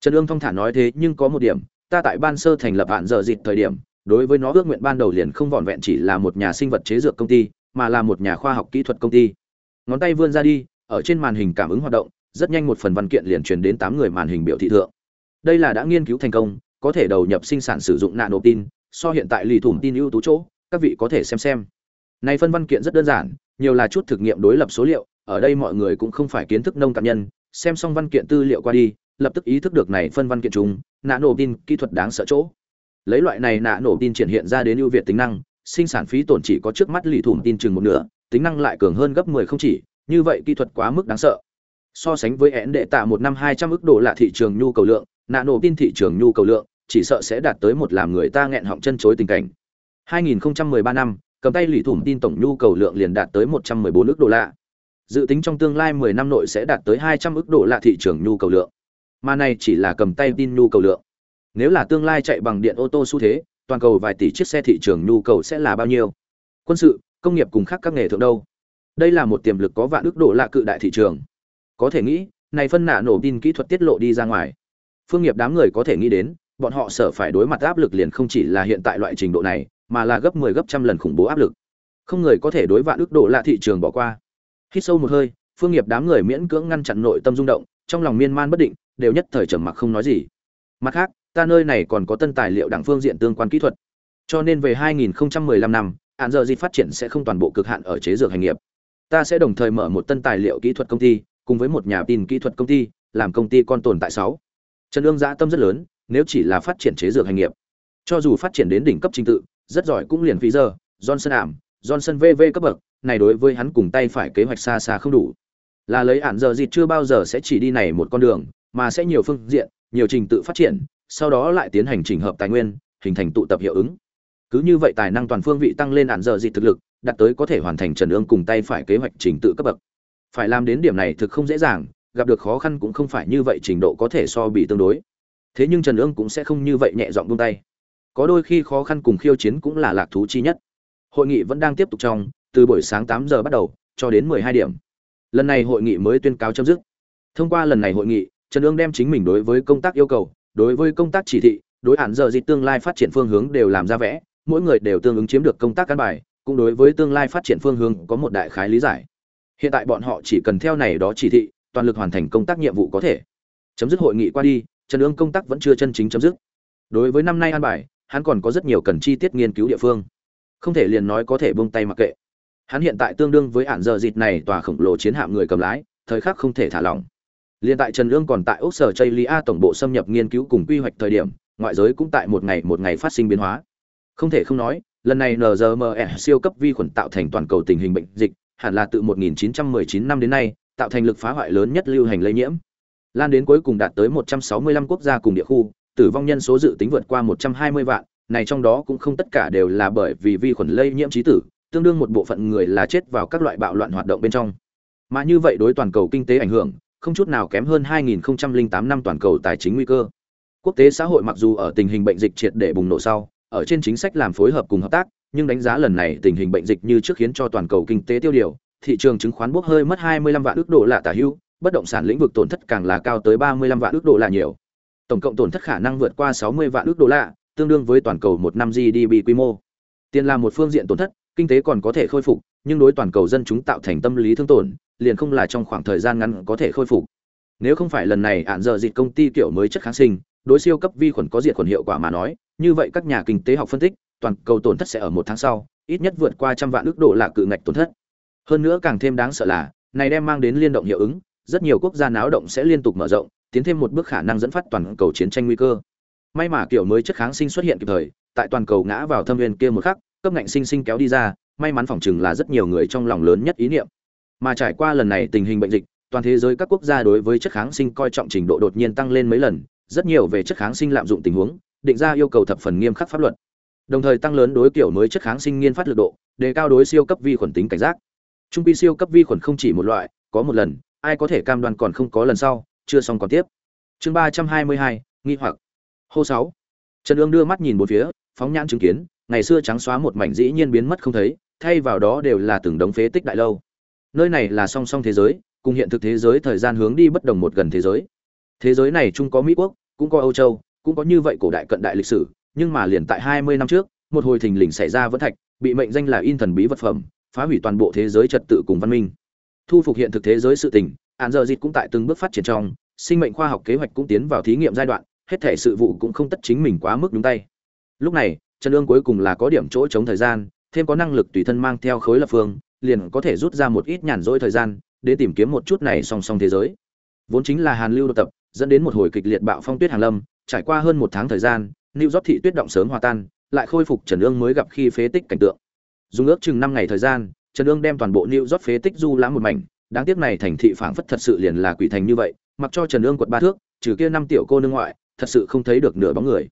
Trần ương thông thả nói thế nhưng có một điểm, ta tại ban sơ thành lập ạn giờ dịch thời điểm, đối với nó ước nguyện ban đầu liền không vỏn vẹn chỉ là một nhà sinh vật chế dược công ty, mà là một nhà khoa học kỹ thuật công ty. Ngón tay vươn ra đi, ở trên màn hình cảm ứng hoạt động, rất nhanh một phần văn kiện liền truyền đến tám người màn hình biểu thị thượng. Đây là đã nghiên cứu thành công, có thể đầu nhập sinh sản sử dụng nano tin so hiện tại lì thủng tin ưu tú chỗ, các vị có thể xem xem. Này phân văn kiện rất đơn giản, nhiều là chút thực nghiệm đối lập số liệu, ở đây mọi người cũng không phải kiến thức nông cạn nhân, xem xong văn kiện tư liệu qua đi, lập tức ý thức được này phân văn kiện chúng nổ tin kỹ thuật đáng sợ chỗ. Lấy loại này nano tin triển hiện ra đến ưu việt tính năng, sinh sản phí tổn chỉ có trước mắt lì thủng tin chừng một nửa, tính năng lại cường hơn gấp 10 không chỉ, như vậy kỹ thuật quá mức đáng sợ. So sánh với én đệ tạ một năm hai trăm ức độ là thị trường nhu cầu lượng nano tin thị trường nhu cầu lượng chỉ sợ sẽ đạt tới một làm người ta nghẹn họng chân chối tình cảnh. 2013 năm, cầm tay lì thủng tin tổng nhu cầu lượng liền đạt tới 114 ức đô la. Dự tính trong tương lai 10 năm nội sẽ đạt tới 200 ức đô la thị trường nhu cầu lượng. Mà này chỉ là cầm tay tin nhu cầu lượng. Nếu là tương lai chạy bằng điện ô tô xu thế, toàn cầu vài tỷ chiếc xe thị trường nhu cầu sẽ là bao nhiêu? Quân sự, công nghiệp cùng khác các nghề thượng đâu? Đây là một tiềm lực có vạn ước độ lạ cự đại thị trường. Có thể nghĩ, này phân nạ nổ tin kỹ thuật tiết lộ đi ra ngoài. Phương nghiệp đám người có thể nghĩ đến bọn họ sợ phải đối mặt áp lực liền không chỉ là hiện tại loại trình độ này, mà là gấp 10 gấp trăm lần khủng bố áp lực. Không người có thể đối vạn ước độ là thị trường bỏ qua. Hít sâu một hơi, phương nghiệp đám người miễn cưỡng ngăn chặn nội tâm rung động, trong lòng miên man bất định, đều nhất thời trầm mặc không nói gì. Mặt khác, ta nơi này còn có tân tài liệu đẳng phương diện tương quan kỹ thuật. Cho nên về 2015 năm án giờ gì phát triển sẽ không toàn bộ cực hạn ở chế dược hành nghiệp. Ta sẽ đồng thời mở một tân tài liệu kỹ thuật công ty, cùng với một nhà tin kỹ thuật công ty, làm công ty con tồn tại sáu. Trần ương dã tâm rất lớn nếu chỉ là phát triển chế dược hành nghiệp. Cho dù phát triển đến đỉnh cấp trình tự, rất giỏi cũng liền phí giờ johnson ảm, johnson vv cấp bậc, này đối với hắn cùng tay phải kế hoạch xa xa không đủ. Là lấy ản giờ dịt chưa bao giờ sẽ chỉ đi này một con đường, mà sẽ nhiều phương diện, nhiều trình tự phát triển, sau đó lại tiến hành chỉnh hợp tài nguyên, hình thành tụ tập hiệu ứng. Cứ như vậy tài năng toàn phương vị tăng lên ản giờ dịt thực lực, đạt tới có thể hoàn thành trần ương cùng tay phải kế hoạch trình tự cấp bậc. Phải làm đến điểm này thực không dễ dàng, gặp được khó khăn cũng không phải như vậy trình độ có thể so bị tương đối thế nhưng trần ương cũng sẽ không như vậy nhẹ dọn buông tay. Có đôi khi khó khăn cùng khiêu chiến cũng là lạc thú chi nhất. Hội nghị vẫn đang tiếp tục trong, từ buổi sáng tám giờ bắt đầu, cho đến mười hai điểm. Lần này hội nghị mới tuyên cáo chấm dứt. Thông qua lần này hội nghị, trần ương đem chính mình đối với công tác yêu cầu, đối với công tác chỉ thị, đối hạn giờ dịch tương lai phát triển phương hướng đều làm ra vẽ, mỗi người đều tương ứng chiếm được công tác căn bài, cũng đối với tương lai phát triển phương hướng có một đại khái lý giải. Hiện tại bọn họ chỉ cần theo này đó chỉ thị, toàn lực hoàn thành công tác nhiệm vụ có thể. Chấm dứt hội nghị qua đi trần ương công tác vẫn chưa chân chính chấm dứt. Đối với năm nay an bài, hắn còn có rất nhiều cần chi tiết nghiên cứu địa phương. Không thể liền nói có thể buông tay mặc kệ. Hắn hiện tại tương đương với hạn giờ dịt này tòa khổng lồ chiến hạm người cầm lái, thời khắc không thể thả lỏng. Liên tại trần ương còn tại ốc sở chây A tổng bộ xâm nhập nghiên cứu cùng quy hoạch thời điểm, ngoại giới cũng tại một ngày một ngày phát sinh biến hóa. Không thể không nói, lần này nzme siêu cấp vi khuẩn tạo thành toàn cầu tình hình bệnh dịch, hẳn là từ 1919 năm đến nay, tạo thành lực phá hoại lớn nhất lưu hành lây nhiễm lan đến cuối cùng đạt tới 165 quốc gia cùng địa khu tử vong nhân số dự tính vượt qua 120 vạn, này trong đó cũng không tất cả đều là bởi vì vi khuẩn lây nhiễm trí tử, tương đương một bộ phận người là chết vào các loại bạo loạn hoạt động bên trong. Mà như vậy đối toàn cầu kinh tế ảnh hưởng, không chút nào kém hơn 2008 năm toàn cầu tài chính nguy cơ. Quốc tế xã hội mặc dù ở tình hình bệnh dịch triệt để bùng nổ sau, ở trên chính sách làm phối hợp cùng hợp tác, nhưng đánh giá lần này tình hình bệnh dịch như trước khiến cho toàn cầu kinh tế tiêu điều, thị trường chứng khoán bốc hơi mất 25 vạn ức độ lạ tả hữu, bất động sản lĩnh vực tổn thất càng là cao tới 35 vạn ước độ la nhiều. Tổng cộng tổn thất khả năng vượt qua 60 vạn ước đô la, tương đương với toàn cầu một năm GDP quy mô. Tiền là một phương diện tổn thất, kinh tế còn có thể khôi phục, nhưng đối toàn cầu dân chúng tạo thành tâm lý thương tổn, liền không là trong khoảng thời gian ngắn có thể khôi phục. Nếu không phải lần này án giờ dịch công ty kiểu mới chất kháng sinh, đối siêu cấp vi khuẩn có diệt khuẩn hiệu quả mà nói, như vậy các nhà kinh tế học phân tích, toàn cầu tổn thất sẽ ở một tháng sau, ít nhất vượt qua trăm vạn ước độ là cự ngạch tổn thất. Hơn nữa càng thêm đáng sợ là, này đem mang đến liên động hiệu ứng, rất nhiều quốc gia náo động sẽ liên tục mở rộng, tiến thêm một bước khả năng dẫn phát toàn cầu chiến tranh nguy cơ. May mà kiểu mới chất kháng sinh xuất hiện kịp thời, tại toàn cầu ngã vào thâm nguyên kia một khắc, cấp ngạnh sinh sinh kéo đi ra, may mắn phòng chừng là rất nhiều người trong lòng lớn nhất ý niệm. Mà trải qua lần này tình hình bệnh dịch, toàn thế giới các quốc gia đối với chất kháng sinh coi trọng trình độ đột nhiên tăng lên mấy lần, rất nhiều về chất kháng sinh lạm dụng tình huống, định ra yêu cầu thập phần nghiêm khắc pháp luật. Đồng thời tăng lớn đối kiểu mới chất kháng sinh nghiên phát lực độ, đề cao đối siêu cấp vi khuẩn tính cảnh giác. Trung pi siêu cấp vi khuẩn không chỉ một loại, có một lần, ai có thể cam đoan còn không có lần sau, chưa xong còn tiếp. Chương ba trăm hai mươi hai nghi hoặc. Hô sáu. Trần Dương đưa mắt nhìn bốn phía, phóng nhãn chứng kiến, ngày xưa trắng xóa một mảnh dĩ nhiên biến mất không thấy, thay vào đó đều là từng đống phế tích đại lâu. Nơi này là song song thế giới, cùng hiện thực thế giới thời gian hướng đi bất đồng một gần thế giới. Thế giới này chung có Mỹ quốc, cũng có Âu Châu, cũng có như vậy cổ đại cận đại lịch sử, nhưng mà liền tại hai mươi năm trước, một hồi thình lình xảy ra vẫn thạch, bị mệnh danh là in thần bí vật phẩm, phá hủy toàn bộ thế giới trật tự cùng văn minh. Thu phục hiện thực thế giới sự tình, án giờ dịch cũng tại từng bước phát triển trong, sinh mệnh khoa học kế hoạch cũng tiến vào thí nghiệm giai đoạn, hết thể sự vụ cũng không tất chính mình quá mức nhúng tay. Lúc này, Trần Dương cuối cùng là có điểm chỗ chống thời gian, thêm có năng lực tùy thân mang theo khối lập phương, liền có thể rút ra một ít nhàn rỗi thời gian, để tìm kiếm một chút này song song thế giới. Vốn chính là Hàn Lưu đột tập, dẫn đến một hồi kịch liệt bạo phong tuyết hàng lâm, trải qua hơn một tháng thời gian, Lưu Gió thị tuyết động sớm hòa tan, lại khôi phục Trần Dương mới gặp khi phế tích cảnh tượng. Dùng ước chừng năm ngày thời gian, Trần Dương đem toàn bộ New York phế tích du lãm một mảnh, đáng tiếc này thành thị phảng phất thật sự liền là quỷ thành như vậy, mặc cho Trần Dương quật ba thước, trừ kia năm tiểu cô nương ngoại, thật sự không thấy được nửa bóng người.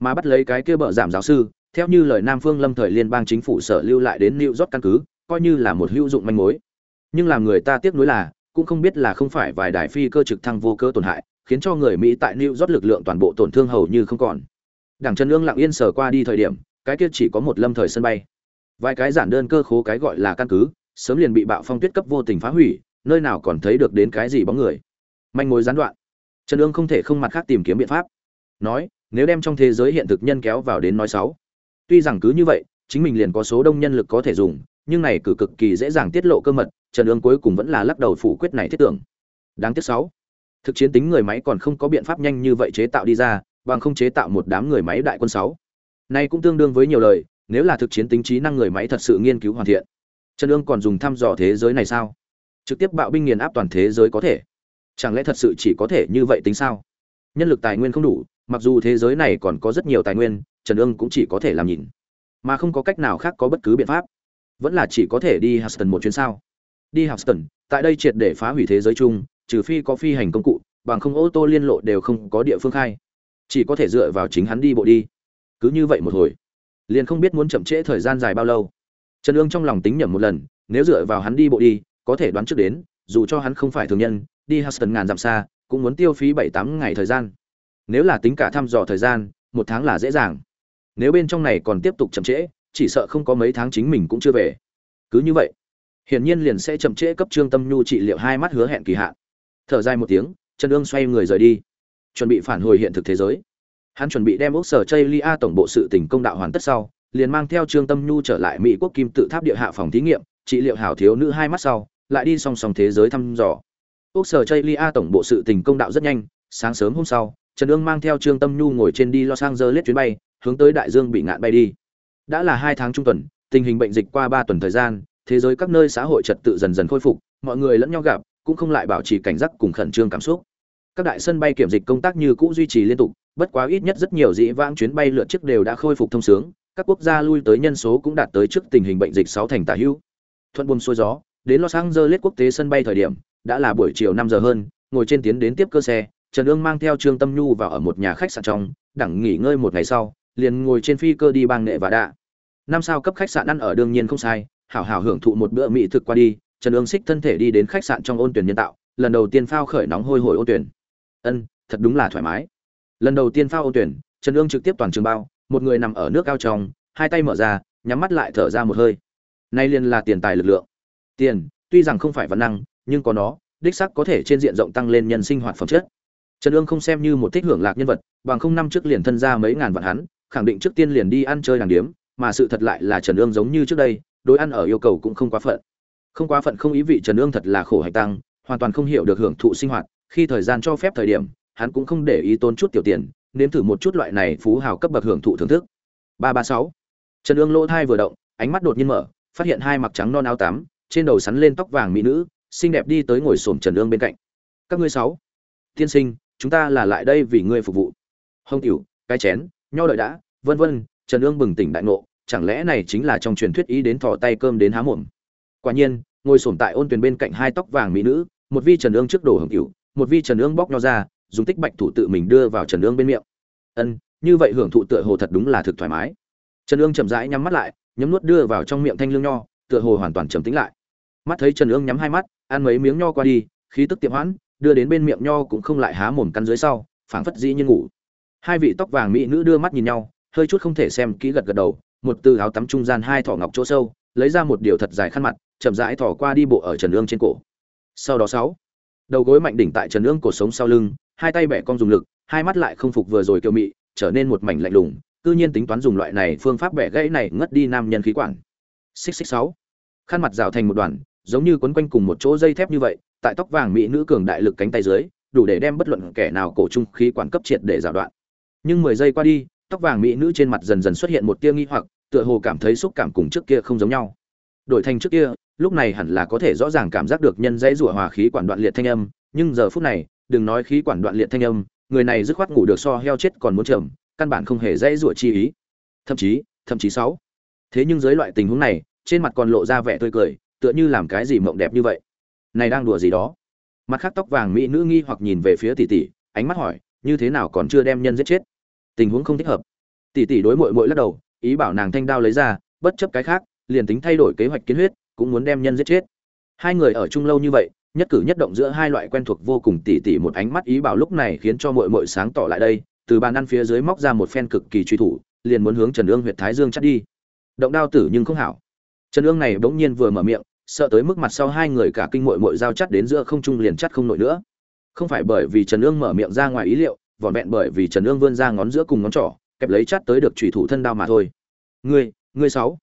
Mà bắt lấy cái kia bợ giảm giáo sư, theo như lời Nam Phương Lâm thời liên bang chính phủ sở lưu lại đến New York căn cứ, coi như là một hữu dụng manh mối. Nhưng làm người ta tiếc nuối là, cũng không biết là không phải vài đài phi cơ trực thăng vô cơ tổn hại, khiến cho người Mỹ tại New York lực lượng toàn bộ tổn thương hầu như không còn. Đảng Trần Nương lặng yên sở qua đi thời điểm, cái kia chỉ có một lâm thời sân bay. Vài cái giản đơn cơ khố cái gọi là căn cứ, sớm liền bị bạo phong tuyết cấp vô tình phá hủy, nơi nào còn thấy được đến cái gì bóng người. Manh mối gián đoạn. Trần ương không thể không mặt khác tìm kiếm biện pháp. Nói, nếu đem trong thế giới hiện thực nhân kéo vào đến nói sáu Tuy rằng cứ như vậy, chính mình liền có số đông nhân lực có thể dùng, nhưng này cử cực kỳ dễ dàng tiết lộ cơ mật, Trần Ương cuối cùng vẫn là lắc đầu phủ quyết này thiết tưởng. Đáng tiếc sáu, thực chiến tính người máy còn không có biện pháp nhanh như vậy chế tạo đi ra, bằng không chế tạo một đám người máy đại quân sáu. nay cũng tương đương với nhiều lời, nếu là thực chiến tính trí năng người máy thật sự nghiên cứu hoàn thiện. Trần Ương còn dùng thăm dò thế giới này sao? Trực tiếp bạo binh nghiền áp toàn thế giới có thể. Chẳng lẽ thật sự chỉ có thể như vậy tính sao? Nhân lực tài nguyên không đủ, mặc dù thế giới này còn có rất nhiều tài nguyên, Trần Ương cũng chỉ có thể làm nhìn, mà không có cách nào khác có bất cứ biện pháp. Vẫn là chỉ có thể đi Houston một chuyến sao? Đi Houston, tại đây triệt để phá hủy thế giới chung, trừ phi có phi hành công cụ, bằng không ô tô liên lộ đều không có địa phương khai. Chỉ có thể dựa vào chính hắn đi bộ đi. Cứ như vậy một hồi, liền không biết muốn chậm trễ thời gian dài bao lâu. Trần Ương trong lòng tính nhẩm một lần, nếu dựa vào hắn đi bộ đi, có thể đoán trước đến, dù cho hắn không phải thường nhân, đi Houston ngàn dặm xa, cũng muốn tiêu phí bảy tám ngày thời gian. Nếu là tính cả thăm dò thời gian, một tháng là dễ dàng. Nếu bên trong này còn tiếp tục chậm trễ, chỉ sợ không có mấy tháng chính mình cũng chưa về. Cứ như vậy, hiển nhiên liền sẽ chậm trễ cấp Trương Tâm Nhu trị liệu hai mắt hứa hẹn kỳ hạn. Thở dài một tiếng, Trần ương xoay người rời đi, chuẩn bị phản hồi hiện thực thế giới. Hắn chuẩn bị đem ốc Sở Chaylia tổng bộ sự tình công đạo hoàn tất sau, liền mang theo Trương Tâm Nhu trở lại Mỹ quốc Kim tự tháp địa hạ phòng thí nghiệm, trị liệu hảo thiếu nữ hai mắt sau, lại đi song song thế giới thăm dò. ốc Sở Chaylia tổng bộ sự tình công đạo rất nhanh, sáng sớm hôm sau, Trần ương mang theo Trương Tâm Nhu ngồi trên đi Los Angeles chuyến bay, hướng tới đại dương bị ngạn bay đi. Đã là hai tháng trung tuần, tình hình bệnh dịch qua ba tuần thời gian, thế giới các nơi xã hội trật tự dần dần khôi phục, mọi người lẫn nhau gặp, cũng không lại bảo trì cảnh giác cùng khẩn trương cảm xúc. Các đại sân bay kiểm dịch công tác như cũ duy trì liên tục, bất quá ít nhất rất nhiều dĩ vãng chuyến bay lượt trước đều đã khôi phục thông sướng, các quốc gia lui tới nhân số cũng đạt tới trước tình hình bệnh dịch sáu thành tả hữu. Thuận buồm xuôi gió, đến Los Angeles quốc tế sân bay thời điểm, đã là buổi chiều năm giờ hơn, ngồi trên tiến đến tiếp cơ xe, Trần Dương mang theo Trương Tâm Nhu vào ở một nhà khách sạn trong, đẳng nghỉ ngơi một ngày sau, liền ngồi trên phi cơ đi bang nghệ và đạ. Năm sao cấp khách sạn ăn ở đương nhiên không sai, hảo hảo hưởng thụ một bữa mỹ thực qua đi, Trần Dương xích thân thể đi đến khách sạn trong ôn tuyển nhân tạo, lần đầu tiên phao khởi nóng hôi hổi ôn tuyển ân, thật đúng là thoải mái. Lần đầu tiên phao ôn tuyển, trần ương trực tiếp toàn trường bao, một người nằm ở nước cao trong, hai tay mở ra, nhắm mắt lại thở ra một hơi. Nay liền là tiền tài lực lượng. Tiền, tuy rằng không phải văn năng, nhưng có nó, đích sắc có thể trên diện rộng tăng lên nhân sinh hoạt phẩm chất. Trần ương không xem như một thích hưởng lạc nhân vật, bằng không năm trước liền thân ra mấy ngàn vạn hắn, khẳng định trước tiên liền đi ăn chơi đàng điếm, mà sự thật lại là trần ương giống như trước đây, đối ăn ở yêu cầu cũng không quá phận. Không quá phận không ý vị trần ương thật là khổ hạch tăng, hoàn toàn không hiểu được hưởng thụ sinh hoạt khi thời gian cho phép thời điểm, hắn cũng không để ý tốn chút tiểu tiền, nếm thử một chút loại này phú hào cấp bậc hưởng thụ thưởng thức. Ba ba sáu. Trần ương lỗ thai vừa động, ánh mắt đột nhiên mở, phát hiện hai mặc trắng non áo tắm, trên đầu sắn lên tóc vàng mỹ nữ, xinh đẹp đi tới ngồi xổm trần ương bên cạnh. Các ngươi sáu. Tiên sinh, chúng ta là lại đây vì ngươi phục vụ. Hông tiểu cái chén, nho đợi đã, vân vân, trần ương bừng tỉnh đại ngộ, chẳng lẽ này chính là trong truyền thuyết ý đến thò tay cơm đến há mồm? Quả nhiên, ngồi xổm tại ôn tuyền bên cạnh hai tóc vàng mỹ nữ, một vi trần ương trước đổ hồng cửu một vi trần ương bóc nho ra, dùng tích bạch thủ tự mình đưa vào trần ương bên miệng. Ân, như vậy hưởng thụ tựa hồ thật đúng là thực thoải mái. Trần ương chậm rãi nhắm mắt lại, nhấm nuốt đưa vào trong miệng thanh lương nho, tựa hồ hoàn toàn trầm tĩnh lại. Mắt thấy trần ương nhắm hai mắt, ăn mấy miếng nho qua đi, khí tức tiệm hoãn, đưa đến bên miệng nho cũng không lại há mồm căn dưới sau, phảng phất dĩ như ngủ. Hai vị tóc vàng mỹ nữ đưa mắt nhìn nhau, hơi chút không thể xem kỹ gật gật đầu, một từ áo tắm trung gian hai thỏ ngọc chỗ sâu, lấy ra một điều thật dài khăn mặt, chậm rãi thỏ qua đi bộ ở trần ương trên cổ. Sau đó sáu đầu gối mạnh đỉnh tại trần ương cổ sống sau lưng, hai tay bẻ cong dùng lực, hai mắt lại không phục vừa rồi kiều mị, trở nên một mảnh lạnh lùng tự nhiên tính toán dùng loại này phương pháp bẻ gãy này ngất đi nam nhân khí quản. Xích xích sáu. Khăn mặt rào thành một đoàn, giống như quấn quanh cùng một chỗ dây thép như vậy, tại tóc vàng mỹ nữ cường đại lực cánh tay dưới, đủ để đem bất luận kẻ nào cổ trung khí quản cấp triệt để rào đoạn. Nhưng mười giây qua đi, tóc vàng mỹ nữ trên mặt dần dần xuất hiện một tia nghi hoặc, tựa hồ cảm thấy xúc cảm cùng trước kia không giống nhau đổi thành trước kia, lúc này hẳn là có thể rõ ràng cảm giác được nhân dãy rủa hòa khí quản đoạn liệt thanh âm, nhưng giờ phút này, đừng nói khí quản đoạn liệt thanh âm, người này dứt khoát ngủ được so heo chết còn muốn trầm căn bản không hề dãy rủa chi ý. Thậm chí thậm chí sáu. Thế nhưng dưới loại tình huống này, trên mặt còn lộ ra vẻ tươi cười, tựa như làm cái gì mộng đẹp như vậy. Này đang đùa gì đó? Mặt khác tóc vàng mỹ nữ nghi hoặc nhìn về phía tỷ tỷ, ánh mắt hỏi, như thế nào còn chưa đem nhân giết chết? Tình huống không thích hợp. Tỷ tỷ đối mội mội lắc đầu, ý bảo nàng thanh đao lấy ra, bất chấp cái khác liền tính thay đổi kế hoạch kiến huyết, cũng muốn đem nhân giết chết. Hai người ở chung lâu như vậy, nhất cử nhất động giữa hai loại quen thuộc vô cùng tỉ tỉ một ánh mắt ý bảo lúc này khiến cho mội mội sáng tỏ lại đây, từ bàn ăn phía dưới móc ra một phen cực kỳ truy thủ, liền muốn hướng trần ương huyện thái dương chắt đi. Động đao tử nhưng không hảo. Trần ương này bỗng nhiên vừa mở miệng, sợ tới mức mặt sau hai người cả kinh mội mội giao chắt đến giữa không trung liền chắt không nổi nữa. Không phải bởi vì trần ương mở miệng ra ngoài ý liệu, vỏn vẹn bởi vì trần ương vươn ra ngón giữa cùng ngón trỏ, kẹp lấy chắt tới được trùy thủ thân đao mà thôi. Ngươi ngươi sáu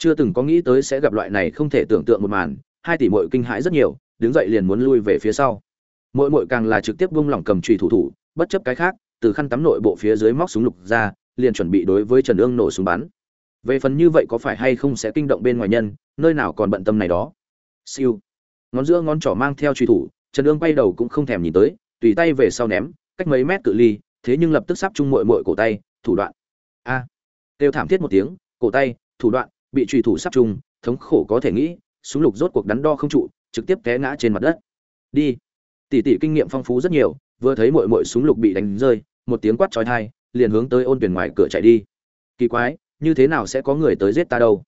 chưa từng có nghĩ tới sẽ gặp loại này không thể tưởng tượng một màn, hai tỷ mội kinh hãi rất nhiều, đứng dậy liền muốn lui về phía sau. Mỗi mội càng là trực tiếp vung lỏng cầm trùy thủ thủ, bất chấp cái khác, từ khăn tắm nội bộ phía dưới móc súng lục ra, liền chuẩn bị đối với trần ương nổ súng bắn. Về phần như vậy có phải hay không sẽ kinh động bên ngoài nhân, nơi nào còn bận tâm này đó. Siêu. Ngón giữa ngón trỏ mang theo truy thủ, trần ương quay đầu cũng không thèm nhìn tới, tùy tay về sau ném, cách mấy mét cự ly, thế nhưng lập tức sắp chung mội mội cổ tay, thủ đoạn. A. À. kêu thảm thiết một tiếng, cổ tay, thủ đoạn bị truy thủ sắp trùng, thống khổ có thể nghĩ súng lục rốt cuộc đắn đo không trụ trực tiếp té ngã trên mặt đất. Đi. Tỷ tỷ kinh nghiệm phong phú rất nhiều vừa thấy muội muội súng lục bị đánh rơi một tiếng quát chói tai, liền hướng tới ôn tuyển ngoài cửa chạy đi. Kỳ quái như thế nào sẽ có người tới giết ta đâu?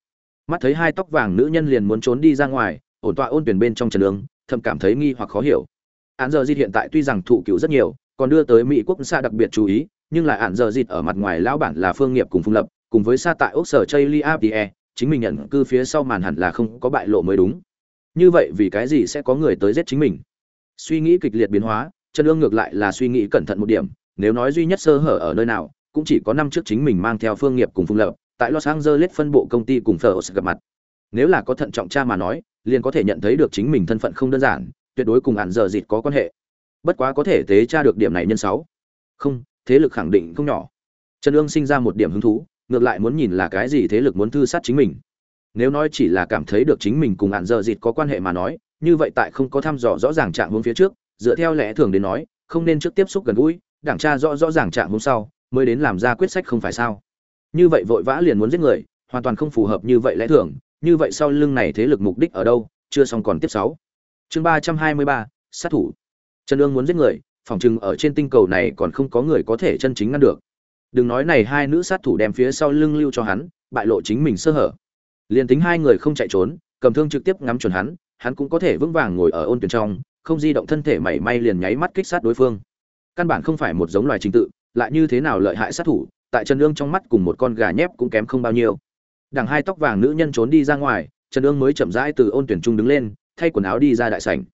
Mắt thấy hai tóc vàng nữ nhân liền muốn trốn đi ra ngoài ổn tọa ôn tuyển bên trong trần lương thầm cảm thấy nghi hoặc khó hiểu. Án giờ di hiện tại tuy rằng thụ cựu rất nhiều còn đưa tới mỹ quốc xa đặc biệt chú ý nhưng lại án giờ dịt ở mặt ngoài lão bản là phương nghiệp cùng Phùng lập cùng với xa tại úc sở chây liapie chính mình nhận cư phía sau màn hẳn là không có bại lộ mới đúng. Như vậy vì cái gì sẽ có người tới giết chính mình? Suy nghĩ kịch liệt biến hóa chân ương ngược lại là suy nghĩ cẩn thận một điểm, nếu nói duy nhất sơ hở ở nơi nào, cũng chỉ có năm trước chính mình mang theo phương nghiệp cùng phương lập, tại los angeles phân bộ công ty cùng phở gặp mặt. Nếu là có thận trọng cha mà nói, liền có thể nhận thấy được chính mình thân phận không đơn giản, tuyệt đối cùng ạn giờ dịt có quan hệ. Bất quá có thể tế tra được điểm này nhân sáu. Không, thế lực khẳng định không nhỏ. Trần ương sinh ra một điểm hứng thú ngược lại muốn nhìn là cái gì thế lực muốn thư sát chính mình. Nếu nói chỉ là cảm thấy được chính mình cùng ạn giờ dịt có quan hệ mà nói, như vậy tại không có thăm dò rõ ràng trạng hướng phía trước, dựa theo lẽ thường đến nói, không nên trước tiếp xúc gần gũi, đảng tra rõ rõ ràng trạng hướng sau, mới đến làm ra quyết sách không phải sao? Như vậy vội vã liền muốn giết người, hoàn toàn không phù hợp như vậy lẽ thường, như vậy sau lưng này thế lực mục đích ở đâu, chưa xong còn tiếp sáu. Chương ba trăm hai mươi ba, sát thủ. Trần ương muốn giết người, phòng chừng ở trên tinh cầu này còn không có người có thể chân chính ngăn được đừng nói này hai nữ sát thủ đem phía sau lưng lưu cho hắn, bại lộ chính mình sơ hở. Liền tính hai người không chạy trốn, cầm thương trực tiếp ngắm chuẩn hắn hắn cũng có thể vững vàng ngồi ở ôn tuyển trong, không di động thân thể mảy may liền nháy mắt kích sát đối phương. Căn bản không phải một giống loài trình tự, lại như thế nào lợi hại sát thủ, tại trần ương trong mắt cùng một con gà nhép cũng kém không bao nhiêu. Đằng hai tóc vàng nữ nhân trốn đi ra ngoài, trần ương mới chậm rãi từ ôn tuyển trung đứng lên, thay quần áo đi ra đại sảnh.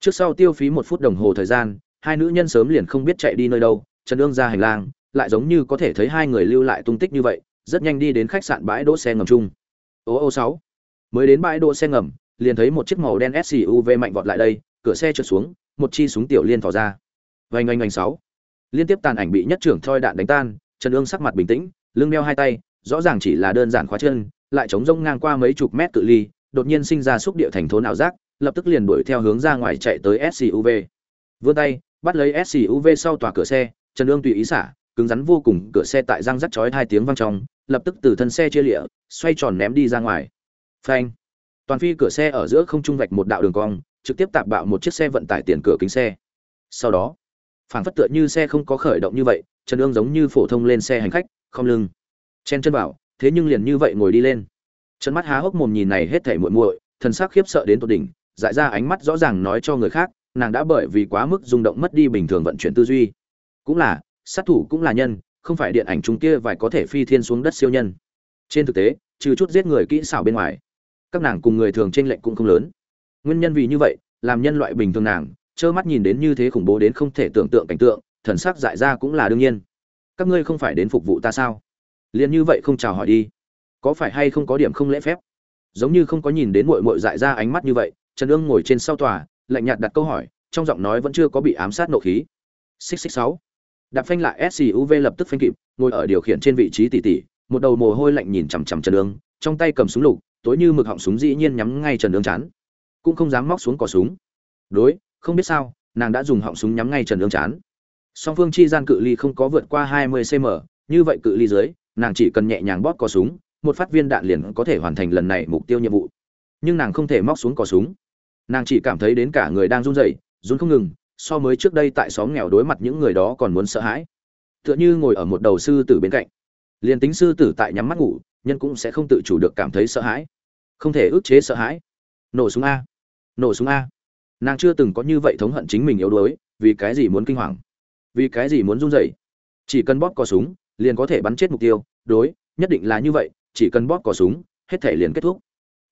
Trước sau tiêu phí một phút đồng hồ thời gian, hai nữ nhân sớm liền không biết chạy đi nơi đâu, trần ương ra hành lang lại giống như có thể thấy hai người lưu lại tung tích như vậy, rất nhanh đi đến khách sạn bãi đỗ xe ngầm chung. Ô ô sáu. Mới đến bãi đỗ xe ngầm, liền thấy một chiếc màu đen suv mạnh vọt lại đây, cửa xe trượt xuống, một chi súng tiểu liên thò ra. Vành oanh oanh sáu. Liên tiếp tàn ảnh bị nhất trưởng thoi đạn đánh tan, trần ương sắc mặt bình tĩnh, lưng đeo hai tay, rõ ràng chỉ là đơn giản khóa chân, lại chống rông ngang qua mấy chục mét cự ly, đột nhiên sinh ra xúc địa thành thốn ảo giác, lập tức liền đuổi theo hướng ra ngoài chạy tới suv vươn tay, bắt lấy suv sau tòa cửa xe, trần ương tùy ý xả cứng rắn vô cùng, cửa xe tại răng rắc chói hai tiếng vang trong, lập tức từ thân xe chia lịa, xoay tròn ném đi ra ngoài. Phanh. Toàn phi cửa xe ở giữa không trung vạch một đạo đường cong, trực tiếp tạp bạo một chiếc xe vận tải tiền cửa kính xe. Sau đó phản phất tựa như xe không có khởi động như vậy, trần ương giống như phổ thông lên xe hành khách, không lưng, chen chân bảo thế nhưng liền như vậy ngồi đi lên. Chân mắt há hốc mồm nhìn này hết thảy muội muội, thần sắc khiếp sợ đến tột đỉnh, dại ra ánh mắt rõ ràng nói cho người khác, nàng đã bởi vì quá mức rung động mất đi bình thường vận chuyển tư duy. Cũng là sát thủ cũng là nhân, không phải điện ảnh chúng kia vài có thể phi thiên xuống đất siêu nhân. Trên thực tế, trừ chút giết người kỹ xảo bên ngoài, các nàng cùng người thường trên lệnh cũng không lớn. Nguyên nhân vì như vậy, làm nhân loại bình thường nàng, trơ mắt nhìn đến như thế khủng bố đến không thể tưởng tượng cảnh tượng, thần sắc dại ra cũng là đương nhiên. Các ngươi không phải đến phục vụ ta sao? Liền như vậy không chào hỏi đi. Có phải hay không có điểm không lễ phép? Giống như không có nhìn đến mội mội dại ra ánh mắt như vậy, trần ương ngồi trên sau tòa, lạnh nhạt đặt câu hỏi, trong giọng nói vẫn chưa có bị ám sát nộ khí. Xích xích sáu đạp phanh lại suv lập tức phanh kịp, ngồi ở điều khiển trên vị trí tỉ tỉ, một đầu mồ hôi lạnh nhìn chằm chằm trần ương, trong tay cầm súng lục, tối như mực họng súng dĩ nhiên nhắm ngay trần ương chán. Cũng không dám móc xuống cò súng. Đối, không biết sao, nàng đã dùng họng súng nhắm ngay trần ương chán. Song phương chi gian cự ly không có vượt qua 20 cm như vậy cự ly dưới, nàng chỉ cần nhẹ nhàng bóp cò súng, một phát viên đạn liền có thể hoàn thành lần này mục tiêu nhiệm vụ. Nhưng nàng không thể móc xuống cò súng. Nàng chỉ cảm thấy đến cả người đang run rẩy, run không ngừng so mới trước đây tại xóm nghèo đối mặt những người đó còn muốn sợ hãi. Tựa như ngồi ở một đầu sư tử bên cạnh. Liền tính sư tử tại nhắm mắt ngủ, nhân cũng sẽ không tự chủ được cảm thấy sợ hãi. Không thể ức chế sợ hãi. Nổ súng a. Nổ súng a. Nàng chưa từng có như vậy thống hận chính mình yếu đuối, vì cái gì muốn kinh hoàng? Vì cái gì muốn run rẩy? Chỉ cần bóp cò súng, liền có thể bắn chết mục tiêu. Đối, nhất định là như vậy, chỉ cần bóp cò súng, hết thể liền kết thúc.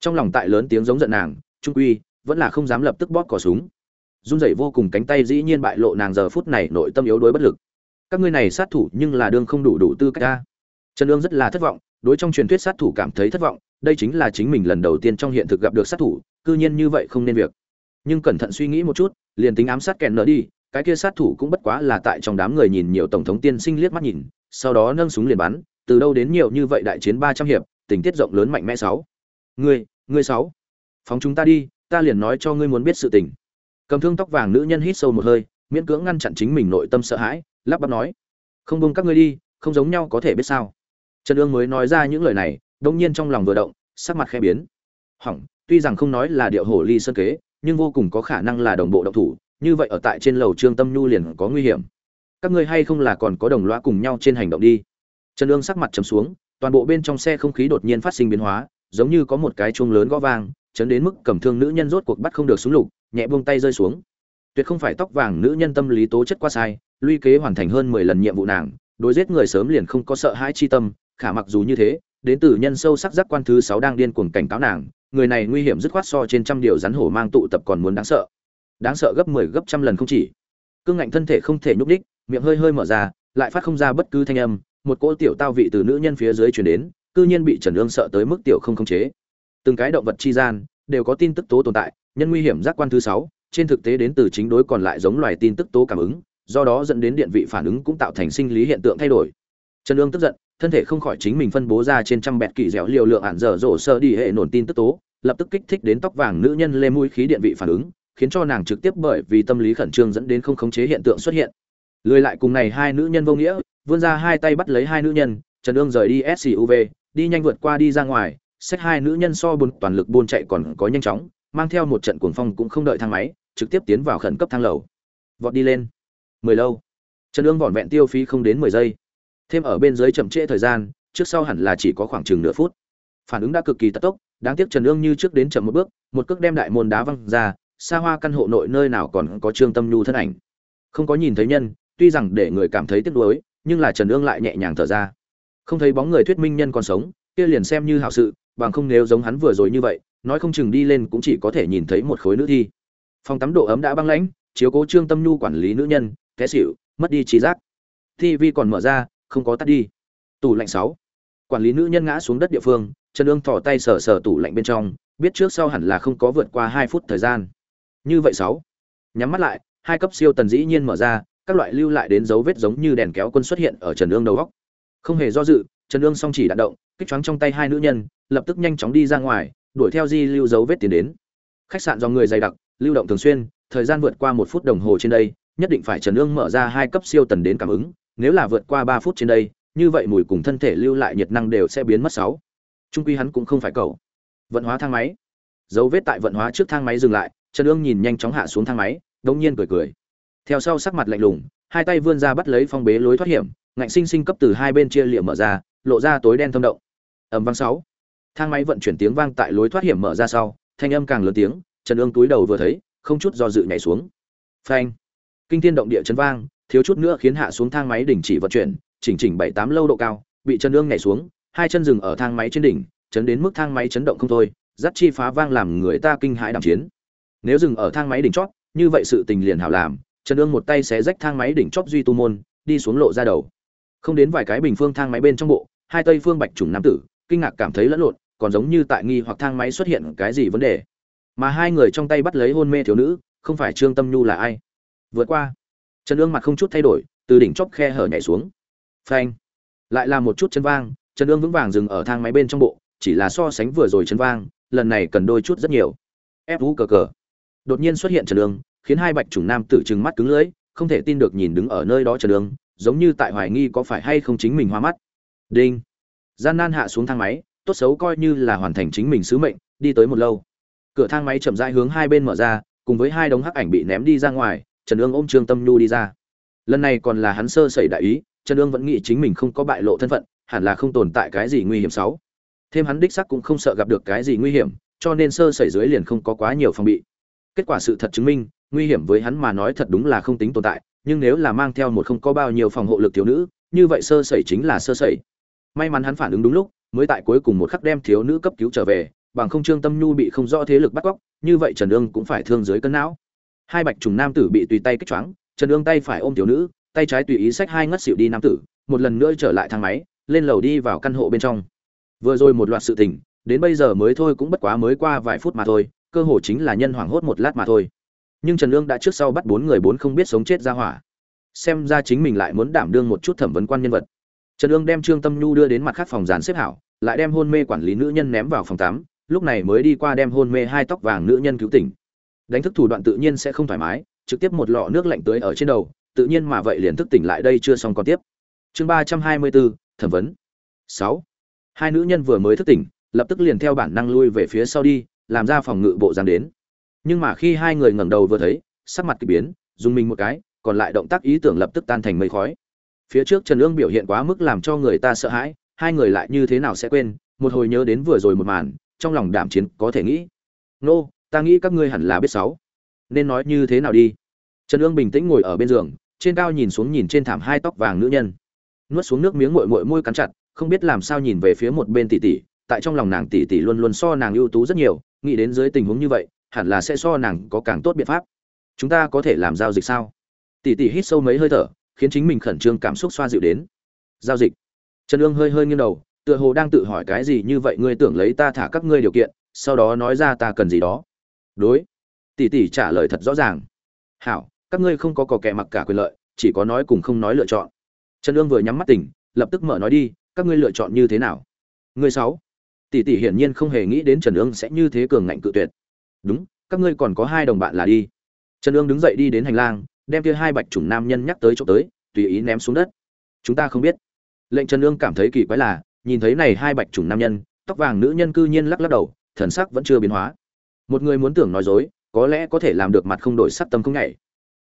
Trong lòng tại lớn tiếng giống giận nàng, trung quy vẫn là không dám lập tức bóp cò súng run rẩy vô cùng cánh tay dĩ nhiên bại lộ nàng giờ phút này nội tâm yếu đuối bất lực. Các ngươi này sát thủ nhưng là đương không đủ đủ tư cách ta. Trần ương rất là thất vọng, đối trong truyền thuyết sát thủ cảm thấy thất vọng, đây chính là chính mình lần đầu tiên trong hiện thực gặp được sát thủ, cư nhiên như vậy không nên việc. Nhưng cẩn thận suy nghĩ một chút, liền tính ám sát kèn nở đi, cái kia sát thủ cũng bất quá là tại trong đám người nhìn nhiều tổng thống tiên sinh liếc mắt nhìn, sau đó nâng súng liền bắn, từ đâu đến nhiều như vậy đại chiến ba trăm hiệp, tình tiết rộng lớn mạnh mẽ sáu. Ngươi ngươi sáu, phóng chúng ta đi, ta liền nói cho ngươi muốn biết sự tình cầm thương tóc vàng nữ nhân hít sâu một hơi, miễn cưỡng ngăn chặn chính mình nội tâm sợ hãi, lắp bắp nói, không bông các ngươi đi, không giống nhau có thể biết sao? Trần ương mới nói ra những lời này, đông nhiên trong lòng vừa động, sắc mặt khẽ biến. Hỏng, tuy rằng không nói là điệu hổ ly sơn kế, nhưng vô cùng có khả năng là đồng bộ động thủ, như vậy ở tại trên lầu trương tâm nhu liền có nguy hiểm. Các ngươi hay không là còn có đồng loa cùng nhau trên hành động đi? Trần ương sắc mặt trầm xuống, toàn bộ bên trong xe không khí đột nhiên phát sinh biến hóa, giống như có một cái chuông lớn gõ vang chấn đến mức cầm thương nữ nhân rốt cuộc bắt không được súng lục, nhẹ buông tay rơi xuống. Tuyệt không phải tóc vàng nữ nhân tâm lý tố chất quá sai luy kế hoàn thành hơn mười lần nhiệm vụ nàng, đối giết người sớm liền không có sợ hãi chi tâm, khả mặc dù như thế, đến từ nhân sâu sắc giác quan thứ sáu đang điên cuồng cảnh cáo nàng, người này nguy hiểm dứt khoát so trên trăm điều rắn hổ mang tụ tập còn muốn đáng sợ. Đáng sợ gấp mười 10 gấp trăm lần không chỉ. Cương ngạnh thân thể không thể nhúc đích miệng hơi hơi mở ra, lại phát không ra bất cứ thanh âm, một cỗ tiểu tao vị từ nữ nhân phía dưới truyền đến, cư nhiên bị trần ương sợ tới mức tiểu không khống chế từng cái động vật chi gian, đều có tin tức tố tồn tại, nhân nguy hiểm giác quan thứ sáu, trên thực tế đến từ chính đối còn lại giống loài tin tức tố cảm ứng, do đó dẫn đến điện vị phản ứng cũng tạo thành sinh lý hiện tượng thay đổi. Trần lương tức giận, thân thể không khỏi chính mình phân bố ra trên trăm bẹt kỳ dẻo liều lượng ản dở rổ sơ đi hệ nổn tin tức tố, lập tức kích thích đến tóc vàng nữ nhân lê mũi khí điện vị phản ứng, khiến cho nàng trực tiếp bởi vì tâm lý khẩn trương dẫn đến không khống chế hiện tượng xuất hiện. Lười lại cùng này hai nữ nhân vô nghĩa, vươn ra hai tay bắt lấy hai nữ nhân, trần ương rời đi suv đi nhanh vượt qua đi ra ngoài Sách hai nữ nhân so buồn, toàn lực buôn chạy còn có nhanh chóng, mang theo một trận cuồng phong cũng không đợi thang máy, trực tiếp tiến vào khẩn cấp thang lầu. Vọt đi lên. Mười lâu. Trần ương vỏn vẹn tiêu phí không đến mười giây. Thêm ở bên dưới chậm trễ thời gian, trước sau hẳn là chỉ có khoảng chừng nửa phút. Phản ứng đã cực kỳ tất tốc, đáng tiếc trần ương như trước đến chậm một bước, một cước đem đại môn đá văng ra, xa hoa căn hộ nội nơi nào còn có trương tâm nhu thân ảnh. Không có nhìn thấy nhân, tuy rằng để người cảm thấy tiếc nuối, nhưng là trần ương lại nhẹ nhàng thở ra. Không thấy bóng người thuyết minh nhân còn sống, kia liền xem như hảo sự bằng không nếu giống hắn vừa rồi như vậy, nói không chừng đi lên cũng chỉ có thể nhìn thấy một khối nữ thi. Phòng tắm độ ấm đã băng lãnh, chiếu cố trương tâm nhu quản lý nữ nhân, té xỉu, mất đi trí giác. Tv còn mở ra, không có tắt đi. Tủ lạnh sáu. Quản lý nữ nhân ngã xuống đất địa phương, trần ương thỏ tay sờ sờ tủ lạnh bên trong, biết trước sau hẳn là không có vượt qua hai phút thời gian. Như vậy sáu. Nhắm mắt lại, hai cấp siêu tần dĩ nhiên mở ra, các loại lưu lại đến dấu vết giống như đèn kéo quân xuất hiện ở trần ương đầu góc. Không hề do dự, trần ương song chỉ đạn động, kích choáng trong tay hai nữ nhân lập tức nhanh chóng đi ra ngoài, đuổi theo di lưu dấu vết tiến đến. Khách sạn do người dày đặc, lưu động thường xuyên, thời gian vượt qua một phút đồng hồ trên đây, nhất định phải trần ương mở ra hai cấp siêu tần đến cảm ứng, nếu là vượt qua ba phút trên đây, như vậy mùi cùng thân thể lưu lại nhiệt năng đều sẽ biến mất sáu. Trung quy hắn cũng không phải cầu vận hóa thang máy. Dấu vết tại vận hóa trước thang máy dừng lại, trần ương nhìn nhanh chóng hạ xuống thang máy, đống nhiên cười cười. Theo sau sắc mặt lạnh lùng, hai tay vươn ra bắt lấy phong bế lối thoát hiểm, ngạnh sinh sinh cấp từ hai bên chia liệm mở ra, lộ ra tối đen thâm động. Ẩm vang sáu thang máy vận chuyển tiếng vang tại lối thoát hiểm mở ra sau, thanh âm càng lớn tiếng, trần ương túi đầu vừa thấy, không chút do dự nhảy xuống. Phanh. Kinh thiên động địa chấn vang, thiếu chút nữa khiến hạ xuống thang máy đình chỉ vận chuyển, chỉnh chỉnh bảy tám lâu độ cao, bị trần ương nhảy xuống, hai chân dừng ở thang máy trên đỉnh, chấn đến mức thang máy chấn động không thôi, dắt chi phá vang làm người ta kinh hãi đảm chiến. Nếu dừng ở thang máy đỉnh chót như vậy sự tình liền hảo làm, trần ương một tay xé rách thang máy đỉnh chót duy tu môn, đi xuống lộ ra đầu. Không đến vài cái bình phương thang máy bên trong bộ, hai tây phương bạch trùng nam tử, kinh ngạc cảm thấy lẫn lộn còn giống như tại nghi hoặc thang máy xuất hiện cái gì vấn đề. Mà hai người trong tay bắt lấy hôn mê thiếu nữ, không phải trương tâm nhu là ai? Vượt qua. Trần ương mặt không chút thay đổi, từ đỉnh chóp khe hở nhảy xuống. Phanh. Lại là một chút chân vang, trần ương vững vàng dừng ở thang máy bên trong bộ, chỉ là so sánh vừa rồi chân vang, lần này cần đôi chút rất nhiều. Ép vũ cờ cờ. Đột nhiên xuất hiện trần ương, khiến hai bạch chủng nam tử trừng mắt cứng lưỡi, không thể tin được nhìn đứng ở nơi đó trần ương, giống như tại hoài nghi có phải hay không chính mình hoa mắt. Đinh. Gian nan hạ xuống thang máy tốt xấu coi như là hoàn thành chính mình sứ mệnh, đi tới một lâu. Cửa thang máy chậm rãi hướng hai bên mở ra, cùng với hai đống hắc ảnh bị ném đi ra ngoài, trần ương ôm trương tâm nhu đi ra. Lần này còn là hắn sơ sẩy đại ý, trần ương vẫn nghĩ chính mình không có bại lộ thân phận, hẳn là không tồn tại cái gì nguy hiểm xấu. Thêm hắn đích sắc cũng không sợ gặp được cái gì nguy hiểm, cho nên sơ sẩy dưới liền không có quá nhiều phòng bị. Kết quả sự thật chứng minh, nguy hiểm với hắn mà nói thật đúng là không tính tồn tại, nhưng nếu là mang theo một không có bao nhiêu phòng hộ lực thiếu nữ, như vậy sơ sẩy chính là sơ sẩy. May mắn hắn phản ứng đúng lúc mới tại cuối cùng một khắc đem thiếu nữ cấp cứu trở về, bằng không trương tâm nhu bị không rõ thế lực bắt cóc, như vậy trần ương cũng phải thương dưới cân não. Hai bạch trùng nam tử bị tùy tay kích choáng, trần ương tay phải ôm thiếu nữ, tay trái tùy ý sách hai ngất xỉu đi nam tử, một lần nữa trở lại thang máy, lên lầu đi vào căn hộ bên trong. Vừa rồi một loạt sự tình, đến bây giờ mới thôi cũng bất quá mới qua vài phút mà thôi, cơ hồ chính là nhân hoảng hốt một lát mà thôi. Nhưng trần ương đã trước sau bắt bốn người bốn không biết sống chết ra hỏa. Xem ra chính mình lại muốn đảm đương một chút thẩm vấn quan nhân vật trần ương đem trương tâm nhu đưa đến mặt khác phòng dàn xếp hảo, lại đem hôn mê quản lý nữ nhân ném vào phòng tắm, lúc này mới đi qua đem hôn mê hai tóc vàng nữ nhân cứu tỉnh. Đánh thức thủ đoạn tự nhiên sẽ không thoải mái, trực tiếp một lọ nước lạnh tưới ở trên đầu, tự nhiên mà vậy liền thức tỉnh lại đây chưa xong còn tiếp. Chương ba trăm hai mươi bốn, thẩm vấn. Sáu. Hai nữ nhân vừa mới thức tỉnh, lập tức liền theo bản năng lui về phía sau đi, làm ra phòng ngự bộ dáng đến. Nhưng mà khi hai người ngẩng đầu vừa thấy, sắc mặt kỳ biến, dùng mình một cái, còn lại động tác ý tưởng lập tức tan thành mây khói phía trước trần ương biểu hiện quá mức làm cho người ta sợ hãi, hai người lại như thế nào sẽ quên, một hồi nhớ đến vừa rồi một màn, trong lòng đảm chiến có thể nghĩ. Nô, ta nghĩ các ngươi hẳn là biết sáu. Nên nói như thế nào đi. Trần ương bình tĩnh ngồi ở bên giường, trên cao nhìn xuống nhìn trên thảm hai tóc vàng nữ nhân. Nuốt xuống nước miếng mội mội môi cắn chặt, không biết làm sao nhìn về phía một bên tỷ tỷ, tại trong lòng nàng tỷ tỷ luôn luôn so nàng ưu tú rất nhiều, nghĩ đến dưới tình huống như vậy, hẳn là sẽ so nàng có càng tốt biện pháp. Chúng ta có thể làm giao dịch sao? Tỷ tỷ hít sâu mấy hơi thở khiến chính mình khẩn trương cảm xúc xoa dịu đến. Giao dịch. Trần ương hơi hơi nghiêng đầu, tựa hồ đang tự hỏi cái gì như vậy ngươi tưởng lấy ta thả các ngươi điều kiện, sau đó nói ra ta cần gì đó. Đối. Tỷ tỷ trả lời thật rõ ràng. Hảo, các ngươi không có cò kẻ mặc cả quyền lợi, chỉ có nói cùng không nói lựa chọn. Trần ương vừa nhắm mắt tỉnh, lập tức mở nói đi, các ngươi lựa chọn như thế nào? Ngươi sáu. Tỷ tỷ hiển nhiên không hề nghĩ đến trần ương sẽ như thế cường ngạnh cự tuyệt. Đúng, các ngươi còn có hai đồng bạn là đi. Trần ương đứng dậy đi đến hành lang đem kia hai bạch chủng nam nhân nhắc tới chỗ tới, tùy ý ném xuống đất. Chúng ta không biết. Lệnh trần ương cảm thấy kỳ quái là, nhìn thấy này hai bạch chủng nam nhân, tóc vàng nữ nhân cư nhiên lắc lắc đầu, thần sắc vẫn chưa biến hóa. Một người muốn tưởng nói dối, có lẽ có thể làm được mặt không đổi sắc tâm không nhảy.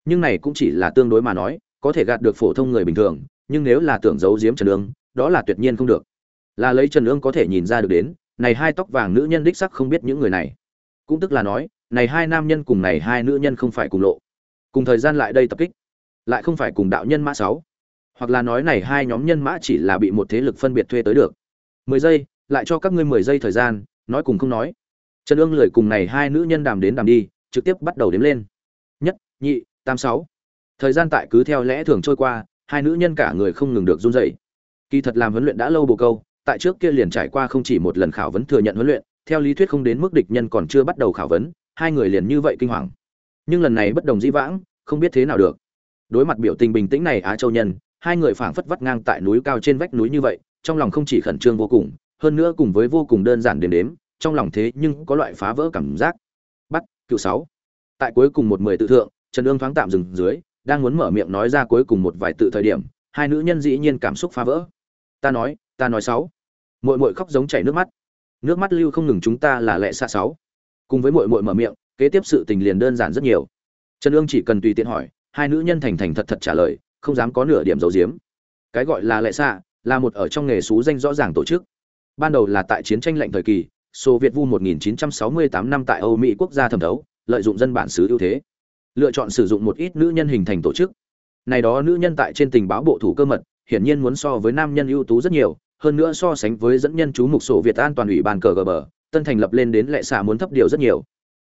Nhưng này cũng chỉ là tương đối mà nói, có thể gạt được phổ thông người bình thường, nhưng nếu là tưởng giấu giếm trần ương, đó là tuyệt nhiên không được. Là lấy trần ương có thể nhìn ra được đến, này hai tóc vàng nữ nhân đích sắc không biết những người này. Cũng tức là nói, này hai nam nhân cùng này hai nữ nhân không phải cùng lộ cùng thời gian lại đây tập kích. Lại không phải cùng đạo nhân mã sáu. Hoặc là nói này hai nhóm nhân mã chỉ là bị một thế lực phân biệt thuê tới được. Mười giây, lại cho các ngươi mười giây thời gian, nói cùng không nói. Trần ương lười cùng này hai nữ nhân đàm đến đàm đi, trực tiếp bắt đầu đếm lên. Nhất, nhị, tam, sáu. Thời gian tại cứ theo lẽ thường trôi qua, hai nữ nhân cả người không ngừng được run rẩy. Kỳ thật làm huấn luyện đã lâu bồ câu, tại trước kia liền trải qua không chỉ một lần khảo vấn thừa nhận huấn luyện, theo lý thuyết không đến mức địch nhân còn chưa bắt đầu khảo vấn, hai người liền như vậy kinh hoàng nhưng lần này bất đồng dĩ vãng, không biết thế nào được. Đối mặt biểu tình bình tĩnh này á châu nhân, hai người phảng phất vắt ngang tại núi cao trên vách núi như vậy, trong lòng không chỉ khẩn trương vô cùng, hơn nữa cùng với vô cùng đơn giản đếm đếm, trong lòng thế nhưng có loại phá vỡ cảm giác. Bắt, cựu sáu. Tại cuối cùng một mười tự thượng, trần ương thoáng tạm dừng dưới, đang muốn mở miệng nói ra cuối cùng một vài tự thời điểm, hai nữ nhân dĩ nhiên cảm xúc phá vỡ. Ta nói ta nói sáu. Mội mội khóc giống chảy nước mắt. Nước mắt lưu không ngừng chúng ta là lệ xa sáu. Cùng với mội mội mở miệng kế tiếp sự tình liền đơn giản rất nhiều trần ương chỉ cần tùy tiện hỏi hai nữ nhân thành thành thật thật trả lời không dám có nửa điểm giấu giếm cái gọi là lệ xạ là một ở trong nghề xú danh rõ ràng tổ chức ban đầu là tại chiến tranh lạnh thời kỳ Xô Việt Vu 1968 năm tại Âu Mỹ quốc gia thẩm thấu, lợi dụng dân bản xứ ưu thế, lựa chọn sử dụng một ít nữ nhân hình thành tổ chức. Này đó nữ nhân tại trên tình báo bộ thủ cơ mật, hiển nhiên muốn so với nam nhân ưu tú rất nhiều, hơn nữa so sánh với dẫn nhân chú mục sổ Việt An toàn ủy ban cờ GB, tân thành lập lên đến lệ xạ muốn thấp điều rất nhiều.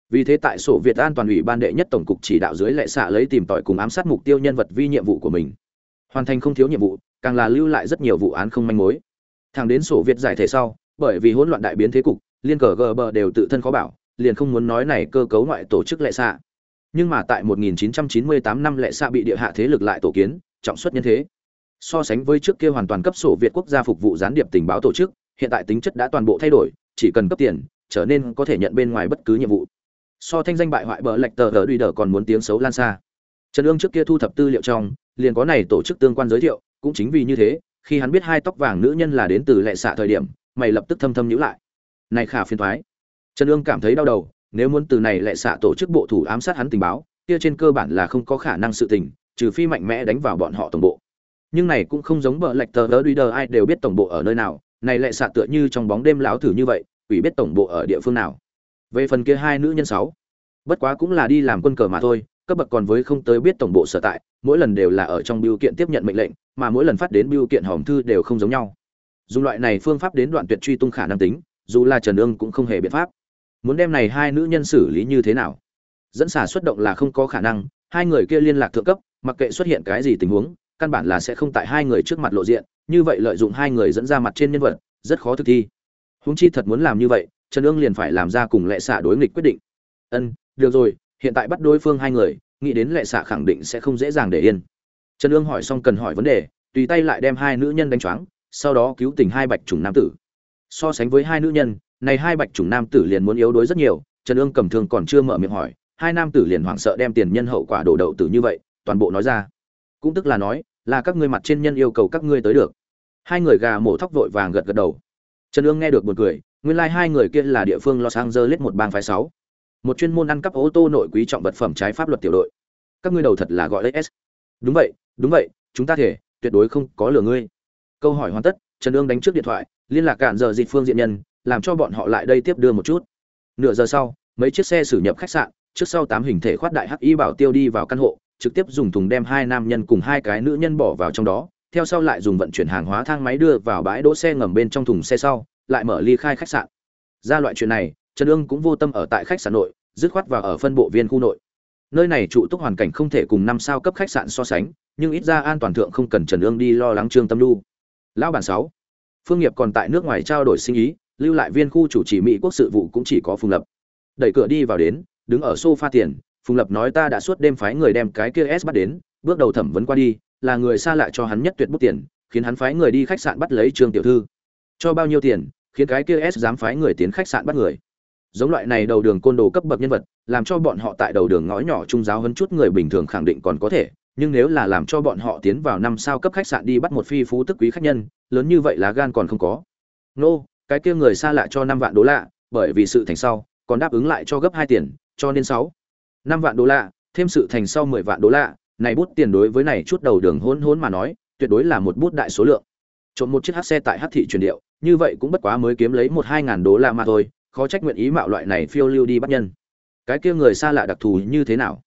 Vì thế tại sổ Việt An toàn ủy ban đệ nhất tổng cục chỉ đạo dưới lệ xạ lấy tìm tòi cùng ám sát mục tiêu nhân vật vi nhiệm vụ của mình. Hoàn thành không thiếu nhiệm vụ, càng là lưu lại rất nhiều vụ án không manh mối. Thẳng đến sổ Việt giải thể sau, bởi vì hỗn loạn đại biến thế cục, liên cờ gb đều tự thân khó bảo liền không muốn nói này cơ cấu ngoại tổ chức lệ xạ nhưng mà tại 1998 năm lệ xạ bị địa hạ thế lực lại tổ kiến trọng suất nhân thế so sánh với trước kia hoàn toàn cấp sổ việt quốc gia phục vụ gián điệp tình báo tổ chức hiện tại tính chất đã toàn bộ thay đổi chỉ cần cấp tiền trở nên có thể nhận bên ngoài bất cứ nhiệm vụ so thanh danh bại hoại bờ lệch tờ đỡ đuôi đỡ còn muốn tiếng xấu lan xa. Trần ương trước kia thu thập tư liệu trong, liền có này tổ chức tương quan giới thiệu, cũng chính vì như thế, khi hắn biết hai tóc vàng nữ nhân là đến từ lệ xạ thời điểm, mày lập tức thâm thâm nhữ lại. Này khả phiền thoái. Trần ương cảm thấy đau đầu, nếu muốn từ này lại xạ tổ chức bộ thủ ám sát hắn tình báo, kia trên cơ bản là không có khả năng sự tình, trừ phi mạnh mẽ đánh vào bọn họ tổng bộ. Nhưng này cũng không giống bờ lệch tờ đỡ đuôi ai đều biết tổng bộ ở nơi nào, này lại xạ tựa như trong bóng đêm láo thử như vậy ủy biết tổng bộ ở địa phương nào về phần kia hai nữ nhân sáu, bất quá cũng là đi làm quân cờ mà thôi, cấp bậc còn với không tới biết tổng bộ sở tại, mỗi lần đều là ở trong biêu kiện tiếp nhận mệnh lệnh, mà mỗi lần phát đến biêu kiện hòm thư đều không giống nhau. Dùng loại này phương pháp đến đoạn tuyệt truy tung khả năng tính, dù là trần ương cũng không hề biện pháp. Muốn đem này hai nữ nhân xử lý như thế nào? Dẫn xả xuất động là không có khả năng, hai người kia liên lạc thượng cấp, mặc kệ xuất hiện cái gì tình huống, căn bản là sẽ không tại hai người trước mặt lộ diện, như vậy lợi dụng hai người dẫn ra mặt trên nhân vật, rất khó thực thi. Huống chi thật muốn làm như vậy trần ương liền phải làm ra cùng lệ xạ đối nghịch quyết định. Ân, được rồi, hiện tại bắt đối phương hai người, nghĩ đến lệ xạ khẳng định sẽ không dễ dàng để yên. Trần ương hỏi xong cần hỏi vấn đề, tùy tay lại đem hai nữ nhân đánh choáng, sau đó cứu tình hai bạch trùng nam tử. So sánh với hai nữ nhân, này hai bạch trùng nam tử liền muốn yếu đuối rất nhiều, trần ương cầm thương còn chưa mở miệng hỏi, hai nam tử liền hoảng sợ đem tiền nhân hậu quả đổ đậu tử như vậy, toàn bộ nói ra. Cũng tức là nói, là các ngươi mặt trên nhân yêu cầu các ngươi tới được. Hai người gà mổ thóc vội vàng gật gật đầu. Trần ương nghe được một cười nguyên lai hai người kia là địa phương los angeles một bang phái sáu. Một chuyên môn ăn cắp ô tô nội quý trọng vật phẩm trái pháp luật tiểu đội. Các ngươi đầu thật là gọi lấy s đúng vậy đúng vậy, chúng ta thể, tuyệt đối không có lừa ngươi. Câu hỏi hoàn tất, trần ương đánh trước điện thoại, liên lạc cạn giờ dịch phương diện nhân, làm cho bọn họ lại đây tiếp đưa một chút. Nửa giờ sau, mấy chiếc xe xử nhập khách sạn, trước sau tám hình thể khoát đại hắc y bảo tiêu đi vào căn hộ, trực tiếp dùng thùng đem hai nam nhân cùng hai cái nữ nhân bỏ vào trong đó, theo sau lại dùng vận chuyển hàng hóa thang máy đưa vào bãi đỗ xe ngầm bên trong thùng xe sau lại mở ly khai khách sạn. Ra loại chuyện này trần ương cũng vô tâm ở tại khách sạn nội dứt khoát vào ở phân bộ viên khu nội. Nơi này trụ túc hoàn cảnh không thể cùng năm sao cấp khách sạn so sánh nhưng ít ra an toàn thượng không cần trần ương đi lo lắng trương tâm lưu, lão bản sáu phương nghiệp còn tại nước ngoài trao đổi sinh ý lưu lại viên khu chủ trì mỹ quốc sự vụ cũng chỉ có phùng lập. Đẩy cửa đi vào đến đứng ở sofa tiền phùng lập nói ta đã suốt đêm phái người đem cái kia s bắt đến bước đầu thẩm vấn qua đi là người xa lạ cho hắn nhất tuyệt bút tiền khiến hắn phái người đi khách sạn bắt lấy trương tiểu thư. Cho bao nhiêu tiền khiến cái kia s dám phái người tiến khách sạn bắt người. Giống loại này đầu đường côn đồ cấp bậc nhân vật làm cho bọn họ tại đầu đường ngõ nhỏ trung giáo hơn chút người bình thường khẳng định còn có thể nhưng nếu là làm cho bọn họ tiến vào năm sao cấp khách sạn đi bắt một phi phú tức quý khách nhân lớn như vậy là gan còn không có. Nô、no, cái kia người xa lạ cho năm vạn đô la bởi vì sự thành sau còn đáp ứng lại cho gấp hai tiền cho nên sáu. Năm vạn đô la thêm sự thành sau mười vạn đô la này bút tiền đối với này chút đầu đường hôn hôn mà nói tuyệt đối là một bút đại số lượng. Trộm một chiếc hát xe tại hát thị truyền điệu như vậy cũng bất quá mới kiếm lấy một hai ngàn đô la mà thôi, khó trách nguyện ý mạo loại này phiêu lưu đi bắt nhân. Cái kia người xa lạ đặc thù như thế nào?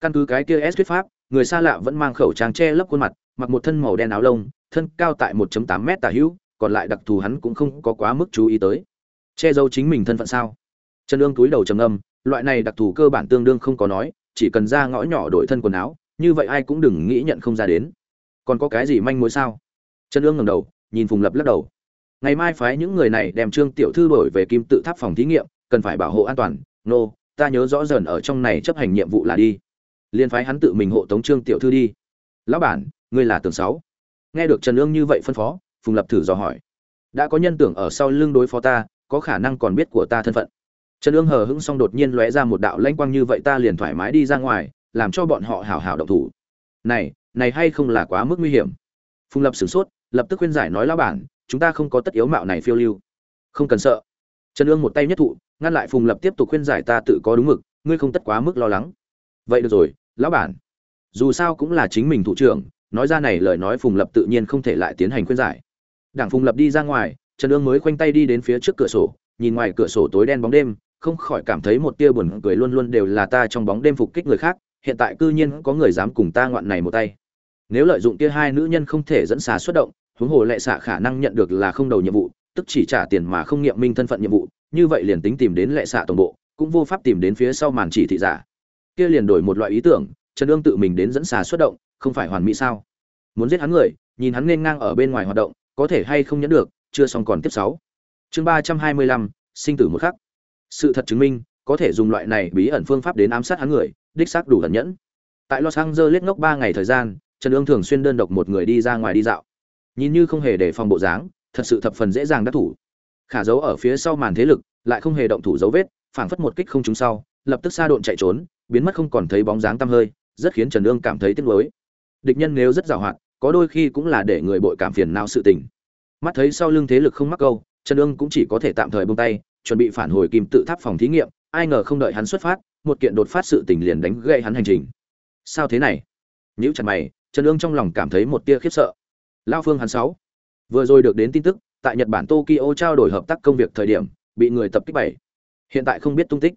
Căn cứ cái kia s thuyết pháp, người xa lạ vẫn mang khẩu trang che lấp khuôn mặt, mặc một thân màu đen áo lông, thân cao tại 1.8 mét tả hữu, còn lại đặc thù hắn cũng không có quá mức chú ý tới. Che giấu chính mình thân phận sao? Trần ương túi đầu trầm âm loại này đặc thù cơ bản tương đương không có nói, chỉ cần ra ngõ nhỏ đổi thân quần áo, như vậy ai cũng đừng nghĩ nhận không ra đến. Còn có cái gì manh mối sao? Trần ương ngẩng đầu, nhìn phùng lập lắc đầu ngày mai phái những người này đem trương tiểu thư đổi về kim tự tháp phòng thí nghiệm cần phải bảo hộ an toàn. Nô、no, ta nhớ rõ dần ở trong này chấp hành nhiệm vụ là đi. Liên phái hắn tự mình hộ tống trương tiểu thư đi. Lão bản ngươi là tường sáu. Nghe được trần ương như vậy phân phó phùng lập thử dò hỏi. Đã có nhân tưởng ở sau lưng đối phó ta có khả năng còn biết của ta thân phận. Trần ương hờ hững xong đột nhiên lóe ra một đạo lanh quang như vậy ta liền thoải mái đi ra ngoài làm cho bọn họ hào hào động thủ. Này này hay không là quá mức nguy hiểm. Phùng lập sửng sốt lập tức khuyên giải nói lão bản chúng ta không có tất yếu mạo này phiêu lưu. Không cần sợ. Trần ương một tay nhất thụ, ngăn lại phùng lập tiếp tục khuyên giải ta tự có đúng mực, ngươi không tất quá mức lo lắng. Vậy được rồi, lão bản. Dù sao cũng là chính mình thủ trưởng, nói ra này lời nói phùng lập tự nhiên không thể lại tiến hành khuyên giải. Đảng phùng lập đi ra ngoài, trần ương mới khoanh tay đi đến phía trước cửa sổ, nhìn ngoài cửa sổ tối đen bóng đêm, không khỏi cảm thấy một tia buồn cười luôn luôn đều là ta trong bóng đêm phục kích người khác, hiện tại cư nhiên có người dám cùng ta ngoạn này một tay. Nếu lợi dụng tia hai nữ nhân không thể dẫn xà xuất động huống hồ lệ xạ khả năng nhận được là không đầu nhiệm vụ, tức chỉ trả tiền mà không nghiệm minh thân phận nhiệm vụ, như vậy liền tính tìm đến lệ xạ tổng bộ, cũng vô pháp tìm đến phía sau màn chỉ thị giả. Kia liền đổi một loại ý tưởng, trần ương tự mình đến dẫn xà xuất động, không phải hoàn mỹ sao? Muốn giết hắn người, nhìn hắn nên ngang ở bên ngoài hoạt động, có thể hay không nhẫn được, chưa xong còn tiếp sáu. Chương ba trăm hai mươi lăm, sinh tử một khắc. Sự thật chứng minh, có thể dùng loại này bí ẩn phương pháp đến ám sát hắn người, đích xác đủ ẩn nhẫn. Tại los angeles ngốc ba ngày thời gian, trần ương thường xuyên đơn độc một người đi ra ngoài đi dạo nhìn như không hề để phòng bộ dáng, thật sự thập phần dễ dàng đắc thủ. Khả giấu ở phía sau màn thế lực, lại không hề động thủ dấu vết, phảng phất một kích không trúng sau, lập tức xa độn chạy trốn, biến mất không còn thấy bóng dáng tăm hơi, rất khiến trần ương cảm thấy tiếc nuối. Địch nhân nếu rất giàu hoạt có đôi khi cũng là để người bội cảm phiền não sự tình. Mắt thấy sau lưng thế lực không mắc câu, trần ương cũng chỉ có thể tạm thời buông tay, chuẩn bị phản hồi kim tự tháp phòng thí nghiệm, ai ngờ không đợi hắn xuất phát, một kiện đột phát sự tình liền đánh gãy hắn hành trình. Sao thế này? Nhíu chặt mày, trần ương trong lòng cảm thấy một tia khiếp sợ lao phương hắn sáu. Vừa rồi được đến tin tức, tại nhật bản tokyo trao đổi hợp tác công việc thời điểm, bị người tập kích bảy. Hiện tại không biết tung tích.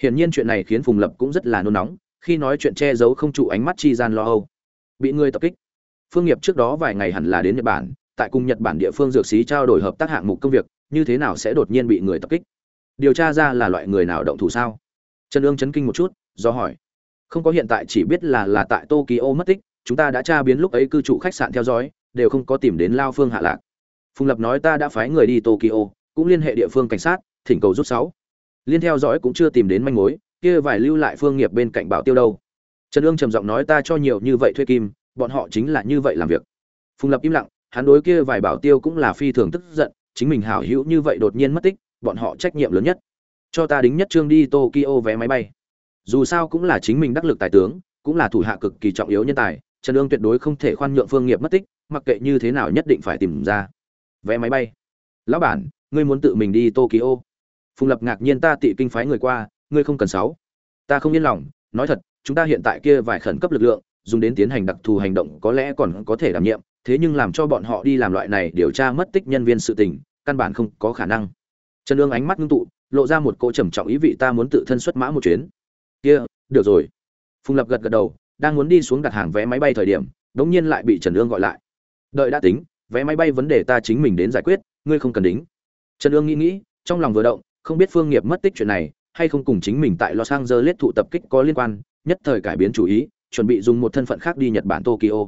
Hiển nhiên chuyện này khiến phùng lập cũng rất là nôn nóng, khi nói chuyện che giấu không trụ ánh mắt chi gian lo âu. Bị người tập kích. Phương nghiệp trước đó vài ngày hẳn là đến nhật bản, tại cùng nhật bản địa phương dược sĩ trao đổi hợp tác hạng mục công việc, như thế nào sẽ đột nhiên bị người tập kích? Điều tra ra là loại người nào động thủ sao? Trần ương chấn kinh một chút, do hỏi. Không có hiện tại, chỉ biết là là tại tokyo mất tích, chúng ta đã tra biến lúc ấy cư trụ khách sạn theo dõi đều không có tìm đến lao phương hạ lạc. Phùng lập nói ta đã phái người đi tokyo, cũng liên hệ địa phương cảnh sát, thỉnh cầu rút sáu. Liên theo dõi cũng chưa tìm đến manh mối, kia vài lưu lại phương nghiệp bên cạnh bảo tiêu đâu. Trần ương trầm giọng nói ta cho nhiều như vậy thuê kim, bọn họ chính là như vậy làm việc. Phùng lập im lặng, hắn đối kia vài bảo tiêu cũng là phi thường tức giận, chính mình hảo hữu như vậy đột nhiên mất tích, bọn họ trách nhiệm lớn nhất. Cho ta đính nhất trương đi tokyo vé máy bay. Dù sao cũng là chính mình đắc lực tài tướng, cũng là thủ hạ cực kỳ trọng yếu nhân tài, trần ương tuyệt đối không thể khoan nhượng phương nghiệp mất tích mặc kệ như thế nào nhất định phải tìm ra. Vé máy bay. Lão bản, ngươi muốn tự mình đi tokyo. Phùng lập ngạc nhiên ta tị kinh phái người qua, ngươi không cần sáu. Ta không yên lòng, nói thật, chúng ta hiện tại kia vài khẩn cấp lực lượng, dùng đến tiến hành đặc thù hành động có lẽ còn có thể đảm nhiệm, thế nhưng làm cho bọn họ đi làm loại này điều tra mất tích nhân viên sự tình, căn bản không có khả năng. Trần ương ánh mắt ngưng tụ, lộ ra một cỗ trầm trọng ý vị ta muốn tự thân xuất mã một chuyến. Kia, được rồi. Phùng lập gật gật đầu, đang muốn đi xuống đặt hàng vé máy bay thời điểm, đống nhiên lại bị trần ương gọi lại đợi đã tính, vé máy bay vấn đề ta chính mình đến giải quyết, ngươi không cần đính. Trần ương nghĩ nghĩ, trong lòng vừa động, không biết phương nghiệp mất tích chuyện này, hay không cùng chính mình tại los angeles thụ tập kích có liên quan, nhất thời cải biến chủ ý, chuẩn bị dùng một thân phận khác đi nhật bản tokyo.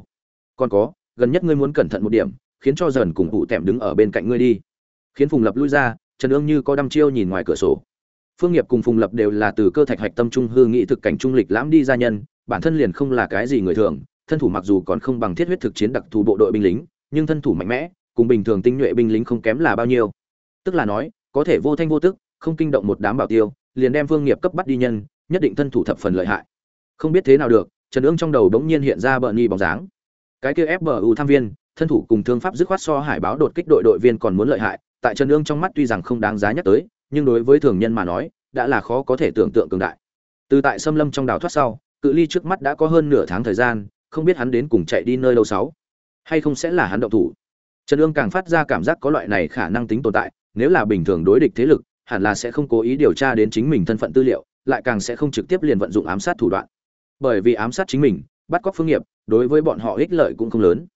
Còn có, gần nhất ngươi muốn cẩn thận một điểm, khiến cho dần cùng cụ tẻm đứng ở bên cạnh ngươi đi. Khiến phùng lập lui ra, trần ương như có đăm chiêu nhìn ngoài cửa sổ. Phương nghiệp cùng phùng lập đều là từ cơ thạch hạch tâm trung hư nghị thực cảnh trung lịch lãm đi gia nhân, bản thân liền không là cái gì người thường thân thủ mặc dù còn không bằng thiết huyết thực chiến đặc thù bộ đội binh lính, nhưng thân thủ mạnh mẽ, cùng bình thường tinh nhuệ binh lính không kém là bao nhiêu. Tức là nói, có thể vô thanh vô tức, không kinh động một đám bảo tiêu, liền đem vương nghiệp cấp bắt đi nhân, nhất định thân thủ thập phần lợi hại. Không biết thế nào được, trần ương trong đầu đống nhiên hiện ra bợn nghi bóng dáng. Cái kia fbu tham viên, thân thủ cùng thương pháp dứt khoát so hải báo đột kích đội đội viên còn muốn lợi hại, tại trần ương trong mắt tuy rằng không đáng giá nhắc tới, nhưng đối với thường nhân mà nói, đã là khó có thể tưởng tượng cường đại. Từ tại xâm lâm trong đảo thoát sau, cự ly trước mắt đã có hơn nửa tháng thời gian không biết hắn đến cùng chạy đi nơi đâu sáu. Hay không sẽ là hắn động thủ? Trần ương càng phát ra cảm giác có loại này khả năng tính tồn tại, nếu là bình thường đối địch thế lực, hẳn là sẽ không cố ý điều tra đến chính mình thân phận tư liệu, lại càng sẽ không trực tiếp liền vận dụng ám sát thủ đoạn. Bởi vì ám sát chính mình, bắt cóc phương nghiệp, đối với bọn họ ích lợi cũng không lớn.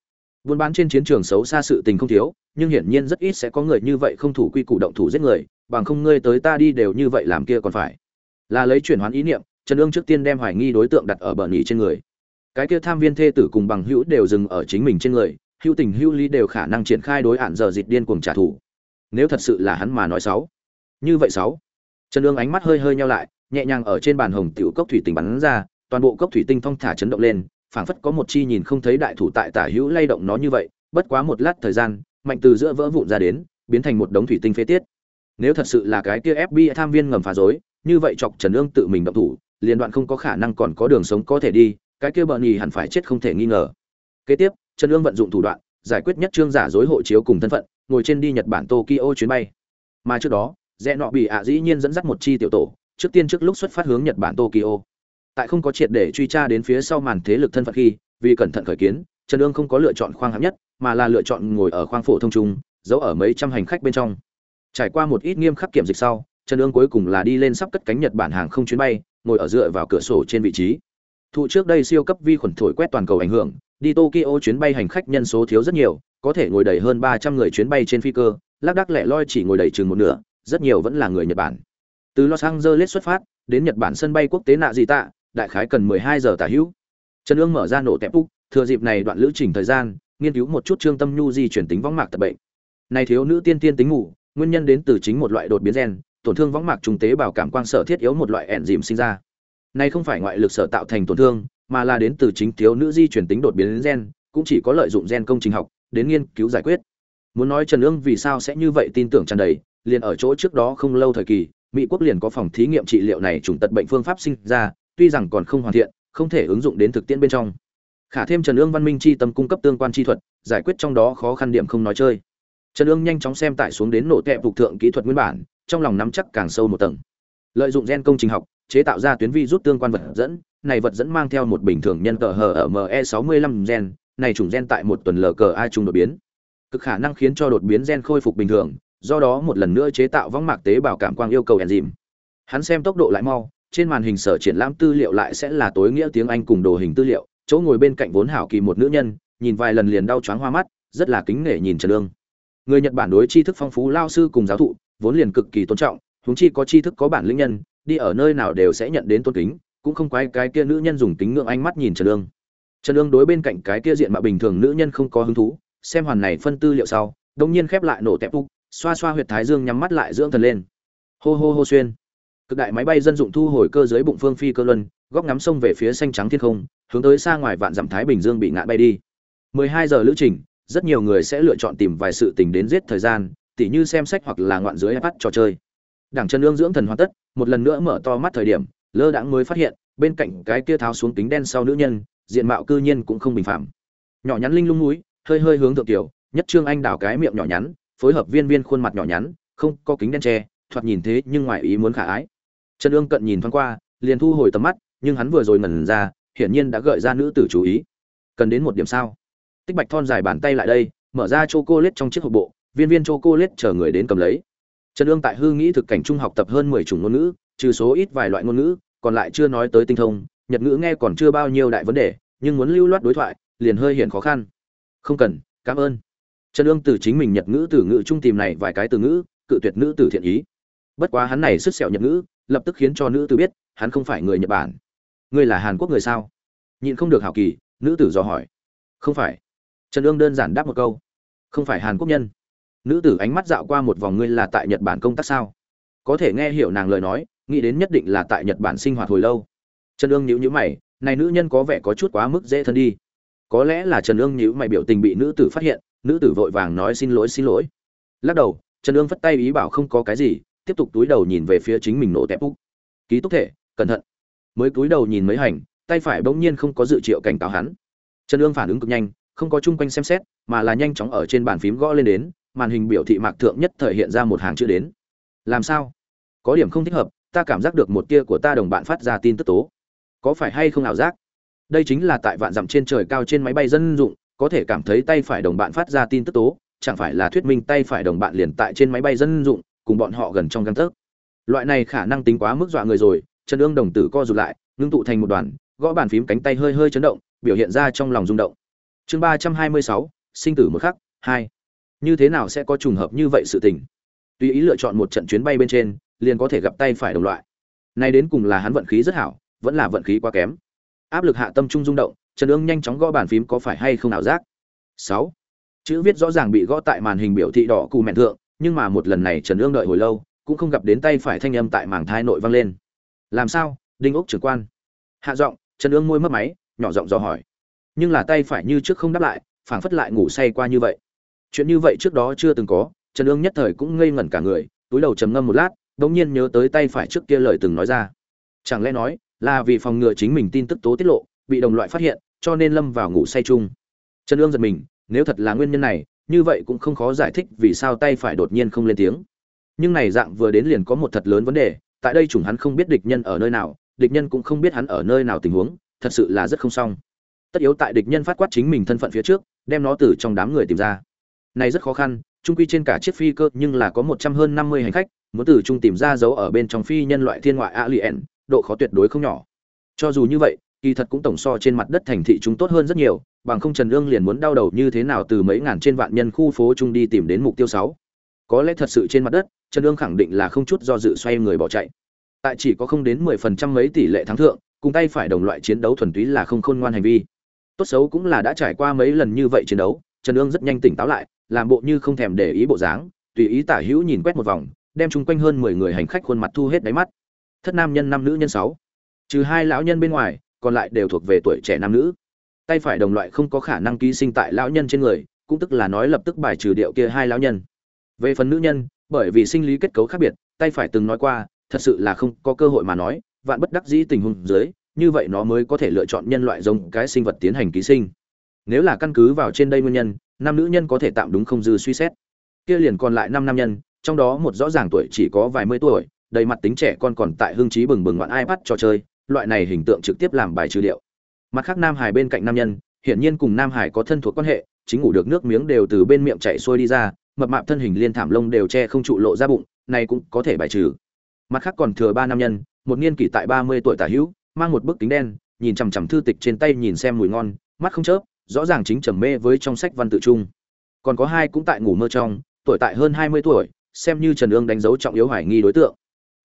Buôn bán trên chiến trường xấu xa sự tình không thiếu, nhưng hiển nhiên rất ít sẽ có người như vậy không thủ quy củ động thủ giết người, bằng không ngươi tới ta đi đều như vậy làm kia còn phải. Là lấy chuyển hoán ý niệm, trần ương trước tiên đem hoài nghi đối tượng đặt ở bờ nhì trên người cái kia tham viên thê tử cùng bằng hữu đều dừng ở chính mình trên người, hữu tình hữu lý đều khả năng triển khai đối hạn giờ dịt điên cuồng trả thù. Nếu thật sự là hắn mà nói sáu như vậy sáu trần ương ánh mắt hơi hơi nhau lại, nhẹ nhàng ở trên bàn hồng tiểu cốc thủy tinh bắn ra, toàn bộ cốc thủy tinh thong thả chấn động lên, phảng phất có một chi nhìn không thấy đại thủ tại tả hữu lay động nó như vậy, bất quá một lát thời gian, mạnh từ giữa vỡ vụn ra đến, biến thành một đống thủy tinh phế tiết. Nếu thật sự là cái kia fbi tham viên ngầm phá rối, như vậy chọc trần ương tự mình động thủ, liền đoạn không có khả năng còn có đường sống có thể đi cái kia bợn nhì hẳn phải chết không thể nghi ngờ. Kế tiếp, trần ương vận dụng thủ đoạn, giải quyết nhất trương giả dối hộ chiếu cùng thân phận, ngồi trên đi nhật bản tokyo chuyến bay. Mà trước đó, rẽ nọ bị ạ dĩ nhiên dẫn dắt một chi tiểu tổ, trước tiên trước lúc xuất phát hướng nhật bản tokyo. Tại không có triệt để truy tra đến phía sau màn thế lực thân phận khi, vì cẩn thận khởi kiến, trần ương không có lựa chọn khoang hạng nhất, mà là lựa chọn ngồi ở khoang phổ thông trung giấu ở mấy trăm hành khách bên trong. Trải qua một ít nghiêm khắc kiểm dịch sau, trần ương cuối cùng là đi lên sắp cất cánh nhật bản hàng không chuyến bay, ngồi ở dựa vào cửa sổ trên vị trí thụ trước đây siêu cấp vi khuẩn thổi quét toàn cầu ảnh hưởng, đi tokyo chuyến bay hành khách nhân số thiếu rất nhiều, có thể ngồi đầy hơn ba trăm người chuyến bay trên phi cơ, lác đác lẻ loi chỉ ngồi đầy chừng một nửa, rất nhiều vẫn là người nhật bản. Từ los angeles xuất phát, đến nhật bản sân bay quốc tế nạ dị tạ, đại khái cần mười hai giờ tả hữu. Trần ương mở ra nổ tẹp úc, thừa dịp này đoạn lữ trình thời gian, nghiên cứu một chút trương tâm nhu di chuyển tính võng mạc tập bệnh. Này thiếu nữ tiên tiên tính ngủ nguyên nhân đến từ chính một loại đột biến gen, tổn thương võng mạc trung tế bào cảm quang sở thiết yếu một loại ẹn dìm sinh ra này không phải ngoại lực sở tạo thành tổn thương, mà là đến từ chính thiếu nữ di chuyển tính đột biến gen, cũng chỉ có lợi dụng gen công trình học, đến nghiên cứu giải quyết. Muốn nói trần ương vì sao sẽ như vậy tin tưởng tràn đầy, liền ở chỗ trước đó không lâu thời kỳ, mỹ quốc liền có phòng thí nghiệm trị liệu này chủng tật bệnh phương pháp sinh ra, tuy rằng còn không hoàn thiện, không thể ứng dụng đến thực tiễn bên trong. Khả thêm trần ương văn minh chi tâm cung cấp tương quan chi thuật, giải quyết trong đó khó khăn điểm không nói chơi. Trần ương nhanh chóng xem tải xuống đến nổ kẹp phục thượng kỹ thuật nguyên bản, trong lòng nắm chắc càng sâu một tầng. Lợi dụng gen công trình học chế tạo ra tuyến vi rút tương quan vật dẫn. Này vật dẫn mang theo một bình thường nhân tờ hờ ở me 65 gen. Này chủng gen tại một tuần lờ cờ ai trung đột biến. Cực khả năng khiến cho đột biến gen khôi phục bình thường, do đó một lần nữa chế tạo võng mạc tế bào cảm quang yêu cầu enzyme. Hắn xem tốc độ lại mau, trên màn hình sở triển lãm tư liệu lại sẽ là tối nghĩa tiếng anh cùng đồ hình tư liệu. Chỗ ngồi bên cạnh vốn hảo kỳ một nữ nhân, nhìn vài lần liền đau choáng hoa mắt, rất là kính nể nhìn trần lương. Người nhật bản đối tri thức phong phú, lao sư cùng giáo thụ, vốn liền cực kỳ tôn trọng, huống chi có tri thức có bản lĩnh nhân đi ở nơi nào đều sẽ nhận đến tôn kính, cũng không quái cái kia nữ nhân dùng kính ngưỡng ánh mắt nhìn trần lương. Trần lương đối bên cạnh cái kia diện mạo bình thường nữ nhân không có hứng thú, xem hoàn này phân tư liệu sau đông nhiên khép lại nổ tẹp úc, xoa xoa huyệt thái dương nhắm mắt lại dưỡng thần lên. Hô hô hô xuyên. Cực đại máy bay dân dụng thu hồi cơ dưới bụng phương phi cơ luân, góc ngắm sông về phía xanh trắng thiên không, hướng tới xa ngoài vạn dặm thái bình dương bị ngã bay đi. 12 giờ lữ trình, rất nhiều người sẽ lựa chọn tìm vài sự tình đến giết thời gian, tỉ như xem sách hoặc là ngoạn dưới ipad trò chơi đảng chân lương dưỡng thần hoàn tất, một lần nữa mở to mắt thời điểm, lơ đãng mới phát hiện, bên cạnh cái kia tháo xuống kính đen sau nữ nhân, diện mạo cư nhiên cũng không bình phạm nhỏ nhắn linh lung núi, hơi hơi hướng thượng tiểu, nhất trương anh đảo cái miệng nhỏ nhắn, phối hợp viên viên khuôn mặt nhỏ nhắn, không có kính đen che, thoạt nhìn thế nhưng ngoài ý muốn khả ái. Trần ương cận nhìn thoáng qua, liền thu hồi tầm mắt, nhưng hắn vừa rồi ngẩn ra, hiển nhiên đã gợi ra nữ tử chú ý. Cần đến một điểm sao? Tích bạch thon dài bàn tay lại đây, mở ra chô cô lết trong chiếc hộp bộ, viên viên chô cô lết chờ người đến cầm lấy trần Dương tại hư nghĩ thực cảnh trung học tập hơn mười chủng ngôn ngữ, trừ số ít vài loại ngôn ngữ, còn lại chưa nói tới tinh thông, nhật ngữ nghe còn chưa bao nhiêu đại vấn đề, nhưng muốn lưu loát đối thoại, liền hơi hiện khó khăn. Không cần, cảm ơn. Trần Dương từ chính mình nhật ngữ từ ngữ trung tìm này vài cái từ ngữ, cự tuyệt nữ tử thiện ý. Bất quá hắn này sức sẹo nhật ngữ, lập tức khiến cho nữ tử biết, hắn không phải người nhật bản. Ngươi là hàn quốc người sao? Nhịn không được hảo kỳ, nữ tử dò hỏi. Không phải. Trần Dương đơn giản đáp một câu. Không phải hàn quốc nhân nữ tử ánh mắt dạo qua một vòng ngươi là tại nhật bản công tác sao? Có thể nghe hiểu nàng lời nói, nghĩ đến nhất định là tại nhật bản sinh hoạt hồi lâu. Trần ương nhữ nhữ mày, này nữ nhân có vẻ có chút quá mức dễ thân đi. Có lẽ là trần ương nhữ mày biểu tình bị nữ tử phát hiện, nữ tử vội vàng nói xin lỗi xin lỗi. Lắc đầu, trần ương phất tay ý bảo không có cái gì, tiếp tục túi đầu nhìn về phía chính mình nổ tép úc. Ký túc thể, cẩn thận. Mới cúi đầu nhìn mấy hành, tay phải bỗng nhiên không có dự triệu cảnh cáo hắn. Trần ương phản ứng cực nhanh, không có chung quanh xem xét, mà là nhanh chóng ở trên bàn phím gõ lên đến màn hình biểu thị mạc thượng nhất thời hiện ra một hàng chữ đến. Làm sao? Có điểm không thích hợp, ta cảm giác được một tia của ta đồng bạn phát ra tin tức tố. Có phải hay không ảo giác? Đây chính là tại vạn dặm trên trời cao trên máy bay dân dụng, có thể cảm thấy tay phải đồng bạn phát ra tin tức tố, chẳng phải là thuyết minh tay phải đồng bạn liền tại trên máy bay dân dụng, cùng bọn họ gần trong găng tấc. Loại này khả năng tính quá mức dọa người rồi chân ương đồng tử co rụt lại, ngưng tụ thành một đoàn, gõ bàn phím cánh tay hơi hơi chấn động, biểu hiện ra trong lòng rung động. Chương ba trăm hai mươi sáu, sinh tử một khắc, hai như thế nào sẽ có trùng hợp như vậy sự tình? Tùy ý lựa chọn một trận chuyến bay bên trên, liền có thể gặp tay phải đồng loại. Nay đến cùng là hắn vận khí rất hảo, vẫn là vận khí quá kém. Áp lực hạ tâm trung rung động, trần ương nhanh chóng gõ bàn phím có phải hay không nào giác. Sáu. Chữ viết rõ ràng bị gõ tại màn hình biểu thị đỏ cù mẹn thượng, nhưng mà một lần này trần ương đợi hồi lâu, cũng không gặp đến tay phải thanh âm tại màng thai nội vang lên. Làm sao? Đinh ốc trưởng quan. Hạ giọng, trần ương môi mất máy, nhỏ giọng dò hỏi. Nhưng là tay phải như trước không đáp lại, phảng phất lại ngủ say qua như vậy chuyện như vậy trước đó chưa từng có, trần ương nhất thời cũng ngây ngẩn cả người, túi đầu trầm ngâm một lát đ ỗ n g nhiên nhớ tới tay phải trước kia lời từng nói ra. Chẳng lẽ nói là vì phòng ngừa chính mình tin tức tố tiết lộ, bị đồng loại phát hiện, cho nên lâm vào ngủ say chung? Trần ương giật mình, nếu thật là nguyên nhân này, như vậy cũng không khó giải thích vì sao tay phải đột nhiên không lên tiếng. Nhưng này dạng vừa đến liền có một thật lớn vấn đề, tại đây chủng hắn không biết địch nhân ở nơi nào, địch nhân cũng không biết hắn ở nơi nào tình huống, thật sự là rất không xong. Tất yếu tại địch nhân phát quát chính mình thân phận phía trước, đem nó từ trong đám người tìm ra này rất khó khăn, trung quy trên cả chiếc phi cơ nhưng là có một trăm hơn năm mươi hành khách, muốn từ trung tìm ra dấu ở bên trong phi nhân loại thiên ngoại alien, độ khó tuyệt đối không nhỏ. Cho dù như vậy, kỳ thật cũng tổng so trên mặt đất thành thị chúng tốt hơn rất nhiều, bằng không trần ương liền muốn đau đầu như thế nào từ mấy ngàn trên vạn nhân khu phố trung đi tìm đến mục tiêu sáu. Có lẽ thật sự trên mặt đất, trần ương khẳng định là không chút do dự xoay người bỏ chạy. Tại chỉ có không đến mười phần trăm mấy tỷ lệ thắng thượng, cùng tay phải đồng loại chiến đấu thuần túy là không khôn ngoan hành vi. Tốt xấu cũng là đã trải qua mấy lần như vậy chiến đấu trần ương rất nhanh tỉnh táo lại, làm bộ như không thèm để ý bộ dáng, tùy ý tả hữu nhìn quét một vòng, đem chung quanh hơn mười người hành khách khuôn mặt thu hết đáy mắt. Thất nam nhân năm nữ nhân sáu. Trừ hai lão nhân bên ngoài, còn lại đều thuộc về tuổi trẻ nam nữ. Tay phải đồng loại không có khả năng ký sinh tại lão nhân trên người, cũng tức là nói lập tức bài trừ điệu kia hai lão nhân. Về phần nữ nhân, bởi vì sinh lý kết cấu khác biệt, tay phải từng nói qua, thật sự là không có cơ hội mà nói, vạn bất đắc dĩ tình huống dưới, như vậy nó mới có thể lựa chọn nhân loại giống cái sinh vật tiến hành ký sinh nếu là căn cứ vào trên đây nguyên nhân, nam nữ nhân có thể tạm đúng không dư suy xét. Kia liền còn lại năm nam nhân, trong đó một rõ ràng tuổi chỉ có vài mươi tuổi, đầy mặt tính trẻ con còn tại hưng trí bừng bừng ngoạn ipad trò chơi, loại này hình tượng trực tiếp làm bài trừ điệu. Mặt khác nam hải bên cạnh nam nhân, hiển nhiên cùng nam hải có thân thuộc quan hệ, chính ngủ được nước miếng đều từ bên miệng chảy xuôi đi ra, mập mạp thân hình liên thảm lông đều che không trụ lộ ra bụng, này cũng có thể bài trừ. Mặt khác còn thừa ba nam nhân, một niên kỷ tại ba mươi tuổi tả hữu, mang một bức kính đen, nhìn chằm chằm thư tịch trên tay nhìn xem mùi ngon, mắt không chớp rõ ràng chính trầm mê với trong sách văn tự chung còn có hai cũng tại ngủ mơ trong, tuổi tại hơn hai mươi tuổi, xem như trần ương đánh dấu trọng yếu hoài nghi đối tượng.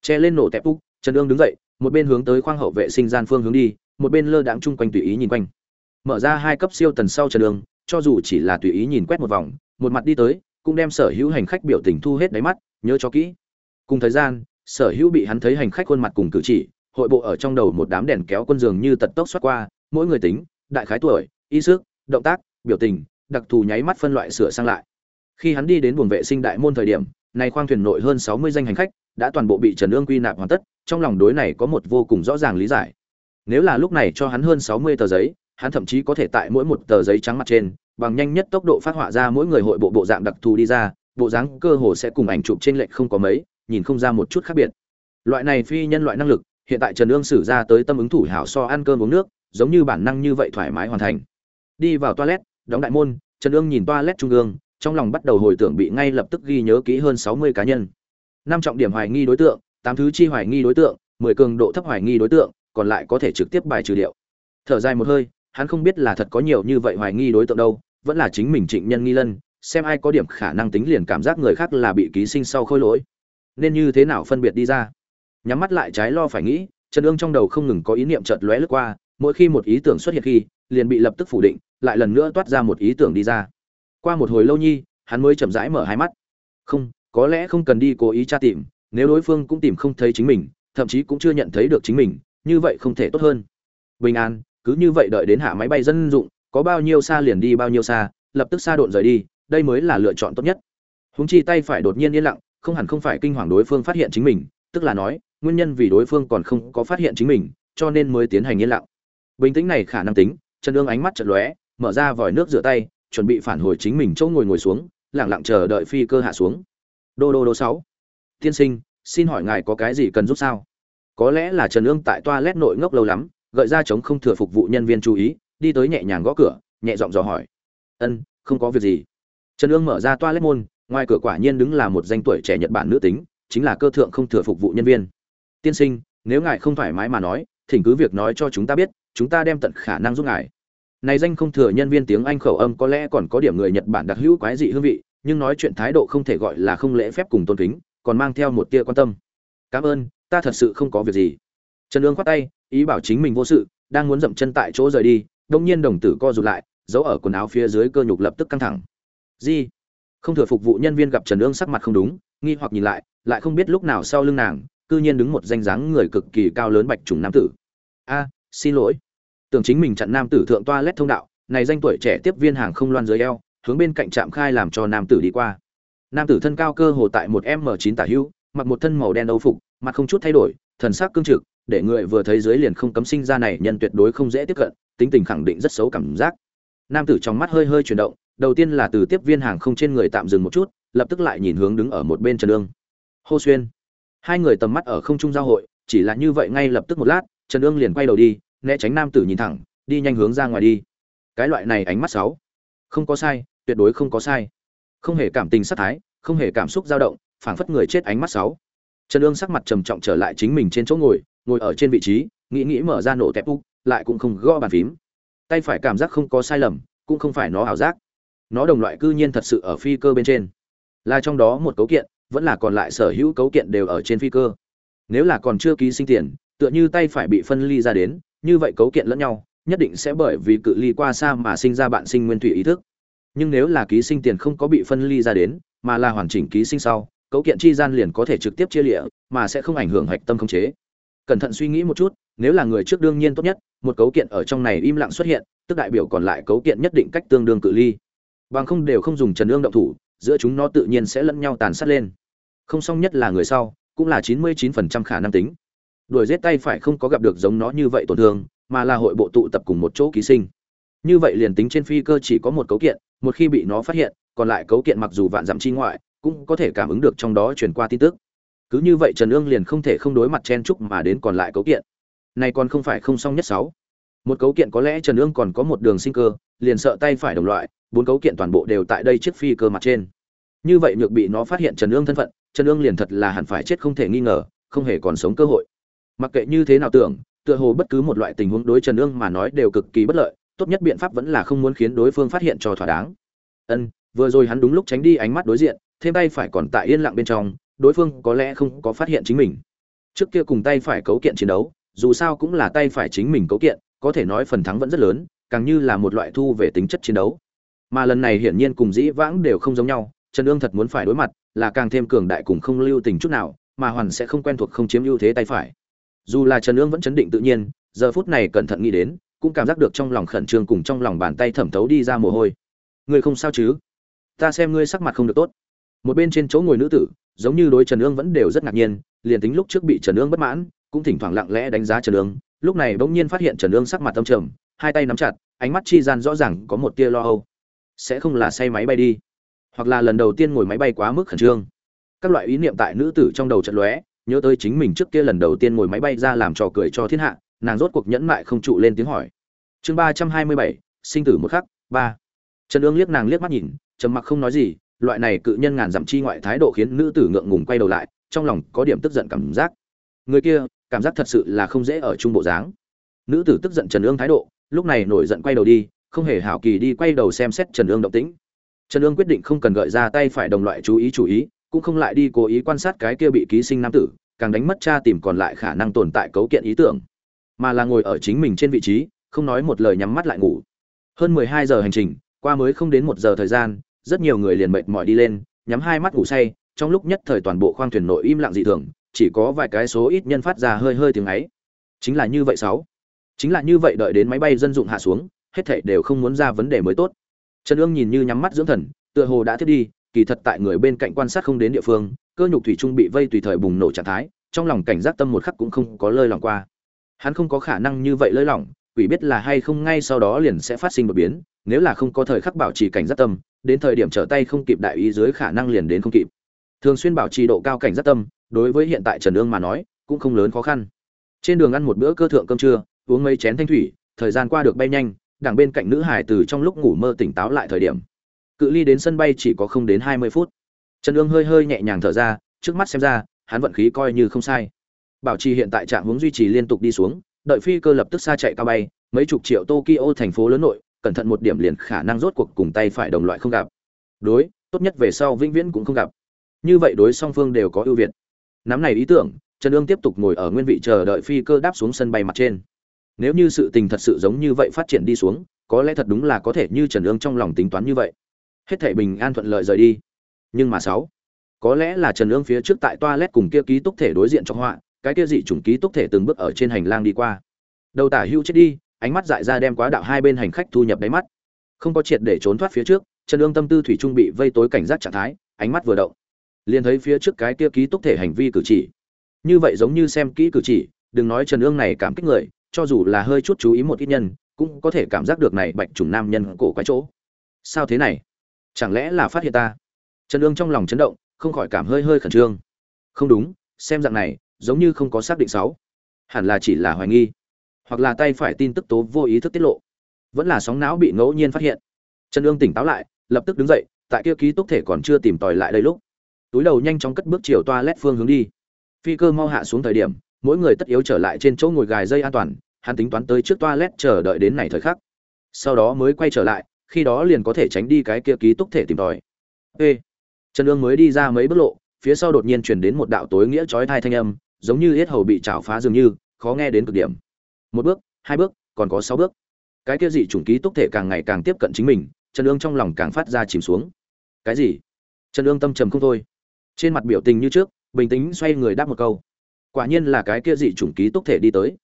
Che lên nổ tẹp úc, trần ương đứng dậy, một bên hướng tới khoang hậu vệ sinh gian phương hướng đi, một bên lơ đãng chung quanh tùy ý nhìn quanh. Mở ra hai cấp siêu tần sau trần ương, cho dù chỉ là tùy ý nhìn quét một vòng, một mặt đi tới, cũng đem sở hữu hành khách biểu tình thu hết đáy mắt, nhớ cho kỹ. Cùng thời gian, sở hữu bị hắn thấy hành khách khuôn mặt cùng cử chỉ, hội bộ ở trong đầu một đám đèn kéo quân giường như tật tốc xoát qua, mỗi người tính, đại khái tuổi, y sức động tác, biểu tình, đặc thù nháy mắt phân loại sửa sang lại. Khi hắn đi đến buồng vệ sinh đại môn thời điểm này khoang thuyền nội hơn sáu mươi danh hành khách đã toàn bộ bị trần ương quy nạp hoàn tất, trong lòng đối này có một vô cùng rõ ràng lý giải. Nếu là lúc này cho hắn hơn sáu mươi tờ giấy, hắn thậm chí có thể tại mỗi một tờ giấy trắng mặt trên, bằng nhanh nhất tốc độ phát họa ra mỗi người hội bộ bộ dạng đặc thù đi ra, bộ dáng cơ hồ sẽ cùng ảnh chụp trên lệch không có mấy, nhìn không ra một chút khác biệt. Loại này phi nhân loại năng lực, hiện tại trần ương sử ra tới tâm ứng thủ hảo so ăn cơm uống nước, giống như bản năng như vậy thoải mái hoàn thành đi vào toilet, đóng đại môn, trần ương nhìn toilet trung ương, trong lòng bắt đầu hồi tưởng bị ngay lập tức ghi nhớ kỹ hơn sáu mươi cá nhân. Năm trọng điểm hoài nghi đối tượng, tám thứ chi hoài nghi đối tượng, mười cường độ thấp hoài nghi đối tượng, còn lại có thể trực tiếp bài trừ điệu. Thở dài một hơi, hắn không biết là thật có nhiều như vậy hoài nghi đối tượng đâu, vẫn là chính mình trịnh nhân nghi lân, xem ai có điểm khả năng tính liền cảm giác người khác là bị ký sinh sau khôi lỗi. Nên như thế nào phân biệt đi ra? Nhắm mắt lại trái lo phải nghĩ, trần ương trong đầu không ngừng có ý niệm chợt lóe lướt qua, mỗi khi một ý tưởng xuất hiện khi liền bị lập tức phủ định, lại lần nữa toát ra một ý tưởng đi ra. Qua một hồi lâu nhi, hắn mới chậm rãi mở hai mắt. Không, có lẽ không cần đi cố ý tra tìm, nếu đối phương cũng tìm không thấy chính mình, thậm chí cũng chưa nhận thấy được chính mình, như vậy không thể tốt hơn. Bình an, cứ như vậy đợi đến hạ máy bay dân dụng, có bao nhiêu xa liền đi bao nhiêu xa, lập tức xa độn rời đi, đây mới là lựa chọn tốt nhất. Húng chi tay phải đột nhiên yên lặng, không hẳn không phải kinh hoàng đối phương phát hiện chính mình, tức là nói, nguyên nhân vì đối phương còn không có phát hiện chính mình, cho nên mới tiến hành yên lặng. Bình tĩnh này khả năng tính Trần ương ánh mắt chợt lóe, mở ra vòi nước rửa tay, chuẩn bị phản hồi chính mình chỗ ngồi ngồi xuống, lặng lặng chờ đợi phi cơ hạ xuống. Đô đô đô sáu. Tiên sinh, xin hỏi ngài có cái gì cần giúp sao? Có lẽ là trần ương tại toilet nội ngốc lâu lắm, gợi ra chống không thừa phục vụ nhân viên chú ý, đi tới nhẹ nhàng gõ cửa, nhẹ giọng dò hỏi. Ân, không có việc gì. Trần ương mở ra toilet môn, ngoài cửa quả nhiên đứng là một danh tuổi trẻ nhật bản nữ tính, chính là cơ thượng không thừa phục vụ nhân viên. Tiên sinh, nếu ngài không thoải mái mà nói, thỉnh cứ việc nói cho chúng ta biết, chúng ta đem tận khả năng giúp ngài này danh không thừa nhân viên tiếng anh khẩu âm có lẽ còn có điểm người nhật bản đặc hữu quái dị hương vị, nhưng nói chuyện thái độ không thể gọi là không lễ phép cùng tôn kính, còn mang theo một tia quan tâm. Cảm ơn, ta thật sự không có việc gì. Trần ương khoát tay, ý bảo chính mình vô sự, đang muốn dậm chân tại chỗ rời đi đông nhiên đồng tử co rụt lại, giấu ở quần áo phía dưới cơ nhục lập tức căng thẳng. Gì? Không thừa phục vụ nhân viên gặp trần ương sắc mặt không đúng, nghi hoặc nhìn lại lại không biết lúc nào sau lưng nàng, cư nhiên đứng một danh dáng người cực kỳ cao lớn bạch trùng nam tử. A, xin lỗi tưởng chính mình chặn nam tử thượng toa lét thông đạo, này danh tuổi trẻ tiếp viên hàng không loan dưới eo, hướng bên cạnh trạm khai làm cho nam tử đi qua. Nam tử thân cao cơ hồ tại một m 9 tả hữu, mặc một thân màu đen âu phục, mặt không chút thay đổi, thần sắc cương trực, để người vừa thấy dưới liền không cấm sinh ra này nhân tuyệt đối không dễ tiếp cận, tính tình khẳng định rất xấu cảm giác. Nam tử trong mắt hơi hơi chuyển động, đầu tiên là từ tiếp viên hàng không trên người tạm dừng một chút, lập tức lại nhìn hướng đứng ở một bên trần ương. Hô xuyên. Hai người tầm mắt ở không trung giao hội, chỉ là như vậy ngay lập tức một lát, trần ương liền quay đầu đi né tránh nam tử nhìn thẳng, đi nhanh hướng ra ngoài đi. Cái loại này ánh mắt sáu. Không có sai, tuyệt đối không có sai. Không hề cảm tình sát thái, không hề cảm xúc dao động, phảng phất người chết ánh mắt sáu. Trần ương sắc mặt trầm trọng trở lại chính mình trên chỗ ngồi ngồi ở trên vị trí, nghĩ nghĩ mở ra nổ tép úc, lại cũng không gõ bàn phím. Tay phải cảm giác không có sai lầm, cũng không phải nó ảo giác. Nó đồng loại cư nhiên thật sự ở phi cơ bên trên. Là trong đó một cấu kiện, vẫn là còn lại sở hữu cấu kiện đều ở trên phi cơ. Nếu là còn chưa ký sinh tiền, tựa như tay phải bị phân ly ra đến như vậy cấu kiện lẫn nhau, nhất định sẽ bởi vì cự ly qua xa mà sinh ra bạn sinh nguyên thủy ý thức. Nhưng nếu là ký sinh tiền không có bị phân ly ra đến, mà là hoàn chỉnh ký sinh sau, cấu kiện chi gian liền có thể trực tiếp chia lịa, mà sẽ không ảnh hưởng hạch tâm khống chế. Cẩn thận suy nghĩ một chút, nếu là người trước đương nhiên tốt nhất, một cấu kiện ở trong này im lặng xuất hiện, tức đại biểu còn lại cấu kiện nhất định cách tương đương cự ly. Bằng không đều không dùng trần ương động thủ, giữa chúng nó tự nhiên sẽ lẫn nhau tàn sát lên. Không xong nhất là người sau, cũng là chín mươi chín phần trăm khả năng tính đuổi giết tay phải không có gặp được giống nó như vậy tổn thương, mà là hội bộ tụ tập cùng một chỗ ký sinh. Như vậy liền tính trên phi cơ chỉ có một cấu kiện, một khi bị nó phát hiện, còn lại cấu kiện mặc dù vạn dặm chi ngoại, cũng có thể cảm ứng được trong đó truyền qua tin tức. Cứ như vậy trần ương liền không thể không đối mặt chen chúc mà đến còn lại cấu kiện. Này còn không phải không xong nhất sáu. Một cấu kiện có lẽ trần ương còn có một đường sinh cơ, liền sợ tay phải đồng loại, bốn cấu kiện toàn bộ đều tại đây chiếc phi cơ mặt trên. Như vậy nhược bị nó phát hiện trần ương thân phận, trần ương liền thật là hẳn phải chết không thể nghi ngờ, không hề còn sống cơ hội mặc kệ như thế nào tưởng, tựa hồ bất cứ một loại tình huống đối trần ương mà nói đều cực kỳ bất lợi, tốt nhất biện pháp vẫn là không muốn khiến đối phương phát hiện cho thỏa đáng. Ân, vừa rồi hắn đúng lúc tránh đi ánh mắt đối diện, thêm tay phải còn tại yên lặng bên trong, đối phương có lẽ không có phát hiện chính mình. Trước kia cùng tay phải cấu kiện chiến đấu, dù sao cũng là tay phải chính mình cấu kiện, có thể nói phần thắng vẫn rất lớn, càng như là một loại thu về tính chất chiến đấu. Mà lần này hiển nhiên cùng dĩ vãng đều không giống nhau, trần ương thật muốn phải đối mặt, là càng thêm cường đại cùng không lưu tình chút nào, mà hoàn sẽ không quen thuộc không chiếm ưu thế tay phải dù là trần ương vẫn chấn định tự nhiên, giờ phút này cẩn thận nghĩ đến, cũng cảm giác được trong lòng khẩn trương cùng trong lòng bàn tay thẩm thấu đi ra mồ hôi. Ngươi không sao chứ? Ta xem ngươi sắc mặt không được tốt. Một bên trên chỗ ngồi nữ tử, giống như đối trần ương vẫn đều rất ngạc nhiên, liền tính lúc trước bị trần ương bất mãn, cũng thỉnh thoảng lặng lẽ đánh giá trần ương lúc này bỗng nhiên phát hiện trần ương sắc mặt tâm trầm, hai tay nắm chặt, ánh mắt chi gian rõ ràng có một tia lo âu. Sẽ không là say máy bay đi, hoặc là lần đầu tiên ngồi máy bay quá mức khẩn trương. Các loại ý niệm tại nữ tử trong đầu trận lóe nhớ tới chính mình trước kia lần đầu tiên ngồi máy bay ra làm trò cười cho thiên hạ, nàng rốt cuộc nhẫn mại không trụ lên tiếng hỏi. Chương ba trăm hai mươi bảy, sinh tử một khắc, ba. Trần ương liếc nàng liếc mắt nhìn, trầm mặc không nói gì, loại này cự nhân ngàn dặm chi ngoại thái độ khiến nữ tử ngượng ngùng quay đầu lại, trong lòng có điểm tức giận cảm giác. Người kia, cảm giác thật sự là không dễ ở trung bộ dáng. Nữ tử tức giận trần ương thái độ, lúc này nổi giận quay đầu đi, không hề hảo kỳ đi quay đầu xem xét trần ương động tĩnh. Trần ương quyết định không cần gợi ra tay phải đồng loại chú ý chú ý cũng không lại đi cố ý quan sát cái kia bị ký sinh nam tử, càng đánh mất cha tìm còn lại khả năng tồn tại cấu kiện ý tưởng. Mà là ngồi ở chính mình trên vị trí, không nói một lời nhắm mắt lại ngủ. Hơn mười hai giờ hành trình, qua mới không đến một giờ thời gian, rất nhiều người liền mệt mỏi đi lên, nhắm hai mắt ngủ say, trong lúc nhất thời toàn bộ khoang thuyền nội im lặng dị thường, chỉ có vài cái số ít nhân phát ra hơi hơi tiếng ấy. Chính là như vậy sáu. Chính là như vậy đợi đến máy bay dân dụng hạ xuống, hết thảy đều không muốn ra vấn đề mới tốt. Trần ương nhìn như nhắm mắt dưỡng thần, tựa hồ đã thiết đi kỳ thật tại người bên cạnh quan sát không đến địa phương, cơ nhục thủy trung bị vây tùy thời bùng nổ trạng thái, trong lòng cảnh giác tâm một khắc cũng không có lơi lỏng qua. Hắn không có khả năng như vậy lơi lỏng, quỷ biết là hay không ngay sau đó liền sẽ phát sinh đột biến, nếu là không có thời khắc bảo trì cảnh giác tâm, đến thời điểm trở tay không kịp đại ý dưới khả năng liền đến không kịp. Thường xuyên bảo trì độ cao cảnh giác tâm, đối với hiện tại trần ương mà nói, cũng không lớn khó khăn. Trên đường ăn một bữa cơ thượng cơm trưa, uống mấy chén thanh thủy, thời gian qua được bay nhanh, đằng bên cạnh nữ hải từ trong lúc ngủ mơ tỉnh táo lại thời điểm cự ly đến sân bay chỉ có không đến hai mươi phút. Trần ương hơi hơi nhẹ nhàng thở ra, trước mắt xem ra, hắn vận khí coi như không sai. Bảo trì hiện tại trạng hướng duy trì liên tục đi xuống, đợi phi cơ lập tức xa chạy cao bay, mấy chục triệu tokyo thành phố lớn nội, cẩn thận một điểm liền khả năng rốt cuộc cùng tay phải đồng loại không gặp. Đối, tốt nhất về sau vĩnh viễn cũng không gặp. Như vậy đối song phương đều có ưu việt. Nắm này ý tưởng, trần ương tiếp tục ngồi ở nguyên vị chờ đợi phi cơ đáp xuống sân bay mặt trên. Nếu như sự tình thật sự giống như vậy phát triển đi xuống, có lẽ thật đúng là có thể như trần ương trong lòng tính toán như vậy hết thảy bình an thuận lợi rời đi. Nhưng mà sáu, có lẽ là trần ương phía trước tại toilet cùng kia ký túc thể đối diện trong họa, cái kia dị chủng ký túc thể từng bước ở trên hành lang đi qua. Đầu tả hưu chết đi, ánh mắt dại ra đem quá đạo hai bên hành khách thu nhập đáy mắt. Không có triệt để trốn thoát phía trước, trần ương tâm tư thủy trung bị vây tối cảnh giác trạng thái, ánh mắt vừa động. Liền thấy phía trước cái kia ký túc thể hành vi cử chỉ. Như vậy giống như xem kỹ cử chỉ, đừng nói trần ương này cảm kích người, cho dù là hơi chút chú ý một ít nhân, cũng có thể cảm giác được này bạch trùng nam nhân cổ quái chỗ. Sao thế này? Chẳng lẽ là phát hiện ta? Trần ương trong lòng chấn động, không khỏi cảm hơi hơi khẩn trương. Không đúng, xem dạng này, giống như không có xác định sáu. Hẳn là chỉ là hoài nghi, hoặc là tay phải tin tức tố vô ý thức tiết lộ. Vẫn là sóng não bị ngẫu nhiên phát hiện. Trần ương tỉnh táo lại, lập tức đứng dậy, tại kia ký túc thể còn chưa tìm tòi lại đây lúc. Túi đầu nhanh chóng cất bước chiều toa lét phương hướng đi. Phi cơ mau hạ xuống thời điểm, mỗi người tất yếu trở lại trên chỗ ngồi gài dây an toàn, hắn tính toán tới trước toa lét chờ đợi đến này thời khắc. Sau đó mới quay trở lại khi đó liền có thể tránh đi cái kia ký túc thể tìm tòi. Ê trần ương mới đi ra mấy bước lộ, phía sau đột nhiên truyền đến một đạo tối nghĩa chói thai thanh âm, giống như yết hầu bị chảo phá dường như, khó nghe đến cực điểm. Một bước, hai bước, còn có sáu bước. Cái kia dị chủng ký túc thể càng ngày càng tiếp cận chính mình, trần ương trong lòng càng phát ra chìm xuống. Cái gì? Trần ương tâm trầm không thôi. Trên mặt biểu tình như trước, bình tĩnh xoay người đáp một câu. Quả nhiên là cái kia dị chủng ký túc thể đi tới.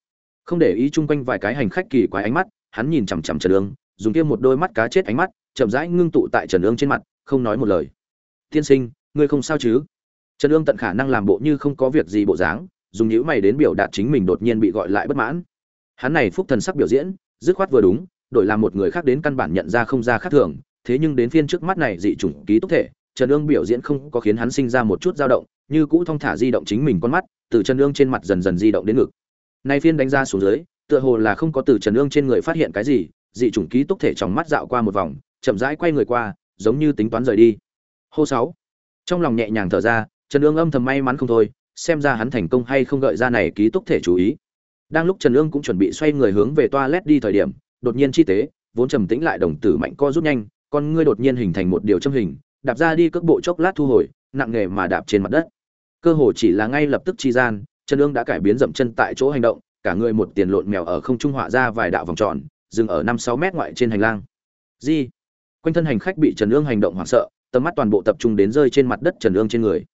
Không để ý chung quanh vài cái hành khách kỳ quái ánh mắt, hắn nhìn chằm chằm trần ương dùng kia một đôi mắt cá chết ánh mắt, chậm rãi ngưng tụ tại trần ương trên mặt, không nói một lời. Tiên sinh, ngươi không sao chứ? Trần ương tận khả năng làm bộ như không có việc gì bộ dáng, dùng nhữ mày đến biểu đạt chính mình đột nhiên bị gọi lại bất mãn. Hắn này phúc thần sắc biểu diễn, dứt khoát vừa đúng, đổi làm một người khác đến căn bản nhận ra không ra khác thường, thế nhưng đến phiên trước mắt này dị chủng ký túc thể, trần ương biểu diễn không có khiến hắn sinh ra một chút dao động, như cũ thong thả di động chính mình con mắt, từ trần ương trên mặt dần dần di động đến ngực. Nay phiên đánh ra xuống dưới, tựa hồ là không có từ trần ương trên người phát hiện cái gì dị chủng ký túc thể trong mắt dạo qua một vòng, chậm rãi quay người qua, giống như tính toán rời đi. Hô sáu. Trong lòng nhẹ nhàng thở ra, trần ương âm thầm may mắn không thôi, xem ra hắn thành công hay không gợi ra này ký túc thể chú ý. Đang lúc trần ương cũng chuẩn bị xoay người hướng về toilet đi thời điểm, đột nhiên chi tế, vốn trầm tĩnh lại đồng tử mạnh co rút nhanh, con ngươi đột nhiên hình thành một điều châm hình, đạp ra đi cước bộ chốc lát thu hồi, nặng nghề mà đạp trên mặt đất. Cơ hồ chỉ là ngay lập tức chi gian, trần ương đã cải biến dậm chân tại chỗ hành động, cả người một tiền lộn mèo ở không trung họa ra vài đạo vòng tròn dừng ở năm sáu mét ngoại trên hành lang. Di, quanh thân hành khách bị trần ương hành động hoảng sợ, tầm mắt toàn bộ tập trung đến rơi trên mặt đất trần ương trên người.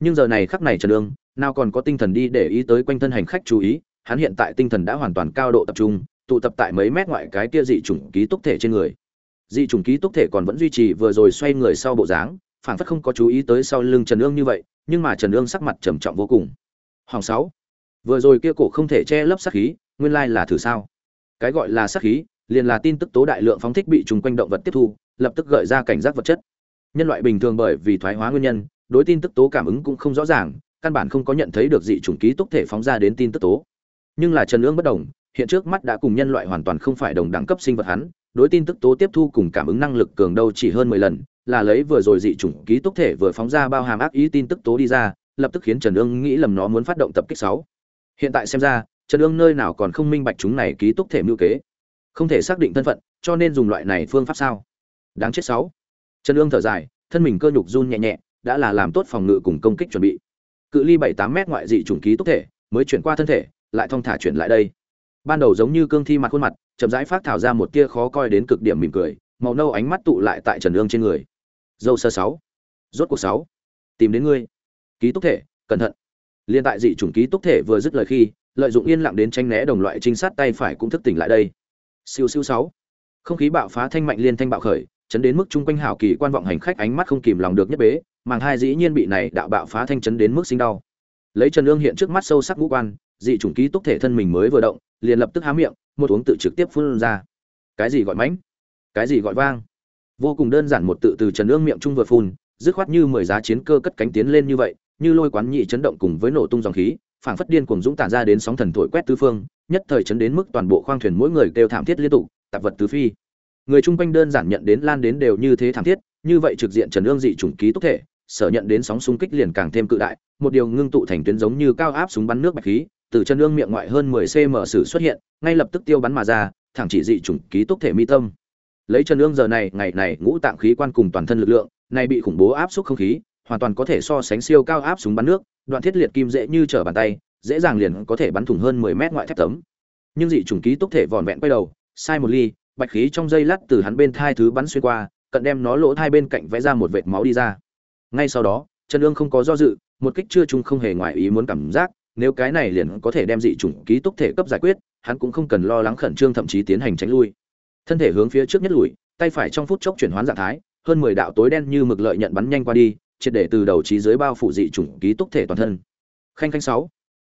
Nhưng giờ này khắc này trần ương, nào còn có tinh thần đi để ý tới quanh thân hành khách chú ý, hắn hiện tại tinh thần đã hoàn toàn cao độ tập trung, tụ tập tại mấy mét ngoại cái kia dị chủng ký túc thể trên người. Dị chủng ký túc thể còn vẫn duy trì vừa rồi xoay người sau bộ dáng, phảng phất không có chú ý tới sau lưng trần ương như vậy, nhưng mà trần ương sắc mặt trầm trọng vô cùng. Hoàng sáu, vừa rồi kia cổ không thể che lấp sát khí, nguyên lai là thử sao? Cái gọi là sát khí, liền là tin tức tố đại lượng phóng thích bị trùng quanh động vật tiếp thu, lập tức gợi ra cảnh giác vật chất. Nhân loại bình thường bởi vì thoái hóa nguyên nhân, đối tin tức tố cảm ứng cũng không rõ ràng, căn bản không có nhận thấy được dị chủng ký túc thể phóng ra đến tin tức tố. Nhưng là trần ương bất đồng, hiện trước mắt đã cùng nhân loại hoàn toàn không phải đồng đẳng cấp sinh vật hắn, đối tin tức tố tiếp thu cùng cảm ứng năng lực cường đâu chỉ hơn mười lần, là lấy vừa rồi dị chủng ký túc thể vừa phóng ra bao hàm ác ý tin tức tố đi ra, lập tức khiến trần ương nghĩ lầm nó muốn phát động tập kích sáu. Hiện tại xem ra trần ương nơi nào còn không minh bạch chúng này ký túc thể mưu kế? Không thể xác định thân phận, cho nên dùng loại này phương pháp sao? Đáng chết sáu. Trần ương thở dài, thân mình cơ nhục run nhẹ nhẹ, đã là làm tốt phòng ngự cùng công kích chuẩn bị. Cự ly bảy tám mét ngoại dị chủng ký túc thể, mới chuyển qua thân thể, lại thong thả chuyển lại đây. Ban đầu giống như cương thi mặt khuôn mặt, chậm rãi phát thảo ra một tia khó coi đến cực điểm mỉm cười, màu nâu ánh mắt tụ lại tại trần ương trên người. Dâu sơ sáu. Rốt cuộc sáu. Tìm đến ngươi. Ký túc thể, cẩn thận. Liên tại dị chủng ký túc thể vừa dứt lời khi lợi dụng yên lặng đến tranh né đồng loại trinh sát tay phải cũng thức tỉnh lại đây. Siêu siêu sáu. Không khí bạo phá thanh mạnh liên thanh bạo khởi, chấn đến mức chung quanh hào kỳ quan vọng hành khách ánh mắt không kìm lòng được nhất bế, màng hai dĩ nhiên bị này đạo bạo phá thanh chấn đến mức sinh đau. Lấy trần lương hiện trước mắt sâu sắc ngũ quan, dị chủng ký túc thể thân mình mới vừa động, liền lập tức há miệng, một uống tự trực tiếp phun ra. Cái gì gọi mãnh? Cái gì gọi vang? Vô cùng đơn giản một tự từ trần lương miệng trung vừa phun, dứt khoát như mười giá chiến cơ cất cánh tiến lên như vậy, như lôi quán nhị chấn động cùng với nổ tung dòng khí phảng phất điên cuồng dũng tản ra đến sóng thần thổi quét tứ phương, nhất thời chấn đến mức toàn bộ khoang thuyền mỗi người kêu thảm thiết liên tục, tạp vật tứ phi. Người chung quanh đơn giản nhận đến lan đến đều như thế thảm thiết, như vậy trực diện trần ương dị trùng ký túc thể, sở nhận đến sóng xung kích liền càng thêm cự đại, một điều ngưng tụ thành tuyến giống như cao áp súng bắn nước bạch khí, từ chân ương miệng ngoại hơn 10 cm sử xuất hiện, ngay lập tức tiêu bắn mà ra, thẳng chỉ dị trùng ký túc thể mi tâm. Lấy chân ương giờ này, ngày này ngũ tạng khí quan cùng toàn thân lực lượng, này bị khủng bố áp suất không khí, hoàn toàn có thể so sánh siêu cao áp súng bắn nước đoạn thiết liệt kim dễ như trở bàn tay, dễ dàng liền có thể bắn thủng hơn 10 mét ngoại thép tấm. Nhưng dị trùng ký túc thể vòn vẹn quay đầu, sai một ly, bạch khí trong dây lát từ hắn bên thai thứ bắn xuyên qua, cận đem nó lỗ thai bên cạnh vẽ ra một vệt máu đi ra. Ngay sau đó, trần Dương không có do dự, một kích chưa trùng không hề ngoài ý muốn cảm giác, nếu cái này liền có thể đem dị chủng ký túc thể cấp giải quyết, hắn cũng không cần lo lắng khẩn trương thậm chí tiến hành tránh lui. Thân thể hướng phía trước nhất lùi, tay phải trong phút chốc chuyển hoán trạng thái, hơn mười đạo tối đen như mực lợi nhận bắn nhanh qua đi triệt để từ đầu trí dưới bao phủ dị chủng ký túc thể toàn thân. Khanh khanh sáu.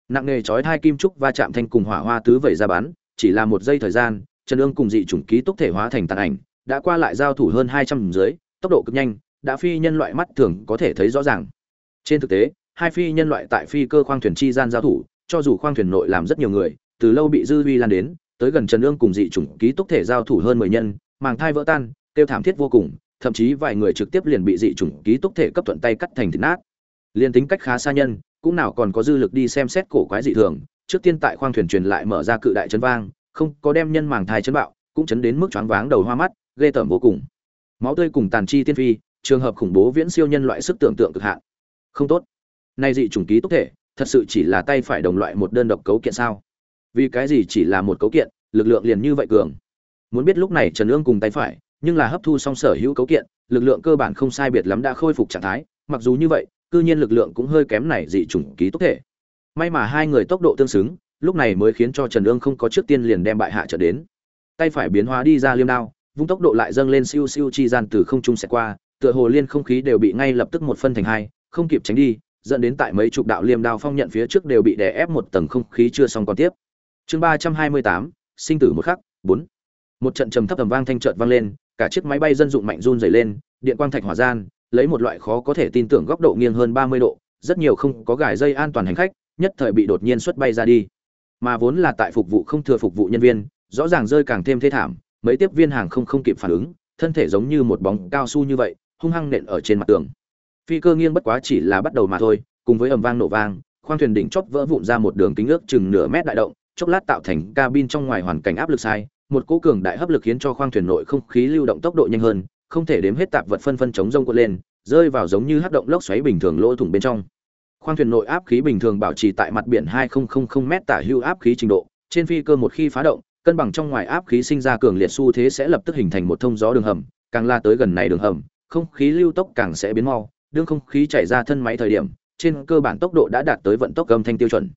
Nặng nghề chói thai kim trúc va chạm thanh cùng hỏa hoa tứ vẩy ra bán, chỉ là một giây thời gian, trần ương cùng dị chủng ký túc thể hóa thành tàn ảnh, đã qua lại giao thủ hơn hai trăm dưới, tốc độ cực nhanh, đã phi nhân loại mắt thường có thể thấy rõ ràng. Trên thực tế, hai phi nhân loại tại phi cơ khoang thuyền chi gian giao thủ, cho dù khoang thuyền nội làm rất nhiều người, từ lâu bị dư vi lan đến, tới gần trần ương cùng dị chủng ký túc thể giao thủ hơn mười nhân, màng thai vỡ tan, tiêu thảm thiết vô cùng thậm chí vài người trực tiếp liền bị dị chủng ký túc thể cấp thuận tay cắt thành thịt nát. Liên tính cách khá xa nhân, cũng nào còn có dư lực đi xem xét cổ quái dị thường, trước tiên tại khoang thuyền truyền lại mở ra cự đại chấn vang, không có đem nhân màng thai chấn bạo, cũng chấn đến mức choáng váng đầu hoa mắt, ghê tởm vô cùng. Máu tươi cùng tàn chi tiên phi, trường hợp khủng bố viễn siêu nhân loại sức tưởng tượng cực hạn. Không tốt. Nay dị chủng ký túc thể, thật sự chỉ là tay phải đồng loại một đơn độc cấu kiện sao? Vì cái gì chỉ là một cấu kiện, lực lượng liền như vậy cường? Muốn biết lúc này trần ương cùng tay phải nhưng là hấp thu xong sở hữu cấu kiện, lực lượng cơ bản không sai biệt lắm đã khôi phục trạng thái, mặc dù như vậy, cư nhiên lực lượng cũng hơi kém này dị chủng ký tốc thể. May mà hai người tốc độ tương xứng, lúc này mới khiến cho trần ương không có trước tiên liền đem bại hạ trở đến. Tay phải biến hóa đi ra liêm đao, vung tốc độ lại dâng lên siêu siêu chi gian từ không trung sẽ qua, tựa hồ liên không khí đều bị ngay lập tức một phân thành hai, không kịp tránh đi, dẫn đến tại mấy chục đạo liêm đao phong nhận phía trước đều bị đè ép một tầng không khí chưa xong còn tiếp. Chương ba trăm hai mươi tám, sinh tử một khắc, bốn. Một trận trầm thấp tầm vang thanh chợt vang lên cả chiếc máy bay dân dụng mạnh run dày lên, điện quang thạch hỏa gian, lấy một loại khó có thể tin tưởng góc độ nghiêng hơn ba mươi độ, rất nhiều không có gài dây an toàn hành khách, nhất thời bị đột nhiên xuất bay ra đi. Mà vốn là tại phục vụ không thừa phục vụ nhân viên, rõ ràng rơi càng thêm thê thảm, mấy tiếp viên hàng không không kịp phản ứng, thân thể giống như một bóng cao su như vậy, hung hăng nện ở trên mặt tường. Phi cơ nghiêng bất quá chỉ là bắt đầu mà thôi, cùng với ầm vang nổ vang, khoang thuyền đỉnh chóp vỡ vụn ra một đường kính ước chừng nửa mét đại động, chốc lát tạo thành cabin trong ngoài hoàn cảnh áp lực sai một cỗ cường đại hấp lực khiến cho khoang thuyền nội không khí lưu động tốc độ nhanh hơn, không thể đếm hết tạp vật phân phân chống rông cuộn lên, rơi vào giống như hấp động lốc xoáy bình thường lỗ thủng bên trong. Khoang thuyền nội áp khí bình thường bảo trì tại mặt biển 2000 m tả hưu áp khí trình độ, trên phi cơ một khi phá động, cân bằng trong ngoài áp khí sinh ra cường liệt xu thế sẽ lập tức hình thành một thông gió đường hầm, càng la tới gần này đường hầm, không khí lưu tốc càng sẽ biến mau, đương không khí chảy ra thân máy thời điểm, trên cơ bản tốc độ đã đạt tới vận tốc âm thanh tiêu chuẩn.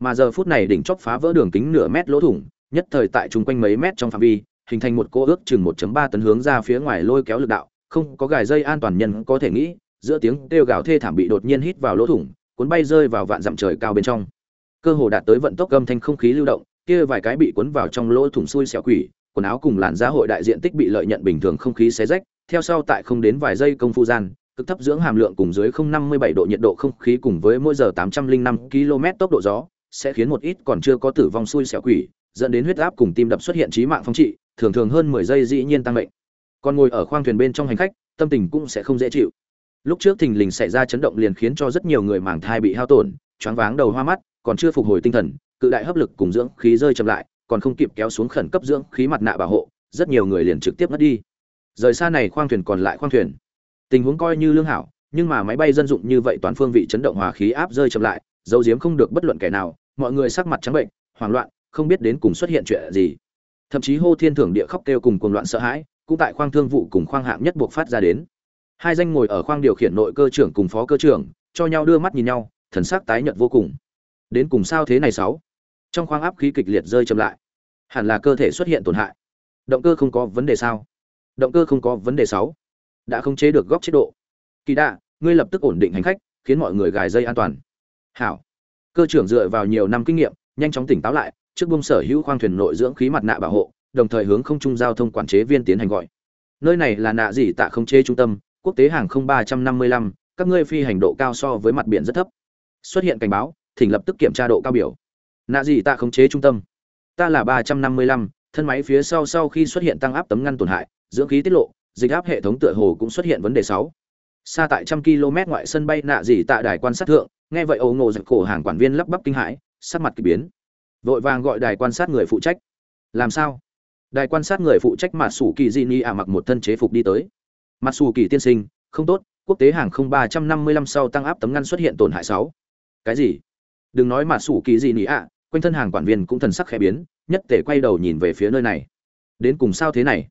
Mà giờ phút này đỉnh chóp phá vỡ đường kính nửa mét lỗ thủng nhất thời tại chung quanh mấy mét trong phạm vi, hình thành một cỗ ước chừng 1.3 tấn hướng ra phía ngoài lôi kéo lực đạo, không có gài dây an toàn nhân có thể nghĩ, giữa tiếng kêu gào thê thảm bị đột nhiên hít vào lỗ thủng, cuốn bay rơi vào vạn dặm trời cao bên trong. Cơ hồ đạt tới vận tốc âm thanh không khí lưu động, kia vài cái bị cuốn vào trong lỗ thủng xui xẻo quỷ, quần áo cùng làn da hội đại diện tích bị lợi nhận bình thường không khí xé rách, theo sau tại không đến vài giây công phu gian, cực thấp dưỡng hàm lượng cùng dưới 057 độ nhiệt độ không khí cùng với mỗi giờ 805 km tốc độ gió, sẽ khiến một ít còn chưa có tử vong xui xẻo quỷ dẫn đến huyết áp cùng tim đập xuất hiện trí mạng phong trị, thường thường hơn 10 giây dĩ nhiên tăng mệnh. Còn ngồi ở khoang thuyền bên trong hành khách, tâm tình cũng sẽ không dễ chịu. Lúc trước thình lình xảy ra chấn động liền khiến cho rất nhiều người màng thai bị hao tổn, choáng váng đầu hoa mắt, còn chưa phục hồi tinh thần, cự đại hấp lực cùng dưỡng khí rơi chậm lại, còn không kịp kéo xuống khẩn cấp dưỡng khí mặt nạ bảo hộ, rất nhiều người liền trực tiếp mất đi. Rời xa này khoang thuyền còn lại khoang thuyền. Tình huống coi như lương hảo, nhưng mà máy bay dân dụng như vậy toàn phương vị chấn động hòa khí áp rơi chậm lại, dấu diếm không được bất luận kẻ nào, mọi người sắc mặt trắng bệnh, hoảng loạn không biết đến cùng xuất hiện chuyện gì. Thậm chí hô thiên thưởng địa khóc kêu cùng cuồng loạn sợ hãi, cũng tại khoang thương vụ cùng khoang hạng nhất buộc phát ra đến. Hai danh ngồi ở khoang điều khiển nội cơ trưởng cùng phó cơ trưởng, cho nhau đưa mắt nhìn nhau, thần sắc tái nhợt vô cùng. Đến cùng sao thế này sáu? Trong khoang áp khí kịch liệt rơi chậm lại. Hẳn là cơ thể xuất hiện tổn hại. Động cơ không có vấn đề sao? Động cơ không có vấn đề sáu. Đã không chế được góc chế độ. Kỳ đạ, ngươi lập tức ổn định hành khách, khiến mọi người gài dây an toàn. Hảo. Cơ trưởng dựa vào nhiều năm kinh nghiệm, nhanh chóng tỉnh táo lại trước bung sở hữu khoang thuyền nội dưỡng khí mặt nạ bảo hộ, đồng thời hướng không trung giao thông quản chế viên tiến hành gọi. Nơi này là nạ gì tạ không chế trung tâm, quốc tế hàng không ba trăm năm mươi lăm, các ngươi phi hành độ cao so với mặt biển rất thấp. Xuất hiện cảnh báo, thỉnh lập tức kiểm tra độ cao biểu. Nạ gì tạ không chế trung tâm. Ta là ba trăm năm mươi lăm, thân máy phía sau sau khi xuất hiện tăng áp tấm ngăn tổn hại, dưỡng khí tiết lộ, dịch áp hệ thống tựa hồ cũng xuất hiện vấn đề sáu. Xa tại trăm km ngoại sân bay nạ gì tạ đài quan sát thượng, nghe vậy ấu ngộ giật cổ hàng quản viên lắp bắp kinh hãi, sắc mặt kỳ biến vội vàng gọi đài quan sát người phụ trách. Làm sao? Đài quan sát người phụ trách mặt sủ kỳ di ni ạ mặc một thân chế phục đi tới. Mặt sủ kỳ tiên sinh, không tốt, quốc tế hàng không ba trăm năm mươi lăm sau tăng áp tấm ngăn xuất hiện tổn hại sáu. Cái gì? Đừng nói mặt sủ kỳ di ni ạ, quanh thân hàng quản viên cũng thần sắc khẽ biến, nhất tể quay đầu nhìn về phía nơi này. Đến cùng sao thế này?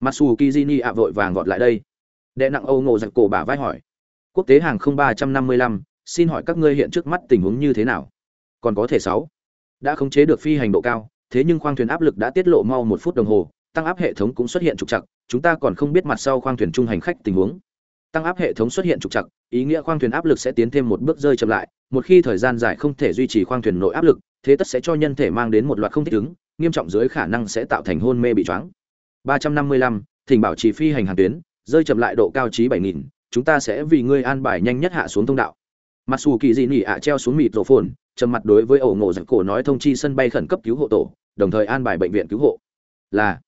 Mặt sủ kỳ di ni ạ vội vàng gọt lại đây. Đệ nặng âu ngộ giật cổ bà vai hỏi. Quốc tế hàng không ba trăm năm mươi lăm, xin hỏi các ngươi hiện trước mắt tình huống như thế nào? Còn có thể sáu đã khống chế được phi hành độ cao thế nhưng khoang thuyền áp lực đã tiết lộ mau một phút đồng hồ tăng áp hệ thống cũng xuất hiện trục trặc chúng ta còn không biết mặt sau khoang thuyền trung hành khách tình huống. Tăng áp hệ thống xuất hiện trục trặc ý nghĩa khoang thuyền áp lực sẽ tiến thêm một bước rơi chậm lại một khi thời gian dài không thể duy trì khoang thuyền nội áp lực thế tất sẽ cho nhân thể mang đến một loạt không thích ứng nghiêm trọng dưới khả năng sẽ tạo thành hôn mê bị choáng. 355, thỉnh bảo trì phi hành hàng tuyến rơi chậm lại độ cao trí 7000, chúng ta sẽ vì ngươi an bài nhanh nhất hạ xuống thông đạo. Mặc dù kỳ dị nỉ ạ treo xuống mịt rổ phồn trầm mặt đối với ổ ngộ giặc cổ nói thông chi sân bay khẩn cấp cứu hộ tổ, đồng thời an bài bệnh viện cứu hộ. Là.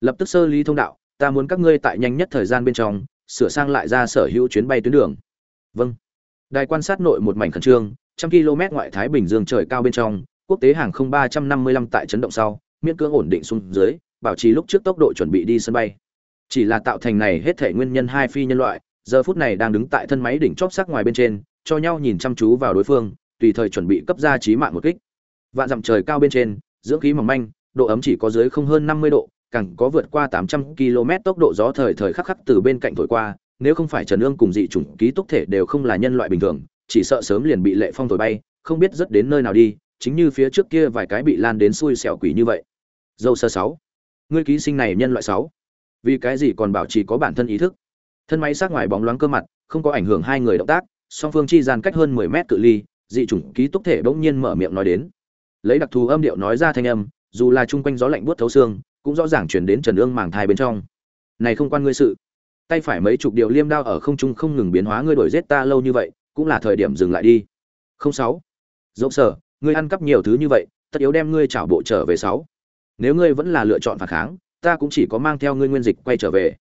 Lập tức sơ lý thông đạo, ta muốn các ngươi tại nhanh nhất thời gian bên trong, sửa sang lại ra sở hữu chuyến bay tuyến đường. Vâng. Đài quan sát nội một mảnh khẩn trương, trăm km ngoại thái bình dương trời cao bên trong, quốc tế hàng không ba trăm năm mươi lăm tại chấn động sau, miễn cưỡng ổn định xuống dưới, bảo trì lúc trước tốc độ chuẩn bị đi sân bay. Chỉ là tạo thành này hết thể nguyên nhân hai phi nhân loại, giờ phút này đang đứng tại thân máy đỉnh chóp sắc ngoài bên trên, cho nhau nhìn chăm chú vào đối phương tùy thời chuẩn bị cấp ra trí mạng một kích. Vạn dặm trời cao bên trên, dưỡng khí mỏng manh, độ ấm chỉ có dưới không hơn năm mươi độ, càng có vượt qua tám trăm km tốc độ gió thời thời khắc khắc từ bên cạnh thổi qua, nếu không phải trần ương cùng dị chủng ký túc thể đều không là nhân loại bình thường, chỉ sợ sớm liền bị lệ phong thổi bay, không biết rất đến nơi nào đi, chính như phía trước kia vài cái bị lan đến xui xẻo quỷ như vậy. Dâu sơ sáu. Ngươi ký sinh này nhân loại sáu. Vì cái gì còn bảo trì có bản thân ý thức? Thân máy sát ngoài bóng loáng cơ mặt, không có ảnh hưởng hai người động tác, song phương chi gian cách hơn mười mét cự ly dị chủng ký túc thể bỗng nhiên mở miệng nói đến. Lấy đặc thù âm điệu nói ra thanh âm, dù là chung quanh gió lạnh buốt thấu xương, cũng rõ ràng chuyển đến trần ương màng thai bên trong. Này không quan ngươi sự. Tay phải mấy chục điều liêm đao ở không trung không ngừng biến hóa ngươi đổi giết ta lâu như vậy, cũng là thời điểm dừng lại đi. Không sáu. Dẫu sở, ngươi ăn cắp nhiều thứ như vậy, tất yếu đem ngươi trả bộ trở về sáu. Nếu ngươi vẫn là lựa chọn phản kháng, ta cũng chỉ có mang theo ngươi nguyên dịch quay trở về.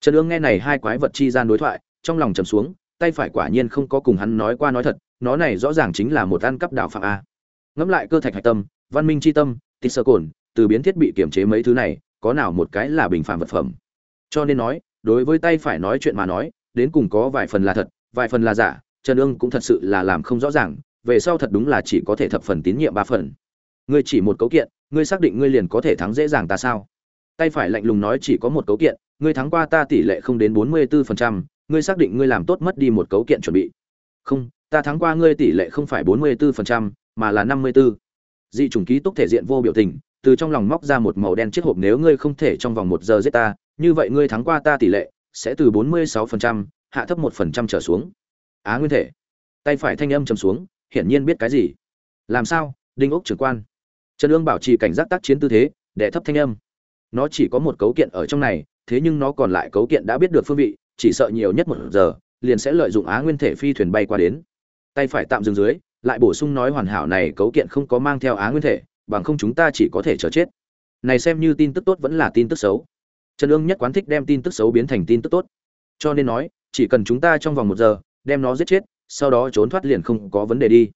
Trần ương nghe này hai quái vật chi gian đối thoại, trong lòng trầm xuống tay phải quả nhiên không có cùng hắn nói qua nói thật nó này rõ ràng chính là một ăn cắp đạo phạm a. Ngẫm lại cơ thạch hạch tâm văn minh chi tâm tít sơ cồn từ biến thiết bị kiểm chế mấy thứ này có nào một cái là bình phàm vật phẩm. Cho nên nói đối với tay phải nói chuyện mà nói đến cùng có vài phần là thật vài phần là giả trần ương cũng thật sự là làm không rõ ràng về sau thật đúng là chỉ có thể thập phần tín nhiệm ba phần. Ngươi chỉ một cấu kiện ngươi xác định ngươi liền có thể thắng dễ dàng ta sao? Tay phải lạnh lùng nói chỉ có một cấu kiện ngươi thắng qua ta tỷ lệ không đến bốn mươi 44%, ngươi xác định ngươi làm tốt mất đi một cấu kiện chuẩn bị. Không ta thắng qua ngươi tỷ lệ không phải bốn mươi 44%, mà là năm mươi 54. dị chủng ký túc thể diện vô biểu tình từ trong lòng móc ra một màu đen chiếc hộp nếu ngươi không thể trong vòng một giờ giết ta như vậy ngươi thắng qua ta tỷ lệ sẽ từ bốn mươi 46%, hạ thấp một phần trăm trở xuống. Á nguyên thể. Tay phải thanh âm trầm xuống hiển nhiên biết cái gì? Làm sao? Đinh ốc trưởng quan. Trần ương bảo trì cảnh giác tác chiến tư thế để thấp thanh âm. Nó chỉ có một cấu kiện ở trong này thế nhưng nó còn lại cấu kiện đã biết được phương vị chỉ sợ nhiều nhất một giờ, liền sẽ lợi dụng á nguyên thể phi thuyền bay qua đến. Tay phải tạm dừng dưới, lại bổ sung nói hoàn hảo này cấu kiện không có mang theo á nguyên thể, bằng không chúng ta chỉ có thể chờ chết. Này xem như tin tức tốt vẫn là tin tức xấu. Trần ương nhất quán thích đem tin tức xấu biến thành tin tức tốt. Cho nên nói, chỉ cần chúng ta trong vòng một giờ, đem nó giết chết, sau đó trốn thoát liền không có vấn đề đi.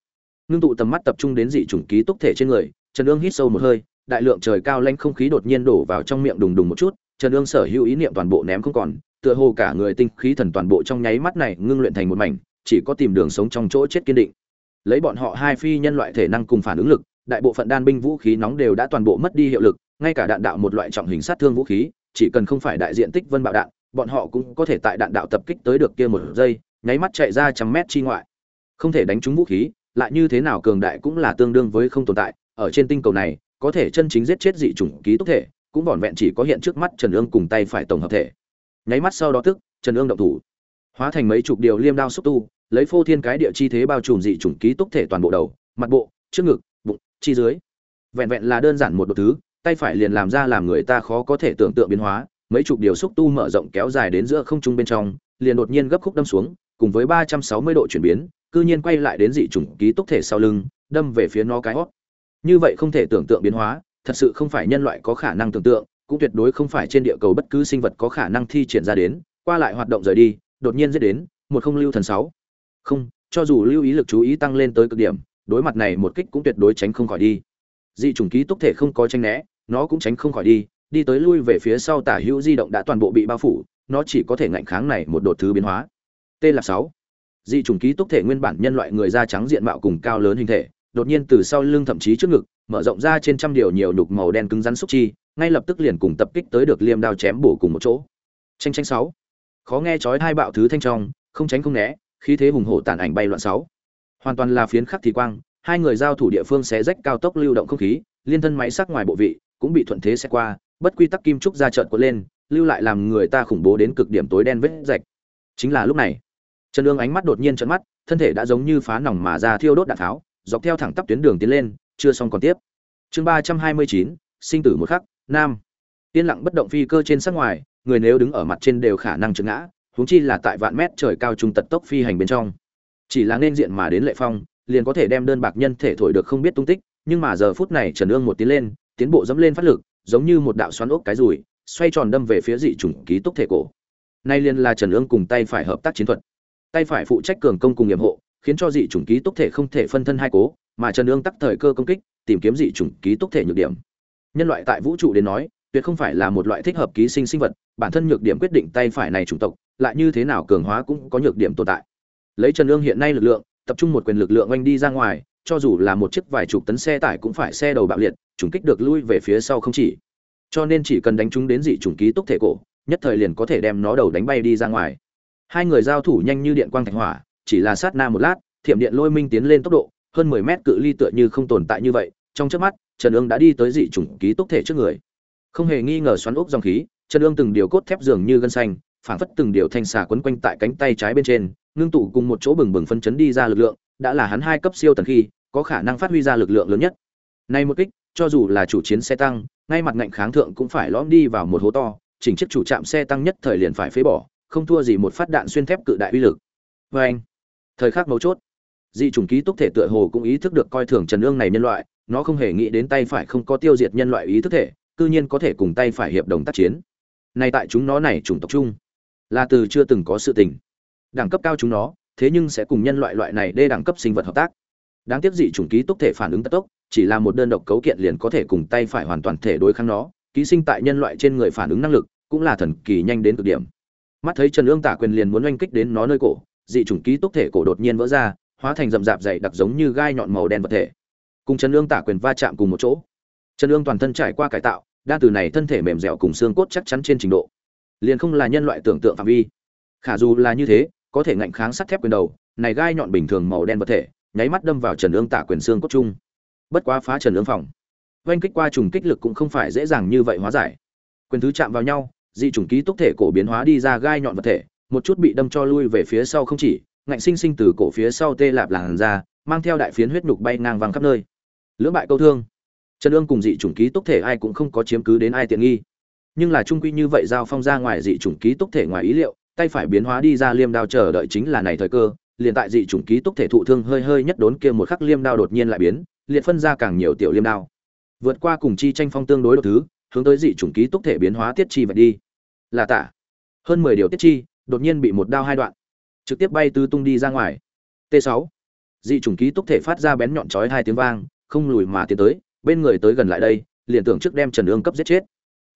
Ngưng tụ tầm mắt tập trung đến dị chủng ký túc thể trên người, trần ương hít sâu một hơi, đại lượng trời cao lanh không khí đột nhiên đổ vào trong miệng đùng đùng một chút, trần ương sở hữu ý niệm toàn bộ ném không còn tựa hồ cả người tinh khí thần toàn bộ trong nháy mắt này ngưng luyện thành một mảnh, chỉ có tìm đường sống trong chỗ chết kiên định. Lấy bọn họ hai phi nhân loại thể năng cùng phản ứng lực, đại bộ phận đan binh vũ khí nóng đều đã toàn bộ mất đi hiệu lực, ngay cả đạn đạo một loại trọng hình sát thương vũ khí, chỉ cần không phải đại diện tích vân bạo đạn, bọn họ cũng có thể tại đạn đạo tập kích tới được kia một giây, nháy mắt chạy ra trăm mét chi ngoại. Không thể đánh trúng vũ khí, lại như thế nào cường đại cũng là tương đương với không tồn tại, ở trên tinh cầu này, có thể chân chính giết chết dị chủng ký túc thể, cũng vỏn vẹn chỉ có hiện trước mắt trần ương cùng tay phải tổng hợp thể nháy mắt sau đó tức, trần ương động thủ. Hóa thành mấy chục điều liêm đao xúc tu, lấy phô thiên cái địa chi thế bao trùm dị chủng ký túc thể toàn bộ đầu, mặt bộ, trước ngực, bụng, chi dưới. Vẹn vẹn là đơn giản một đột thứ, tay phải liền làm ra làm người ta khó có thể tưởng tượng biến hóa, mấy chục điều xúc tu mở rộng kéo dài đến giữa không trung bên trong, liền đột nhiên gấp khúc đâm xuống, cùng với ba trăm sáu mươi độ chuyển biến, cư nhiên quay lại đến dị chủng ký túc thể sau lưng, đâm về phía nó cái hót. Như vậy không thể tưởng tượng biến hóa, thật sự không phải nhân loại có khả năng tưởng tượng cũng tuyệt đối không phải trên địa cầu bất cứ sinh vật có khả năng thi triển ra đến, qua lại hoạt động rời đi, đột nhiên giết đến, một không lưu thần sáu. Không, cho dù lưu ý lực chú ý tăng lên tới cực điểm, đối mặt này một kích cũng tuyệt đối tránh không khỏi đi. Dị chủng ký túc thể không có tranh né, nó cũng tránh không khỏi đi đi tới lui về phía sau tả hữu di động đã toàn bộ bị bao phủ, nó chỉ có thể ngạnh kháng này một đột thứ biến hóa. T là sáu. Dị chủng ký túc thể nguyên bản nhân loại người da trắng diện mạo cùng cao lớn hình thể, đột nhiên từ sau lưng thậm chí trước ngực mở rộng ra trên trăm điều nhiều nhục màu đen cứng rắn xúc chi, ngay lập tức liền cùng tập kích tới được liêm đao chém bổ cùng một chỗ. Tranh tranh sáu. Khó nghe chói hai bạo thứ thanh trong, không tránh không né, khí thế hùng hổ tàn ảnh bay loạn sáu. Hoàn toàn là phiến khắc thì quang, hai người giao thủ địa phương xé rách cao tốc lưu động không khí, liên thân máy sắc ngoài bộ vị cũng bị thuận thế xe qua, bất quy tắc kim trúc ra trợn cuộn lên, lưu lại làm người ta khủng bố đến cực điểm tối đen vết rạch. Chính là lúc này, trần ương ánh mắt đột nhiên trợn mắt, thân thể đã giống như phá nòng mà ra thiêu đốt đạn tháo, dọc theo thẳng tắp tuyến đường tiến lên chưa xong còn tiếp. Chương ba trăm hai mươi chín, sinh tử một khắc, nam. Yên lặng bất động phi cơ trên sắc ngoài, người nếu đứng ở mặt trên đều khả năng trượt ngã, huống chi là tại vạn mét trời cao trung tật tốc phi hành bên trong. Chỉ là nên diện mà đến lệ phong, liền có thể đem đơn bạc nhân thể thổi được không biết tung tích, nhưng mà giờ phút này trần ương một tiến lên, tiến bộ dẫm lên phát lực, giống như một đạo xoắn ốc cái rùi, xoay tròn đâm về phía dị chủng ký túc thể cổ. Nay liền là trần ương cùng tay phải hợp tác chiến thuật. Tay phải phụ trách cường công cùng nghiệp hộ, khiến cho dị chủng ký túc thể không thể phân thân hai cố mà trần Nương tắc thời cơ công kích, tìm kiếm dị chủng ký túc thể nhược điểm. Nhân loại tại vũ trụ đến nói, tuyệt không phải là một loại thích hợp ký sinh sinh vật, bản thân nhược điểm quyết định tay phải này chủng tộc, lại như thế nào cường hóa cũng có nhược điểm tồn tại. Lấy trần Nương hiện nay lực lượng, tập trung một quyền lực lượng oanh đi ra ngoài, cho dù là một chiếc vài chục tấn xe tải cũng phải xe đầu bạo liệt, trùng kích được lui về phía sau không chỉ. Cho nên chỉ cần đánh chúng đến dị trùng ký túc thể cổ, nhất thời liền có thể đem nó đầu đánh bay đi ra ngoài. Hai người giao thủ nhanh như điện quang thạch hỏa, chỉ là sát na một lát, thiểm điện lôi minh tiến lên tốc độ hơn mười mét cự ly tựa như không tồn tại như vậy, trong chớp mắt, trần ương đã đi tới dị trùng ký túc thể trước người. Không hề nghi ngờ xoắn ốc dòng khí, trần ương từng điều cốt thép dường như gân xanh, phảng phất từng điều thanh xà quấn quanh tại cánh tay trái bên trên, ngưng tụ cùng một chỗ bừng bừng phân chấn đi ra lực lượng, đã là hắn hai cấp siêu tần khi, có khả năng phát huy ra lực lượng lớn nhất. Nay một kích, cho dù là chủ chiến xe tăng, ngay mặt ngạnh kháng thượng cũng phải lõm đi vào một hố to, chỉnh chiếc chủ trạm xe tăng nhất thời liền phải phế bỏ, không thua gì một phát đạn xuyên thép cự đại uy lực. Vê anh thời khắc mấu chốt dị chủng ký túc thể tựa hồ cũng ý thức được coi thường trần ương này nhân loại, nó không hề nghĩ đến tay phải không có tiêu diệt nhân loại ý thức thể, cư nhiên có thể cùng tay phải hiệp đồng tác chiến. Nay tại chúng nó này chủng tộc chung, là từ chưa từng có sự tình. Đẳng cấp cao chúng nó, thế nhưng sẽ cùng nhân loại loại này đê đẳng cấp sinh vật hợp tác. Đáng tiếc dị chủng ký túc thể phản ứng tất tốc, chỉ là một đơn độc cấu kiện liền có thể cùng tay phải hoàn toàn thể đối kháng nó, ký sinh tại nhân loại trên người phản ứng năng lực cũng là thần kỳ nhanh đến cực điểm. Mắt thấy trần ương tả quyền liền muốn oanh kích đến nó nơi cổ, dị chủng ký túc thể cổ đột nhiên vỡ ra hóa thành rậm rạp dày đặc giống như gai nhọn màu đen vật thể. Cùng trần lương tả quyền va chạm cùng một chỗ. Trần lương toàn thân trải qua cải tạo, đa từ này thân thể mềm dẻo cùng xương cốt chắc chắn trên trình độ. Liền không là nhân loại tưởng tượng phạm vi. Khả dù là như thế, có thể ngạnh kháng sắt thép quyền đầu, này gai nhọn bình thường màu đen vật thể, nháy mắt đâm vào trần ương tả quyền xương cốt chung. Bất quá phá trần ương phòng. Oanh kích qua trùng kích lực cũng không phải dễ dàng như vậy hóa giải. Quyền thứ chạm vào nhau, dị trùng ký túc thể cổ biến hóa đi ra gai nhọn vật thể, một chút bị đâm cho lui về phía sau không chỉ ngạnh sinh sinh từ cổ phía sau tê lạp làn ra mang theo đại phiến huyết nhục bay ngang văng khắp nơi. Lưỡng bại câu thương. Trần ương cùng dị chủng ký túc thể ai cũng không có chiếm cứ đến ai tiện nghi. Nhưng là trung quy như vậy giao phong ra ngoài dị chủng ký túc thể ngoài ý liệu, tay phải biến hóa đi ra liêm đao chờ đợi chính là này thời cơ, liền tại dị chủng ký túc thể thụ thương hơi hơi nhất đốn kia một khắc liêm đao đột nhiên lại biến, liệt phân ra càng nhiều tiểu liêm đao. Vượt qua cùng chi tranh phong tương đối đột thứ, hướng tới dị chủng ký túc thể biến hóa tiết chi vậy đi. Là tả. Hơn mười điều tiết chi, đột nhiên bị một đao hai đoạn trực tiếp bay tứ tung đi ra ngoài. T 6 dị chủng ký túc thể phát ra bén nhọn chói hai tiếng vang, không lùi mà tiến tới, bên người tới gần lại đây, liền tưởng trước đem trần ương cấp giết chết.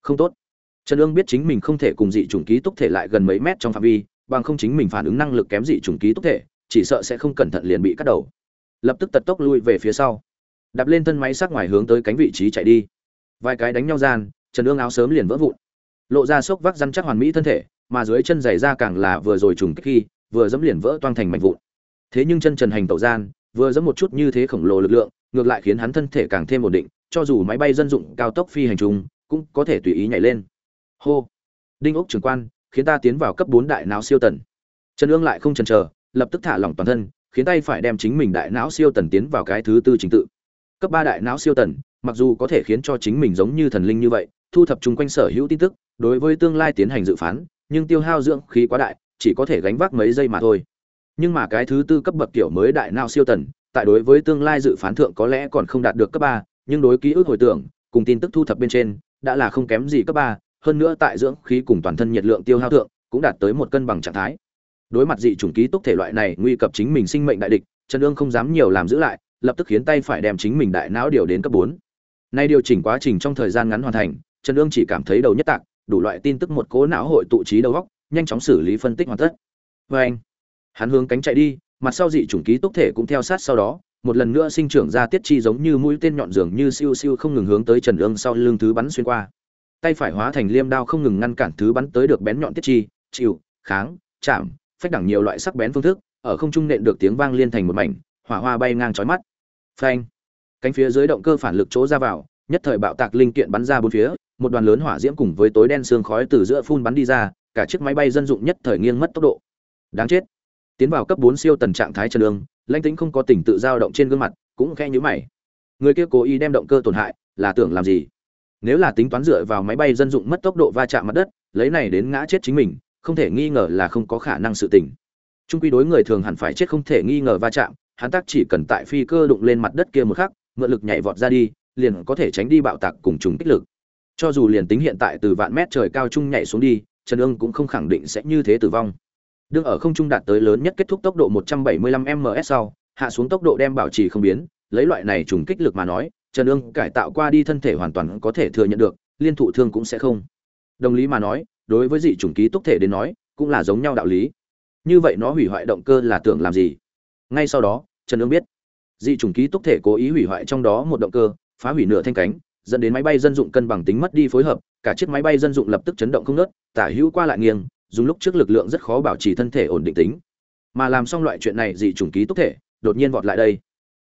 Không tốt. Trần ương biết chính mình không thể cùng dị chủng ký túc thể lại gần mấy mét trong phạm vi, bằng không chính mình phản ứng năng lực kém dị chủng ký túc thể, chỉ sợ sẽ không cẩn thận liền bị cắt đầu. Lập tức tật tốc lui về phía sau. Đạp lên thân máy sắc ngoài hướng tới cánh vị trí chạy đi. Vài cái đánh nhau gian, trần ương áo sớm liền vỡ vụn. Lộ ra sốc vác răn chắc hoàn mỹ thân thể, mà dưới chân giày ra càng là vừa rồi trùng kích khi vừa dẫm liền vỡ toang thành mảnh vụn. Thế nhưng chân trần hành tẩu gian, vừa dẫm một chút như thế khổng lồ lực lượng, ngược lại khiến hắn thân thể càng thêm ổn định, cho dù máy bay dân dụng cao tốc phi hành trùng cũng có thể tùy ý nhảy lên. Hô! Đinh ốc trưởng quan, khiến ta tiến vào cấp bốn đại não siêu tần. Trần ương lại không chần chờ, lập tức thả lỏng toàn thân, khiến tay phải đem chính mình đại não siêu tần tiến vào cái thứ tư trình tự. Cấp ba đại não siêu tần, mặc dù có thể khiến cho chính mình giống như thần linh như vậy, thu thập chung quanh sở hữu tin tức, đối với tương lai tiến hành dự phán, nhưng tiêu hao dưỡng khí quá đại chỉ có thể gánh vác mấy giây mà thôi. Nhưng mà cái thứ tư cấp bậc kiểu mới đại não siêu tần, tại đối với tương lai dự phán thượng có lẽ còn không đạt được cấp ba, nhưng đối ký ức hồi tưởng, cùng tin tức thu thập bên trên, đã là không kém gì cấp ba, hơn nữa tại dưỡng khí cùng toàn thân nhiệt lượng tiêu hao thượng, cũng đạt tới một cân bằng trạng thái. Đối mặt dị chủng ký túc thể loại này nguy cập chính mình sinh mệnh đại địch, trần ương không dám nhiều làm giữ lại, lập tức khiến tay phải đem chính mình đại não điều đến cấp bốn. Nay điều chỉnh quá trình trong thời gian ngắn hoàn thành, trần ương chỉ cảm thấy đầu nhất tạc, đủ loại tin tức một cố não hội tụ trí đầu góc nhanh chóng xử lý phân tích hoàn tất. Vê anh, hắn hướng cánh chạy đi, mặt sau dị chủng ký túc thể cũng theo sát sau đó, một lần nữa sinh trưởng ra tiết chi giống như mũi tên nhọn dường như siêu siêu không ngừng hướng tới trần ương sau lưng thứ bắn xuyên qua. Tay phải hóa thành liêm đao không ngừng ngăn cản thứ bắn tới được bén nhọn tiết chi, chịu, kháng, chạm, phách đẳng nhiều loại sắc bén phương thức, ở không trung nện được tiếng vang liên thành một mảnh, hỏa hoa bay ngang chói mắt. Phanh cánh phía dưới động cơ phản lực chỗ ra vào, nhất thời bạo tạc linh kiện bắn ra bốn phía, một đoàn lớn hỏa diễm cùng với tối đen sương khói từ giữa phun bắn đi ra cả chiếc máy bay dân dụng nhất thời nghiêng mất tốc độ. Đáng chết. Tiến vào cấp bốn siêu tần trạng thái trần lương, lãnh tĩnh không có tỉnh tự dao động trên gương mặt, cũng khẽ nhíu mày. Người kia cố ý đem động cơ tổn hại, là tưởng làm gì? Nếu là tính toán dựa vào máy bay dân dụng mất tốc độ va chạm mặt đất, lấy này đến ngã chết chính mình, không thể nghi ngờ là không có khả năng sự tình. Trung quy đối người thường hẳn phải chết không thể nghi ngờ va chạm, hắn tác chỉ cần tại phi cơ đụng lên mặt đất kia một khắc, mượn lực nhảy vọt ra đi, liền có thể tránh đi bạo tạc cùng trùng kích lực. Cho dù liền tính hiện tại từ vạn mét trời cao trung nhảy xuống đi trần Dương cũng không khẳng định sẽ như thế tử vong. Đương ở không trung đạt tới lớn nhất kết thúc tốc độ 175 ms sau, hạ xuống tốc độ đem bảo trì không biến, lấy loại này trùng kích lực mà nói, trần Dương cải tạo qua đi thân thể hoàn toàn có thể thừa nhận được, liên thụ thương cũng sẽ không. Đồng lý mà nói, đối với dị trùng ký túc thể đến nói, cũng là giống nhau đạo lý. Như vậy nó hủy hoại động cơ là tưởng làm gì? Ngay sau đó, trần Dương biết, dị trùng ký túc thể cố ý hủy hoại trong đó một động cơ, phá hủy nửa thanh cánh dẫn đến máy bay dân dụng cân bằng tính mất đi phối hợp cả chiếc máy bay dân dụng lập tức chấn động không ngớt, tả hữu qua lại nghiêng dùng lúc trước lực lượng rất khó bảo trì thân thể ổn định tính. Mà làm xong loại chuyện này dị chủng ký túc thể đột nhiên vọt lại đây.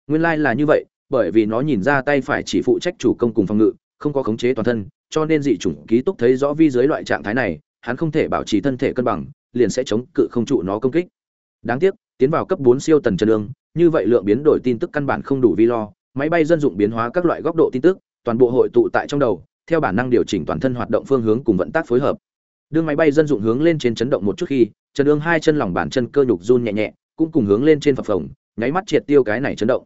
Nguyên lai là như vậy bởi vì nó nhìn ra tay phải chỉ phụ trách chủ công cùng phòng ngự không có khống chế toàn thân cho nên dị chủng ký túc thấy rõ vi dưới loại trạng thái này hắn không thể bảo trì thân thể cân bằng liền sẽ chống cự không trụ nó công kích. Đáng tiếc tiến vào cấp bốn siêu tần chân lương như vậy lượng biến đổi tin tức căn bản không đủ vi lo máy bay dân dụng biến hóa các loại góc độ tin tức toàn bộ hội tụ tại trong đầu, theo bản năng điều chỉnh toàn thân hoạt động phương hướng cùng vận tác phối hợp. Đương máy bay dân dụng hướng lên trên chấn động một chút khi, trần ương hai chân lòng bàn chân cơ nhục run nhẹ nhẹ, cũng cùng hướng lên trên phập phồng, nháy mắt triệt tiêu cái này chấn động.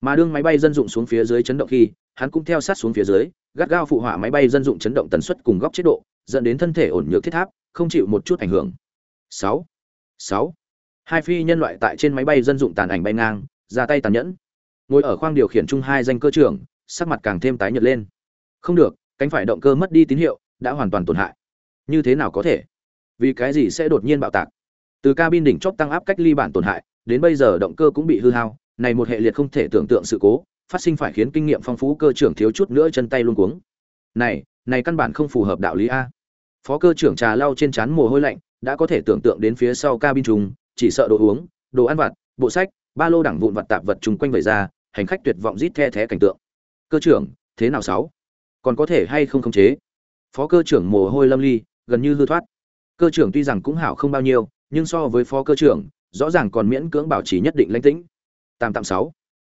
Mà đương máy bay dân dụng xuống phía dưới chấn động khi, hắn cũng theo sát xuống phía dưới, gắt gao phụ họa máy bay dân dụng chấn động tần suất cùng góc chế độ, dẫn đến thân thể ổn nhược thiết tháp, không chịu một chút ảnh hưởng. Sáu sáu. Hai phi nhân loại tại trên máy bay dân dụng tàn ảnh bay ngang, ra tay tàn nhẫn. Ngồi ở khoang điều khiển chung hai danh cơ trưởng sắc mặt càng thêm tái nhợt lên. Không được, cánh phải động cơ mất đi tín hiệu, đã hoàn toàn tổn hại. Như thế nào có thể? Vì cái gì sẽ đột nhiên bạo tạc? Từ cabin đỉnh chóp tăng áp cách ly bản tổn hại, đến bây giờ động cơ cũng bị hư hao, này một hệ liệt không thể tưởng tượng sự cố, phát sinh phải khiến kinh nghiệm phong phú cơ trưởng thiếu chút nữa chân tay luôn cuống. Này này căn bản không phù hợp đạo lý a. Phó cơ trưởng trà lau trên trán mồ hôi lạnh, đã có thể tưởng tượng đến phía sau cabin trùng, chỉ sợ đồ uống, đồ ăn vặt, bộ sách, ba lô đẳng vụn vặt tạp vật chung quanh vẩy ra, hành khách tuyệt vọng rít the thé cảnh tượng cơ trưởng, thế nào sáu? Còn có thể hay không khống chế? Phó cơ trưởng mồ hôi lâm ly, gần như hư thoát. Cơ trưởng tuy rằng cũng hảo không bao nhiêu, nhưng so với phó cơ trưởng, rõ ràng còn miễn cưỡng bảo trì nhất định lãnh tĩnh. Tạm tạm sáu.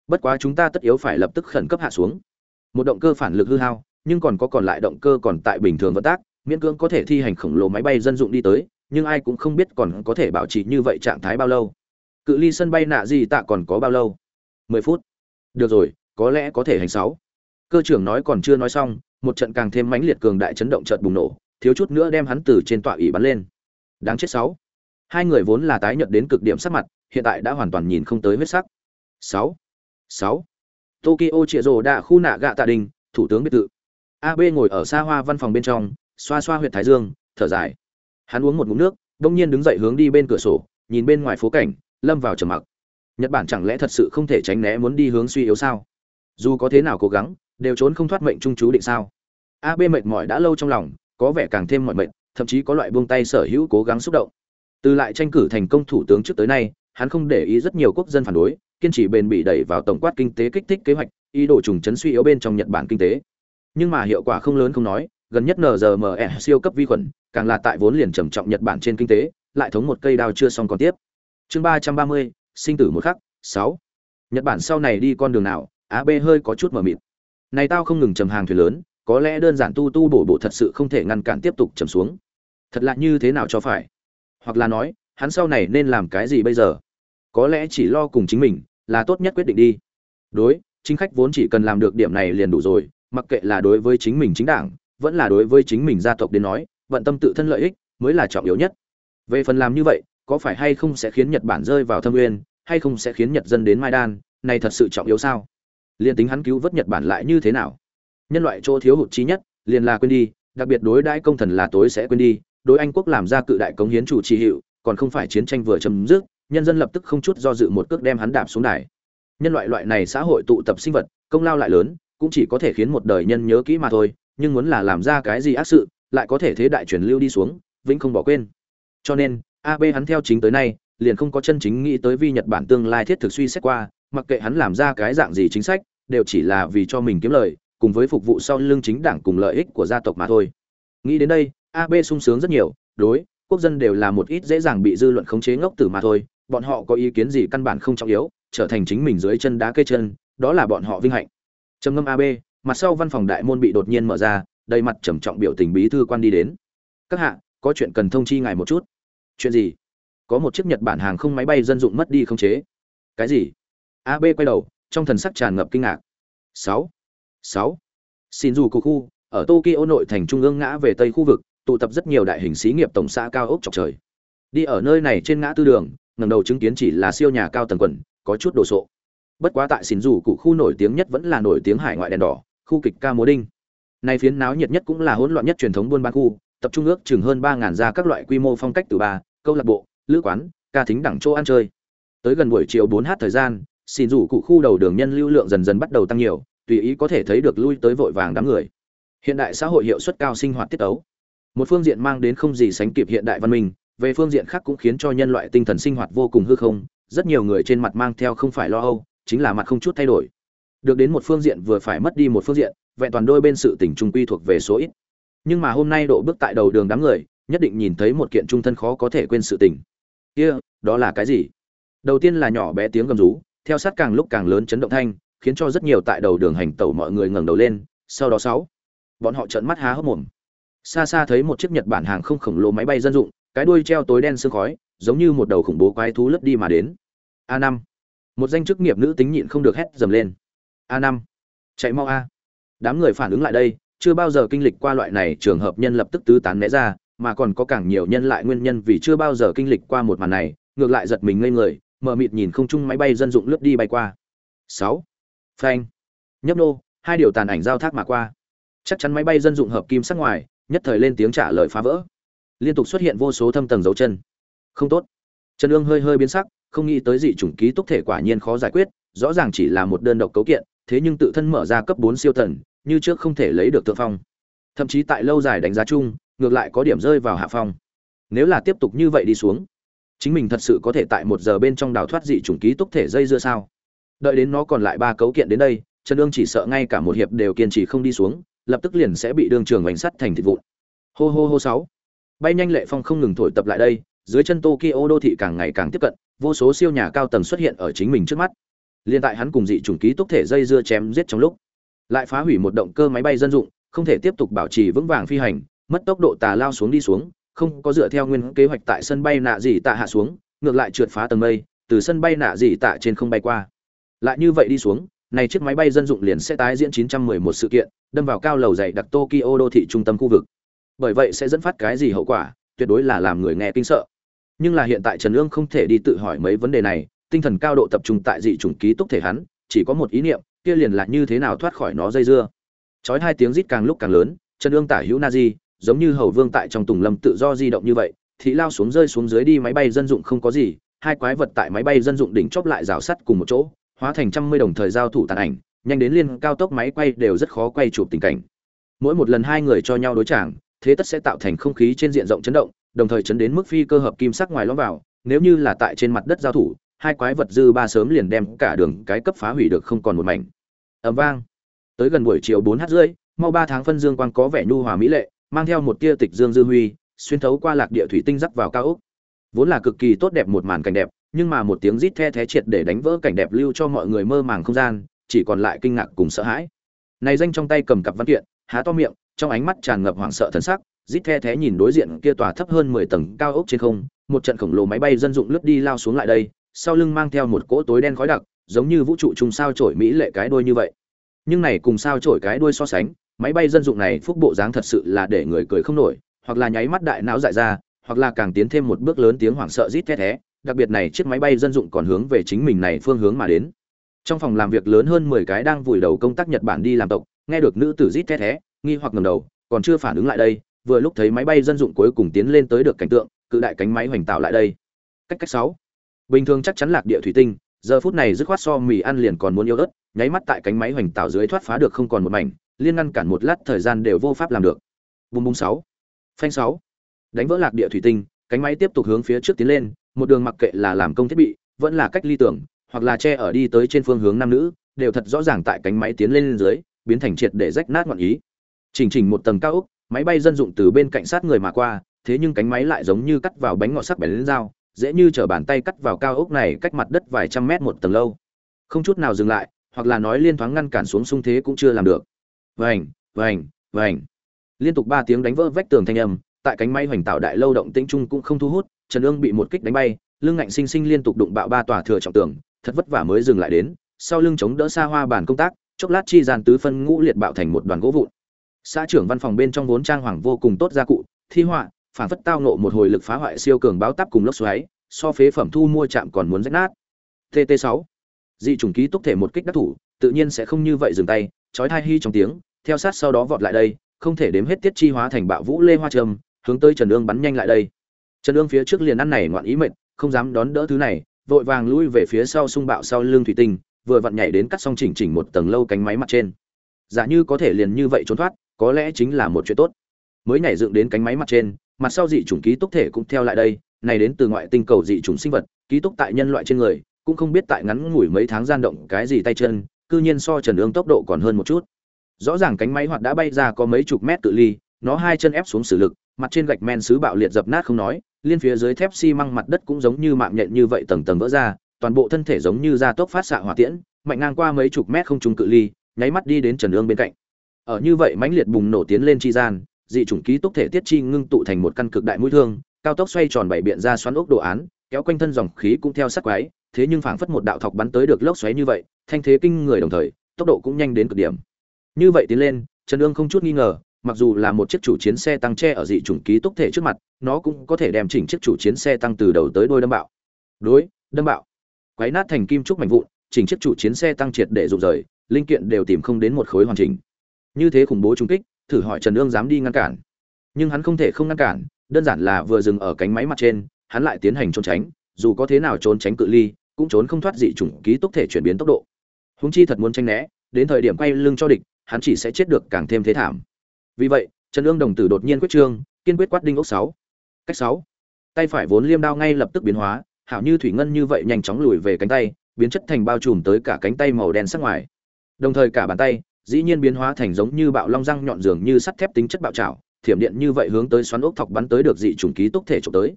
Bất quá chúng ta tất yếu phải lập tức khẩn cấp hạ xuống. Một động cơ phản lực hư hao, nhưng còn có còn lại động cơ còn tại bình thường vận tác, miễn cưỡng có thể thi hành khổng lồ máy bay dân dụng đi tới, nhưng ai cũng không biết còn có thể bảo trì như vậy trạng thái bao lâu. Cự ly sân bay nạ gì tạ còn có bao lâu? Mười phút. Được rồi, có lẽ có thể hành sáu cơ trưởng nói còn chưa nói xong, một trận càng thêm mãnh liệt cường đại chấn động chợt bùng nổ, thiếu chút nữa đem hắn từ trên tọa ỉ bắn lên. Đáng chết sáu. Hai người vốn là tái nhợt đến cực điểm sắc mặt, hiện tại đã hoàn toàn nhìn không tới huyết sắc. Sáu. Sáu. Tokyo chịa rồ đạ khu nạ gạ tạ đình, thủ tướng biệt thự. Ab ngồi ở xa hoa văn phòng bên trong, xoa xoa huyệt thái dương, thở dài. Hắn uống một ngụm nước, đông nhiên đứng dậy hướng đi bên cửa sổ, nhìn bên ngoài phố cảnh, lâm vào trầm mặc. Nhật bản chẳng lẽ thật sự không thể tránh né muốn đi hướng suy yếu sao? Dù có thế nào cố gắng đều trốn không thoát mệnh trung chú định sao? Ab mệt mỏi đã lâu trong lòng, có vẻ càng thêm mọi mệnh thậm chí có loại buông tay sở hữu cố gắng xúc động. Từ lại tranh cử thành công thủ tướng trước tới nay, hắn không để ý rất nhiều quốc dân phản đối, kiên trì bền bỉ đẩy vào tổng quát kinh tế kích thích kế hoạch, ý đồ trùng chấn suy yếu bên trong nhật bản kinh tế. Nhưng mà hiệu quả không lớn không nói, gần nhất nzme siêu cấp vi khuẩn, càng là tại vốn liền trầm trọng nhật bản trên kinh tế, lại thống một cây đao chưa xong còn tiếp. Chương ba trăm ba mươi, sinh tử một khắc, sáu. Nhật bản sau này đi con đường nào ab hơi có chút mờ mịt này tao không ngừng trầm hàng thuyền lớn, có lẽ đơn giản tu tu bổ bổ thật sự không thể ngăn cản tiếp tục trầm xuống. Thật lạ như thế nào cho phải? Hoặc là nói, hắn sau này nên làm cái gì bây giờ? Có lẽ chỉ lo cùng chính mình, là tốt nhất quyết định đi. Đối, chính khách vốn chỉ cần làm được điểm này liền đủ rồi, mặc kệ là đối với chính mình chính đảng, vẫn là đối với chính mình gia tộc đến nói, vận tâm tự thân lợi ích mới là trọng yếu nhất. Về phần làm như vậy, có phải hay không sẽ khiến nhật bản rơi vào thâm nguyên, hay không sẽ khiến nhật dân đến mai đan, này thật sự trọng yếu sao? Liền tính hắn cứu vớt nhật bản lại như thế nào. Nhân loại chỗ thiếu hụt trí nhất, liền là quên đi, đặc biệt đối đãi công thần là tối sẽ quên đi, đối anh quốc làm ra cự đại cống hiến chủ trì hiệu, còn không phải chiến tranh vừa chấm dứt, nhân dân lập tức không chút do dự một cước đem hắn đạp xuống đài. Nhân loại loại này xã hội tụ tập sinh vật, công lao lại lớn, cũng chỉ có thể khiến một đời nhân nhớ kỹ mà thôi, nhưng muốn là làm ra cái gì ác sự, lại có thể thế đại truyền lưu đi xuống, vĩnh không bỏ quên. Cho nên ab hắn theo chính tới nay, liền không có chân chính nghĩ tới vi nhật bản tương lai thiết thực suy xét qua mặc kệ hắn làm ra cái dạng gì chính sách, đều chỉ là vì cho mình kiếm lời, cùng với phục vụ sau lưng chính đảng cùng lợi ích của gia tộc mà thôi. Nghĩ đến đây ab sung sướng rất nhiều, đối, quốc dân đều là một ít dễ dàng bị dư luận khống chế ngốc tử mà thôi, bọn họ có ý kiến gì căn bản không trọng yếu, trở thành chính mình dưới chân đá cây chân, đó là bọn họ vinh hạnh. Trầm ngâm ab mặt sau văn phòng đại môn bị đột nhiên mở ra, đầy mặt trầm trọng biểu tình bí thư quan đi đến. Các hạ, có chuyện cần thông chi ngài một chút. Chuyện gì? Có một chiếc nhật bản hàng không máy bay dân dụng mất đi không chế. Cái gì? Ab quay đầu, trong thần sắc tràn ngập kinh ngạc. Sáu. Sáu. Xin dù cụ khu, ở tokyo nội thành trung ương ngã về tây khu vực, tụ tập rất nhiều đại hình xí nghiệp tổng xã cao ốc chọc trời. Đi ở nơi này trên ngã tư đường ngầm đầu chứng kiến chỉ là siêu nhà cao tầng quần, có chút đồ sộ. Bất quá tại xin dù cụ khu nổi tiếng nhất vẫn là nổi tiếng hải ngoại đèn đỏ, khu kịch ca múa đinh. Nay phiến náo nhiệt nhất cũng là hỗn loạn nhất truyền thống buôn bán khu, tập trung ước chừng hơn ba ngàn ra các loại quy mô phong cách từ ba, câu lạc bộ, lữ quán, ca thính đẳng chỗ ăn chơi. Tới gần buổi chiều bốn h thời gian xin rủ cụ khu đầu đường nhân lưu lượng dần dần bắt đầu tăng nhiều, tùy ý có thể thấy được lui tới vội vàng đám người. Hiện đại xã hội hiệu suất cao sinh hoạt tiết tấu. Một phương diện mang đến không gì sánh kịp hiện đại văn minh, về phương diện khác cũng khiến cho nhân loại tinh thần sinh hoạt vô cùng hư không, rất nhiều người trên mặt mang theo không phải lo âu, chính là mặt không chút thay đổi. Được đến một phương diện vừa phải mất đi một phương diện, vẹn toàn đôi bên sự tình trung quy thuộc về số ít. Nhưng mà hôm nay độ bước tại đầu đường đám người, nhất định nhìn thấy một kiện trung thân khó có thể quên sự tình. Kia, đó là cái gì? Đầu tiên là nhỏ bé tiếng gầm rú theo sát càng lúc càng lớn chấn động thanh, khiến cho rất nhiều tại đầu đường hành tẩu mọi người ngẩng đầu lên, sau đó sáu. Bọn họ trợn mắt há hốc mồm. Xa xa thấy một chiếc nhật bản hàng không khổng lồ máy bay dân dụng, cái đuôi treo tối đen sương khói, giống như một đầu khủng bố quái thú lướt đi mà đến. A năm. Một danh chức nghiệp nữ tính nhịn không được hét dầm lên. A năm. Chạy mau a. Đám người phản ứng lại đây, chưa bao giờ kinh lịch qua loại này trường hợp nhân lập tức tứ tán né ra, mà còn có càng nhiều nhân lại nguyên nhân vì chưa bao giờ kinh lịch qua một màn này, ngược lại giật mình ngây người mờ mịt nhìn không chung máy bay dân dụng lướt đi bay qua. Sáu. Phanh. Nhấp nô, hai điều tàn ảnh giao thác mà qua. Chắc chắn máy bay dân dụng hợp kim sắc ngoài, nhất thời lên tiếng trả lời phá vỡ. Liên tục xuất hiện vô số thâm tầng dấu chân. Không tốt. Trần ương hơi hơi biến sắc, không nghĩ tới dị chủng ký túc thể quả nhiên khó giải quyết, rõ ràng chỉ là một đơn độc cấu kiện, thế nhưng tự thân mở ra cấp bốn siêu thần, như trước không thể lấy được thượng phong. Thậm chí tại lâu dài đánh giá chung, ngược lại có điểm rơi vào hạ phong. Nếu là tiếp tục như vậy đi xuống chính mình thật sự có thể tại một giờ bên trong đào thoát dị chủng ký túc thể dây dưa sao? Đợi đến nó còn lại ba cấu kiện đến đây, trần ương chỉ sợ ngay cả một hiệp đều kiên trì không đi xuống, lập tức liền sẽ bị đương trường bánh sắt thành thịt vụn. Hô hô hô sáu. Bay nhanh lệ phong không ngừng thổi tập lại đây, dưới chân tokyo đô thị càng ngày càng tiếp cận, vô số siêu nhà cao tầng xuất hiện ở chính mình trước mắt. Liên tại hắn cùng dị chủng ký túc thể dây dưa chém giết trong lúc, lại phá hủy một động cơ máy bay dân dụng, không thể tiếp tục bảo trì vững vàng phi hành, mất tốc độ tà lao xuống đi xuống không có dựa theo nguyên kế hoạch tại sân bay nạ dị tạ hạ xuống, ngược lại trượt phá tầng mây, từ sân bay nạ dị tạ trên không bay qua. Lại như vậy đi xuống, này chiếc máy bay dân dụng liền sẽ tái diễn 911 sự kiện, đâm vào cao lầu dày đặc tokyo đô thị trung tâm khu vực. Bởi vậy sẽ dẫn phát cái gì hậu quả, tuyệt đối là làm người nghe kinh sợ. Nhưng là hiện tại trần ương không thể đi tự hỏi mấy vấn đề này, tinh thần cao độ tập trung tại dị chủng ký túc thể hắn, chỉ có một ý niệm, kia liền là như thế nào thoát khỏi nó dây dưa. Chói hai tiếng rít càng lúc càng lớn, trần ương tả hữu na di giống như hầu vương tại trong tùng lâm tự do di động như vậy, thì lao xuống rơi xuống dưới đi máy bay dân dụng không có gì, hai quái vật tại máy bay dân dụng đỉnh chóp lại rào sắt cùng một chỗ, hóa thành trăm mươi đồng thời giao thủ tàn ảnh, nhanh đến liên cao tốc máy quay đều rất khó quay chụp tình cảnh. Mỗi một lần hai người cho nhau đối chàng, thế tất sẽ tạo thành không khí trên diện rộng chấn động, đồng thời chấn đến mức phi cơ hợp kim sắc ngoài lõm vào, nếu như là tại trên mặt đất giao thủ, hai quái vật dư ba sớm liền đem cả đường cái cấp phá hủy được không còn một mảnh. Ầm vang. Tới gần buổi chiều bốn h rưỡi, mau ba tháng phân dương quang có vẻ nhu hòa mỹ lệ mang theo một tia tịch dương dư huy, xuyên thấu qua lạc địa thủy tinh rắc vào cao ốc. Vốn là cực kỳ tốt đẹp một màn cảnh đẹp, nhưng mà một tiếng rít the thé triệt để đánh vỡ cảnh đẹp lưu cho mọi người mơ màng không gian, chỉ còn lại kinh ngạc cùng sợ hãi. Này danh trong tay cầm cặp văn kiện, há to miệng, trong ánh mắt tràn ngập hoảng sợ thần sắc, rít the thé nhìn đối diện kia tòa thấp hơn mười tầng cao ốc trên không, một trận khổng lồ máy bay dân dụng lướt đi lao xuống lại đây, sau lưng mang theo một cỗ tối đen khói đặc, giống như vũ trụ trùng sao trổi mỹ lệ cái đuôi như vậy. Nhưng này cùng sao trổi cái đuôi so sánh máy bay dân dụng này phúc bộ dáng thật sự là để người cười không nổi, hoặc là nháy mắt đại não dại ra, hoặc là càng tiến thêm một bước lớn tiếng hoảng sợ rít thét thé, đặc biệt này chiếc máy bay dân dụng còn hướng về chính mình này phương hướng mà đến. Trong phòng làm việc lớn hơn mười cái đang vùi đầu công tác nhật bản đi làm tộc, nghe được nữ tử rít thét thé, nghi hoặc ngầm đầu, còn chưa phản ứng lại đây, vừa lúc thấy máy bay dân dụng cuối cùng tiến lên tới được cảnh tượng, cự đại cánh máy hoành tạo lại đây. Cách cách sáu. Bình thường chắc chắn lạc địa thủy tinh, giờ phút này dứt khoát so mì ăn liền còn muốn yêu ớt, nháy mắt tại cánh máy hoành tạo dưới thoát phá được không còn một mảnh liên ngăn cản một lát thời gian đều vô pháp làm được. Bùm bùm sáu. Phanh sáu. Đánh vỡ lạc địa thủy tinh, cánh máy tiếp tục hướng phía trước tiến lên, một đường mặc kệ là làm công thiết bị, vẫn là cách ly tưởng hoặc là che ở đi tới trên phương hướng nam nữ, đều thật rõ ràng tại cánh máy tiến lên dưới, biến thành triệt để rách nát ngọn ý. Chỉnh chỉnh một tầng cao ốc, máy bay dân dụng từ bên cạnh sát người mà qua, thế nhưng cánh máy lại giống như cắt vào bánh ngọt sắc bén lên dao, dễ như trở bàn tay cắt vào cao ốc này cách mặt đất vài trăm mét một tầng lâu. Không chút nào dừng lại, hoặc là nói liên thoáng ngăn cản xuống xung thế cũng chưa làm được vành vành vành. Liên tục ba tiếng đánh vỡ vách tường thanh âm, tại cánh máy hoành tạo đại lâu động tĩnh trung cũng không thu hút, trần ương bị một kích đánh bay, lưng ngạnh sinh sinh liên tục đụng bạo ba tòa thừa trọng tường, thật vất vả mới dừng lại đến, sau lưng chống đỡ xa hoa bàn công tác, chốc lát chi dàn tứ phân ngũ liệt bạo thành một đoàn gỗ vụn. Xã trưởng văn phòng bên trong vốn trang hoàng vô cùng tốt gia cụ, thi họa, phản phất tao nộ một hồi lực phá hoại siêu cường báo táp cùng lốc xoáy, so phế phẩm thu mua chạm còn muốn rách nát. Tt 6 dị trùng ký túc thể một kích đắc thủ, tự nhiên sẽ không như vậy dừng tay chói thai hy trong tiếng, theo sát sau đó vọt lại đây, không thể đếm hết tiết chi hóa thành bạo vũ lê hoa trâm, hướng tới trần ương bắn nhanh lại đây. Trần ương phía trước liền ăn này ngoạn ý mệt, không dám đón đỡ thứ này, vội vàng lui về phía sau xung bạo sau lưng thủy tinh, vừa vặn nhảy đến cắt xong chỉnh chỉnh một tầng lâu cánh máy mặt trên. Giả như có thể liền như vậy trốn thoát, có lẽ chính là một chuyện tốt. Mới nhảy dựng đến cánh máy mặt trên, mặt sau dị chủng ký túc thể cũng theo lại đây, này đến từ ngoại tinh cầu dị chủng sinh vật, ký túc tại nhân loại trên người, cũng không biết tại ngắn ngủi mấy tháng gian động cái gì tay chân cư nhiên so trần ương tốc độ còn hơn một chút. Rõ ràng cánh máy hoạt đã bay ra có mấy chục mét cự ly, nó hai chân ép xuống sử lực, mặt trên gạch men sứ bạo liệt dập nát không nói, liên phía dưới thép xi măng mặt đất cũng giống như mạng nhện như vậy tầng tầng vỡ ra, toàn bộ thân thể giống như da tốc phát xạ hỏa tiễn, mạnh ngang qua mấy chục mét không trung cự ly, nháy mắt đi đến trần ương bên cạnh. Ở như vậy mãnh liệt bùng nổ tiến lên chi gian, dị chủng ký túc thể tiết chi ngưng tụ thành một căn cực đại mũi thương, cao tốc xoay tròn bảy biện ra xoắn ốc đồ án, kéo quanh thân dòng khí cũng theo sát quái thế nhưng phảng phất một đạo thọc bắn tới được lốc xoáy như vậy, thanh thế kinh người đồng thời, tốc độ cũng nhanh đến cực điểm. Như vậy tiến lên, trần Dương không chút nghi ngờ, mặc dù là một chiếc chủ chiến xe tăng tre ở dị chủng ký túc thể trước mặt, nó cũng có thể đem chỉnh chiếc chủ chiến xe tăng từ đầu tới đuôi đâm bạo. Đối, đâm bạo. Quấy nát thành kim trúc mảnh vụn, chỉnh chiếc chủ chiến xe tăng triệt để rụng rời, linh kiện đều tìm không đến một khối hoàn chỉnh. Như thế khủng bố trùng kích, thử hỏi trần Dương dám đi ngăn cản. Nhưng hắn không thể không ngăn cản, đơn giản là vừa dừng ở cánh máy mặt trên, hắn lại tiến hành trốn tránh, dù có thế nào trốn tránh cự ly cũng trốn không thoát dị chủng ký túc thể chuyển biến tốc độ. Húng chi thật muốn tranh né, đến thời điểm quay lưng cho địch, hắn chỉ sẽ chết được càng thêm thế thảm. Vì vậy, trần ương đồng tử đột nhiên quyết trương, kiên quyết quát đinh ốc sáu. Cách sáu. Tay phải vốn liêm đao ngay lập tức biến hóa, hảo như thủy ngân như vậy nhanh chóng lùi về cánh tay, biến chất thành bao trùm tới cả cánh tay màu đen sắc ngoài. Đồng thời cả bàn tay, dĩ nhiên biến hóa thành giống như bạo long răng nhọn dường như sắt thép tính chất bạo trảo, thiểm điện như vậy hướng tới xoắn ốc thọc bắn tới được dị trùng ký túc thể trộm tới.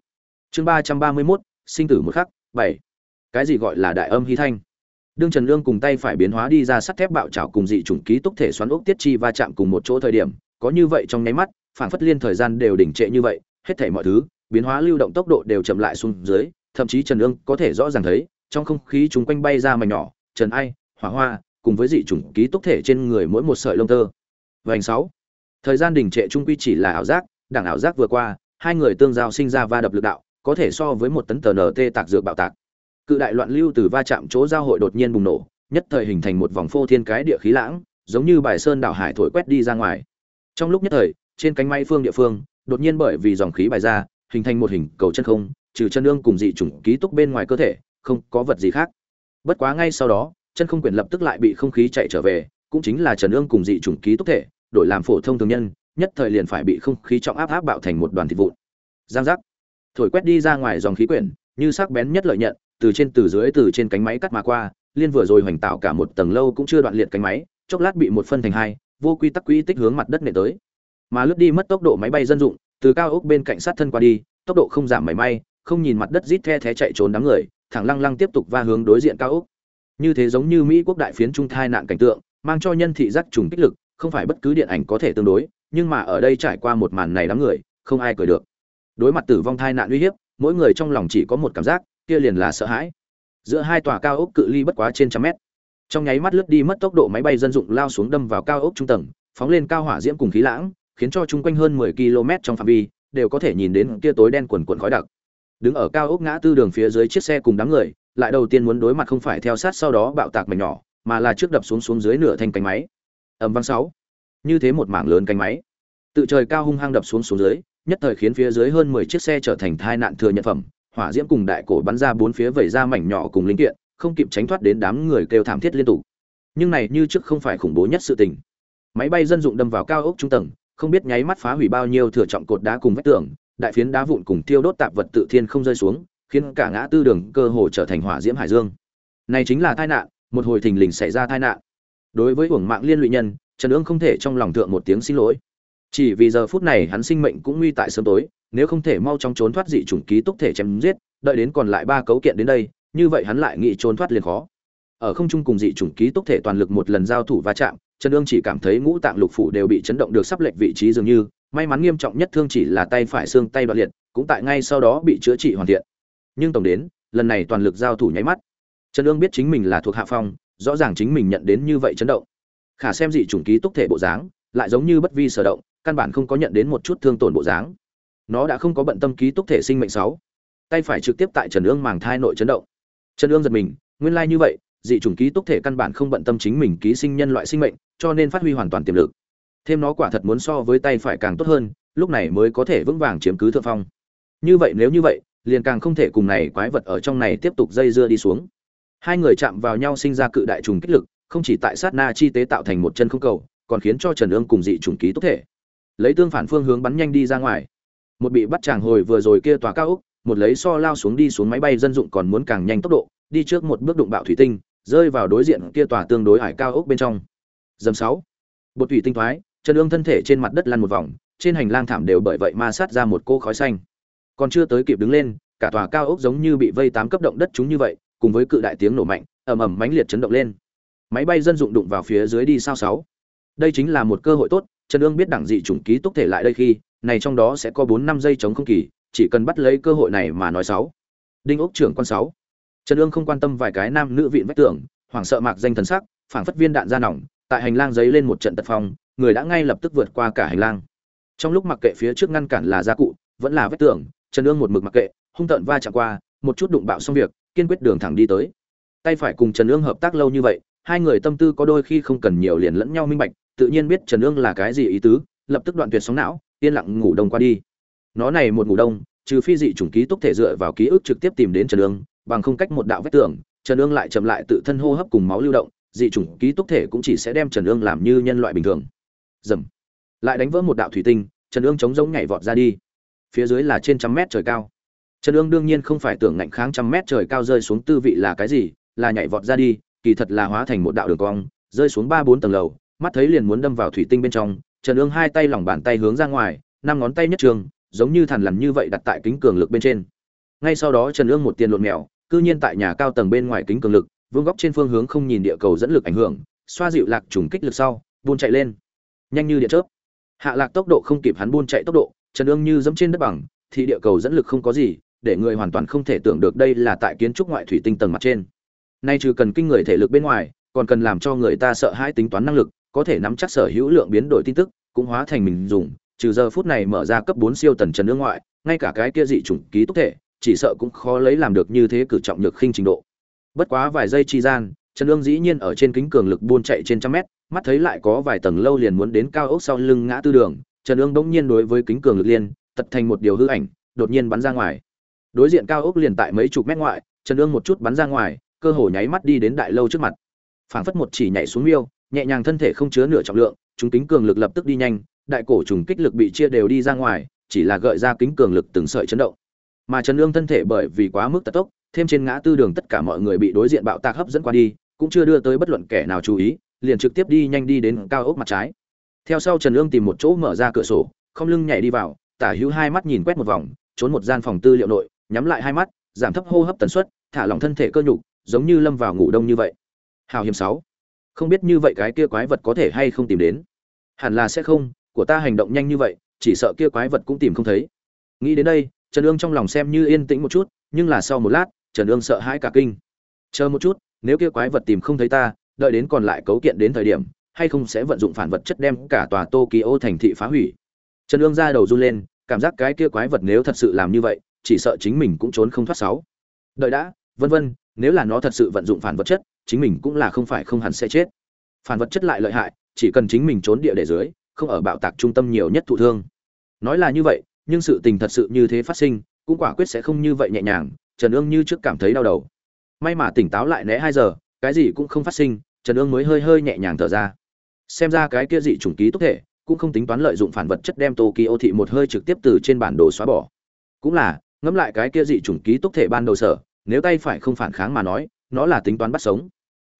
Chương ba trăm ba mươi mốt, sinh tử một khắc, bảy cái gì gọi là đại âm hy thanh. Đương trần lương cùng tay phải biến hóa đi ra sắt thép bạo trảo cùng dị trùng ký túc thể xoắn ốc tiết chi va chạm cùng một chỗ thời điểm, có như vậy trong nháy mắt phản phất liên thời gian đều đỉnh trệ như vậy, hết thảy mọi thứ, biến hóa lưu động tốc độ đều chậm lại xuống dưới, thậm chí trần lương có thể rõ ràng thấy, trong không khí chúng quanh bay ra mảnh nhỏ, trần ai, hỏa hoa, cùng với dị chủng ký túc thể trên người mỗi một sợi lông tơ. Vành sáu. Thời gian đình trệ trung quy chỉ là ảo giác đảng ảo giác vừa qua, hai người tương giao sinh ra va đập lực đạo, có thể so với một tấn tờ nt tạc dược bạo tạc cự đại loạn lưu từ va chạm chỗ giao hội đột nhiên bùng nổ, nhất thời hình thành một vòng phô thiên cái địa khí lãng, giống như bài sơn đảo hải thổi quét đi ra ngoài. Trong lúc nhất thời, trên cánh máy phương địa phương, đột nhiên bởi vì dòng khí bài ra, hình thành một hình cầu chân không, trừ chân nương cùng dị chủng ký túc bên ngoài cơ thể, không có vật gì khác. Bất quá ngay sau đó, chân không quyền lập tức lại bị không khí chạy trở về, cũng chính là trần ương cùng dị chủng ký túc thể, đổi làm phổ thông thường nhân, nhất thời liền phải bị không khí trọng áp áp bạo thành một đoàn thịt vụn. Giang giác. Thổi quét đi ra ngoài dòng khí quyển, như sắc bén nhất lợi nhận từ trên từ dưới từ trên cánh máy cắt mà qua, liên vừa rồi hoành tạo cả một tầng lâu cũng chưa đoạn liệt cánh máy, chốc lát bị một phân thành hai, vô quy tắc quỹ tích hướng mặt đất nệ tới. Mà lướt đi mất tốc độ máy bay dân dụng, từ cao ốc bên cạnh sát thân qua đi, tốc độ không giảm mảy may, không nhìn mặt đất rít the thé chạy trốn đám người, thẳng lăng lăng tiếp tục va hướng đối diện cao ốc. Như thế giống như mỹ quốc đại phiến trung thai nạn cảnh tượng, mang cho nhân thị giác trùng kích lực, không phải bất cứ điện ảnh có thể tương đối, nhưng mà ở đây trải qua một màn này đám người, không ai cười được. Đối mặt tử vong thai nạn uy hiếp, mỗi người trong lòng chỉ có một cảm giác kia liền là sợ hãi. Giữa hai tòa cao ốc cự ly bất quá trên trăm mét. Trong nháy mắt lướt đi mất tốc độ máy bay dân dụng lao xuống đâm vào cao ốc trung tầng, phóng lên cao hỏa diễm cùng khí lãng, khiến cho chung quanh hơn 10 km trong phạm vi đều có thể nhìn đến kia tối đen quần quần khói đặc. Đứng ở cao ốc ngã tư đường phía dưới chiếc xe cùng đám người, lại đầu tiên muốn đối mặt không phải theo sát sau đó bạo tạc mảnh nhỏ, mà là trước đập xuống xuống dưới nửa thành cánh máy. Ầm vang sáu. Như thế một mảng lớn cánh máy. Tự trời cao hung hăng đập xuống xuống dưới, nhất thời khiến phía dưới hơn 10 chiếc xe trở thành tai nạn thừa nhận phẩm hỏa diễm cùng đại cổ bắn ra bốn phía vẩy ra mảnh nhỏ cùng linh kiện, không kịp tránh thoát đến đám người kêu thảm thiết liên tục. Nhưng này như trước không phải khủng bố nhất sự tình. Máy bay dân dụng đâm vào cao ốc trung tầng, không biết nháy mắt phá hủy bao nhiêu thừa trọng cột đá cùng vách tường, đại phiến đá vụn cùng tiêu đốt tạp vật tự thiên không rơi xuống, khiến cả ngã tư đường cơ hồ trở thành hỏa diễm hải dương. Này chính là tai nạn, một hồi thình lình xảy ra tai nạn. Đối với uổng mạng liên lụy nhân, trần ương không thể trong lòng thượng một tiếng xin lỗi. Chỉ vì giờ phút này hắn sinh mệnh cũng nguy tại sớm tối nếu không thể mau chóng trốn thoát dị chủng ký túc thể chém giết, đợi đến còn lại ba cấu kiện đến đây, như vậy hắn lại nghĩ trốn thoát liền khó. Ở không trung cùng dị chủng ký túc thể toàn lực một lần giao thủ va chạm, trần Dương chỉ cảm thấy ngũ tạng lục phủ đều bị chấn động được sắp lệch vị trí dường như, may mắn nghiêm trọng nhất thương chỉ là tay phải xương tay đoạn liệt, cũng tại ngay sau đó bị chữa trị hoàn thiện. Nhưng tổng đến, lần này toàn lực giao thủ nháy mắt. Trần Dương biết chính mình là thuộc hạ phong, rõ ràng chính mình nhận đến như vậy chấn động. Khả xem dị chủng ký túc thể bộ dáng, lại giống như bất vi sở động, căn bản không có nhận đến một chút thương tổn bộ dáng nó đã không có bận tâm ký túc thể sinh mệnh sáu. Tay phải trực tiếp tại trần ương màng thai nội chấn động. Trần ương giật mình, nguyên lai như vậy, dị chủng ký túc thể căn bản không bận tâm chính mình ký sinh nhân loại sinh mệnh, cho nên phát huy hoàn toàn tiềm lực. Thêm nó quả thật muốn so với tay phải càng tốt hơn, lúc này mới có thể vững vàng chiếm cứ thượng phong. Như vậy nếu như vậy, liền càng không thể cùng này quái vật ở trong này tiếp tục dây dưa đi xuống. Hai người chạm vào nhau sinh ra cự đại trùng kích lực, không chỉ tại sát na chi tế tạo thành một chân không cầu, còn khiến cho trần ương cùng dị trùng ký túc thể. Lấy tương phản phương hướng bắn nhanh đi ra ngoài một bị bắt chàng hồi vừa rồi kia tòa cao úc, một lấy so lao xuống đi xuống máy bay dân dụng còn muốn càng nhanh tốc độ, đi trước một bước đụng bạo thủy tinh, rơi vào đối diện kia tòa tương đối hải cao ốc bên trong. Dầm sáu, bột thủy tinh thoái, chân ương thân thể trên mặt đất lăn một vòng, trên hành lang thảm đều bởi vậy ma sát ra một cô khói xanh. Còn chưa tới kịp đứng lên, cả tòa cao ốc giống như bị vây tám cấp động đất chúng như vậy, cùng với cự đại tiếng nổ mạnh, ầm ầm mãnh liệt chấn động lên. Máy bay dân dụng đụng vào phía dưới đi sao sáu. Đây chính là một cơ hội tốt trần ương biết đẳng dị chủng ký túc thể lại đây khi này trong đó sẽ có bốn năm giây chống không kỳ chỉ cần bắt lấy cơ hội này mà nói sáu. Đinh ốc trưởng quan sáu. Trần Dương không quan tâm vài cái nam nữ vịn vách tường, hoảng sợ mạc danh thần sắc phảng phất viên đạn ra nòng tại hành lang giấy lên một trận tật phong người đã ngay lập tức vượt qua cả hành lang. Trong lúc mặc kệ phía trước ngăn cản là gia cụ vẫn là vách tường trần Dương một mực mặc kệ hung tợn va chạm qua một chút đụng bạo xong việc kiên quyết đường thẳng đi tới. Tay phải cùng trần Dương hợp tác lâu như vậy hai người tâm tư có đôi khi không cần nhiều liền lẫn nhau minh bạch tự nhiên biết trần Dương là cái gì ý tứ lập tức đoạn tuyệt sóng não yên lặng ngủ đông qua đi. Nó này một ngủ đông, trừ phi dị chủng ký túc thể dựa vào ký ức trực tiếp tìm đến trần ương, bằng không cách một đạo vách tường, trần ương lại chậm lại tự thân hô hấp cùng máu lưu động, dị chủng ký túc thể cũng chỉ sẽ đem trần ương làm như nhân loại bình thường. Dầm. Lại đánh vỡ một đạo thủy tinh, trần ương chống giống nhảy vọt ra đi. Phía dưới là trên trăm mét trời cao. Trần ương đương nhiên không phải tưởng ngạnh kháng trăm mét trời cao rơi xuống tư vị là cái gì, là nhảy vọt ra đi, kỳ thật là hóa thành một đạo đường cong, rơi xuống ba bốn tầng lầu, mắt thấy liền muốn đâm vào thủy tinh bên trong trần ương hai tay lòng bàn tay hướng ra ngoài, năm ngón tay nhất trường, giống như thằn lằn như vậy đặt tại kính cường lực bên trên. Ngay sau đó trần ương một tiền lộn mèo, cư nhiên tại nhà cao tầng bên ngoài kính cường lực, vương góc trên phương hướng không nhìn địa cầu dẫn lực ảnh hưởng, xoa dịu lạc trùng kích lực sau, buôn chạy lên. Nhanh như điện chớp. Hạ lạc tốc độ không kịp hắn buôn chạy tốc độ, trần ương như dẫm trên đất bằng, thì địa cầu dẫn lực không có gì, để người hoàn toàn không thể tưởng được đây là tại kiến trúc ngoại thủy tinh tầng mặt trên. Nay trừ cần kinh người thể lực bên ngoài, còn cần làm cho người ta sợ hãi tính toán năng lực có thể nắm chắc sở hữu lượng biến đổi tin tức, cũng hóa thành mình dùng, trừ giờ phút này mở ra cấp bốn siêu tần trần nước ngoại, ngay cả cái kia dị chủng ký túc thể, chỉ sợ cũng khó lấy làm được như thế cử trọng nhược khinh trình độ. Bất quá vài giây chi gian, trần ương dĩ nhiên ở trên kính cường lực buôn chạy trên trăm mét, mắt thấy lại có vài tầng lâu liền muốn đến cao ốc sau lưng ngã tư đường, trần ương bỗng nhiên đối với kính cường lực liên, tật thành một điều hư ảnh, đột nhiên bắn ra ngoài. Đối diện cao ốc liền tại mấy chục mét ngoại, trần ương một chút bắn ra ngoài, cơ hồ nháy mắt đi đến đại lâu trước mặt. Phảng phất một chỉ nhảy xuống miêu nhẹ nhàng thân thể không chứa nửa trọng lượng, chúng kính cường lực lập tức đi nhanh, đại cổ trùng kích lực bị chia đều đi ra ngoài, chỉ là gợi ra kính cường lực từng sợi chấn động. Mà trần lương thân thể bởi vì quá mức tật tốc, thêm trên ngã tư đường tất cả mọi người bị đối diện bạo tạc hấp dẫn qua đi, cũng chưa đưa tới bất luận kẻ nào chú ý, liền trực tiếp đi nhanh đi đến cao ốc mặt trái. Theo sau trần Lương tìm một chỗ mở ra cửa sổ, không lưng nhảy đi vào, tả hữu hai mắt nhìn quét một vòng, trốn một gian phòng tư liệu nội, nhắm lại hai mắt, giảm thấp hô hấp tần suất, thả lỏng thân thể cơ nhục, giống như lâm vào ngủ đông như vậy. Hào hiểm sáu không biết như vậy cái kia quái vật có thể hay không tìm đến. Hẳn là sẽ không, của ta hành động nhanh như vậy, chỉ sợ kia quái vật cũng tìm không thấy. Nghĩ đến đây, trần ương trong lòng xem như yên tĩnh một chút, nhưng là sau một lát, trần ương sợ hãi cả kinh. Chờ một chút, nếu kia quái vật tìm không thấy ta, đợi đến còn lại cấu kiện đến thời điểm, hay không sẽ vận dụng phản vật chất đem cả tòa tokyo thành thị phá hủy. Trần ương ra đầu run lên, cảm giác cái kia quái vật nếu thật sự làm như vậy, chỉ sợ chính mình cũng trốn không thoát sáu. Đợi đã, vân vân, nếu là nó thật sự vận dụng phản vật chất chính mình cũng là không phải không hẳn sẽ chết. Phản vật chất lại lợi hại, chỉ cần chính mình trốn địa để dưới, không ở bạo tạc trung tâm nhiều nhất thụ thương. Nói là như vậy, nhưng sự tình thật sự như thế phát sinh, cũng quả quyết sẽ không như vậy nhẹ nhàng, trần ương như trước cảm thấy đau đầu. May mà tỉnh táo lại né hai giờ, cái gì cũng không phát sinh, trần ương mới hơi hơi nhẹ nhàng thở ra. Xem ra cái kia dị chủng ký túc thể, cũng không tính toán lợi dụng phản vật chất đem tokyo thị một hơi trực tiếp từ trên bản đồ xóa bỏ. Cũng là, ngẫm lại cái kia dị chủng ký túc thể ban đầu sở, nếu tay phải không phản kháng mà nói, nó là tính toán bắt sống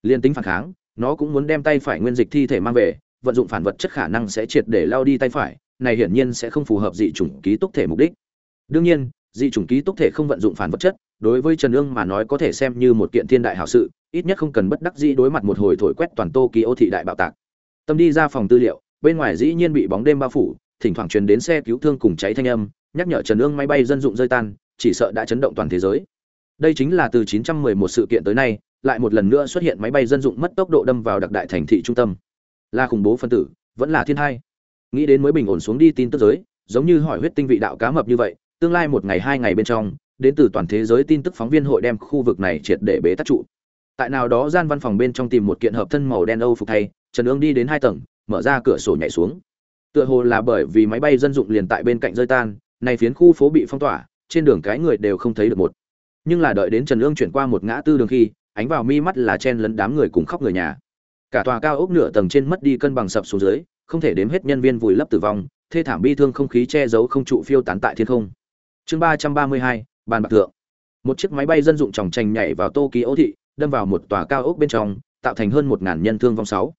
liên tính phản kháng, nó cũng muốn đem tay phải nguyên dịch thi thể mang về, vận dụng phản vật chất khả năng sẽ triệt để lao đi tay phải, này hiển nhiên sẽ không phù hợp dị chủng ký túc thể mục đích. Đương nhiên, dị chủng ký túc thể không vận dụng phản vật chất, đối với trần ương mà nói có thể xem như một kiện thiên đại hảo sự, ít nhất không cần bất đắc dĩ đối mặt một hồi thổi quét toàn tô ký ô thị đại bạo tạc. Tâm đi ra phòng tư liệu, bên ngoài dĩ nhiên bị bóng đêm bao phủ, thỉnh thoảng truyền đến xe cứu thương cùng cháy thanh âm, nhắc nhở trần ương máy bay dân dụng rơi tan, chỉ sợ đã chấn động toàn thế giới. Đây chính là từ 911 sự kiện tới nay lại một lần nữa xuất hiện máy bay dân dụng mất tốc độ đâm vào đặc đại thành thị trung tâm. Là khủng bố phân tử, vẫn là thiên hai. Nghĩ đến mới bình ổn xuống đi tin tức giới, giống như hỏi huyết tinh vị đạo cá mập như vậy, tương lai một ngày hai ngày bên trong, đến từ toàn thế giới tin tức phóng viên hội đem khu vực này triệt để bế tắc trụ. Tại nào đó gian văn phòng bên trong tìm một kiện hợp thân màu đen âu phục thay, trần ương đi đến hai tầng, mở ra cửa sổ nhảy xuống. Tựa hồ là bởi vì máy bay dân dụng liền tại bên cạnh rơi tan này phiến khu phố bị phong tỏa, trên đường cái người đều không thấy được một. Nhưng là đợi đến trần ương chuyển qua một ngã tư đường khi ánh vào mi mắt là chen lấn đám người cùng khóc người nhà. Cả tòa cao ốc nửa tầng trên mất đi cân bằng sập xuống dưới, không thể đếm hết nhân viên vùi lấp tử vong, thê thảm bi thương không khí che giấu không trụ phiêu tán tại thiên không. Chương ba trăm ba mươi hai, bàn bạc thượng. Một chiếc máy bay dân dụng tròng trành nhảy vào tokyo thị, đâm vào một tòa cao ốc bên trong, tạo thành hơn một ngàn nhân thương vong sáu.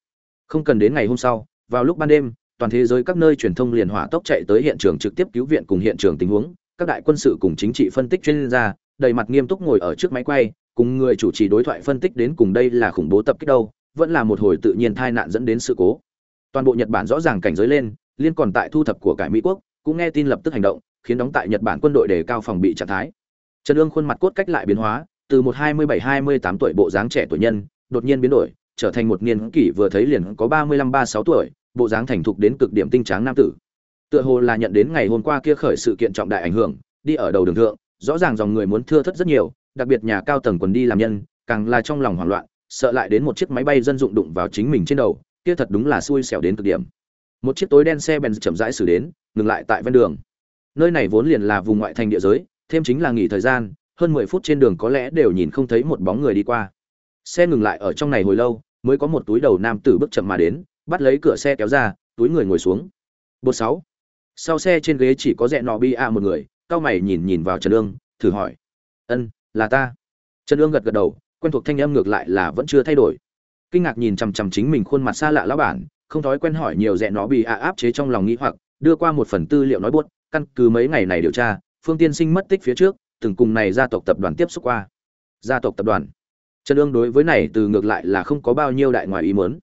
Không cần đến ngày hôm sau, vào lúc ban đêm, toàn thế giới các nơi truyền thông liền hỏa tốc chạy tới hiện trường trực tiếp cứu viện cùng hiện trường tình huống. Các đại quân sự cùng chính trị phân tích chuyên gia, đầy mặt nghiêm túc ngồi ở trước máy quay cùng người chủ trì đối thoại phân tích đến cùng đây là khủng bố tập kích đâu, vẫn là một hồi tự nhiên tai nạn dẫn đến sự cố. Toàn bộ nhật bản rõ ràng cảnh giới lên, liên còn tại thu thập của cải mỹ quốc, cũng nghe tin lập tức hành động, khiến đóng tại nhật bản quân đội đề cao phòng bị trạng thái. Trần ương khuôn mặt cốt cách lại biến hóa, từ một hai mươi bảy, hai mươi tám tuổi bộ dáng trẻ tuổi nhân, đột nhiên biến đổi, trở thành một niên kỷ vừa thấy liền có ba mươi lăm, ba sáu tuổi, bộ dáng thành thục đến cực điểm tinh tráng nam tử. Tựa hồ là nhận đến ngày hôm qua kia khởi sự kiện trọng đại ảnh hưởng, đi ở đầu đường thượng, rõ ràng dòng người muốn thưa thất rất nhiều đặc biệt nhà cao tầng quần đi làm nhân càng là trong lòng hoảng loạn sợ lại đến một chiếc máy bay dân dụng đụng vào chính mình trên đầu kia thật đúng là xui xẻo đến cực điểm. Một chiếc tối đen xe bèn chậm rãi xử đến ngừng lại tại ven đường. Nơi này vốn liền là vùng ngoại thành địa giới thêm chính là nghỉ thời gian hơn mười phút trên đường có lẽ đều nhìn không thấy một bóng người đi qua. Xe ngừng lại ở trong này hồi lâu mới có một túi đầu nam tử bước chậm mà đến bắt lấy cửa xe kéo ra túi người ngồi xuống. Bộ sáu. Sau xe trên ghế chỉ có rẽ nọ bi a một người cao mày nhìn nhìn vào trần Dương, thử hỏi. Ân là ta. Trần ương gật gật đầu, quen thuộc thanh âm ngược lại là vẫn chưa thay đổi. Kinh ngạc nhìn chằm chằm chính mình khuôn mặt xa lạ lão bản, không thói quen hỏi nhiều rẽ nó bị à áp chế trong lòng nghĩ hoặc, đưa qua một phần tư liệu nói buốt, căn cứ mấy ngày này điều tra, phương tiên sinh mất tích phía trước, từng cùng này gia tộc tập đoàn tiếp xúc qua. Gia tộc tập đoàn. Trần ương đối với này từ ngược lại là không có bao nhiêu đại ngoài ý muốn.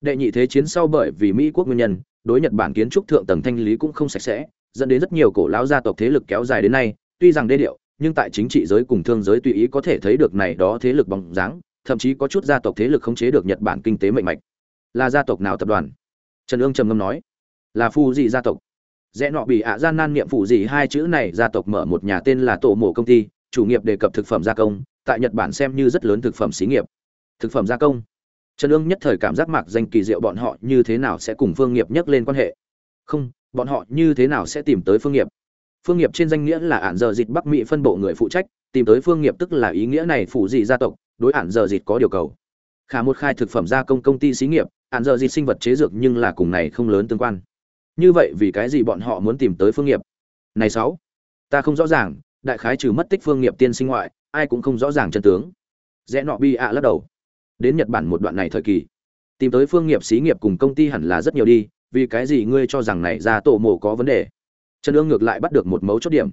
Đệ nhị thế chiến sau bởi vì mỹ quốc nguyên nhân, đối nhật bản kiến trúc thượng tầng thanh lý cũng không sạch sẽ, dẫn đến rất nhiều cổ lão gia tộc thế lực kéo dài đến nay, tuy rằng đê điệu nhưng tại chính trị giới cùng thương giới tùy ý có thể thấy được này đó thế lực bóng dáng, thậm chí có chút gia tộc thế lực khống chế được nhật bản kinh tế mạnh mạch. Là gia tộc nào tập đoàn? Trần ương trầm ngâm nói. Là phu dị gia tộc. Rẽ nọ bị ạ gian nan niệm phụ gì hai chữ này, gia tộc mở một nhà tên là tổ mộ công ty, chủ nghiệp đề cập thực phẩm gia công, tại nhật bản xem như rất lớn thực phẩm xí nghiệp. Thực phẩm gia công. Trần ương nhất thời cảm giác mạc danh kỳ diệu bọn họ như thế nào sẽ cùng phương nghiệp nhắc lên quan hệ. Không, bọn họ như thế nào sẽ tìm tới phương nghiệp? Phương nghiệp trên danh nghĩa là ản giờ dịch bắc mỹ phân bộ người phụ trách, tìm tới phương nghiệp tức là ý nghĩa này phụ dị gia tộc, đối ản giờ dịch có điều cầu. Khả một khai thực phẩm gia công công ty xí nghiệp, ản giờ dịch sinh vật chế dược nhưng là cùng này không lớn tương quan. Như vậy vì cái gì bọn họ muốn tìm tới phương nghiệp? Này sáu, ta không rõ ràng, đại khái trừ mất tích phương nghiệp tiên sinh ngoại, ai cũng không rõ ràng chân tướng. Rẽ nọ bi ạ lắc đầu. Đến nhật bản một đoạn này thời kỳ. Tìm tới phương nghiệp xí nghiệp cùng công ty hẳn là rất nhiều đi, vì cái gì ngươi cho rằng này ra tổ mộ có vấn đề? Trần ương ngược lại bắt được một mấu chốt điểm.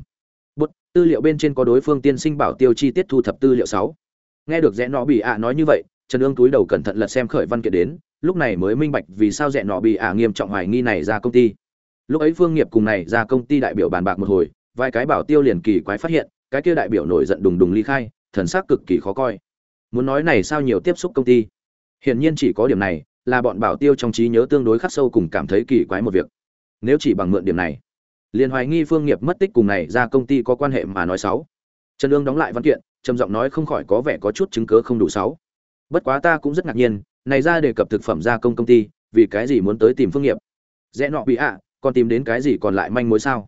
Bút tư liệu bên trên có đối phương tiên sinh bảo tiêu chi tiết thu thập tư liệu sáu. Nghe được rẽ nọ bị ạ nói như vậy, trần ương túi đầu cẩn thận lật xem khởi văn kiện đến, lúc này mới minh bạch vì sao rẽ nọ bị ạ nghiêm trọng hoài nghi này ra công ty. Lúc ấy phương nghiệp cùng này ra công ty đại biểu bàn bạc một hồi, vài cái bảo tiêu liền kỳ quái phát hiện, cái kia đại biểu nổi giận đùng đùng ly khai, thần sắc cực kỳ khó coi. Muốn nói này sao nhiều tiếp xúc công ty. Hiển nhiên chỉ có điểm này, là bọn bảo tiêu trong trí nhớ tương đối khắc sâu cùng cảm thấy kỳ quái một việc. Nếu chỉ bằng mượn điểm này liền hoài nghi phương nghiệp mất tích cùng này ra công ty có quan hệ mà nói xấu trần lương đóng lại văn kiện, trầm giọng nói không khỏi có vẻ có chút chứng cớ không đủ xấu bất quá ta cũng rất ngạc nhiên, này ra đề cập thực phẩm gia công công ty, vì cái gì muốn tới tìm phương nghiệp? Rẽ nọ bị ạ, còn tìm đến cái gì còn lại manh mối sao?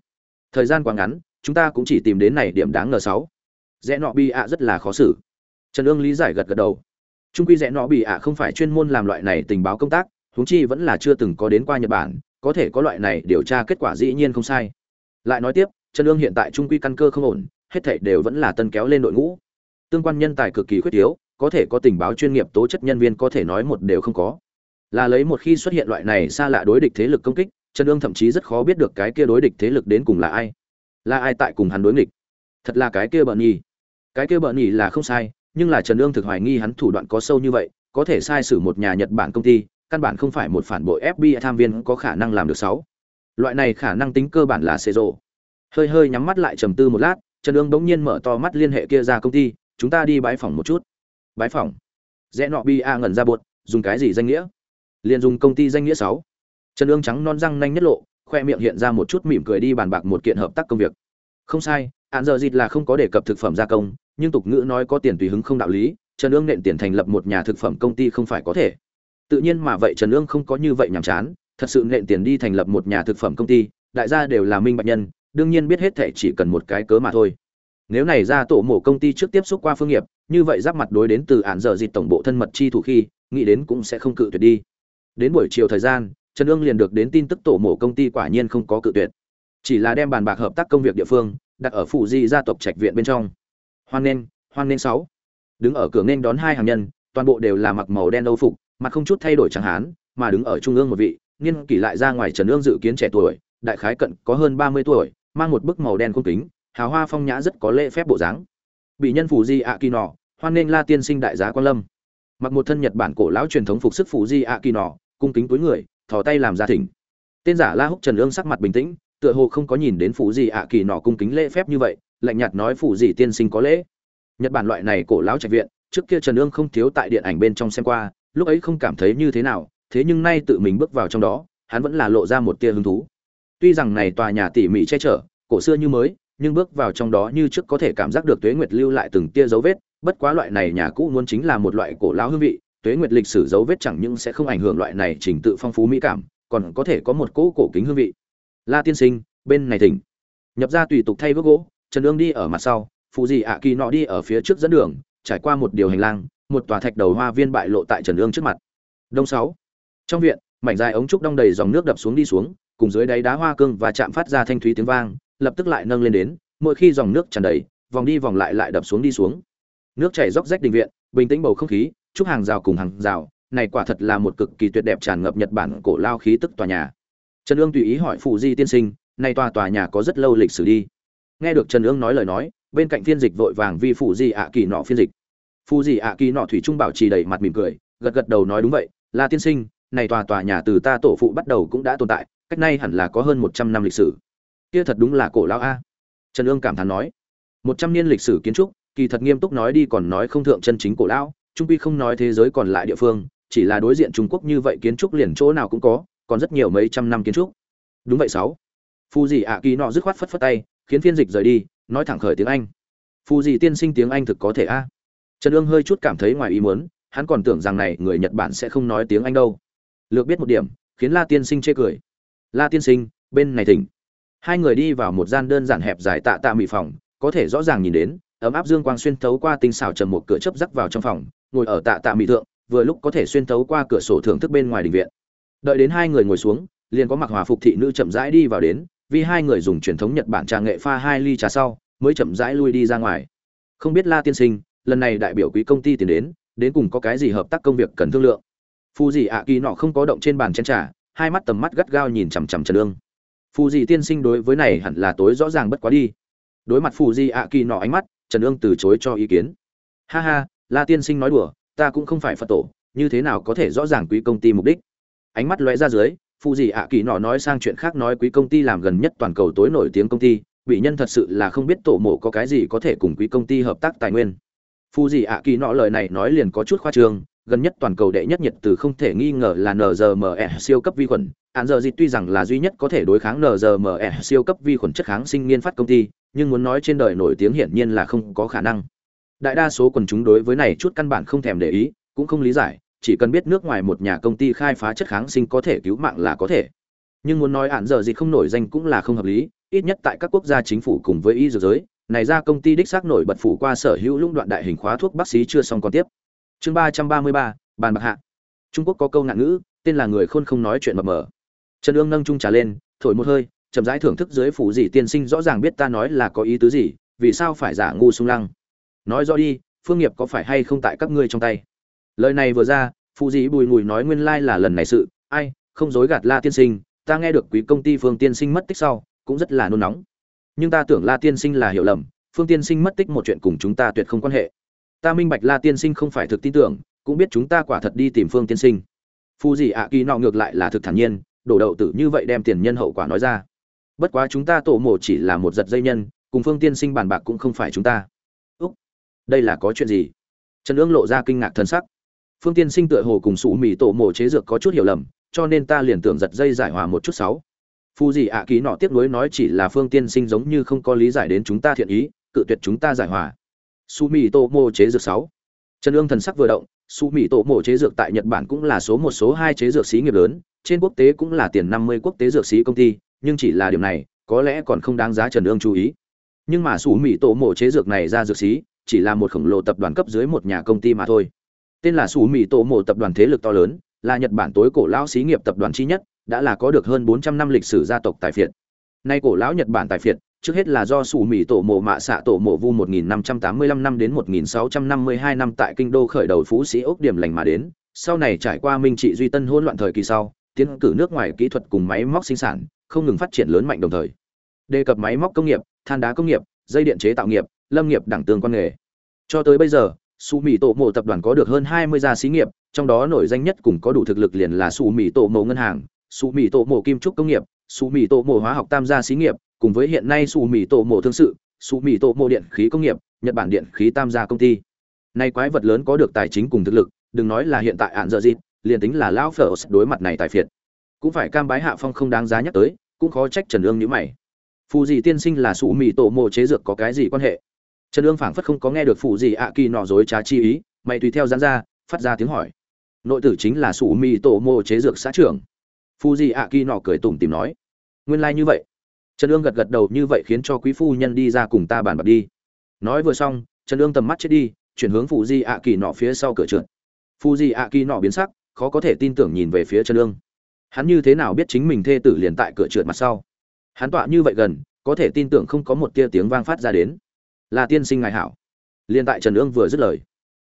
Thời gian quá ngắn, chúng ta cũng chỉ tìm đến này điểm đáng ngờ sáu. Rẽ nọ bị ạ rất là khó xử. Trần ương lý giải gật gật đầu. Trung quy rẽ nọ bị ạ không phải chuyên môn làm loại này tình báo công tác, huống chi vẫn là chưa từng có đến qua nhật bản có thể có loại này điều tra kết quả dĩ nhiên không sai. Lại nói tiếp, trần lương hiện tại trung quy căn cơ không ổn, hết thảy đều vẫn là tân kéo lên đội ngũ. Tương quan nhân tài cực kỳ khuyết yếu có thể có tình báo chuyên nghiệp tố chất nhân viên có thể nói một đều không có. Là lấy một khi xuất hiện loại này xa lạ đối địch thế lực công kích, trần lương thậm chí rất khó biết được cái kia đối địch thế lực đến cùng là ai. Là ai tại cùng hắn đối nghịch? Thật là cái kia bợn nhì. Cái kia bợn nhì là không sai, nhưng là trần lương thực hoài nghi hắn thủ đoạn có sâu như vậy, có thể sai sử một nhà nhật bản công ty căn bản không phải một phản bội fbi tham viên có khả năng làm được sáu. Loại này khả năng tính cơ bản là xê rộ. Hơi hơi nhắm mắt lại trầm tư một lát trần Dương bỗng nhiên mở to mắt liên hệ kia ra công ty chúng ta đi bãi phòng một chút. Bãi phòng rẽ nọ bi a ngẩn ra buột, dùng cái gì danh nghĩa? Liên dùng công ty danh nghĩa sáu. Trần Dương trắng non răng nanh nhất lộ khoe miệng hiện ra một chút mỉm cười đi bàn bạc một kiện hợp tác công việc. Không sai án giờ dịch là không có đề cập thực phẩm gia công nhưng tục ngữ nói có tiền tùy hứng không đạo lý trần Dương nện tiền thành lập một nhà thực phẩm công ty không phải có thể tự nhiên mà vậy trần ương không có như vậy nhàm chán, thật sự nện tiền đi thành lập một nhà thực phẩm công ty, đại gia đều là minh bạch nhân, đương nhiên biết hết thệ chỉ cần một cái cớ mà thôi. Nếu này ra tổ mổ công ty trước tiếp xúc qua phương nghiệp, như vậy giáp mặt đối đến từ ản dở dịt tổng bộ thân mật chi thủ khi, nghĩ đến cũng sẽ không cự tuyệt đi. Đến buổi chiều thời gian, trần ương liền được đến tin tức tổ mổ công ty quả nhiên không có cự tuyệt. Chỉ là đem bàn bạc hợp tác công việc địa phương, đặt ở phụ di gia tộc trạch viện bên trong. Hoan nên hoan nên sáu. Đứng ở cửa nên đón hai hàng nhân, toàn bộ đều là mặc màu đen âu phục mặt không chút thay đổi chẳng hán, mà đứng ở trung ương một vị, niên kỷ lại ra ngoài trần ương dự kiến trẻ tuổi, đại khái cận có hơn ba mươi tuổi, mang một bức màu đen cung kính, hào hoa phong nhã rất có lễ phép bộ dáng. Bị nhân phủ di ạ kỳ nọ hoan nên la tiên sinh đại giá quan lâm. Mặc một thân nhật bản cổ lão truyền thống phục sức phủ di ạ kỳ nọ cung kính túi người, thò tay làm ra thỉnh. Tên giả la húc trần ương sắc mặt bình tĩnh, tựa hồ không có nhìn đến phủ di ạ kỳ nọ cung kính lễ phép như vậy, lạnh nhạt nói phủ di tiên sinh có lễ. Nhật bản loại này cổ lão trạch viện, trước kia trần ương không thiếu tại điện ảnh bên trong xem qua lúc ấy không cảm thấy như thế nào, thế nhưng nay tự mình bước vào trong đó, hắn vẫn là lộ ra một tia hứng thú. Tuy rằng này tòa nhà tỉ mỉ che chở, cổ xưa như mới, nhưng bước vào trong đó như trước có thể cảm giác được tuế nguyệt lưu lại từng tia dấu vết, bất quá loại này nhà cũ muốn chính là một loại cổ lão hương vị, tuế nguyệt lịch sử dấu vết chẳng những sẽ không ảnh hưởng loại này trình tự phong phú mỹ cảm, còn có thể có một cỗ cổ kính hương vị. La tiên sinh, bên này thỉnh. Nhập ra tùy tục thay bước gỗ, trần ương đi ở mặt sau phụ gì ạ kỳ nọ đi ở phía trước dẫn đường, trải qua một điều hành lang một tòa thạch đầu hoa viên bại lộ tại trần ương trước mặt. Đông sáu. Trong viện, mảnh dài ống trúc đong đầy dòng nước đập xuống đi xuống, cùng dưới đáy đá hoa cương và chạm phát ra thanh thúy tiếng vang, lập tức lại nâng lên đến, mỗi khi dòng nước tràn đầy, vòng đi vòng lại lại đập xuống đi xuống. Nước chảy róc rách đình viện, bình tĩnh bầu không khí, chúc hàng rào cùng hàng rào, này quả thật là một cực kỳ tuyệt đẹp tràn ngập nhật bản cổ lao khí tức tòa nhà. Trần ương tùy ý hỏi phụ di tiên sinh nay tòa tòa nhà có rất lâu lịch sử đi? Nghe được trần ương nói lời nói, bên cạnh phiên dịch vội vàng vì phụ di ạ kỳ nọ phiên dịch. Phu di ạ kỳ nọ thủy trung bảo trì đầy mặt mỉm cười, gật gật đầu nói đúng vậy là tiên sinh, này tòa tòa nhà từ ta tổ phụ bắt đầu cũng đã tồn tại, cách nay hẳn là có hơn một trăm năm lịch sử. Kia thật đúng là cổ lão a. Trần ương cảm thán nói. Một trăm niên lịch sử kiến trúc, kỳ thật nghiêm túc nói đi còn nói không thượng chân chính cổ lão, trung quy không nói thế giới còn lại địa phương, chỉ là đối diện trung quốc như vậy kiến trúc liền chỗ nào cũng có, còn rất nhiều mấy trăm năm kiến trúc. Đúng vậy sáu. Phù dì ạ kỳ nọ dứt khoát phất phất tay, khiến phiên dịch rời đi, nói thẳng khởi tiếng anh. Phù dì tiên sinh tiếng anh thực có thể a? Trần ương hơi chút cảm thấy ngoài ý muốn, hắn còn tưởng rằng này người nhật bản sẽ không nói tiếng anh đâu. Lược biết một điểm, khiến la tiên sinh chê cười. La tiên sinh, bên này thỉnh. Hai người đi vào một gian đơn giản hẹp dài tạ tạ mị phòng, có thể rõ ràng nhìn đến, ấm áp dương quang xuyên thấu qua tinh xảo trầm một cửa chớp rắc vào trong phòng, ngồi ở tạ tạ mị thượng, vừa lúc có thể xuyên thấu qua cửa sổ thưởng thức bên ngoài đình viện. Đợi đến hai người ngồi xuống, liền có mặc hòa phục thị nữ chậm rãi đi vào đến, vì hai người dùng truyền thống nhật bản trà nghệ pha hai ly trà sau, mới chậm rãi lui đi ra ngoài. Không biết la tiên sinh lần này đại biểu quý công ty tiến đến đến cùng có cái gì hợp tác công việc cần thương lượng. Phù dị ạ kỳ nọ không có động trên bàn chén trà, hai mắt tầm mắt gắt gao nhìn chằm chằm trần ương. Phù dị tiên sinh đối với này hẳn là tối rõ ràng bất quá đi. Đối mặt phù dị ạ kỳ nọ ánh mắt, trần ương từ chối cho ý kiến. Ha ha, la tiên sinh nói đùa, ta cũng không phải phật tổ, như thế nào có thể rõ ràng quý công ty mục đích? Ánh mắt lóe ra dưới phù dị ạ kỳ nọ nói sang chuyện khác nói quý công ty làm gần nhất toàn cầu tối nổi tiếng công ty, bị nhân thật sự là không biết tổ mộ có cái gì có thể cùng quý công ty hợp tác tài nguyên phù gì ạ kỳ nọ lời này nói liền có chút khoa trương gần nhất toàn cầu đệ nhất nhiệt từ không thể nghi ngờ là NZME siêu cấp vi khuẩn, án giờ dịch tuy rằng là duy nhất có thể đối kháng nzme siêu cấp vi khuẩn chất kháng sinh nghiên phát công ty nhưng muốn nói trên đời nổi tiếng hiển nhiên là không có khả năng. Đại đa số quần chúng đối với này chút căn bản không thèm để ý cũng không lý giải chỉ cần biết nước ngoài một nhà công ty khai phá chất kháng sinh có thể cứu mạng là có thể. Nhưng muốn nói án giờ dịch không nổi danh cũng là không hợp lý ít nhất tại các quốc gia chính phủ cùng với y dược giới này ra công ty đích xác nổi bật phủ qua sở hữu lũng đoạn đại hình khóa thuốc bác sĩ chưa xong còn tiếp. Chương ba trăm ba mươi ba, bàn bạc hạ. Trung quốc có câu ngạn ngữ, tên là người khôn không nói chuyện mập mờ. Trần ương nâng trung trà lên, thổi một hơi, chậm rãi thưởng thức dưới phủ gì tiên sinh rõ ràng biết ta nói là có ý tứ gì, vì sao phải giả ngu sung lăng. Nói rõ đi, phương nghiệp có phải hay không tại các ngươi trong tay? Lời này vừa ra phụ dĩ bùi ngùi nói nguyên lai là lần này sự. Ai, không dối gạt la tiên sinh, ta nghe được quý công ty phương tiên sinh mất tích sau, cũng rất là nôn nóng nhưng ta tưởng la tiên sinh là hiểu lầm, phương tiên sinh mất tích một chuyện cùng chúng ta tuyệt không quan hệ. Ta minh bạch la tiên sinh không phải thực tin tưởng, cũng biết chúng ta quả thật đi tìm phương tiên sinh. Phu gì ạ kỳ nọ ngược lại là thực thản nhiên, đổ đậu tử như vậy đem tiền nhân hậu quả nói ra. Bất quá chúng ta tổ mộ chỉ là một giật dây nhân, cùng phương tiên sinh bàn bạc cũng không phải chúng ta. Úc, đây là có chuyện gì? Trần ương lộ ra kinh ngạc thân sắc. Phương tiên sinh tựa hồ cùng sủ mì tổ mộ chế dược có chút hiểu lầm, cho nên ta liền tưởng giật dây giải hòa một chút sáu. Phu gì ạ ký nọ tiếc nuối nói chỉ là phương tiên sinh giống như không có lý giải đến chúng ta thiện ý cự tuyệt chúng ta giải hòa su mì tô mô chế dược sáu trần ương thần sắc vừa động su mì tô mô chế dược tại nhật bản cũng là số một số hai chế dược sĩ nghiệp lớn trên quốc tế cũng là tiền năm mươi quốc tế dược sĩ công ty, nhưng chỉ là điểm này, có lẽ còn không đáng giá Trần Ương chú ý. Nhưng mà su Mỹ tô mô chế dược này ra dược sĩ, chỉ là một khổng lồ tập đoàn cấp dưới một nhà công ty mà thôi. Tên là su Mỹ tô mô tập đoàn thế lực to lớn, là Nhật Bản tối cổ lão xí nghiệp tập đoàn chi nhất, đã là có được hơn 400 năm lịch sử gia tộc tài phiệt. Nay cổ lão Nhật Bản tài phiệt, trước hết là do Sủ Mỹ Tổ mộ mạ xạ tổ mộ vu 1585 năm đến 1652 năm tại kinh đô khởi đầu phú sĩ ốc điểm lành mà đến, sau này trải qua minh trị duy tân hỗn loạn thời kỳ sau, tiến cử nước ngoài kỹ thuật cùng máy móc sinh sản, không ngừng phát triển lớn mạnh đồng thời. Đề cập máy móc công nghiệp, than đá công nghiệp, dây điện chế tạo nghiệp, lâm nghiệp đẳng tương quan nghề. Cho tới bây giờ, Sủ Mỹ Tổ Mộ tập đoàn có được hơn 20 gia xí nghiệp, trong đó nổi danh nhất cùng có đủ thực lực liền là Sủ Mỹ Tổ Mộ ngân hàng, Sủ mì Tổ mổ kim trúc công nghiệp, sủ mì Tổ mổ hóa học tam gia xí nghiệp, cùng với hiện nay sủ mì Tổ mổ thương sự, sủ mì Tổ mổ điện khí công nghiệp, Nhật Bản điện khí tam gia công ty. Nay quái vật lớn có được tài chính cùng thực lực, đừng nói là hiện tại ạn dợ gì, liền tính là lão phở đối mặt này tài phiệt. Cũng phải cam bái hạ phong không đáng giá nhắc tới cũng khó trách trần ương nhữ mày. Phù dị tiên sinh là sủ mì tổ mộ chế dược có cái gì quan hệ? Trần ương phảng phất không có nghe được phù dị ạ kỳ nọ dối trá chi ý mày tùy theo dán ra phát ra tiếng hỏi. Nội tử chính là sủ mì tổ mộ chế dược xã trưởng. Phu di ạ kỳ nọ cười tủm tìm nói, nguyên lai、like、như vậy. Trần ương gật gật đầu như vậy khiến cho quý phu nhân đi ra cùng ta bàn bạc đi. Nói vừa xong, trần ương tầm mắt chết đi, chuyển hướng Phu di ạ kỳ nọ phía sau cửa trượt. Phu di ạ kỳ nọ biến sắc, khó có thể tin tưởng nhìn về phía trần ương. Hắn như thế nào biết chính mình thê tử liền tại cửa trượt mặt sau? Hắn tọa như vậy gần, có thể tin tưởng không có một tia tiếng vang phát ra đến. Là tiên sinh ngài hảo. Liền tại trần ương vừa dứt lời,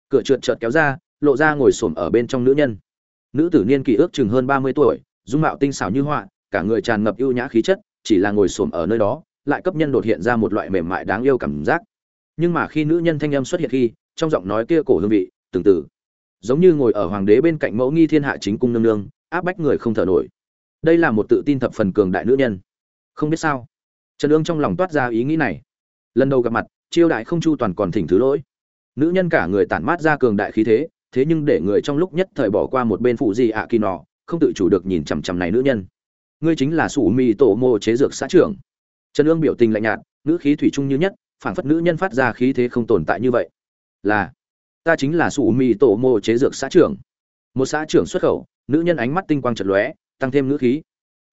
cửa trượt chợt kéo ra, lộ ra ngồi xổm ở bên trong nữ nhân. Nữ tử niên kỷ ước chừng hơn ba mươi tuổi dung mạo tinh xảo như họa, cả người tràn ngập ưu nhã khí chất, chỉ là ngồi xổm ở nơi đó, lại cấp nhân đột hiện ra một loại mềm mại đáng yêu cảm giác. Nhưng mà khi nữ nhân thanh âm xuất hiện khi, trong giọng nói kia cổ hương vị, từng từ, giống như ngồi ở hoàng đế bên cạnh mẫu nghi thiên hạ chính cung nương nương, áp bách người không thở nổi. Đây là một tự tin thập phần cường đại nữ nhân. Không biết sao, trần ương trong lòng toát ra ý nghĩ này. Lần đầu gặp mặt chiêu đại không chu toàn còn thỉnh thứ lỗi. Nữ nhân cả người tản mát ra cường đại khí thế thế nhưng để người trong lúc nhất thời bỏ qua một bên phụ gì ạ kỳ nọ không tự chủ được nhìn chằm chằm này nữ nhân. Ngươi chính là sủ mì tổ mô chế dược xã trưởng. Trần ương biểu tình lạnh nhạt nữ khí thủy chung như nhất, phảng phất nữ nhân phát ra khí thế không tồn tại như vậy. Là, ta chính là sủ mì tổ mô chế dược xã trưởng. Một xã trưởng xuất khẩu, nữ nhân ánh mắt tinh quang chật lóe, tăng thêm nữ khí.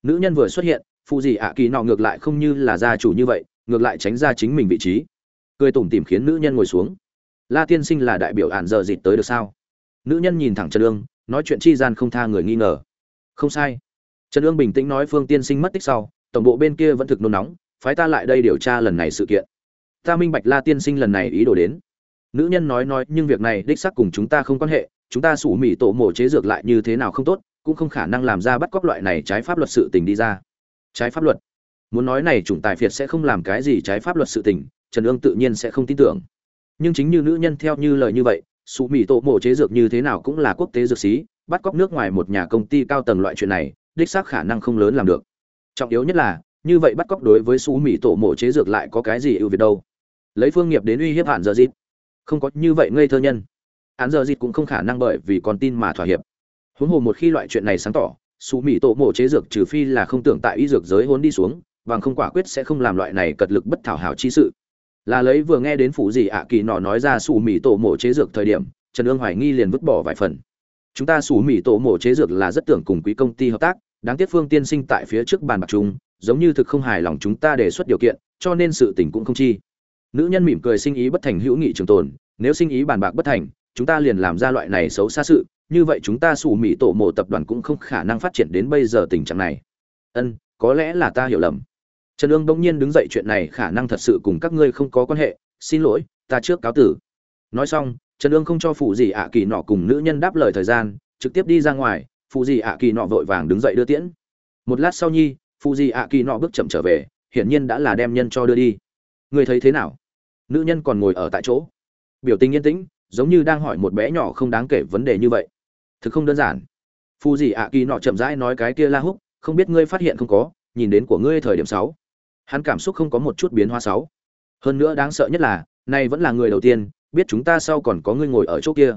Nữ nhân vừa xuất hiện, phụ gì ạ kỳ nọ ngược lại không như là gia chủ như vậy, ngược lại tránh ra chính mình vị trí. Cười tủm tìm khiến nữ nhân ngồi xuống. La tiên sinh là đại biểu ản giờ dịt tới được sao? Nữ nhân nhìn thẳng trần ương nói chuyện chi gian không tha người nghi ngờ. Không sai. Trần ương bình tĩnh nói phương tiên sinh mất tích sau, tổng bộ bên kia vẫn thực nôn nóng, phái ta lại đây điều tra lần này sự kiện. Ta minh bạch la tiên sinh lần này ý đồ đến. Nữ nhân nói nói, nhưng việc này đích xác cùng chúng ta không quan hệ, chúng ta sủ mỹ tổ mổ chế dược lại như thế nào không tốt, cũng không khả năng làm ra bắt cóc loại này trái pháp luật sự tình đi ra. Trái pháp luật. Muốn nói này chủng tài phiệt sẽ không làm cái gì trái pháp luật sự tình, trần ương tự nhiên sẽ không tin tưởng. Nhưng chính như nữ nhân theo như lời như vậy sụ mỹ tổ mổ chế dược như thế nào cũng là quốc tế dược sĩ, bắt cóc nước ngoài một nhà công ty cao tầng loại chuyện này, đích xác khả năng không lớn làm được. Trọng yếu nhất là, như vậy bắt cóc đối với sụ mỹ tổ mổ chế dược lại có cái gì ưu việt đâu? Lấy phương nghiệp đến uy hiếp hạn giờ dịp không có như vậy ngây thơ nhân. Án giờ dịt cũng không khả năng bởi vì còn tin mà thỏa hiệp. Huống hồ một khi loại chuyện này sáng tỏ sụ mỹ tổ mộ chế dược trừ phi là không tưởng tại y dược giới hôn đi xuống, bằng không quả quyết sẽ không làm loại này cật lực bất thảo hảo chi sự là lấy vừa nghe đến phụ gì ạ kỳ nọ nói ra sủ mì tổ mổ chế dược thời điểm, trần ương hoài nghi liền vứt bỏ vài phần. Chúng ta sủ mì tổ mổ chế dược là rất tưởng cùng quý công ty hợp tác, đáng tiếc phương tiên sinh tại phía trước bàn bạc chúng, giống như thực không hài lòng chúng ta đề xuất điều kiện, cho nên sự tình cũng không chi. Nữ nhân mỉm cười sinh ý bất thành hữu nghị trường tồn, nếu sinh ý bàn bạc bất thành, chúng ta liền làm ra loại này xấu xa sự, như vậy chúng ta sủ mì tổ mổ tập đoàn cũng không khả năng phát triển đến bây giờ tình trạng này. Ân, có lẽ là ta hiểu lầm trần ương bỗng nhiên đứng dậy, chuyện này khả năng thật sự cùng các ngươi không có quan hệ. Xin lỗi, ta trước cáo tử. Nói xong, trần ương không cho phụ gì ạ kỳ nọ cùng nữ nhân đáp lời thời gian, trực tiếp đi ra ngoài. Phụ gì ạ kỳ nọ vội vàng đứng dậy đưa tiễn. Một lát sau nhi, phụ gì ạ kỳ nọ bước chậm trở về, hiển nhiên đã là đem nhân cho đưa đi. Người thấy thế nào? Nữ nhân còn ngồi ở tại chỗ. Biểu tình yên tĩnh, giống như đang hỏi một bé nhỏ không đáng kể vấn đề như vậy. Thực không đơn giản. Phù gì ạ kỳ nọ chậm rãi nói cái kia la húc, không biết ngươi phát hiện không có, nhìn đến của ngươi thời điểm sáu hắn cảm xúc không có một chút biến hóa sáu. Hơn nữa đáng sợ nhất là, nay vẫn là người đầu tiên, biết chúng ta sau còn có ngươi ngồi ở chỗ kia.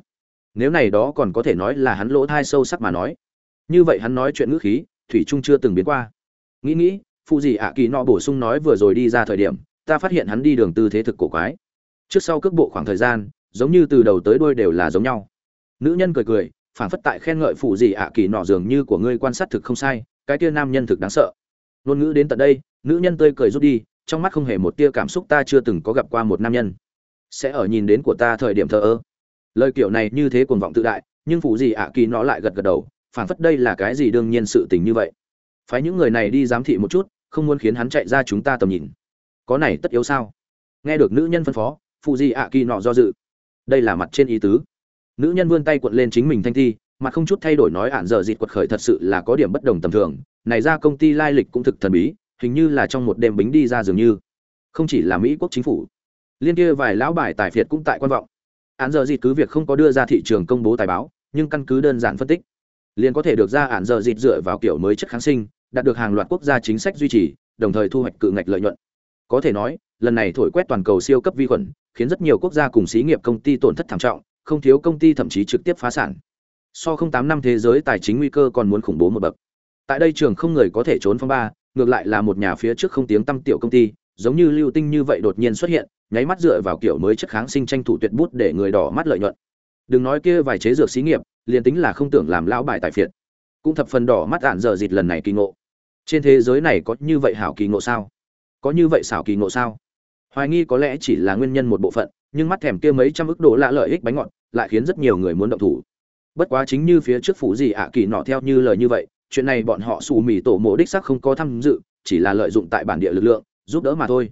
Nếu này đó còn có thể nói là hắn lỗ thai sâu sắc mà nói. Như vậy hắn nói chuyện ngữ khí, thủy trung chưa từng biến qua. Nghĩ nghĩ phụ gì ạ kỳ nọ bổ sung nói vừa rồi đi ra thời điểm, ta phát hiện hắn đi đường tư thế thực cổ quái. Trước sau cước bộ khoảng thời gian, giống như từ đầu tới đuôi đều là giống nhau. Nữ nhân cười cười phản phất tại khen ngợi phụ gì ạ kỳ nọ dường như của ngươi quan sát thực không sai, cái kia nam nhân thực đáng sợ. Ngôn ngữ đến tận đây nữ nhân tươi cười rút đi, trong mắt không hề một tia cảm xúc ta chưa từng có gặp qua một nam nhân. Sẽ ở nhìn đến của ta thời điểm thờ ơ. Lời kiểu này như thế cuồng vọng tự đại, nhưng phụ gì ạ kỳ nó lại gật gật đầu phản phất đây là cái gì đương nhiên sự tình như vậy. Phái những người này đi giám thị một chút, không muốn khiến hắn chạy ra chúng ta tầm nhìn. Có này tất yếu sao? Nghe được nữ nhân phân phó, phụ gì ạ kỳ nọ do dự. Đây là mặt trên ý tứ. Nữ nhân vươn tay quật lên chính mình thanh thi, mặt không chút thay đổi nói ạn dở dịt quật khởi thật sự là có điểm bất đồng tầm thường. Này ra công ty lai lịch cũng thực thần bí hình như là trong một đêm bính đi ra dường như. Không chỉ là mỹ quốc chính phủ, liên kia vài lão bài tài phiệt cũng tại quan vọng. Án dở dịt cứ việc không có đưa ra thị trường công bố tài báo, nhưng căn cứ đơn giản phân tích, liền có thể được ra án dở dịt dựa vào kiểu mới chất kháng sinh, đạt được hàng loạt quốc gia chính sách duy trì, đồng thời thu hoạch cự ngạch lợi nhuận. Có thể nói, lần này thổi quét toàn cầu siêu cấp vi khuẩn, khiến rất nhiều quốc gia cùng xí nghiệp công ty tổn thất thảm trọng, không thiếu công ty thậm chí trực tiếp phá sản. So không tám năm thế giới tài chính nguy cơ còn muốn khủng bố một bậc. Tại đây trường không người có thể trốn phong ba ngược lại là một nhà phía trước không tiếng tăm tiểu công ty, giống như lưu tinh như vậy đột nhiên xuất hiện, nháy mắt dựa vào kiểu mới chất kháng sinh tranh thủ tuyệt bút để người đỏ mắt lợi nhuận. Đừng nói kia vài chế dược xí nghiệp, liền tính là không tưởng làm lão bài tài phiệt, cũng thập phần đỏ mắt ạn dở dịt lần này kỳ ngộ. Trên thế giới này có như vậy hảo kỳ ngộ sao? Có như vậy xảo kỳ ngộ sao? Hoài nghi có lẽ chỉ là nguyên nhân một bộ phận, nhưng mắt thèm kia mấy trăm ức độ lạ lợi ích bánh ngọt, lại khiến rất nhiều người muốn động thủ. Bất quá chính như phía trước phủ gì ạ kỳ nọ theo như lời như vậy chuyện này bọn họ xù mì tổ mộ đích sắc không có tham dự, chỉ là lợi dụng tại bản địa lực lượng, giúp đỡ mà thôi.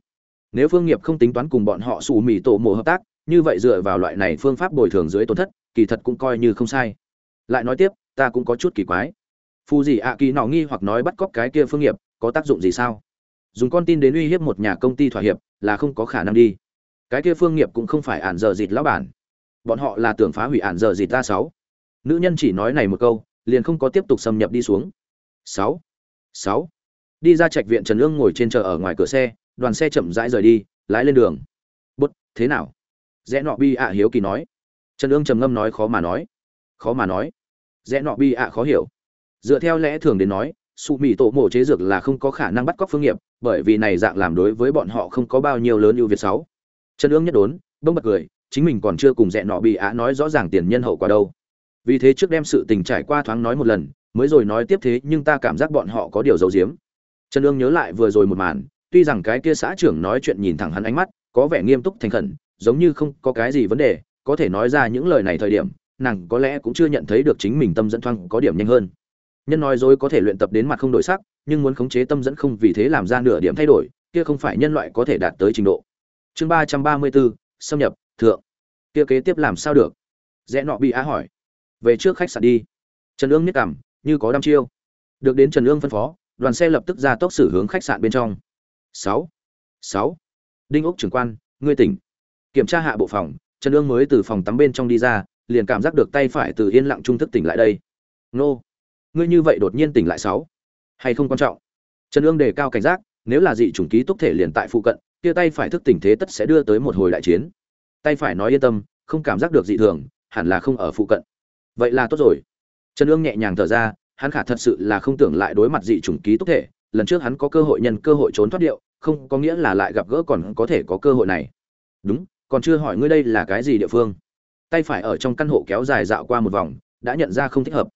Nếu phương nghiệp không tính toán cùng bọn họ xù mì tổ mộ hợp tác, như vậy dựa vào loại này phương pháp bồi thường dưới tổn thất, kỳ thật cũng coi như không sai. Lại nói tiếp, ta cũng có chút kỳ quái. Phù gì ạ, kỳ nọ nghi hoặc nói bắt cóc cái kia phương nghiệp, có tác dụng gì sao? Dùng con tin đến uy hiếp một nhà công ty thỏa hiệp, là không có khả năng đi. Cái kia phương nghiệp cũng không phải ản giờ dịt lão bản. Bọn họ là tưởng phá hủy ản giờ dịt ta sáu. Nữ nhân chỉ nói này một câu liền không có tiếp tục xâm nhập đi xuống. Sáu. Sáu. Đi ra trạch viện trần ương ngồi trên chờ ở ngoài cửa xe, đoàn xe chậm rãi rời đi, lái lên đường. Bút, thế nào? Rẽ nọ bi ạ hiếu kỳ nói. Trần ương trầm ngâm nói khó mà nói. Khó mà nói. Rẽ nọ bi ạ khó hiểu. Dựa theo lẽ thường đến nói, sụ mì tổ mổ chế dược là không có khả năng bắt cóc phương nghiệp, bởi vì này dạng làm đối với bọn họ không có bao nhiêu lớn ưu việt sáu trần ương nhất đốn bông bật cười, chính mình còn chưa cùng rẽ nọ bi ạ nói rõ ràng tiền nhân hậu quả đâu vì thế trước đem sự tình trải qua thoáng nói một lần, mới rồi nói tiếp thế nhưng ta cảm giác bọn họ có điều giấu giếm. Trần ương nhớ lại vừa rồi một màn, tuy rằng cái kia xã trưởng nói chuyện nhìn thẳng hắn ánh mắt, có vẻ nghiêm túc thành khẩn, giống như không có cái gì vấn đề, có thể nói ra những lời này thời điểm, nàng có lẽ cũng chưa nhận thấy được chính mình tâm dẫn thoang có điểm nhanh hơn. Nhân nói dối có thể luyện tập đến mặt không đổi sắc, nhưng muốn khống chế tâm dẫn không vì thế làm ra nửa điểm thay đổi, kia không phải nhân loại có thể đạt tới trình độ. Chương ba trăm ba mươi bốn, xâm nhập, thượng. Kia kế tiếp làm sao được? Rẽ nọ bị á hỏi về trước khách sạn đi. Trần ương nhất cảm như có đăm chiêu. Được đến trần ương phân phó, đoàn xe lập tức ra tốc xử hướng khách sạn bên trong. Sáu. Sáu. Đinh úc trưởng quan, ngươi tỉnh. Kiểm tra hạ bộ phòng, trần ương mới từ phòng tắm bên trong đi ra, liền cảm giác được tay phải từ yên lặng trung thức tỉnh lại đây. Nô. Ngươi như vậy đột nhiên tỉnh lại sáu. Hay không quan trọng? Trần ương đề cao cảnh giác, nếu là dị chủng ký túc thể liền tại phụ cận, kia tay phải thức tỉnh thế tất sẽ đưa tới một hồi đại chiến. Tay phải nói yên tâm, không cảm giác được dị thường, hẳn là không ở phụ cận vậy là tốt rồi. Trần ương nhẹ nhàng thở ra, hắn khả thật sự là không tưởng lại đối mặt dị chủng ký túc thể, lần trước hắn có cơ hội nhân cơ hội trốn thoát điệu, không có nghĩa là lại gặp gỡ còn có thể có cơ hội này. Đúng, còn chưa hỏi ngươi đây là cái gì địa phương. Tay phải ở trong căn hộ kéo dài dạo qua một vòng, đã nhận ra không thích hợp.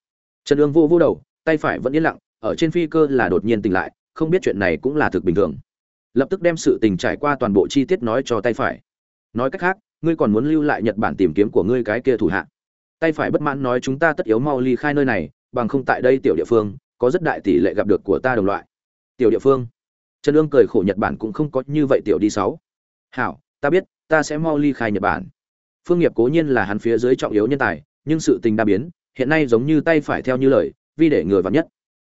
Trần ương vô vô đầu, tay phải vẫn yên lặng, ở trên phi cơ là đột nhiên tỉnh lại, không biết chuyện này cũng là thực bình thường. Lập tức đem sự tình trải qua toàn bộ chi tiết nói cho tay phải. Nói cách khác, ngươi còn muốn lưu lại nhật bản tìm kiếm của ngươi cái kia thủ hạ tay phải bất mãn nói chúng ta tất yếu mau ly khai nơi này, bằng không tại đây tiểu địa phương, có rất đại tỷ lệ gặp được của ta đồng loại. Tiểu địa phương. Trần ương cười khổ nhật bản cũng không có như vậy tiểu đi sáu. Hảo, ta biết, ta sẽ mau ly khai nhật bản. Phương nghiệp cố nhiên là hắn phía dưới trọng yếu nhân tài, nhưng sự tình đa biến, hiện nay giống như tay phải theo như lời, vì để người vắn nhất.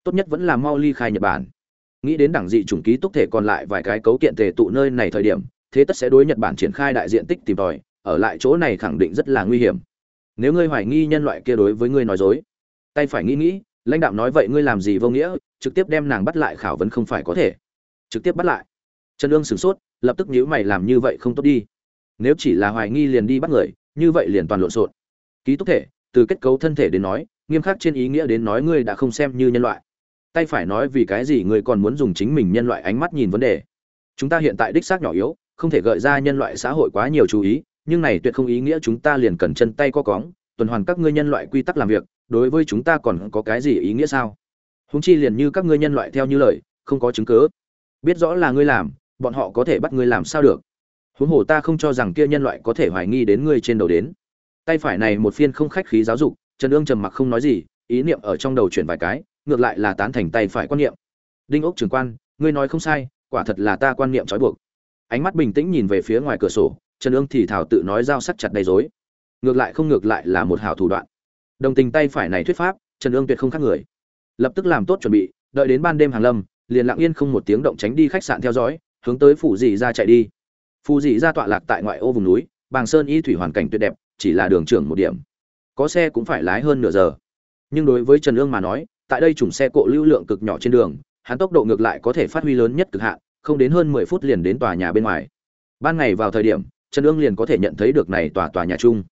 Tốt nhất vẫn là mau ly khai nhật bản. Nghĩ đến đảng dị chủng ký túc thể còn lại vài cái cấu kiện tề tụ nơi này thời điểm, thế tất sẽ đối nhật bản triển khai đại diện tích tìm tòi, ở lại chỗ này khẳng định rất là nguy hiểm nếu ngươi hoài nghi nhân loại kia đối với ngươi nói dối, tay phải nghĩ nghĩ, lãnh đạo nói vậy ngươi làm gì vô nghĩa, trực tiếp đem nàng bắt lại khảo vấn không phải có thể. Trực tiếp bắt lại. Trần ương sửng sốt, lập tức nhíu mày làm như vậy không tốt đi. Nếu chỉ là hoài nghi liền đi bắt người, như vậy liền toàn lộn xộn. Ký túc thể, từ kết cấu thân thể đến nói, nghiêm khắc trên ý nghĩa đến nói ngươi đã không xem như nhân loại. Tay phải nói vì cái gì ngươi còn muốn dùng chính mình nhân loại ánh mắt nhìn vấn đề. Chúng ta hiện tại đích xác nhỏ yếu, không thể gợi ra nhân loại xã hội quá nhiều chú ý nhưng này tuyệt không ý nghĩa chúng ta liền cần chân tay co cóng, tuần hoàn các ngươi nhân loại quy tắc làm việc, đối với chúng ta còn có cái gì ý nghĩa sao? Húng chi liền như các ngươi nhân loại theo như lời, không có chứng cứ. Biết rõ là ngươi làm, bọn họ có thể bắt ngươi làm sao được. Huống hồ ta không cho rằng kia nhân loại có thể hoài nghi đến ngươi trên đầu đến. Tay phải này một phiên không khách khí giáo dục, trần ương trầm mặc không nói gì, ý niệm ở trong đầu chuyển vài cái, ngược lại là tán thành tay phải quan niệm. Đinh ốc trưởng quan, ngươi nói không sai, quả thật là ta quan niệm trói buộc. Ánh mắt bình tĩnh nhìn về phía ngoài cửa sổ trần ương thì thảo tự nói giao sắc chặt đầy dối ngược lại không ngược lại là một hảo thủ đoạn. Đồng tình tay phải này thuyết pháp, trần ương tuyệt không khác người. Lập tức làm tốt chuẩn bị, đợi đến ban đêm hàng lâm, liền lặng yên không một tiếng động tránh đi khách sạn theo dõi, hướng tới phủ Dị ra chạy đi. Phù dị ra tọa lạc tại ngoại ô vùng núi, bàng sơn y thủy hoàn cảnh tuyệt đẹp, chỉ là đường trưởng một điểm. Có xe cũng phải lái hơn nửa giờ. Nhưng đối với trần ương mà nói, tại đây chủng xe cộ lưu lượng cực nhỏ trên đường, hắn tốc độ ngược lại có thể phát huy lớn nhất cực hạn, không đến hơn mười phút liền đến tòa nhà bên ngoài. Ban ngày vào thời điểm trần ương liền có thể nhận thấy được này tòa tòa nhà chung.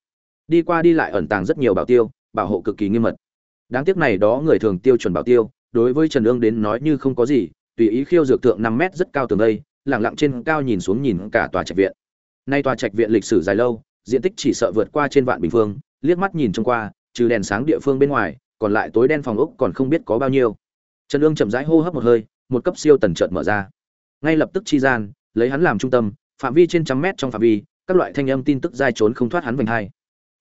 Đi qua đi lại ẩn tàng rất nhiều bảo tiêu, bảo hộ cực kỳ nghiêm mật. Đáng tiếc này đó người thường tiêu chuẩn bảo tiêu, đối với trần ương đến nói như không có gì, tùy ý khiêu dược tượng năm mét rất cao tường đây lẳng lặng trên cao nhìn xuống nhìn cả tòa trạch viện. Nay tòa trạch viện lịch sử dài lâu, diện tích chỉ sợ vượt qua trên vạn bình phương, liếc mắt nhìn trông qua, trừ đèn sáng địa phương bên ngoài, còn lại tối đen phòng ốc còn không biết có bao nhiêu. Trần ương chậm rãi hô hấp một hơi, một cấp siêu tần chợt mở ra. Ngay lập tức chi gian, lấy hắn làm trung tâm phạm vi trên trăm mét trong phạm vi, các loại thanh âm tin tức dai trốn không thoát hắn vành hai.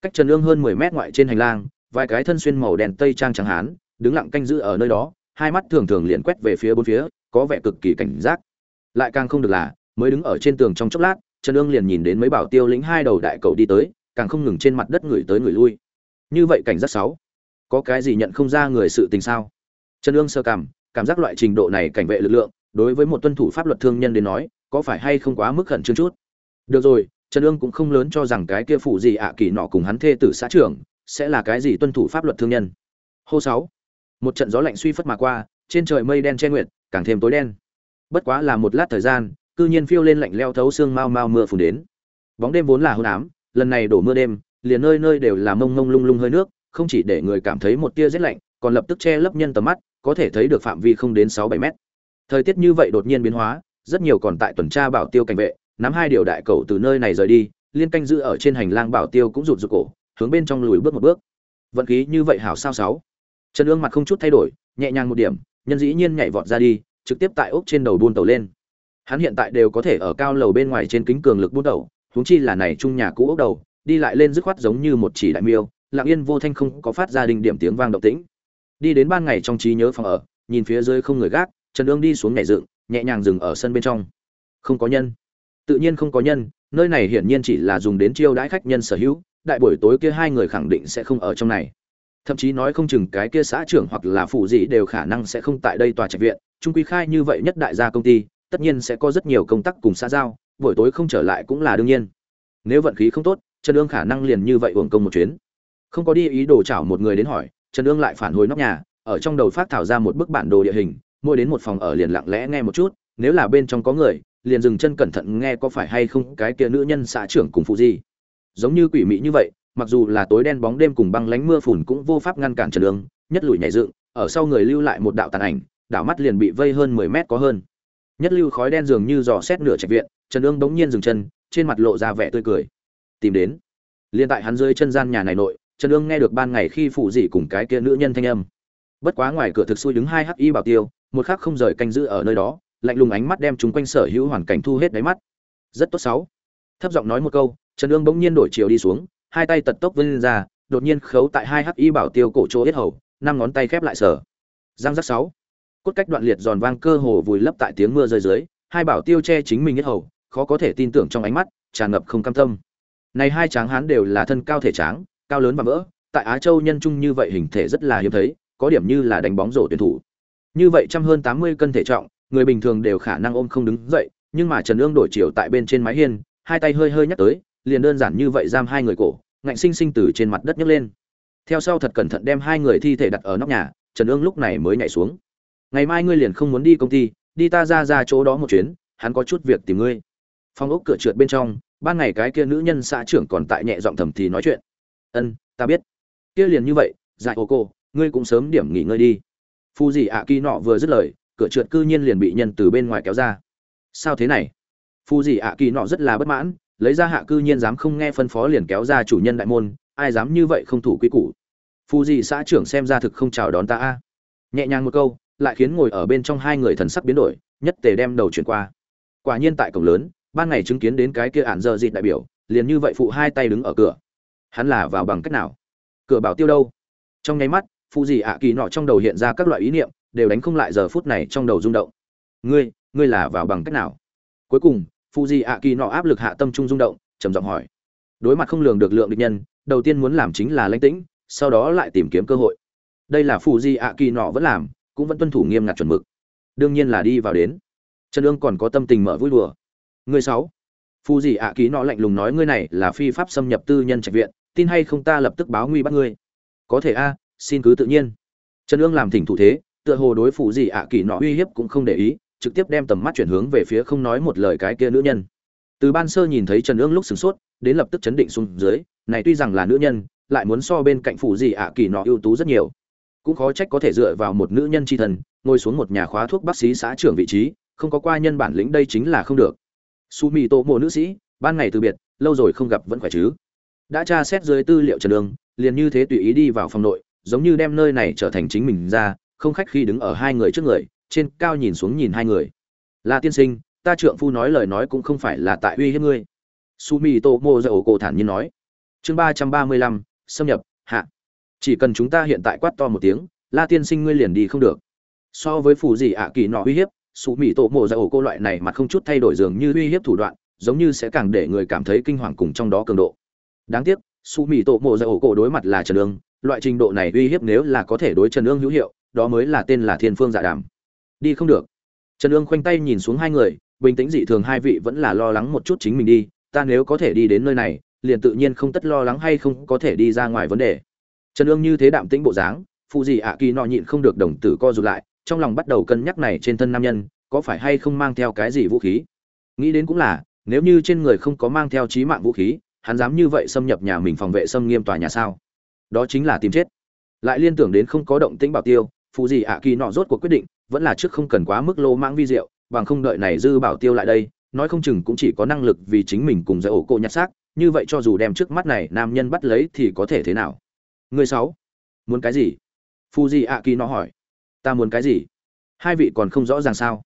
Cách trần ương hơn mười mét ngoại trên hành lang, vài cái thân xuyên màu đèn tây trang trắng hán, đứng lặng canh giữ ở nơi đó, hai mắt thường thường liền quét về phía bốn phía, có vẻ cực kỳ cảnh giác. Lại càng không được là, mới đứng ở trên tường trong chốc lát, trần ương liền nhìn đến mấy bảo tiêu lĩnh hai đầu đại cầu đi tới, càng không ngừng trên mặt đất người tới người lui. Như vậy cảnh giác sáu, có cái gì nhận không ra người sự tình sao? Trần ương sơ cảm cảm giác loại trình độ này cảnh vệ lực lượng, đối với một tuân thủ pháp luật thương nhân đến nói có phải hay không quá mức khẩn trương chút? Được rồi, trần ương cũng không lớn cho rằng cái kia phụ gì ạ kỳ nọ cùng hắn thê tử xã trưởng sẽ là cái gì tuân thủ pháp luật thương nhân. Hô sáu. Một trận gió lạnh suy phất mà qua, trên trời mây đen che nguyệt, càng thêm tối đen. Bất quá là một lát thời gian, cư nhiên phiêu lên lạnh leo thấu xương mau mau mưa phùn đến. Bóng đêm vốn là hôn ám, lần này đổ mưa đêm, liền nơi nơi đều là mông mông lung lung hơi nước, không chỉ để người cảm thấy một tia rét lạnh, còn lập tức che lấp nhân tầm mắt, có thể thấy được phạm vi không đến sáu bảy mét. Thời tiết như vậy đột nhiên biến hóa rất nhiều còn tại tuần tra bảo tiêu cảnh vệ, nắm hai điều đại cầu từ nơi này rời đi, liên canh giữ ở trên hành lang bảo tiêu cũng rụt rụt cổ, hướng bên trong lùi bước một bước. Vận khí như vậy hảo sao sáu? Trần ương mặt không chút thay đổi, nhẹ nhàng một điểm, nhân dĩ nhiên nhảy vọt ra đi, trực tiếp tại ốc trên đầu buôn tàu lên. Hắn hiện tại đều có thể ở cao lầu bên ngoài trên kính cường lực buôn tàu, huống chi là này trung nhà cũ ốc đầu, đi lại lên dứt khoát giống như một chỉ đại miêu, lặng yên vô thanh không có phát ra đình điểm tiếng vang động tĩnh. Đi đến ban ngày trong trí nhớ phòng ở, nhìn phía dưới không người gác, trần ương đi xuống nhảy dựng nhẹ nhàng dừng ở sân bên trong. Không có nhân. Tự nhiên không có nhân, nơi này hiển nhiên chỉ là dùng đến chiêu đãi khách nhân sở hữu, đại buổi tối kia hai người khẳng định sẽ không ở trong này. Thậm chí nói không chừng cái kia xã trưởng hoặc là phụ gì đều khả năng sẽ không tại đây tòa trạch viện trung quy khai như vậy nhất đại gia công ty, tất nhiên sẽ có rất nhiều công tác cùng xã giao, buổi tối không trở lại cũng là đương nhiên. Nếu vận khí không tốt, trần ương khả năng liền như vậy hưởng công một chuyến. Không có đi ý đồ chảo một người đến hỏi, trần ương lại phản hồi nóc nhà, ở trong đầu phát thảo ra một bức bản đồ địa hình mỗi đến một phòng ở liền lặng lẽ nghe một chút, nếu là bên trong có người, liền dừng chân cẩn thận nghe có phải hay không cái kia nữ nhân xã trưởng cùng phụ gì giống như quỷ mị như vậy, mặc dù là tối đen bóng đêm cùng băng lánh mưa phùn cũng vô pháp ngăn cản trần đường nhất lùi nhảy dựng, ở sau người lưu lại một đạo tàn ảnh, đảo mắt liền bị vây hơn mười mét có hơn. Nhất lưu khói đen dường như dò xét nửa trạch viện, trần ương bỗng nhiên dừng chân, trên mặt lộ ra vẻ tươi cười. Tìm đến. Liên tại hắn dưới chân gian nhà này nội, trần ương nghe được ban ngày khi phụ dị cùng cái kia nữ nhân thanh âm bất quá ngoài cửa thực xui đứng hai hắc y bảo tiêu, một khắc không rời canh giữ ở nơi đó, lạnh lùng ánh mắt đem chúng quanh sở hữu hoàn cảnh thu hết đáy mắt. Rất tốt sáu. Thấp giọng nói một câu, trần ương bỗng nhiên đổi chiều đi xuống, hai tay tật tốc vươn ra, đột nhiên khấu tại hai hắc y bảo tiêu cổ chỗ hết hầu, năm ngón tay khép lại sở. Giang giác sáu. Cốt cách đoạn liệt giòn vang cơ hồ vùi lấp tại tiếng mưa rơi dưới, hai bảo tiêu che chính mình hết hầu, khó có thể tin tưởng trong ánh mắt, tràn ngập không cam tâm. Này hai tráng hán đều là thân cao thể tráng, cao lớn và vỡ tại á châu nhân trung như vậy hình thể rất là hiếm thấy có điểm như là đánh bóng rổ tuyển thủ. Như vậy trăm hơn tám mươi cân thể trọng, người bình thường đều khả năng ôm không đứng dậy, nhưng mà trần ương đổi chiều tại bên trên mái hiên, hai tay hơi hơi nhắc tới, liền đơn giản như vậy giam hai người cổ, ngạnh sinh sinh từ trên mặt đất nhấc lên. Theo sau thật cẩn thận đem hai người thi thể đặt ở nóc nhà, trần ương lúc này mới nhảy xuống. Ngày mai ngươi liền không muốn đi công ty, đi ta ra ra chỗ đó một chuyến, hắn có chút việc tìm ngươi. Phong ốc cửa trượt bên trong, ban ngày cái kia nữ nhân xã trưởng còn tại nhẹ giọng thầm thì nói chuyện. Ân, ta biết. Kia liền như vậy dại ô cô ngươi cũng sớm điểm nghỉ ngơi đi. Phu gì ạ kỳ nọ vừa dứt lời, cửa trượt cư nhiên liền bị nhân từ bên ngoài kéo ra. Sao thế này? Phu gì ạ kỳ nọ rất là bất mãn, lấy ra hạ cư nhiên dám không nghe phân phó liền kéo ra chủ nhân đại môn, ai dám như vậy không thủ quy củ. Phu gì xã trưởng xem ra thực không chào đón ta a. Nhẹ nhàng một câu, lại khiến ngồi ở bên trong hai người thần sắc biến đổi, nhất tề đem đầu chuyển qua. Quả nhiên tại cổng lớn, ban ngày chứng kiến đến cái kia ản giờ dịt đại biểu, liền như vậy phụ hai tay đứng ở cửa. Hắn là vào bằng cách nào? Cửa bảo tiêu đâu? Trong nháy mắt phụ gì ạ kỳ nọ trong đầu hiện ra các loại ý niệm đều đánh không lại giờ phút này trong đầu rung động. Ngươi ngươi là vào bằng cách nào? Cuối cùng phụ gì ạ kỳ nọ áp lực hạ tâm trung rung động trầm giọng hỏi. Đối mặt không lường được lượng địch nhân đầu tiên muốn làm chính là lãnh tĩnh sau đó lại tìm kiếm cơ hội. Đây là phụ gì ạ kỳ nọ vẫn làm cũng vẫn tuân thủ nghiêm ngặt chuẩn mực. Đương nhiên là đi vào đến. Trần ương còn có tâm tình mở vui đùa. Ngươi sáu. Phu gì ạ ký nọ lạnh lùng nói ngươi này là phi pháp xâm nhập tư nhân trạch viện, tin hay không ta lập tức báo nguy bắt ngươi. Có thể a, xin cứ tự nhiên. Trần ương làm thỉnh thủ thế, tựa hồ đối phụ gì ạ à, kỳ nọ uy hiếp cũng không để ý, trực tiếp đem tầm mắt chuyển hướng về phía không nói một lời cái kia nữ nhân. Từ ban sơ nhìn thấy Trần ương lúc sửng sốt, đến lập tức chấn định xuống dưới, này tuy rằng là nữ nhân, lại muốn so bên cạnh phụ gì ạ à, kỳ nọ ưu tú rất nhiều. Cũng khó trách có thể dựa vào một nữ nhân chi thần, ngồi xuống một nhà khóa thuốc bác sĩ xã trưởng vị trí, không có qua nhân bản lĩnh đây chính là không được su mì tô mộ nữ sĩ ban ngày từ biệt lâu rồi không gặp vẫn khỏe chứ đã tra xét dưới tư liệu trần đường liền như thế tùy ý đi vào phòng nội giống như đem nơi này trở thành chính mình ra, không khách khi đứng ở hai người trước người, trên cao nhìn xuống nhìn hai người. Là tiên sinh, ta trượng phu nói lời nói cũng không phải là tại uy hiếp ngươi. Sumi mì tổ mộ dậu cổ thản nhiên nói. Chương ba trăm ba mươi lăm, xâm nhập, hạ. Chỉ cần chúng ta hiện tại quát to một tiếng, la tiên sinh ngươi liền đi không được. So với phù gì ạ kỳ nọ uy hiếp sụ mỹ tổ mộ ra ổ cô loại này mà không chút thay đổi dường như uy hiếp thủ đoạn, giống như sẽ càng để người cảm thấy kinh hoàng cùng trong đó cường độ. Đáng tiếc sụ mỹ tổ mộ ra ổ cô đối mặt là trần đường loại trình độ này uy hiếp nếu là có thể đối trần ương hữu hiệu, đó mới là tên là thiên phương dạ đàm. Đi không được. Trần ương khoanh tay nhìn xuống hai người, bình tĩnh dị thường hai vị vẫn là lo lắng một chút chính mình đi, ta nếu có thể đi đến nơi này, liền tự nhiên không tất lo lắng hay không có thể đi ra ngoài vấn đề. Trần ương như thế đạm tĩnh bộ dáng phụ gì ạ kỳ nọ nhịn không được đồng tử co rụt lại, trong lòng bắt đầu cân nhắc này trên thân nam nhân, có phải hay không mang theo cái gì vũ khí? Nghĩ đến cũng là, nếu như trên người không có mang theo trí mạng vũ khí, hắn dám như vậy xâm nhập nhà mình phòng vệ xâm nghiêm tòa nhà sao? Đó chính là tìm chết. Lại liên tưởng đến không có động tĩnh bảo tiêu phụ gì ạ kỳ nọ rốt cuộc quyết định, vẫn là trước không cần quá mức lô mãng vi diệu, bằng không đợi này dư bảo tiêu lại đây, nói không chừng cũng chỉ có năng lực vì chính mình cùng giải ổ cô nhặt xác, như vậy cho dù đem trước mắt này nam nhân bắt lấy thì có thể thế nào? Người sáu, muốn cái gì? Phụ gì ạ kỳ nọ hỏi. Ta muốn cái gì? Hai vị còn không rõ ràng sao?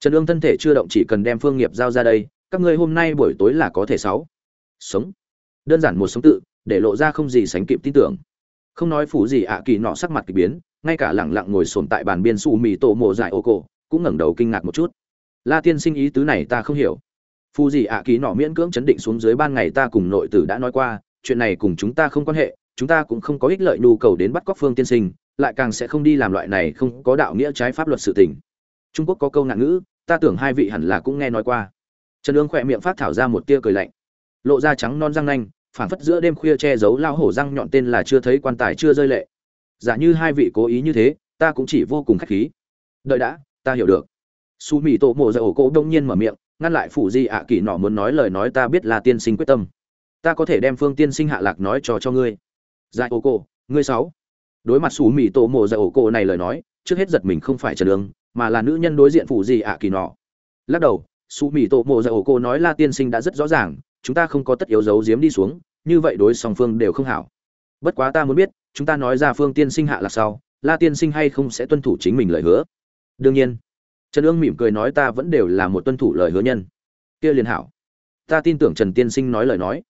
Trần ương thân thể chưa động chỉ cần đem phương nghiệp giao ra đây, các ngươi hôm nay buổi tối là có thể sáu. Sống. Đơn giản một sống tự để lộ ra không gì sánh kịp tin tưởng. Không nói phủ gì ạ, kỳ nọ sắc mặt kỳ biến, ngay cả lẳng lặng ngồi sồn tại bàn biên su mì tổ mộ dại ô cổ, cũng ngẩng đầu kinh ngạc một chút. La tiên sinh ý tứ này ta không hiểu. Phù gì ạ, kỳ nọ miễn cưỡng chấn định xuống dưới ban ngày ta cùng nội tử đã nói qua, chuyện này cùng chúng ta không quan hệ, chúng ta cũng không có ích lợi nhu cầu đến bắt cóc phương tiên sinh, lại càng sẽ không đi làm loại này không có đạo nghĩa trái pháp luật sự tình. Trung quốc có câu ngạn ngữ, ta tưởng hai vị hẳn là cũng nghe nói qua. Trần ương khỏe miệng phát thảo ra một tia cười lạnh. Lộ ra trắng non răng nanh phảng phất giữa đêm khuya che giấu lao hổ răng nhọn tên là chưa thấy quan tài chưa rơi lệ. Giả như hai vị cố ý như thế, ta cũng chỉ vô cùng khách khí. Đợi đã, ta hiểu được. Su mỹ tổ mộ dạy ổ cỗ đông nhiên mở miệng, ngăn lại phủ di ạ kỳ nọ muốn nói lời nói ta biết là tiên sinh quyết tâm. Ta có thể đem phương tiên sinh hạ lạc nói trò cho ngươi. Dạy ổ cổ, ngươi sáu. Đối mặt su mì tổ mộ dạ ổ cổ này lời nói, trước hết giật mình không phải trần ương mà là nữ nhân đối diện phụ di ạ kỳ nọ. Lắc đầu su mì tổ mộ dạ ổ cổ nói la tiên sinh đã rất rõ ràng, chúng ta không có tất yếu giấu giếm đi xuống, như vậy đối song phương đều không hảo. Bất quá ta muốn biết, chúng ta nói ra phương tiên sinh hạ là sao, la tiên sinh hay không sẽ tuân thủ chính mình lời hứa? Đương nhiên. Trần ương mỉm cười nói ta vẫn đều là một tuân thủ lời hứa nhân. Kia liền hảo. Ta tin tưởng trần tiên sinh nói lời nói.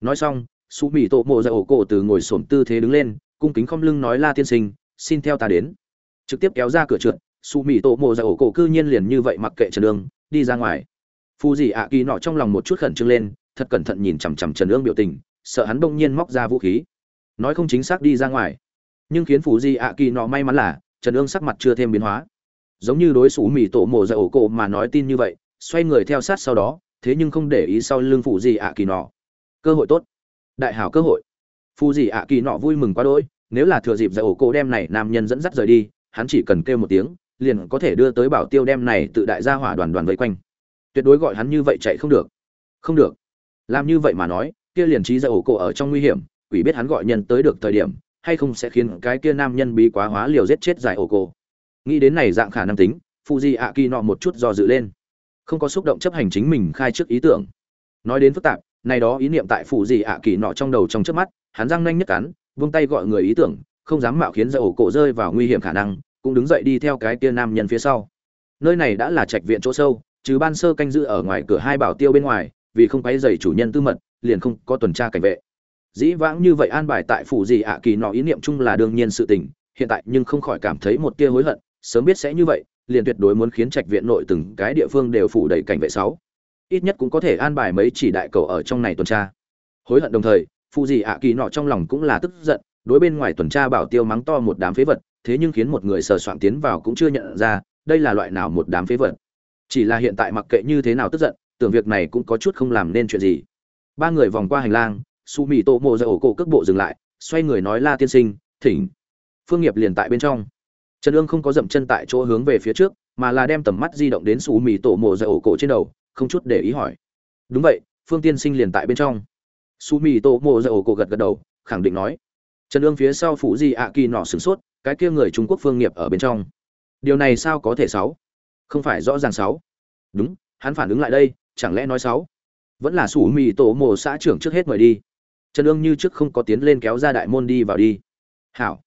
Nói xong su mỹ tổ mộ ra ổ cổ từ ngồi xổm tư thế đứng lên, cung kính không lưng nói la tiên sinh, xin theo ta đến. Trực tiếp kéo ra cửa trượt su mỹ tổ mộ ra ổ cổ cư nhiên liền như vậy mặc kệ trần ương đi ra ngoài. Phù dị ạ kỳ nọ trong lòng một chút khẩn trương lên, thật cẩn thận nhìn chằm chằm trần ương biểu tình, sợ hắn bỗng nhiên móc ra vũ khí. Nói không chính xác đi ra ngoài. Nhưng khiến phù dị ạ kỳ nọ may mắn là, trần ương sắc mặt chưa thêm biến hóa. Giống như đối xử mì tổ mồ ra ổ cổ mà nói tin như vậy, xoay người theo sát sau đó, thế nhưng không để ý sau lưng phù gì ạ kỳ nọ. Cơ hội tốt. Đại hảo cơ hội. Phù gì ạ kỳ nọ vui mừng quá đỗi, nếu là thừa dịp giải ổ cổ đem này nam nhân dẫn dắt rời đi, hắn chỉ cần kêu một tiếng liền có thể đưa tới bảo tiêu đem này tự đại gia hỏa đoàn đoàn vây quanh. Tuyệt đối gọi hắn như vậy chạy không được. Không được. Làm như vậy mà nói, kia liền trí ra ổ cổ ở trong nguy hiểm, quỷ biết hắn gọi nhân tới được thời điểm, hay không sẽ khiến cái kia nam nhân bí quá hóa liều giết chết giải ổ cổ. Nghĩ đến này dạng khả năng tính phụ di ạ kỳ nọ một chút do dự lên. Không có xúc động chấp hành chính mình khai trước ý tưởng. Nói đến phức tạp, này đó ý niệm tại phụ di ạ kỳ nọ trong đầu trong trước mắt, hắn răng nanh nhất cắn, vung tay gọi người ý tưởng, không dám mạo khiến dầu cổ rơi vào nguy hiểm khả năng cũng đứng dậy đi theo cái kia nam nhân phía sau. Nơi này đã là trạch viện chỗ sâu, trừ ban sơ canh giữ ở ngoài cửa hai bảo tiêu bên ngoài, vì không quấy dày chủ nhân tư mật, liền không có tuần tra cảnh vệ. Dĩ vãng như vậy an bài tại phủ gì ạ, kỳ nọ ý niệm chung là đương nhiên sự tình, hiện tại nhưng không khỏi cảm thấy một tia hối hận, sớm biết sẽ như vậy, liền tuyệt đối muốn khiến trạch viện nội từng cái địa phương đều phủ đầy cảnh vệ sáu. Ít nhất cũng có thể an bài mấy chỉ đại cầu ở trong này tuần tra. Hối hận đồng thời phụ gì ạ, kỳ nọ trong lòng cũng là tức giận, đối bên ngoài tuần tra bảo tiêu mắng to một đám phế vật thế nhưng khiến một người sờ soạn tiến vào cũng chưa nhận ra, đây là loại nào một đám phế vật. Chỉ là hiện tại mặc kệ như thế nào tức giận, tưởng việc này cũng có chút không làm nên chuyện gì. Ba người vòng qua hành lang, su mì tô mộ ra ổ cổ cước bộ dừng lại, xoay người nói la tiên sinh, thỉnh. Phương nghiệp liền tại bên trong. Trần ương không có dậm chân tại chỗ hướng về phía trước, mà là đem tầm mắt di động đến su mì tổ mộ dạy ổ cổ trên đầu, không chút để ý hỏi. Đúng vậy, phương tiên sinh liền tại bên trong. Su mì tổ mộ dạy ổ cổ gật gật đầu, khẳng định nói. Trần ương phía sau phủ di ạ kỳ nọ sửng sốt cái kia người trung quốc phương nghiệp ở bên trong. Điều này sao có thể sáu? Không phải rõ ràng sáu. Đúng, hắn phản ứng lại đây, chẳng lẽ nói sáu? Vẫn là sủ mì tổ mộ xã trưởng trước hết mời đi. Trần Dương như trước không có tiến lên kéo ra đại môn đi vào đi. Hảo.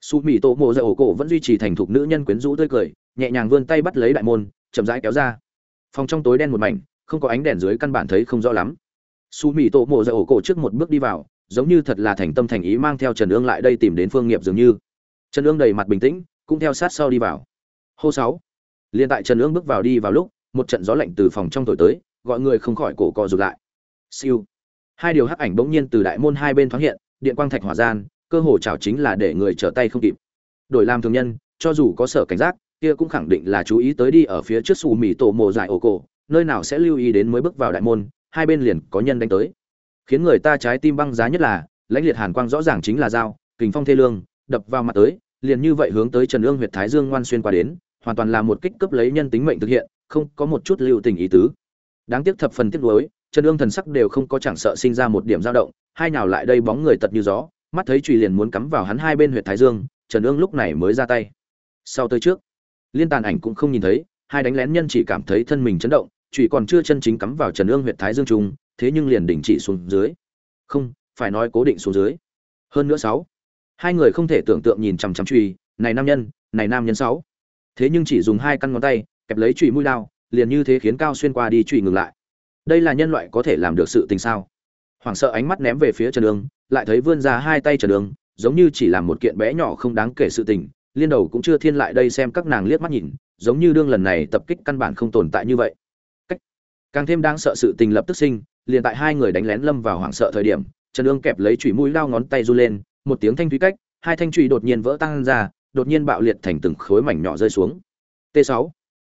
Sủ Mị tổ mộ dạy ổ cổ vẫn duy trì thành thục nữ nhân quyến rũ tươi cười, nhẹ nhàng vươn tay bắt lấy đại môn, chậm rãi kéo ra. Phòng trong tối đen một mảnh, không có ánh đèn dưới căn bản thấy không rõ lắm. Sủ Mị tổ mộ dạy ổ cổ trước một bước đi vào, giống như thật là thành tâm thành ý mang theo trần Dương lại đây tìm đến phương nghiệp dường như trần ương đầy mặt bình tĩnh, cũng theo sát sau đi vào. Hô sáu. Liên tại trần ương bước vào đi vào lúc, một trận gió lạnh từ phòng trong thổi tới, gọi người không khỏi cổ co rụt lại. Siêu. Hai điều hắc ảnh bỗng nhiên từ đại môn hai bên thoáng hiện, điện quang thạch hỏa gian, cơ hồ chảo chính là để người trở tay không kịp. Đổi làm thường nhân, cho dù có sở cảnh giác, kia cũng khẳng định là chú ý tới đi ở phía trước xù mì tổ mồ dài ổ cổ, nơi nào sẽ lưu ý đến mới bước vào đại môn, hai bên liền có nhân đánh tới. Khiến người ta trái tim băng giá nhất là, lãnh liệt hàn quang rõ ràng chính là dao, kình phong thê lương đập vào mặt tới, liền như vậy hướng tới trần ương huyệt thái dương ngoan xuyên qua đến, hoàn toàn là một kích cấp lấy nhân tính mệnh thực hiện, không có một chút lưu tình ý tứ. Đáng tiếc thập phần tiếc nuối, trần ương thần sắc đều không có chẳng sợ sinh ra một điểm dao động, hai nào lại đây bóng người tật như gió, mắt thấy chùy liền muốn cắm vào hắn hai bên huyệt thái dương, trần ương lúc này mới ra tay. Sau tới trước, liên tàn ảnh cũng không nhìn thấy, hai đánh lén nhân chỉ cảm thấy thân mình chấn động, chùy còn chưa chân chính cắm vào trần ương huyệt thái dương trung thế nhưng liền đình chỉ xuống dưới. Không, phải nói cố định xuống dưới. Hơn nữa sáu hai người không thể tưởng tượng nhìn chằm chằm truy này nam nhân, này nam nhân sáu. Thế nhưng chỉ dùng hai căn ngón tay, kẹp lấy truy mũi lao liền như thế khiến cao xuyên qua đi truy ngừng lại. Đây là nhân loại có thể làm được sự tình sao? Hoảng sợ ánh mắt ném về phía trần đường, lại thấy vươn ra hai tay trần đường, giống như chỉ làm một kiện bé nhỏ không đáng kể sự tình, liên đầu cũng chưa thiên lại đây xem các nàng liếc mắt nhìn, giống như đương lần này tập kích căn bản không tồn tại như vậy. Cách. Càng thêm đáng sợ sự tình lập tức sinh, liền tại hai người đánh lén lâm vào hoảng sợ thời điểm, trần ương kẹp lấy chùy mũi lao ngón tay du lên một tiếng thanh thúy cách, hai thanh chùy đột nhiên vỡ tan ra, đột nhiên bạo liệt thành từng khối mảnh nhỏ rơi xuống. T 6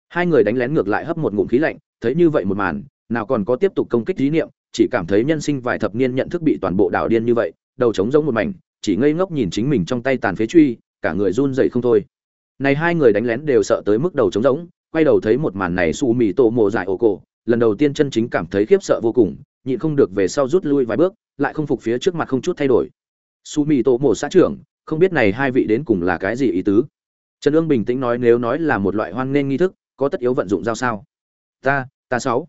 hai người đánh lén ngược lại hấp một ngụm khí lạnh, thấy như vậy một màn, nào còn có tiếp tục công kích dí niệm, chỉ cảm thấy nhân sinh vài thập niên nhận thức bị toàn bộ đảo điên như vậy, đầu trống rỗng một mảnh, chỉ ngây ngốc nhìn chính mình trong tay tàn phế truy, cả người run dậy không thôi. Này hai người đánh lén đều sợ tới mức đầu trống rỗng, quay đầu thấy một màn này su mì tổ mồ dại ổ cổ, lần đầu tiên chân chính cảm thấy khiếp sợ vô cùng, nhịn không được về sau rút lui vài bước, lại không phục phía trước mặt không chút thay đổi su mì tổ mộ xã trưởng, không biết này hai vị đến cùng là cái gì ý tứ? Trần ương bình tĩnh nói nếu nói là một loại hoan nghênh nghi thức, có tất yếu vận dụng giao sao? Ta ta sáu.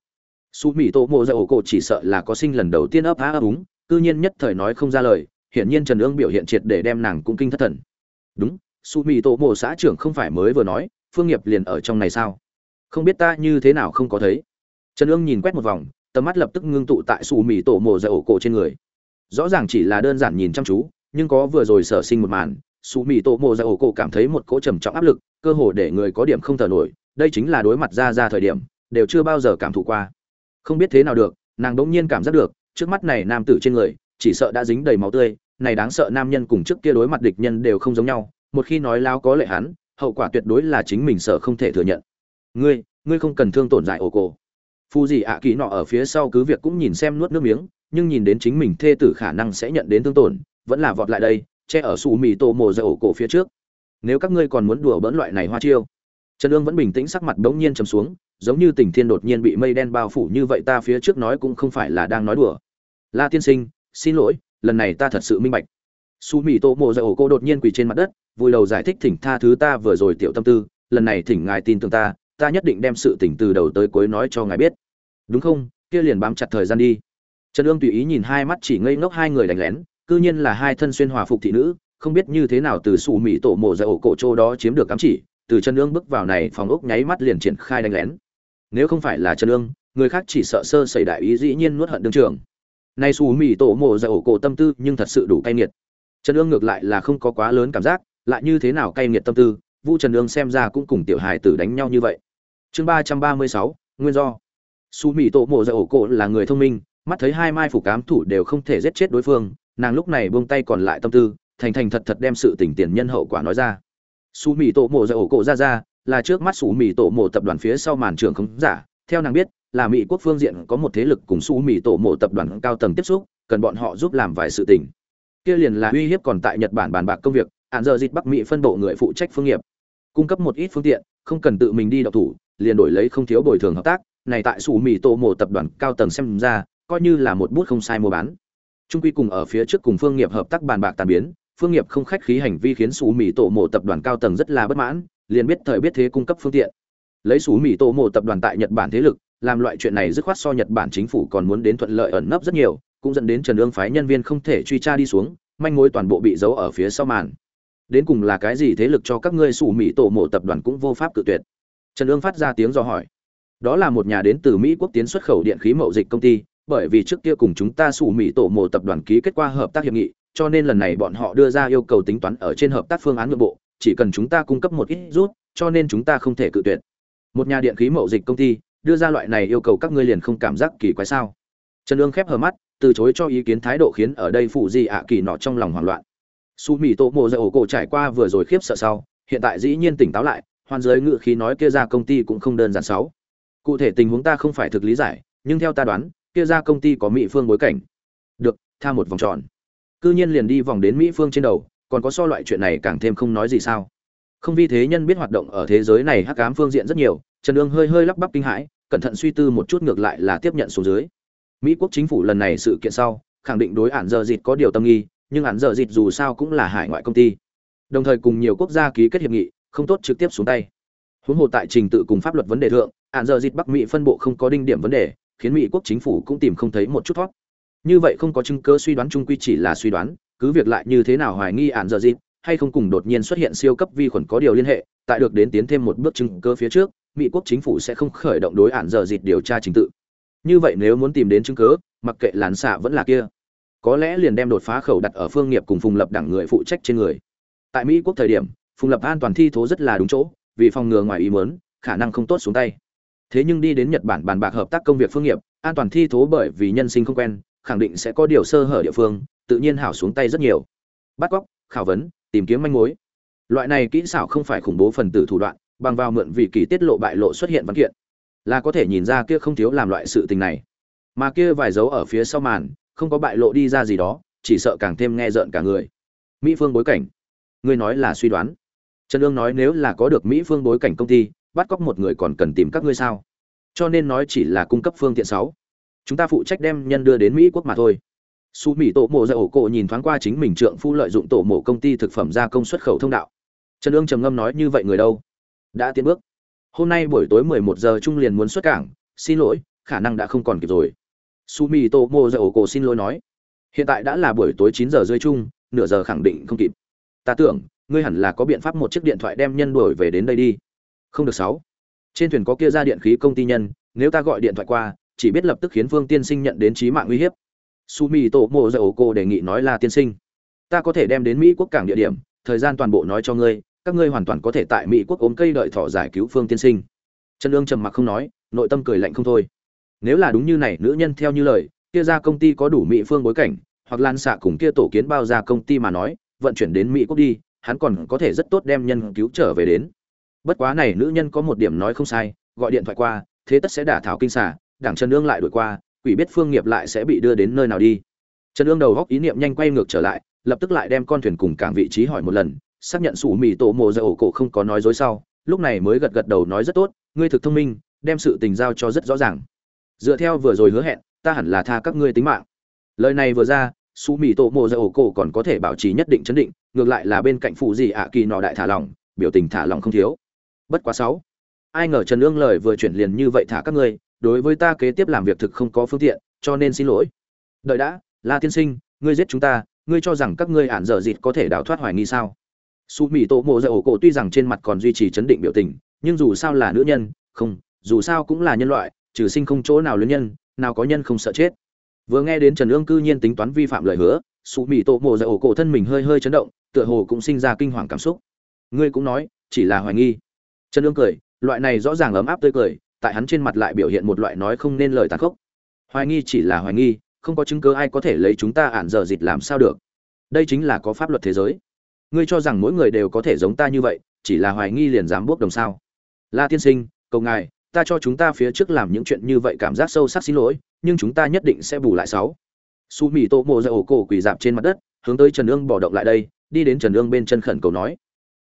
Su mì tổ mộ ra ổ cổ chỉ sợ là có sinh lần đầu tiên ấp á ấp úng, cư nhiên nhất thời nói không ra lời, hiển nhiên trần ương biểu hiện triệt để đem nàng cũng kinh thất thần. Đúng, su mì tổ mộ xã trưởng không phải mới vừa nói, phương nghiệp liền ở trong này sao? Không biết ta như thế nào không có thấy. Trần ương nhìn quét một vòng, tầm mắt lập tức ngưng tụ tại su mì tổ mộ ra ổ cổ trên người rõ ràng chỉ là đơn giản nhìn chăm chú, nhưng có vừa rồi sở sinh một màn su mì tổ mộ ra ổ cổ cảm thấy một cỗ trầm trọng áp lực, cơ hồ để người có điểm không thở nổi, đây chính là đối mặt ra ra thời điểm, đều chưa bao giờ cảm thụ qua. Không biết thế nào được, nàng đỗng nhiên cảm giác được, trước mắt này nam tử trên người, chỉ sợ đã dính đầy máu tươi, này đáng sợ nam nhân cùng trước kia đối mặt địch nhân đều không giống nhau, một khi nói lao có lệ hắn, hậu quả tuyệt đối là chính mình sợ không thể thừa nhận. Ngươi ngươi không cần thương tổn dại ổ cổ. Phu gì ạ à kỳ nọ ở phía sau cứ việc cũng nhìn xem nuốt nước miếng nhưng nhìn đến chính mình thê tử khả năng sẽ nhận đến thương tổn, vẫn là vọt lại đây, che ở xù mì tô mồ ra ổ cổ phía trước. Nếu các ngươi còn muốn đùa bỡn loại này hoa chiêu, trần ương vẫn bình tĩnh sắc mặt bỗng nhiên chầm xuống, giống như tình thiên đột nhiên bị mây đen bao phủ như vậy ta phía trước nói cũng không phải là đang nói đùa. La tiên sinh, xin lỗi, lần này ta thật sự minh bạch. Su mỹ tô mộ dạy ổ cô đột nhiên quỳ trên mặt đất, vui đầu giải thích thỉnh tha thứ ta vừa rồi tiểu tâm tư, lần này thỉnh ngài tin tưởng ta ta nhất định đem sự tỉnh từ đầu tới cuối nói cho ngài biết. Đúng không? Kia liền bám chặt thời gian đi trần ương tùy ý nhìn hai mắt chỉ ngây ngốc hai người đánh lén, cư nhiên là hai thân xuyên hòa phục thị nữ, không biết như thế nào từ sủ mỹ tổ mộ dạy ổ cổ chỗ đó chiếm được cắm chỉ, từ chân ương bước vào này phòng ốc nháy mắt liền triển khai đánh lén. Nếu không phải là chân ương, người khác chỉ sợ sơ xảy đại ý dĩ nhiên nuốt hận đương trường. Nay sủ mỹ tổ mộ dạy ổ cổ tâm tư nhưng thật sự đủ cay nghiệt. Trần ương ngược lại là không có quá lớn cảm giác, lại như thế nào cay nghiệt tâm tư, vu trần ương xem ra cũng cùng tiểu hài tử đánh nhau như vậy. Chương ba trăm ba mươi sáu, nguyên do. Xù mỹ tổ mộ dạy ổ cổ là người thông minh mắt thấy hai mai phủ cám thủ đều không thể giết chết đối phương, nàng lúc này buông tay còn lại tâm tư, thành thành thật thật đem sự tình tiền nhân hậu quả nói ra. Su mì tổ mộ dạy ổ cổ ra ra là trước mắt su mì tổ mộ tập đoàn phía sau màn trường không giả, theo nàng biết, là mỹ quốc phương diện có một thế lực cùng su mì tổ mộ tập đoàn cao tầng tiếp xúc, cần bọn họ giúp làm vài sự tình. Kia liền là uy hiếp còn tại nhật bản bàn bạc công việc, hạn giờ dịch bắc mỹ phân bộ người phụ trách phương nghiệp. Cung cấp một ít phương tiện, không cần tự mình đi đọc thủ, liền đổi lấy không thiếu bồi thường hợp tác. Này tại su mì tổ mộ tập đoàn cao tầng xem ra coi như là một bút không sai mua bán. Trung quy cùng ở phía trước cùng phương nghiệp hợp tác bàn bạc tàn biến, phương nghiệp không khách khí hành vi khiến sủ mỹ tổ mộ tập đoàn cao tầng rất là bất mãn, liền biết thời biết thế cung cấp phương tiện. Lấy sủ mỹ tổ mộ tập đoàn tại nhật bản thế lực, làm loại chuyện này dứt khoát so nhật bản chính phủ còn muốn đến thuận lợi ẩn nấp rất nhiều, cũng dẫn đến trần ương phái nhân viên không thể truy tra đi xuống, manh mối toàn bộ bị giấu ở phía sau màn. Đến cùng là cái gì thế lực cho các ngươi sủ mỹ tổ mộ tập đoàn cũng vô pháp cự tuyệt. Trần ương phát ra tiếng do hỏi. Đó là một nhà đến từ mỹ quốc tiến xuất khẩu điện khí mậu dịch công ty bởi vì trước kia cùng chúng ta sủ mỹ tổ mộ tập đoàn ký kết qua hợp tác hiệp nghị cho nên lần này bọn họ đưa ra yêu cầu tính toán ở trên hợp tác phương án nội bộ, chỉ cần chúng ta cung cấp một ít rút, cho nên chúng ta không thể cự tuyệt. Một nhà điện khí mậu dịch công ty đưa ra loại này yêu cầu các ngươi liền không cảm giác kỳ quái sao? Trần lương khép hờ mắt, từ chối cho ý kiến thái độ khiến ở đây phụ gì ạ kỳ nọ trong lòng hoảng loạn. Su Mị Tổ Mộ Dạy ổ cổ trải qua vừa rồi khiếp sợ sau, hiện tại dĩ nhiên tỉnh táo lại, hoàn giới ngự khí nói kia ra công ty cũng không đơn giản sáu. Cụ thể tình huống ta không phải thực lý giải, nhưng theo ta đoán, kia ra công ty có mỹ phương bối cảnh. Được, tha một vòng tròn. Cư nhiên liền đi vòng đến mỹ phương trên đầu còn có so loại chuyện này càng thêm không nói gì sao. Không vì thế nhân biết hoạt động ở thế giới này hắc ám phương diện rất nhiều trần ương hơi hơi lắp bắp kinh hãi cẩn thận suy tư một chút ngược lại là tiếp nhận xuống dưới. Mỹ quốc chính phủ lần này sự kiện sau khẳng định đối ản giờ dịt có điều tâm nghi nhưng ản giờ dịt dù sao cũng là hải ngoại công ty. Đồng thời cùng nhiều quốc gia ký kết hiệp nghị không tốt trực tiếp xuống tay. Huống hồ tại trình tự cùng pháp luật vấn đề thượng ản giờ dịt bắc mỹ phân bộ không có đinh điểm vấn đề khiến mỹ quốc chính phủ cũng tìm không thấy một chút thoát. Như vậy không có chứng cứ suy đoán chung quy chỉ là suy đoán, cứ việc lại như thế nào hoài nghi ạn giờ dịp, hay không cùng đột nhiên xuất hiện siêu cấp vi khuẩn có điều liên hệ, tại được đến tiến thêm một bước chứng cứ phía trước, mỹ quốc chính phủ sẽ không khởi động đối ạn giờ dịp điều tra trình tự. Như vậy nếu muốn tìm đến chứng cứ, mặc kệ lán xạ vẫn là kia, có lẽ liền đem đột phá khẩu đặt ở phương nghiệp cùng phùng lập đảng người phụ trách trên người. Tại mỹ quốc thời điểm, phùng lập an toàn thi thố rất là đúng chỗ, vì phòng ngừa ngoài ý mớn khả năng không tốt xuống tay thế nhưng đi đến nhật bản bàn bạc hợp tác công việc phương nghiệp, an toàn thi thố bởi vì nhân sinh không quen, khẳng định sẽ có điều sơ hở địa phương, tự nhiên hảo xuống tay rất nhiều. Bắt cóc, khảo vấn, tìm kiếm manh mối. Loại này kỹ xảo không phải khủng bố phần tử thủ đoạn, bằng vào mượn vị kỳ tiết lộ bại lộ xuất hiện văn kiện, là có thể nhìn ra kia không thiếu làm loại sự tình này. Mà kia vài dấu ở phía sau màn, không có bại lộ đi ra gì đó, chỉ sợ càng thêm nghe rợn cả người. Mỹ phương bối cảnh. Ngươi nói là suy đoán. Trần ương nói nếu là có được mỹ phương bối cảnh công ty bắt cóc một người còn cần tìm các ngươi sao? Cho nên nói chỉ là cung cấp phương tiện sáu. Chúng ta phụ trách đem nhân đưa đến mỹ quốc mà thôi. Su mỹ tổ mộ ra ổ cổ nhìn thoáng qua chính mình trượng phu lợi dụng tổ mộ công ty thực phẩm gia công xuất khẩu thông đạo. Trần ương trầm ngâm nói, như vậy người đâu? Đã tiến bước. Hôm nay buổi tối 11 giờ trung liền muốn xuất cảng. Xin lỗi, khả năng đã không còn kịp rồi. Su mỹ tổ mộ ra ổ cổ xin lỗi nói, hiện tại đã là buổi tối 9 giờ rơi chung, nửa giờ khẳng định không kịp. Ta tưởng, ngươi hẳn là có biện pháp một chiếc điện thoại đem nhân đuổi về đến đây đi không được sáu. Trên thuyền có kia ra điện khí công ty nhân, nếu ta gọi điện thoại qua, chỉ biết lập tức khiến phương tiên sinh nhận đến trí mạng uy hiếp. Su mi tổ mộ dầu cô đề nghị nói là tiên sinh. Ta có thể đem đến mỹ quốc cảng địa điểm, thời gian toàn bộ nói cho ngươi, các ngươi hoàn toàn có thể tại mỹ quốc ốm cây đợi thọ giải cứu phương tiên sinh. Trần ương trầm mặc không nói, nội tâm cười lạnh không thôi. Nếu là đúng như này, nữ nhân theo như lời, kia ra công ty có đủ mỹ phương bối cảnh, hoặc lan xạ cùng kia tổ kiến bao ra công ty mà nói, vận chuyển đến mỹ quốc đi, hắn còn có thể rất tốt đem nhân cứu trở về đến bất quá này nữ nhân có một điểm nói không sai, gọi điện thoại qua, thế tất sẽ đả thảo kinh xả đảng trần ương lại đổi qua, quỷ biết phương nghiệp lại sẽ bị đưa đến nơi nào đi. Trần ương đầu góc ý niệm nhanh quay ngược trở lại, lập tức lại đem con thuyền cùng cảng vị trí hỏi một lần, xác nhận sủ mì tổ mồ Ổ cổ không có nói dối sau, lúc này mới gật gật đầu nói rất tốt, ngươi thực thông minh, đem sự tình giao cho rất rõ ràng. Dựa theo vừa rồi hứa hẹn, ta hẳn là tha các ngươi tính mạng. Lời này vừa ra su mì tổ mồ Ổ cổ còn có thể bảo trì nhất định chấn định, ngược lại là bên cạnh phụ gì ạ kỳ nọ đại thả lỏng, biểu tình thả lỏng không thiếu bất quá sáu. Ai ngờ trần ương lời vừa chuyển liền như vậy thả các ngươi, đối với ta kế tiếp làm việc thực không có phương tiện, cho nên xin lỗi. Đợi đã, la tiên sinh, ngươi giết chúng ta, ngươi cho rằng các ngươi ản dở dịt có thể đào thoát hoài nghi sao? Su mỹ tổ mộ dạy ổ cổ tuy rằng trên mặt còn duy trì chấn định biểu tình, nhưng dù sao là nữ nhân, không, dù sao cũng là nhân loại, trừ sinh không chỗ nào lớn nhân, nào có nhân không sợ chết. Vừa nghe đến trần ương cư nhiên tính toán vi phạm lời hứa, su mỹ tổ mộ dạy ổ cổ thân mình hơi hơi chấn động, tựa hồ cũng sinh ra kinh hoàng cảm xúc. Ngươi cũng nói, chỉ là hoài nghi trần ương cười, loại này rõ ràng ấm áp tươi cười, tại hắn trên mặt lại biểu hiện một loại nói không nên lời tàn khốc. Hoài nghi chỉ là hoài nghi, không có chứng cứ ai có thể lấy chúng ta ản dở dịt làm sao được. Đây chính là có pháp luật thế giới. Ngươi cho rằng mỗi người đều có thể giống ta như vậy, chỉ là hoài nghi liền dám bốc đồng sao? La tiên sinh, cầu ngài, ta cho chúng ta phía trước làm những chuyện như vậy cảm giác sâu sắc xin lỗi, nhưng chúng ta nhất định sẽ bù lại sáu. Su mì tô mộ ra ổ cổ quỳ dạp trên mặt đất, hướng tới trần ương bỏ động lại đây, đi đến trần ương bên chân khẩn cầu nói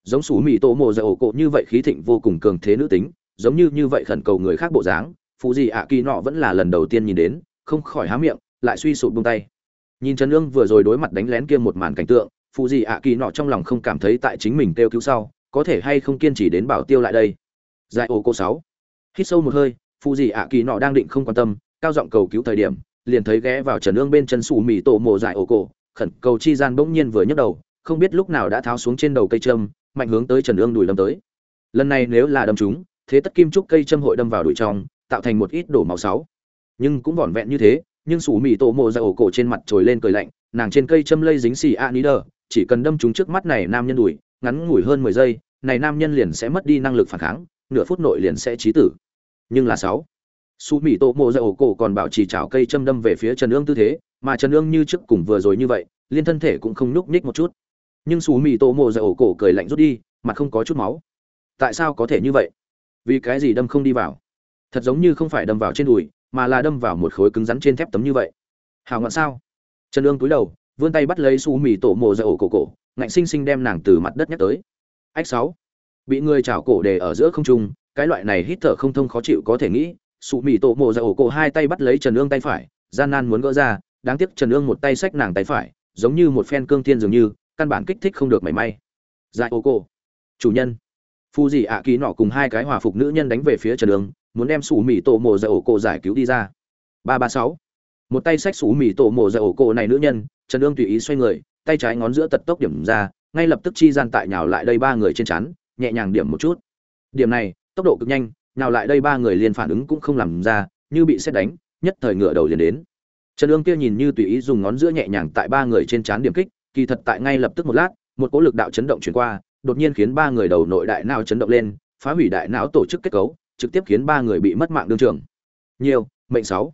giống sủ mì tô mộ ra ổ cổ như vậy khí thịnh vô cùng cường thế nữ tính, giống như như vậy khẩn cầu người khác bộ dáng phụ gì ạ kỳ nọ vẫn là lần đầu tiên nhìn đến, không khỏi há miệng, lại suy sụp buông tay. Nhìn trần ương vừa rồi đối mặt đánh lén kia một màn cảnh tượng phụ gì ạ kỳ nọ trong lòng không cảm thấy tại chính mình kêu cứu sau, có thể hay không kiên trì đến bảo tiêu lại đây. Giải ô cô sáu. Hít sâu một hơi phụ gì ạ kỳ nọ đang định không quan tâm, cao giọng cầu cứu thời điểm, liền thấy ghé vào trần ương bên chân sủ mì tổ mồ giải ô cổ khẩn cầu chi gian bỗng nhiên vừa nhấc đầu, không biết lúc nào đã tháo xuống trên đầu cây trâm mạnh hướng tới trần ương đùi lâm tới. Lần này nếu là đâm trúng, thế tất kim trúc cây châm hội đâm vào đùi trong tạo thành một ít đổ màu sáu. Nhưng cũng vỏn vẹn như thế nhưng sủ Mị tổ mộ ra ổ cổ trên mặt trồi lên cười lạnh nàng trên cây châm lây dính xì a đờ chỉ cần đâm trúng trước mắt này nam nhân đùi ngắn ngủi hơn mười giây này nam nhân liền sẽ mất đi năng lực phản kháng nửa phút nội liền sẽ chí tử. Nhưng là sáu Sú Mị tổ mộ ra ổ cổ còn bảo trì chảo cây châm đâm về phía trần ương tư thế mà trần ương như trước cùng vừa rồi như vậy liên thân thể cũng không nhúc nhích một chút nhưng xù mì tô mộ ra ổ cổ cười lạnh rút đi, mặt không có chút máu. Tại sao có thể như vậy? Vì cái gì đâm không đi vào? Thật giống như không phải đâm vào trên đùi, mà là đâm vào một khối cứng rắn trên thép tấm như vậy. Hào ngọn sao? Trần ương túi đầu, vươn tay bắt lấy xù mì tổ mộ ra ổ cổ cổ, ngạnh xinh xinh đem nàng từ mặt đất nhắc tới. Ách sáu. Bị người chảo cổ để ở giữa không trung, cái loại này hít thở không thông khó chịu có thể nghĩ xù mì tổ mộ ra ổ cổ hai tay bắt lấy trần ương tay phải, gian nan muốn gỡ ra, đáng tiếc trần ương một tay xách nàng tay phải, giống như một phen cương thiên dường như căn bản kích thích không được mảy may. Dài ô cô chủ nhân. Phu dì ạ kỳ nọ cùng hai cái hòa phục nữ nhân đánh về phía trần đường, muốn đem sủ mì tổ mồ ra ổ cổ giải cứu đi ra. Ba ba sáu. Một tay sách sủ mì tổ mồ ra ổ cổ này nữ nhân, trần đương tùy ý xoay người, tay trái ngón giữa tật tốc điểm ra, ngay lập tức chi gian tại nhào lại đây ba người trên chắn, nhẹ nhàng điểm một chút. Điểm này, tốc độ cực nhanh, nhào lại đây ba người liền phản ứng cũng không làm ra, như bị xét đánh, nhất thời ngựa đầu liền đến. Trần ương kia nhìn như tùy ý dùng ngón giữa nhẹ nhàng tại ba người trên chắn điểm kích kỳ thật tại ngay lập tức một lát một cỗ lực đạo chấn động chuyển qua đột nhiên khiến ba người đầu nội đại não chấn động lên, phá hủy đại não tổ chức kết cấu, trực tiếp khiến ba người bị mất mạng đương trường. Nhiều, mệnh sáu.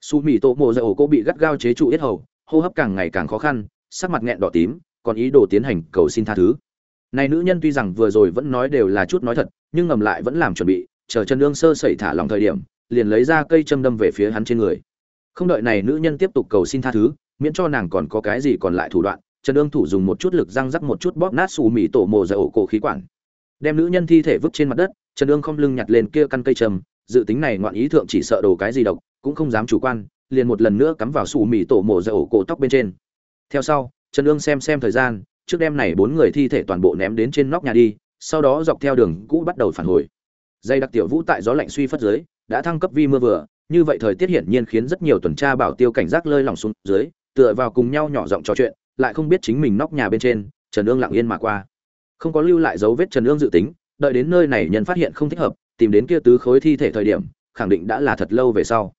Su Mị Tô Mộ dạ Dầu cô bị gắt gao chế trụ yết hầu, hô hấp càng ngày càng khó khăn, sắc mặt nghẹn đỏ tím, còn ý đồ tiến hành cầu xin tha thứ. Này nữ nhân tuy rằng vừa rồi vẫn nói đều là chút nói thật, nhưng ngầm lại vẫn làm chuẩn bị, chờ chân lương sơ sẩy thả lòng thời điểm, liền lấy ra cây châm đâm về phía hắn trên người. Không đợi này nữ nhân tiếp tục cầu xin tha thứ, miễn cho nàng còn có cái gì còn lại thủ đoạn, trần ương thủ dùng một chút lực răng rắc một chút bóp nát xù mì tổ mồ ra ổ cổ khí quản. Đem nữ nhân thi thể vứt trên mặt đất, trần ương không lưng nhặt lên kia căn cây trầm, dự tính này ngoạn ý thượng chỉ sợ đồ cái gì độc, cũng không dám chủ quan, liền một lần nữa cắm vào xù mì tổ mồ ra ổ cổ tóc bên trên. Theo sau, trần ương xem xem thời gian, trước đêm này bốn người thi thể toàn bộ ném đến trên nóc nhà đi, sau đó dọc theo đường cũ bắt đầu phản hồi. Dây đặc tiểu vũ tại gió lạnh suy phất dưới, đã thăng cấp vi mưa vừa, như vậy thời tiết hiển nhiên khiến rất nhiều tuần tra bảo tiêu cảnh giác lơi lỏng xuống dưới, tựa vào cùng nhau nhỏ giọng trò chuyện lại không biết chính mình nóc nhà bên trên, trần ương lặng yên mà qua. Không có lưu lại dấu vết trần ương dự tính, đợi đến nơi này nhân phát hiện không thích hợp, tìm đến kia tứ khối thi thể thời điểm, khẳng định đã là thật lâu về sau.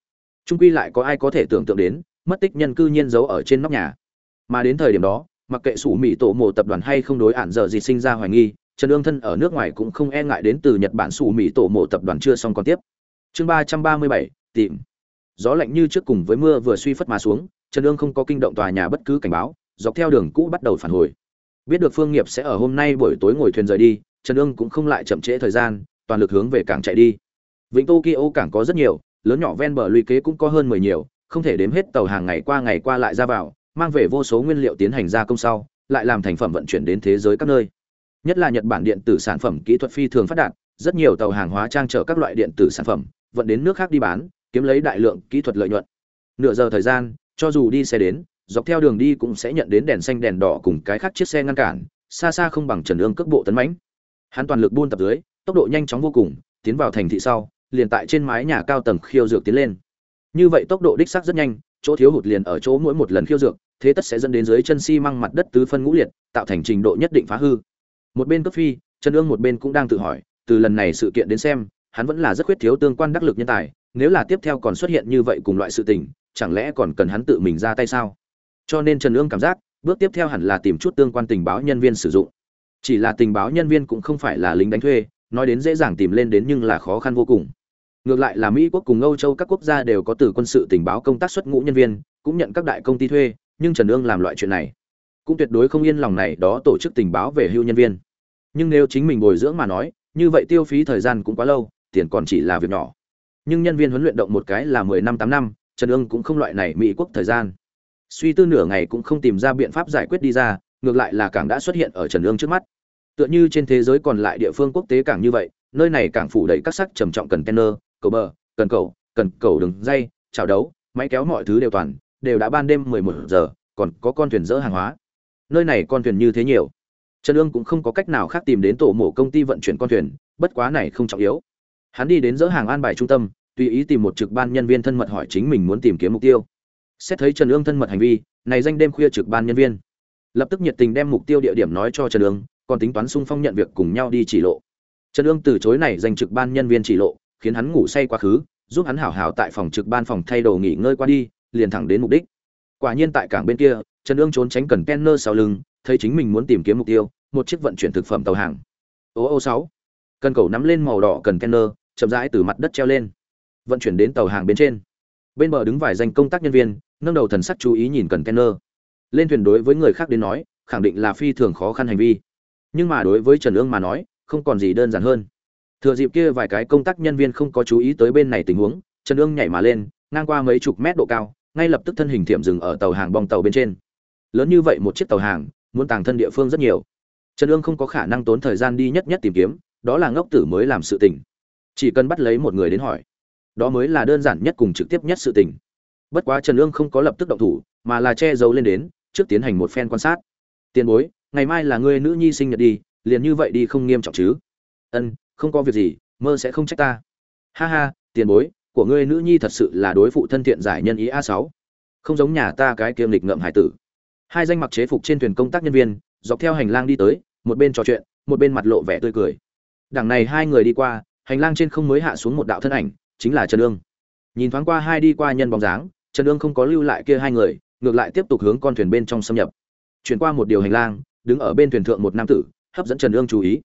Trung quy lại có ai có thể tưởng tượng đến, mất tích nhân cư nhiên giấu ở trên nóc nhà. Mà đến thời điểm đó, mặc kệ sủ mỹ tổ mộ tập đoàn hay không đối ản dở gì sinh ra hoài nghi, trần ương thân ở nước ngoài cũng không e ngại đến từ nhật bản sủ mỹ tổ mộ tập đoàn chưa xong còn tiếp. Chương ba trăm ba mươi bảy, tìm. Gió lạnh như trước cùng với mưa vừa suy phất mà xuống, trần ương không có kinh động tòa nhà bất cứ cảnh báo dọc theo đường cũ bắt đầu phản hồi. Biết được phương nghiệp sẽ ở hôm nay buổi tối ngồi thuyền rời đi, trần ương cũng không lại chậm trễ thời gian, toàn lực hướng về cảng chạy đi. Vịnh tokyo cảng có rất nhiều, lớn nhỏ ven bờ lũy kế cũng có hơn mười nhiều, không thể đếm hết tàu hàng ngày qua ngày qua lại ra vào, mang về vô số nguyên liệu tiến hành gia công sau, lại làm thành phẩm vận chuyển đến thế giới các nơi. Nhất là nhật bản điện tử sản phẩm kỹ thuật phi thường phát đạt, rất nhiều tàu hàng hóa trang trở các loại điện tử sản phẩm, vận đến nước khác đi bán, kiếm lấy đại lượng kỹ thuật lợi nhuận. Nửa giờ thời gian, cho dù đi xe đến dọc theo đường đi cũng sẽ nhận đến đèn xanh đèn đỏ cùng cái khác chiếc xe ngăn cản, xa xa không bằng trần ương cước bộ tấn mãnh. Hắn toàn lực buôn tập dưới, tốc độ nhanh chóng vô cùng, tiến vào thành thị sau, liền tại trên mái nhà cao tầng khiêu dược tiến lên. Như vậy tốc độ đích xác rất nhanh, chỗ thiếu hụt liền ở chỗ mỗi một lần khiêu dược, thế tất sẽ dẫn đến dưới chân xi măng mặt đất tứ phân ngũ liệt, tạo thành trình độ nhất định phá hư. Một bên cấp phi, trần ương một bên cũng đang tự hỏi, từ lần này sự kiện đến xem, hắn vẫn là rất khuyết thiếu tương quan đắc lực nhân tài, nếu là tiếp theo còn xuất hiện như vậy cùng loại sự tình, chẳng lẽ còn cần hắn tự mình ra tay sao? Cho nên trần ương cảm giác, bước tiếp theo hẳn là tìm chút tương quan tình báo nhân viên sử dụng. Chỉ là tình báo nhân viên cũng không phải là lính đánh thuê, nói đến dễ dàng tìm lên đến nhưng là khó khăn vô cùng. Ngược lại là mỹ quốc cùng âu châu các quốc gia đều có từ quân sự tình báo công tác xuất ngũ nhân viên, cũng nhận các đại công ty thuê, nhưng trần ương làm loại chuyện này, cũng tuyệt đối không yên lòng này đó tổ chức tình báo về hưu nhân viên. Nhưng nếu chính mình bồi dưỡng mà nói, như vậy tiêu phí thời gian cũng quá lâu, tiền còn chỉ là việc nhỏ. Nhưng nhân viên huấn luyện động một cái là mười năm tám năm, trần ương cũng không loại này mỹ quốc thời gian suy tư nửa ngày cũng không tìm ra biện pháp giải quyết đi ra, ngược lại là cảng đã xuất hiện ở trần ương trước mắt. Tựa như trên thế giới còn lại địa phương quốc tế cảng như vậy, nơi này cảng phủ đầy các sắc trầm trọng cần kenner cầu bờ, cần cầu cần cầu đường dây chào đấu, máy kéo mọi thứ đều toàn, đều đã ban đêm mười một giờ, còn có con thuyền dỡ hàng hóa. Nơi này con thuyền như thế nhiều. Trần ương cũng không có cách nào khác tìm đến tổ mộ công ty vận chuyển con thuyền, bất quá này không trọng yếu. Hắn đi đến dỡ hàng an bài trung tâm, tùy ý tìm một trực ban nhân viên thân mật hỏi chính mình muốn tìm kiếm mục tiêu xét thấy trần ương thân mật hành vi, này danh đêm khuya trực ban nhân viên. Lập tức nhiệt tình đem mục tiêu địa điểm nói cho trần ương, còn tính toán sung phong nhận việc cùng nhau đi chỉ lộ. Trần ương từ chối này danh trực ban nhân viên chỉ lộ, khiến hắn ngủ say quá khứ, giúp hắn hảo hảo tại phòng trực ban phòng thay đồ nghỉ ngơi qua đi, liền thẳng đến mục đích. Quả nhiên tại cảng bên kia, trần ương trốn tránh cần penner sau lưng, thấy chính mình muốn tìm kiếm mục tiêu, một chiếc vận chuyển thực phẩm tàu hàng. Ô ô sáu. Cần cầu nắm lên màu đỏ cần penner chậm rãi từ mặt đất treo lên. Vận chuyển đến tàu hàng bên trên bên bờ đứng vài danh công tác nhân viên, nâng đầu thần sắc chú ý nhìn cần kenner. Lên thuyền đối với người khác đến nói, khẳng định là phi thường khó khăn hành vi. Nhưng mà đối với trần ương mà nói, không còn gì đơn giản hơn. Thừa dịp kia vài cái công tác nhân viên không có chú ý tới bên này tình huống, trần ương nhảy mà lên, ngang qua mấy chục mét độ cao, ngay lập tức thân hình thiệm dừng ở tàu hàng bong tàu bên trên. Lớn như vậy một chiếc tàu hàng, muốn tàng thân địa phương rất nhiều. Trần ương không có khả năng tốn thời gian đi nhất nhất tìm kiếm, đó là ngốc tử mới làm sự tình. Chỉ cần bắt lấy một người đến hỏi đó mới là đơn giản nhất cùng trực tiếp nhất sự tình. Bất quá trần ương không có lập tức động thủ, mà là che giấu lên đến, trước tiến hành một phen quan sát. Tiền bối, ngày mai là ngươi nữ nhi sinh nhật đi, liền như vậy đi không nghiêm trọng chứ? Ân, không có việc gì, mơ sẽ không trách ta. Ha ha, tiền bối, của ngươi nữ nhi thật sự là đối phụ thân thiện giải nhân ý a sáu. Không giống nhà ta cái kiêm lịch ngậm hải tử. Hai danh mặc chế phục trên thuyền công tác nhân viên, dọc theo hành lang đi tới, một bên trò chuyện, một bên mặt lộ vẻ tươi cười. Đằng này hai người đi qua, hành lang trên không mới hạ xuống một đạo thân ảnh chính là trần Dương. nhìn thoáng qua hai đi qua nhân bóng dáng, trần Dương không có lưu lại kia hai người, ngược lại tiếp tục hướng con thuyền bên trong xâm nhập. Chuyển qua một điều hành lang, đứng ở bên thuyền thượng một nam tử, hấp dẫn trần Dương chú ý.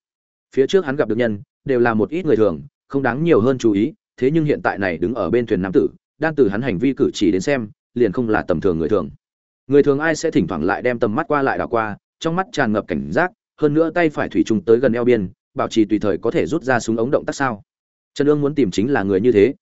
Phía trước hắn gặp được nhân, đều là một ít người thường, không đáng nhiều hơn chú ý, thế nhưng hiện tại này đứng ở bên thuyền nam tử, đang từ hắn hành vi cử chỉ đến xem, liền không là tầm thường người thường. Người thường ai sẽ thỉnh thoảng lại đem tầm mắt qua lại đảo qua, trong mắt tràn ngập cảnh giác, hơn nữa tay phải thủy chung tới gần eo biên, bảo trì tùy thời có thể rút ra súng ống động tác sao? Trần ương muốn tìm chính là người như thế.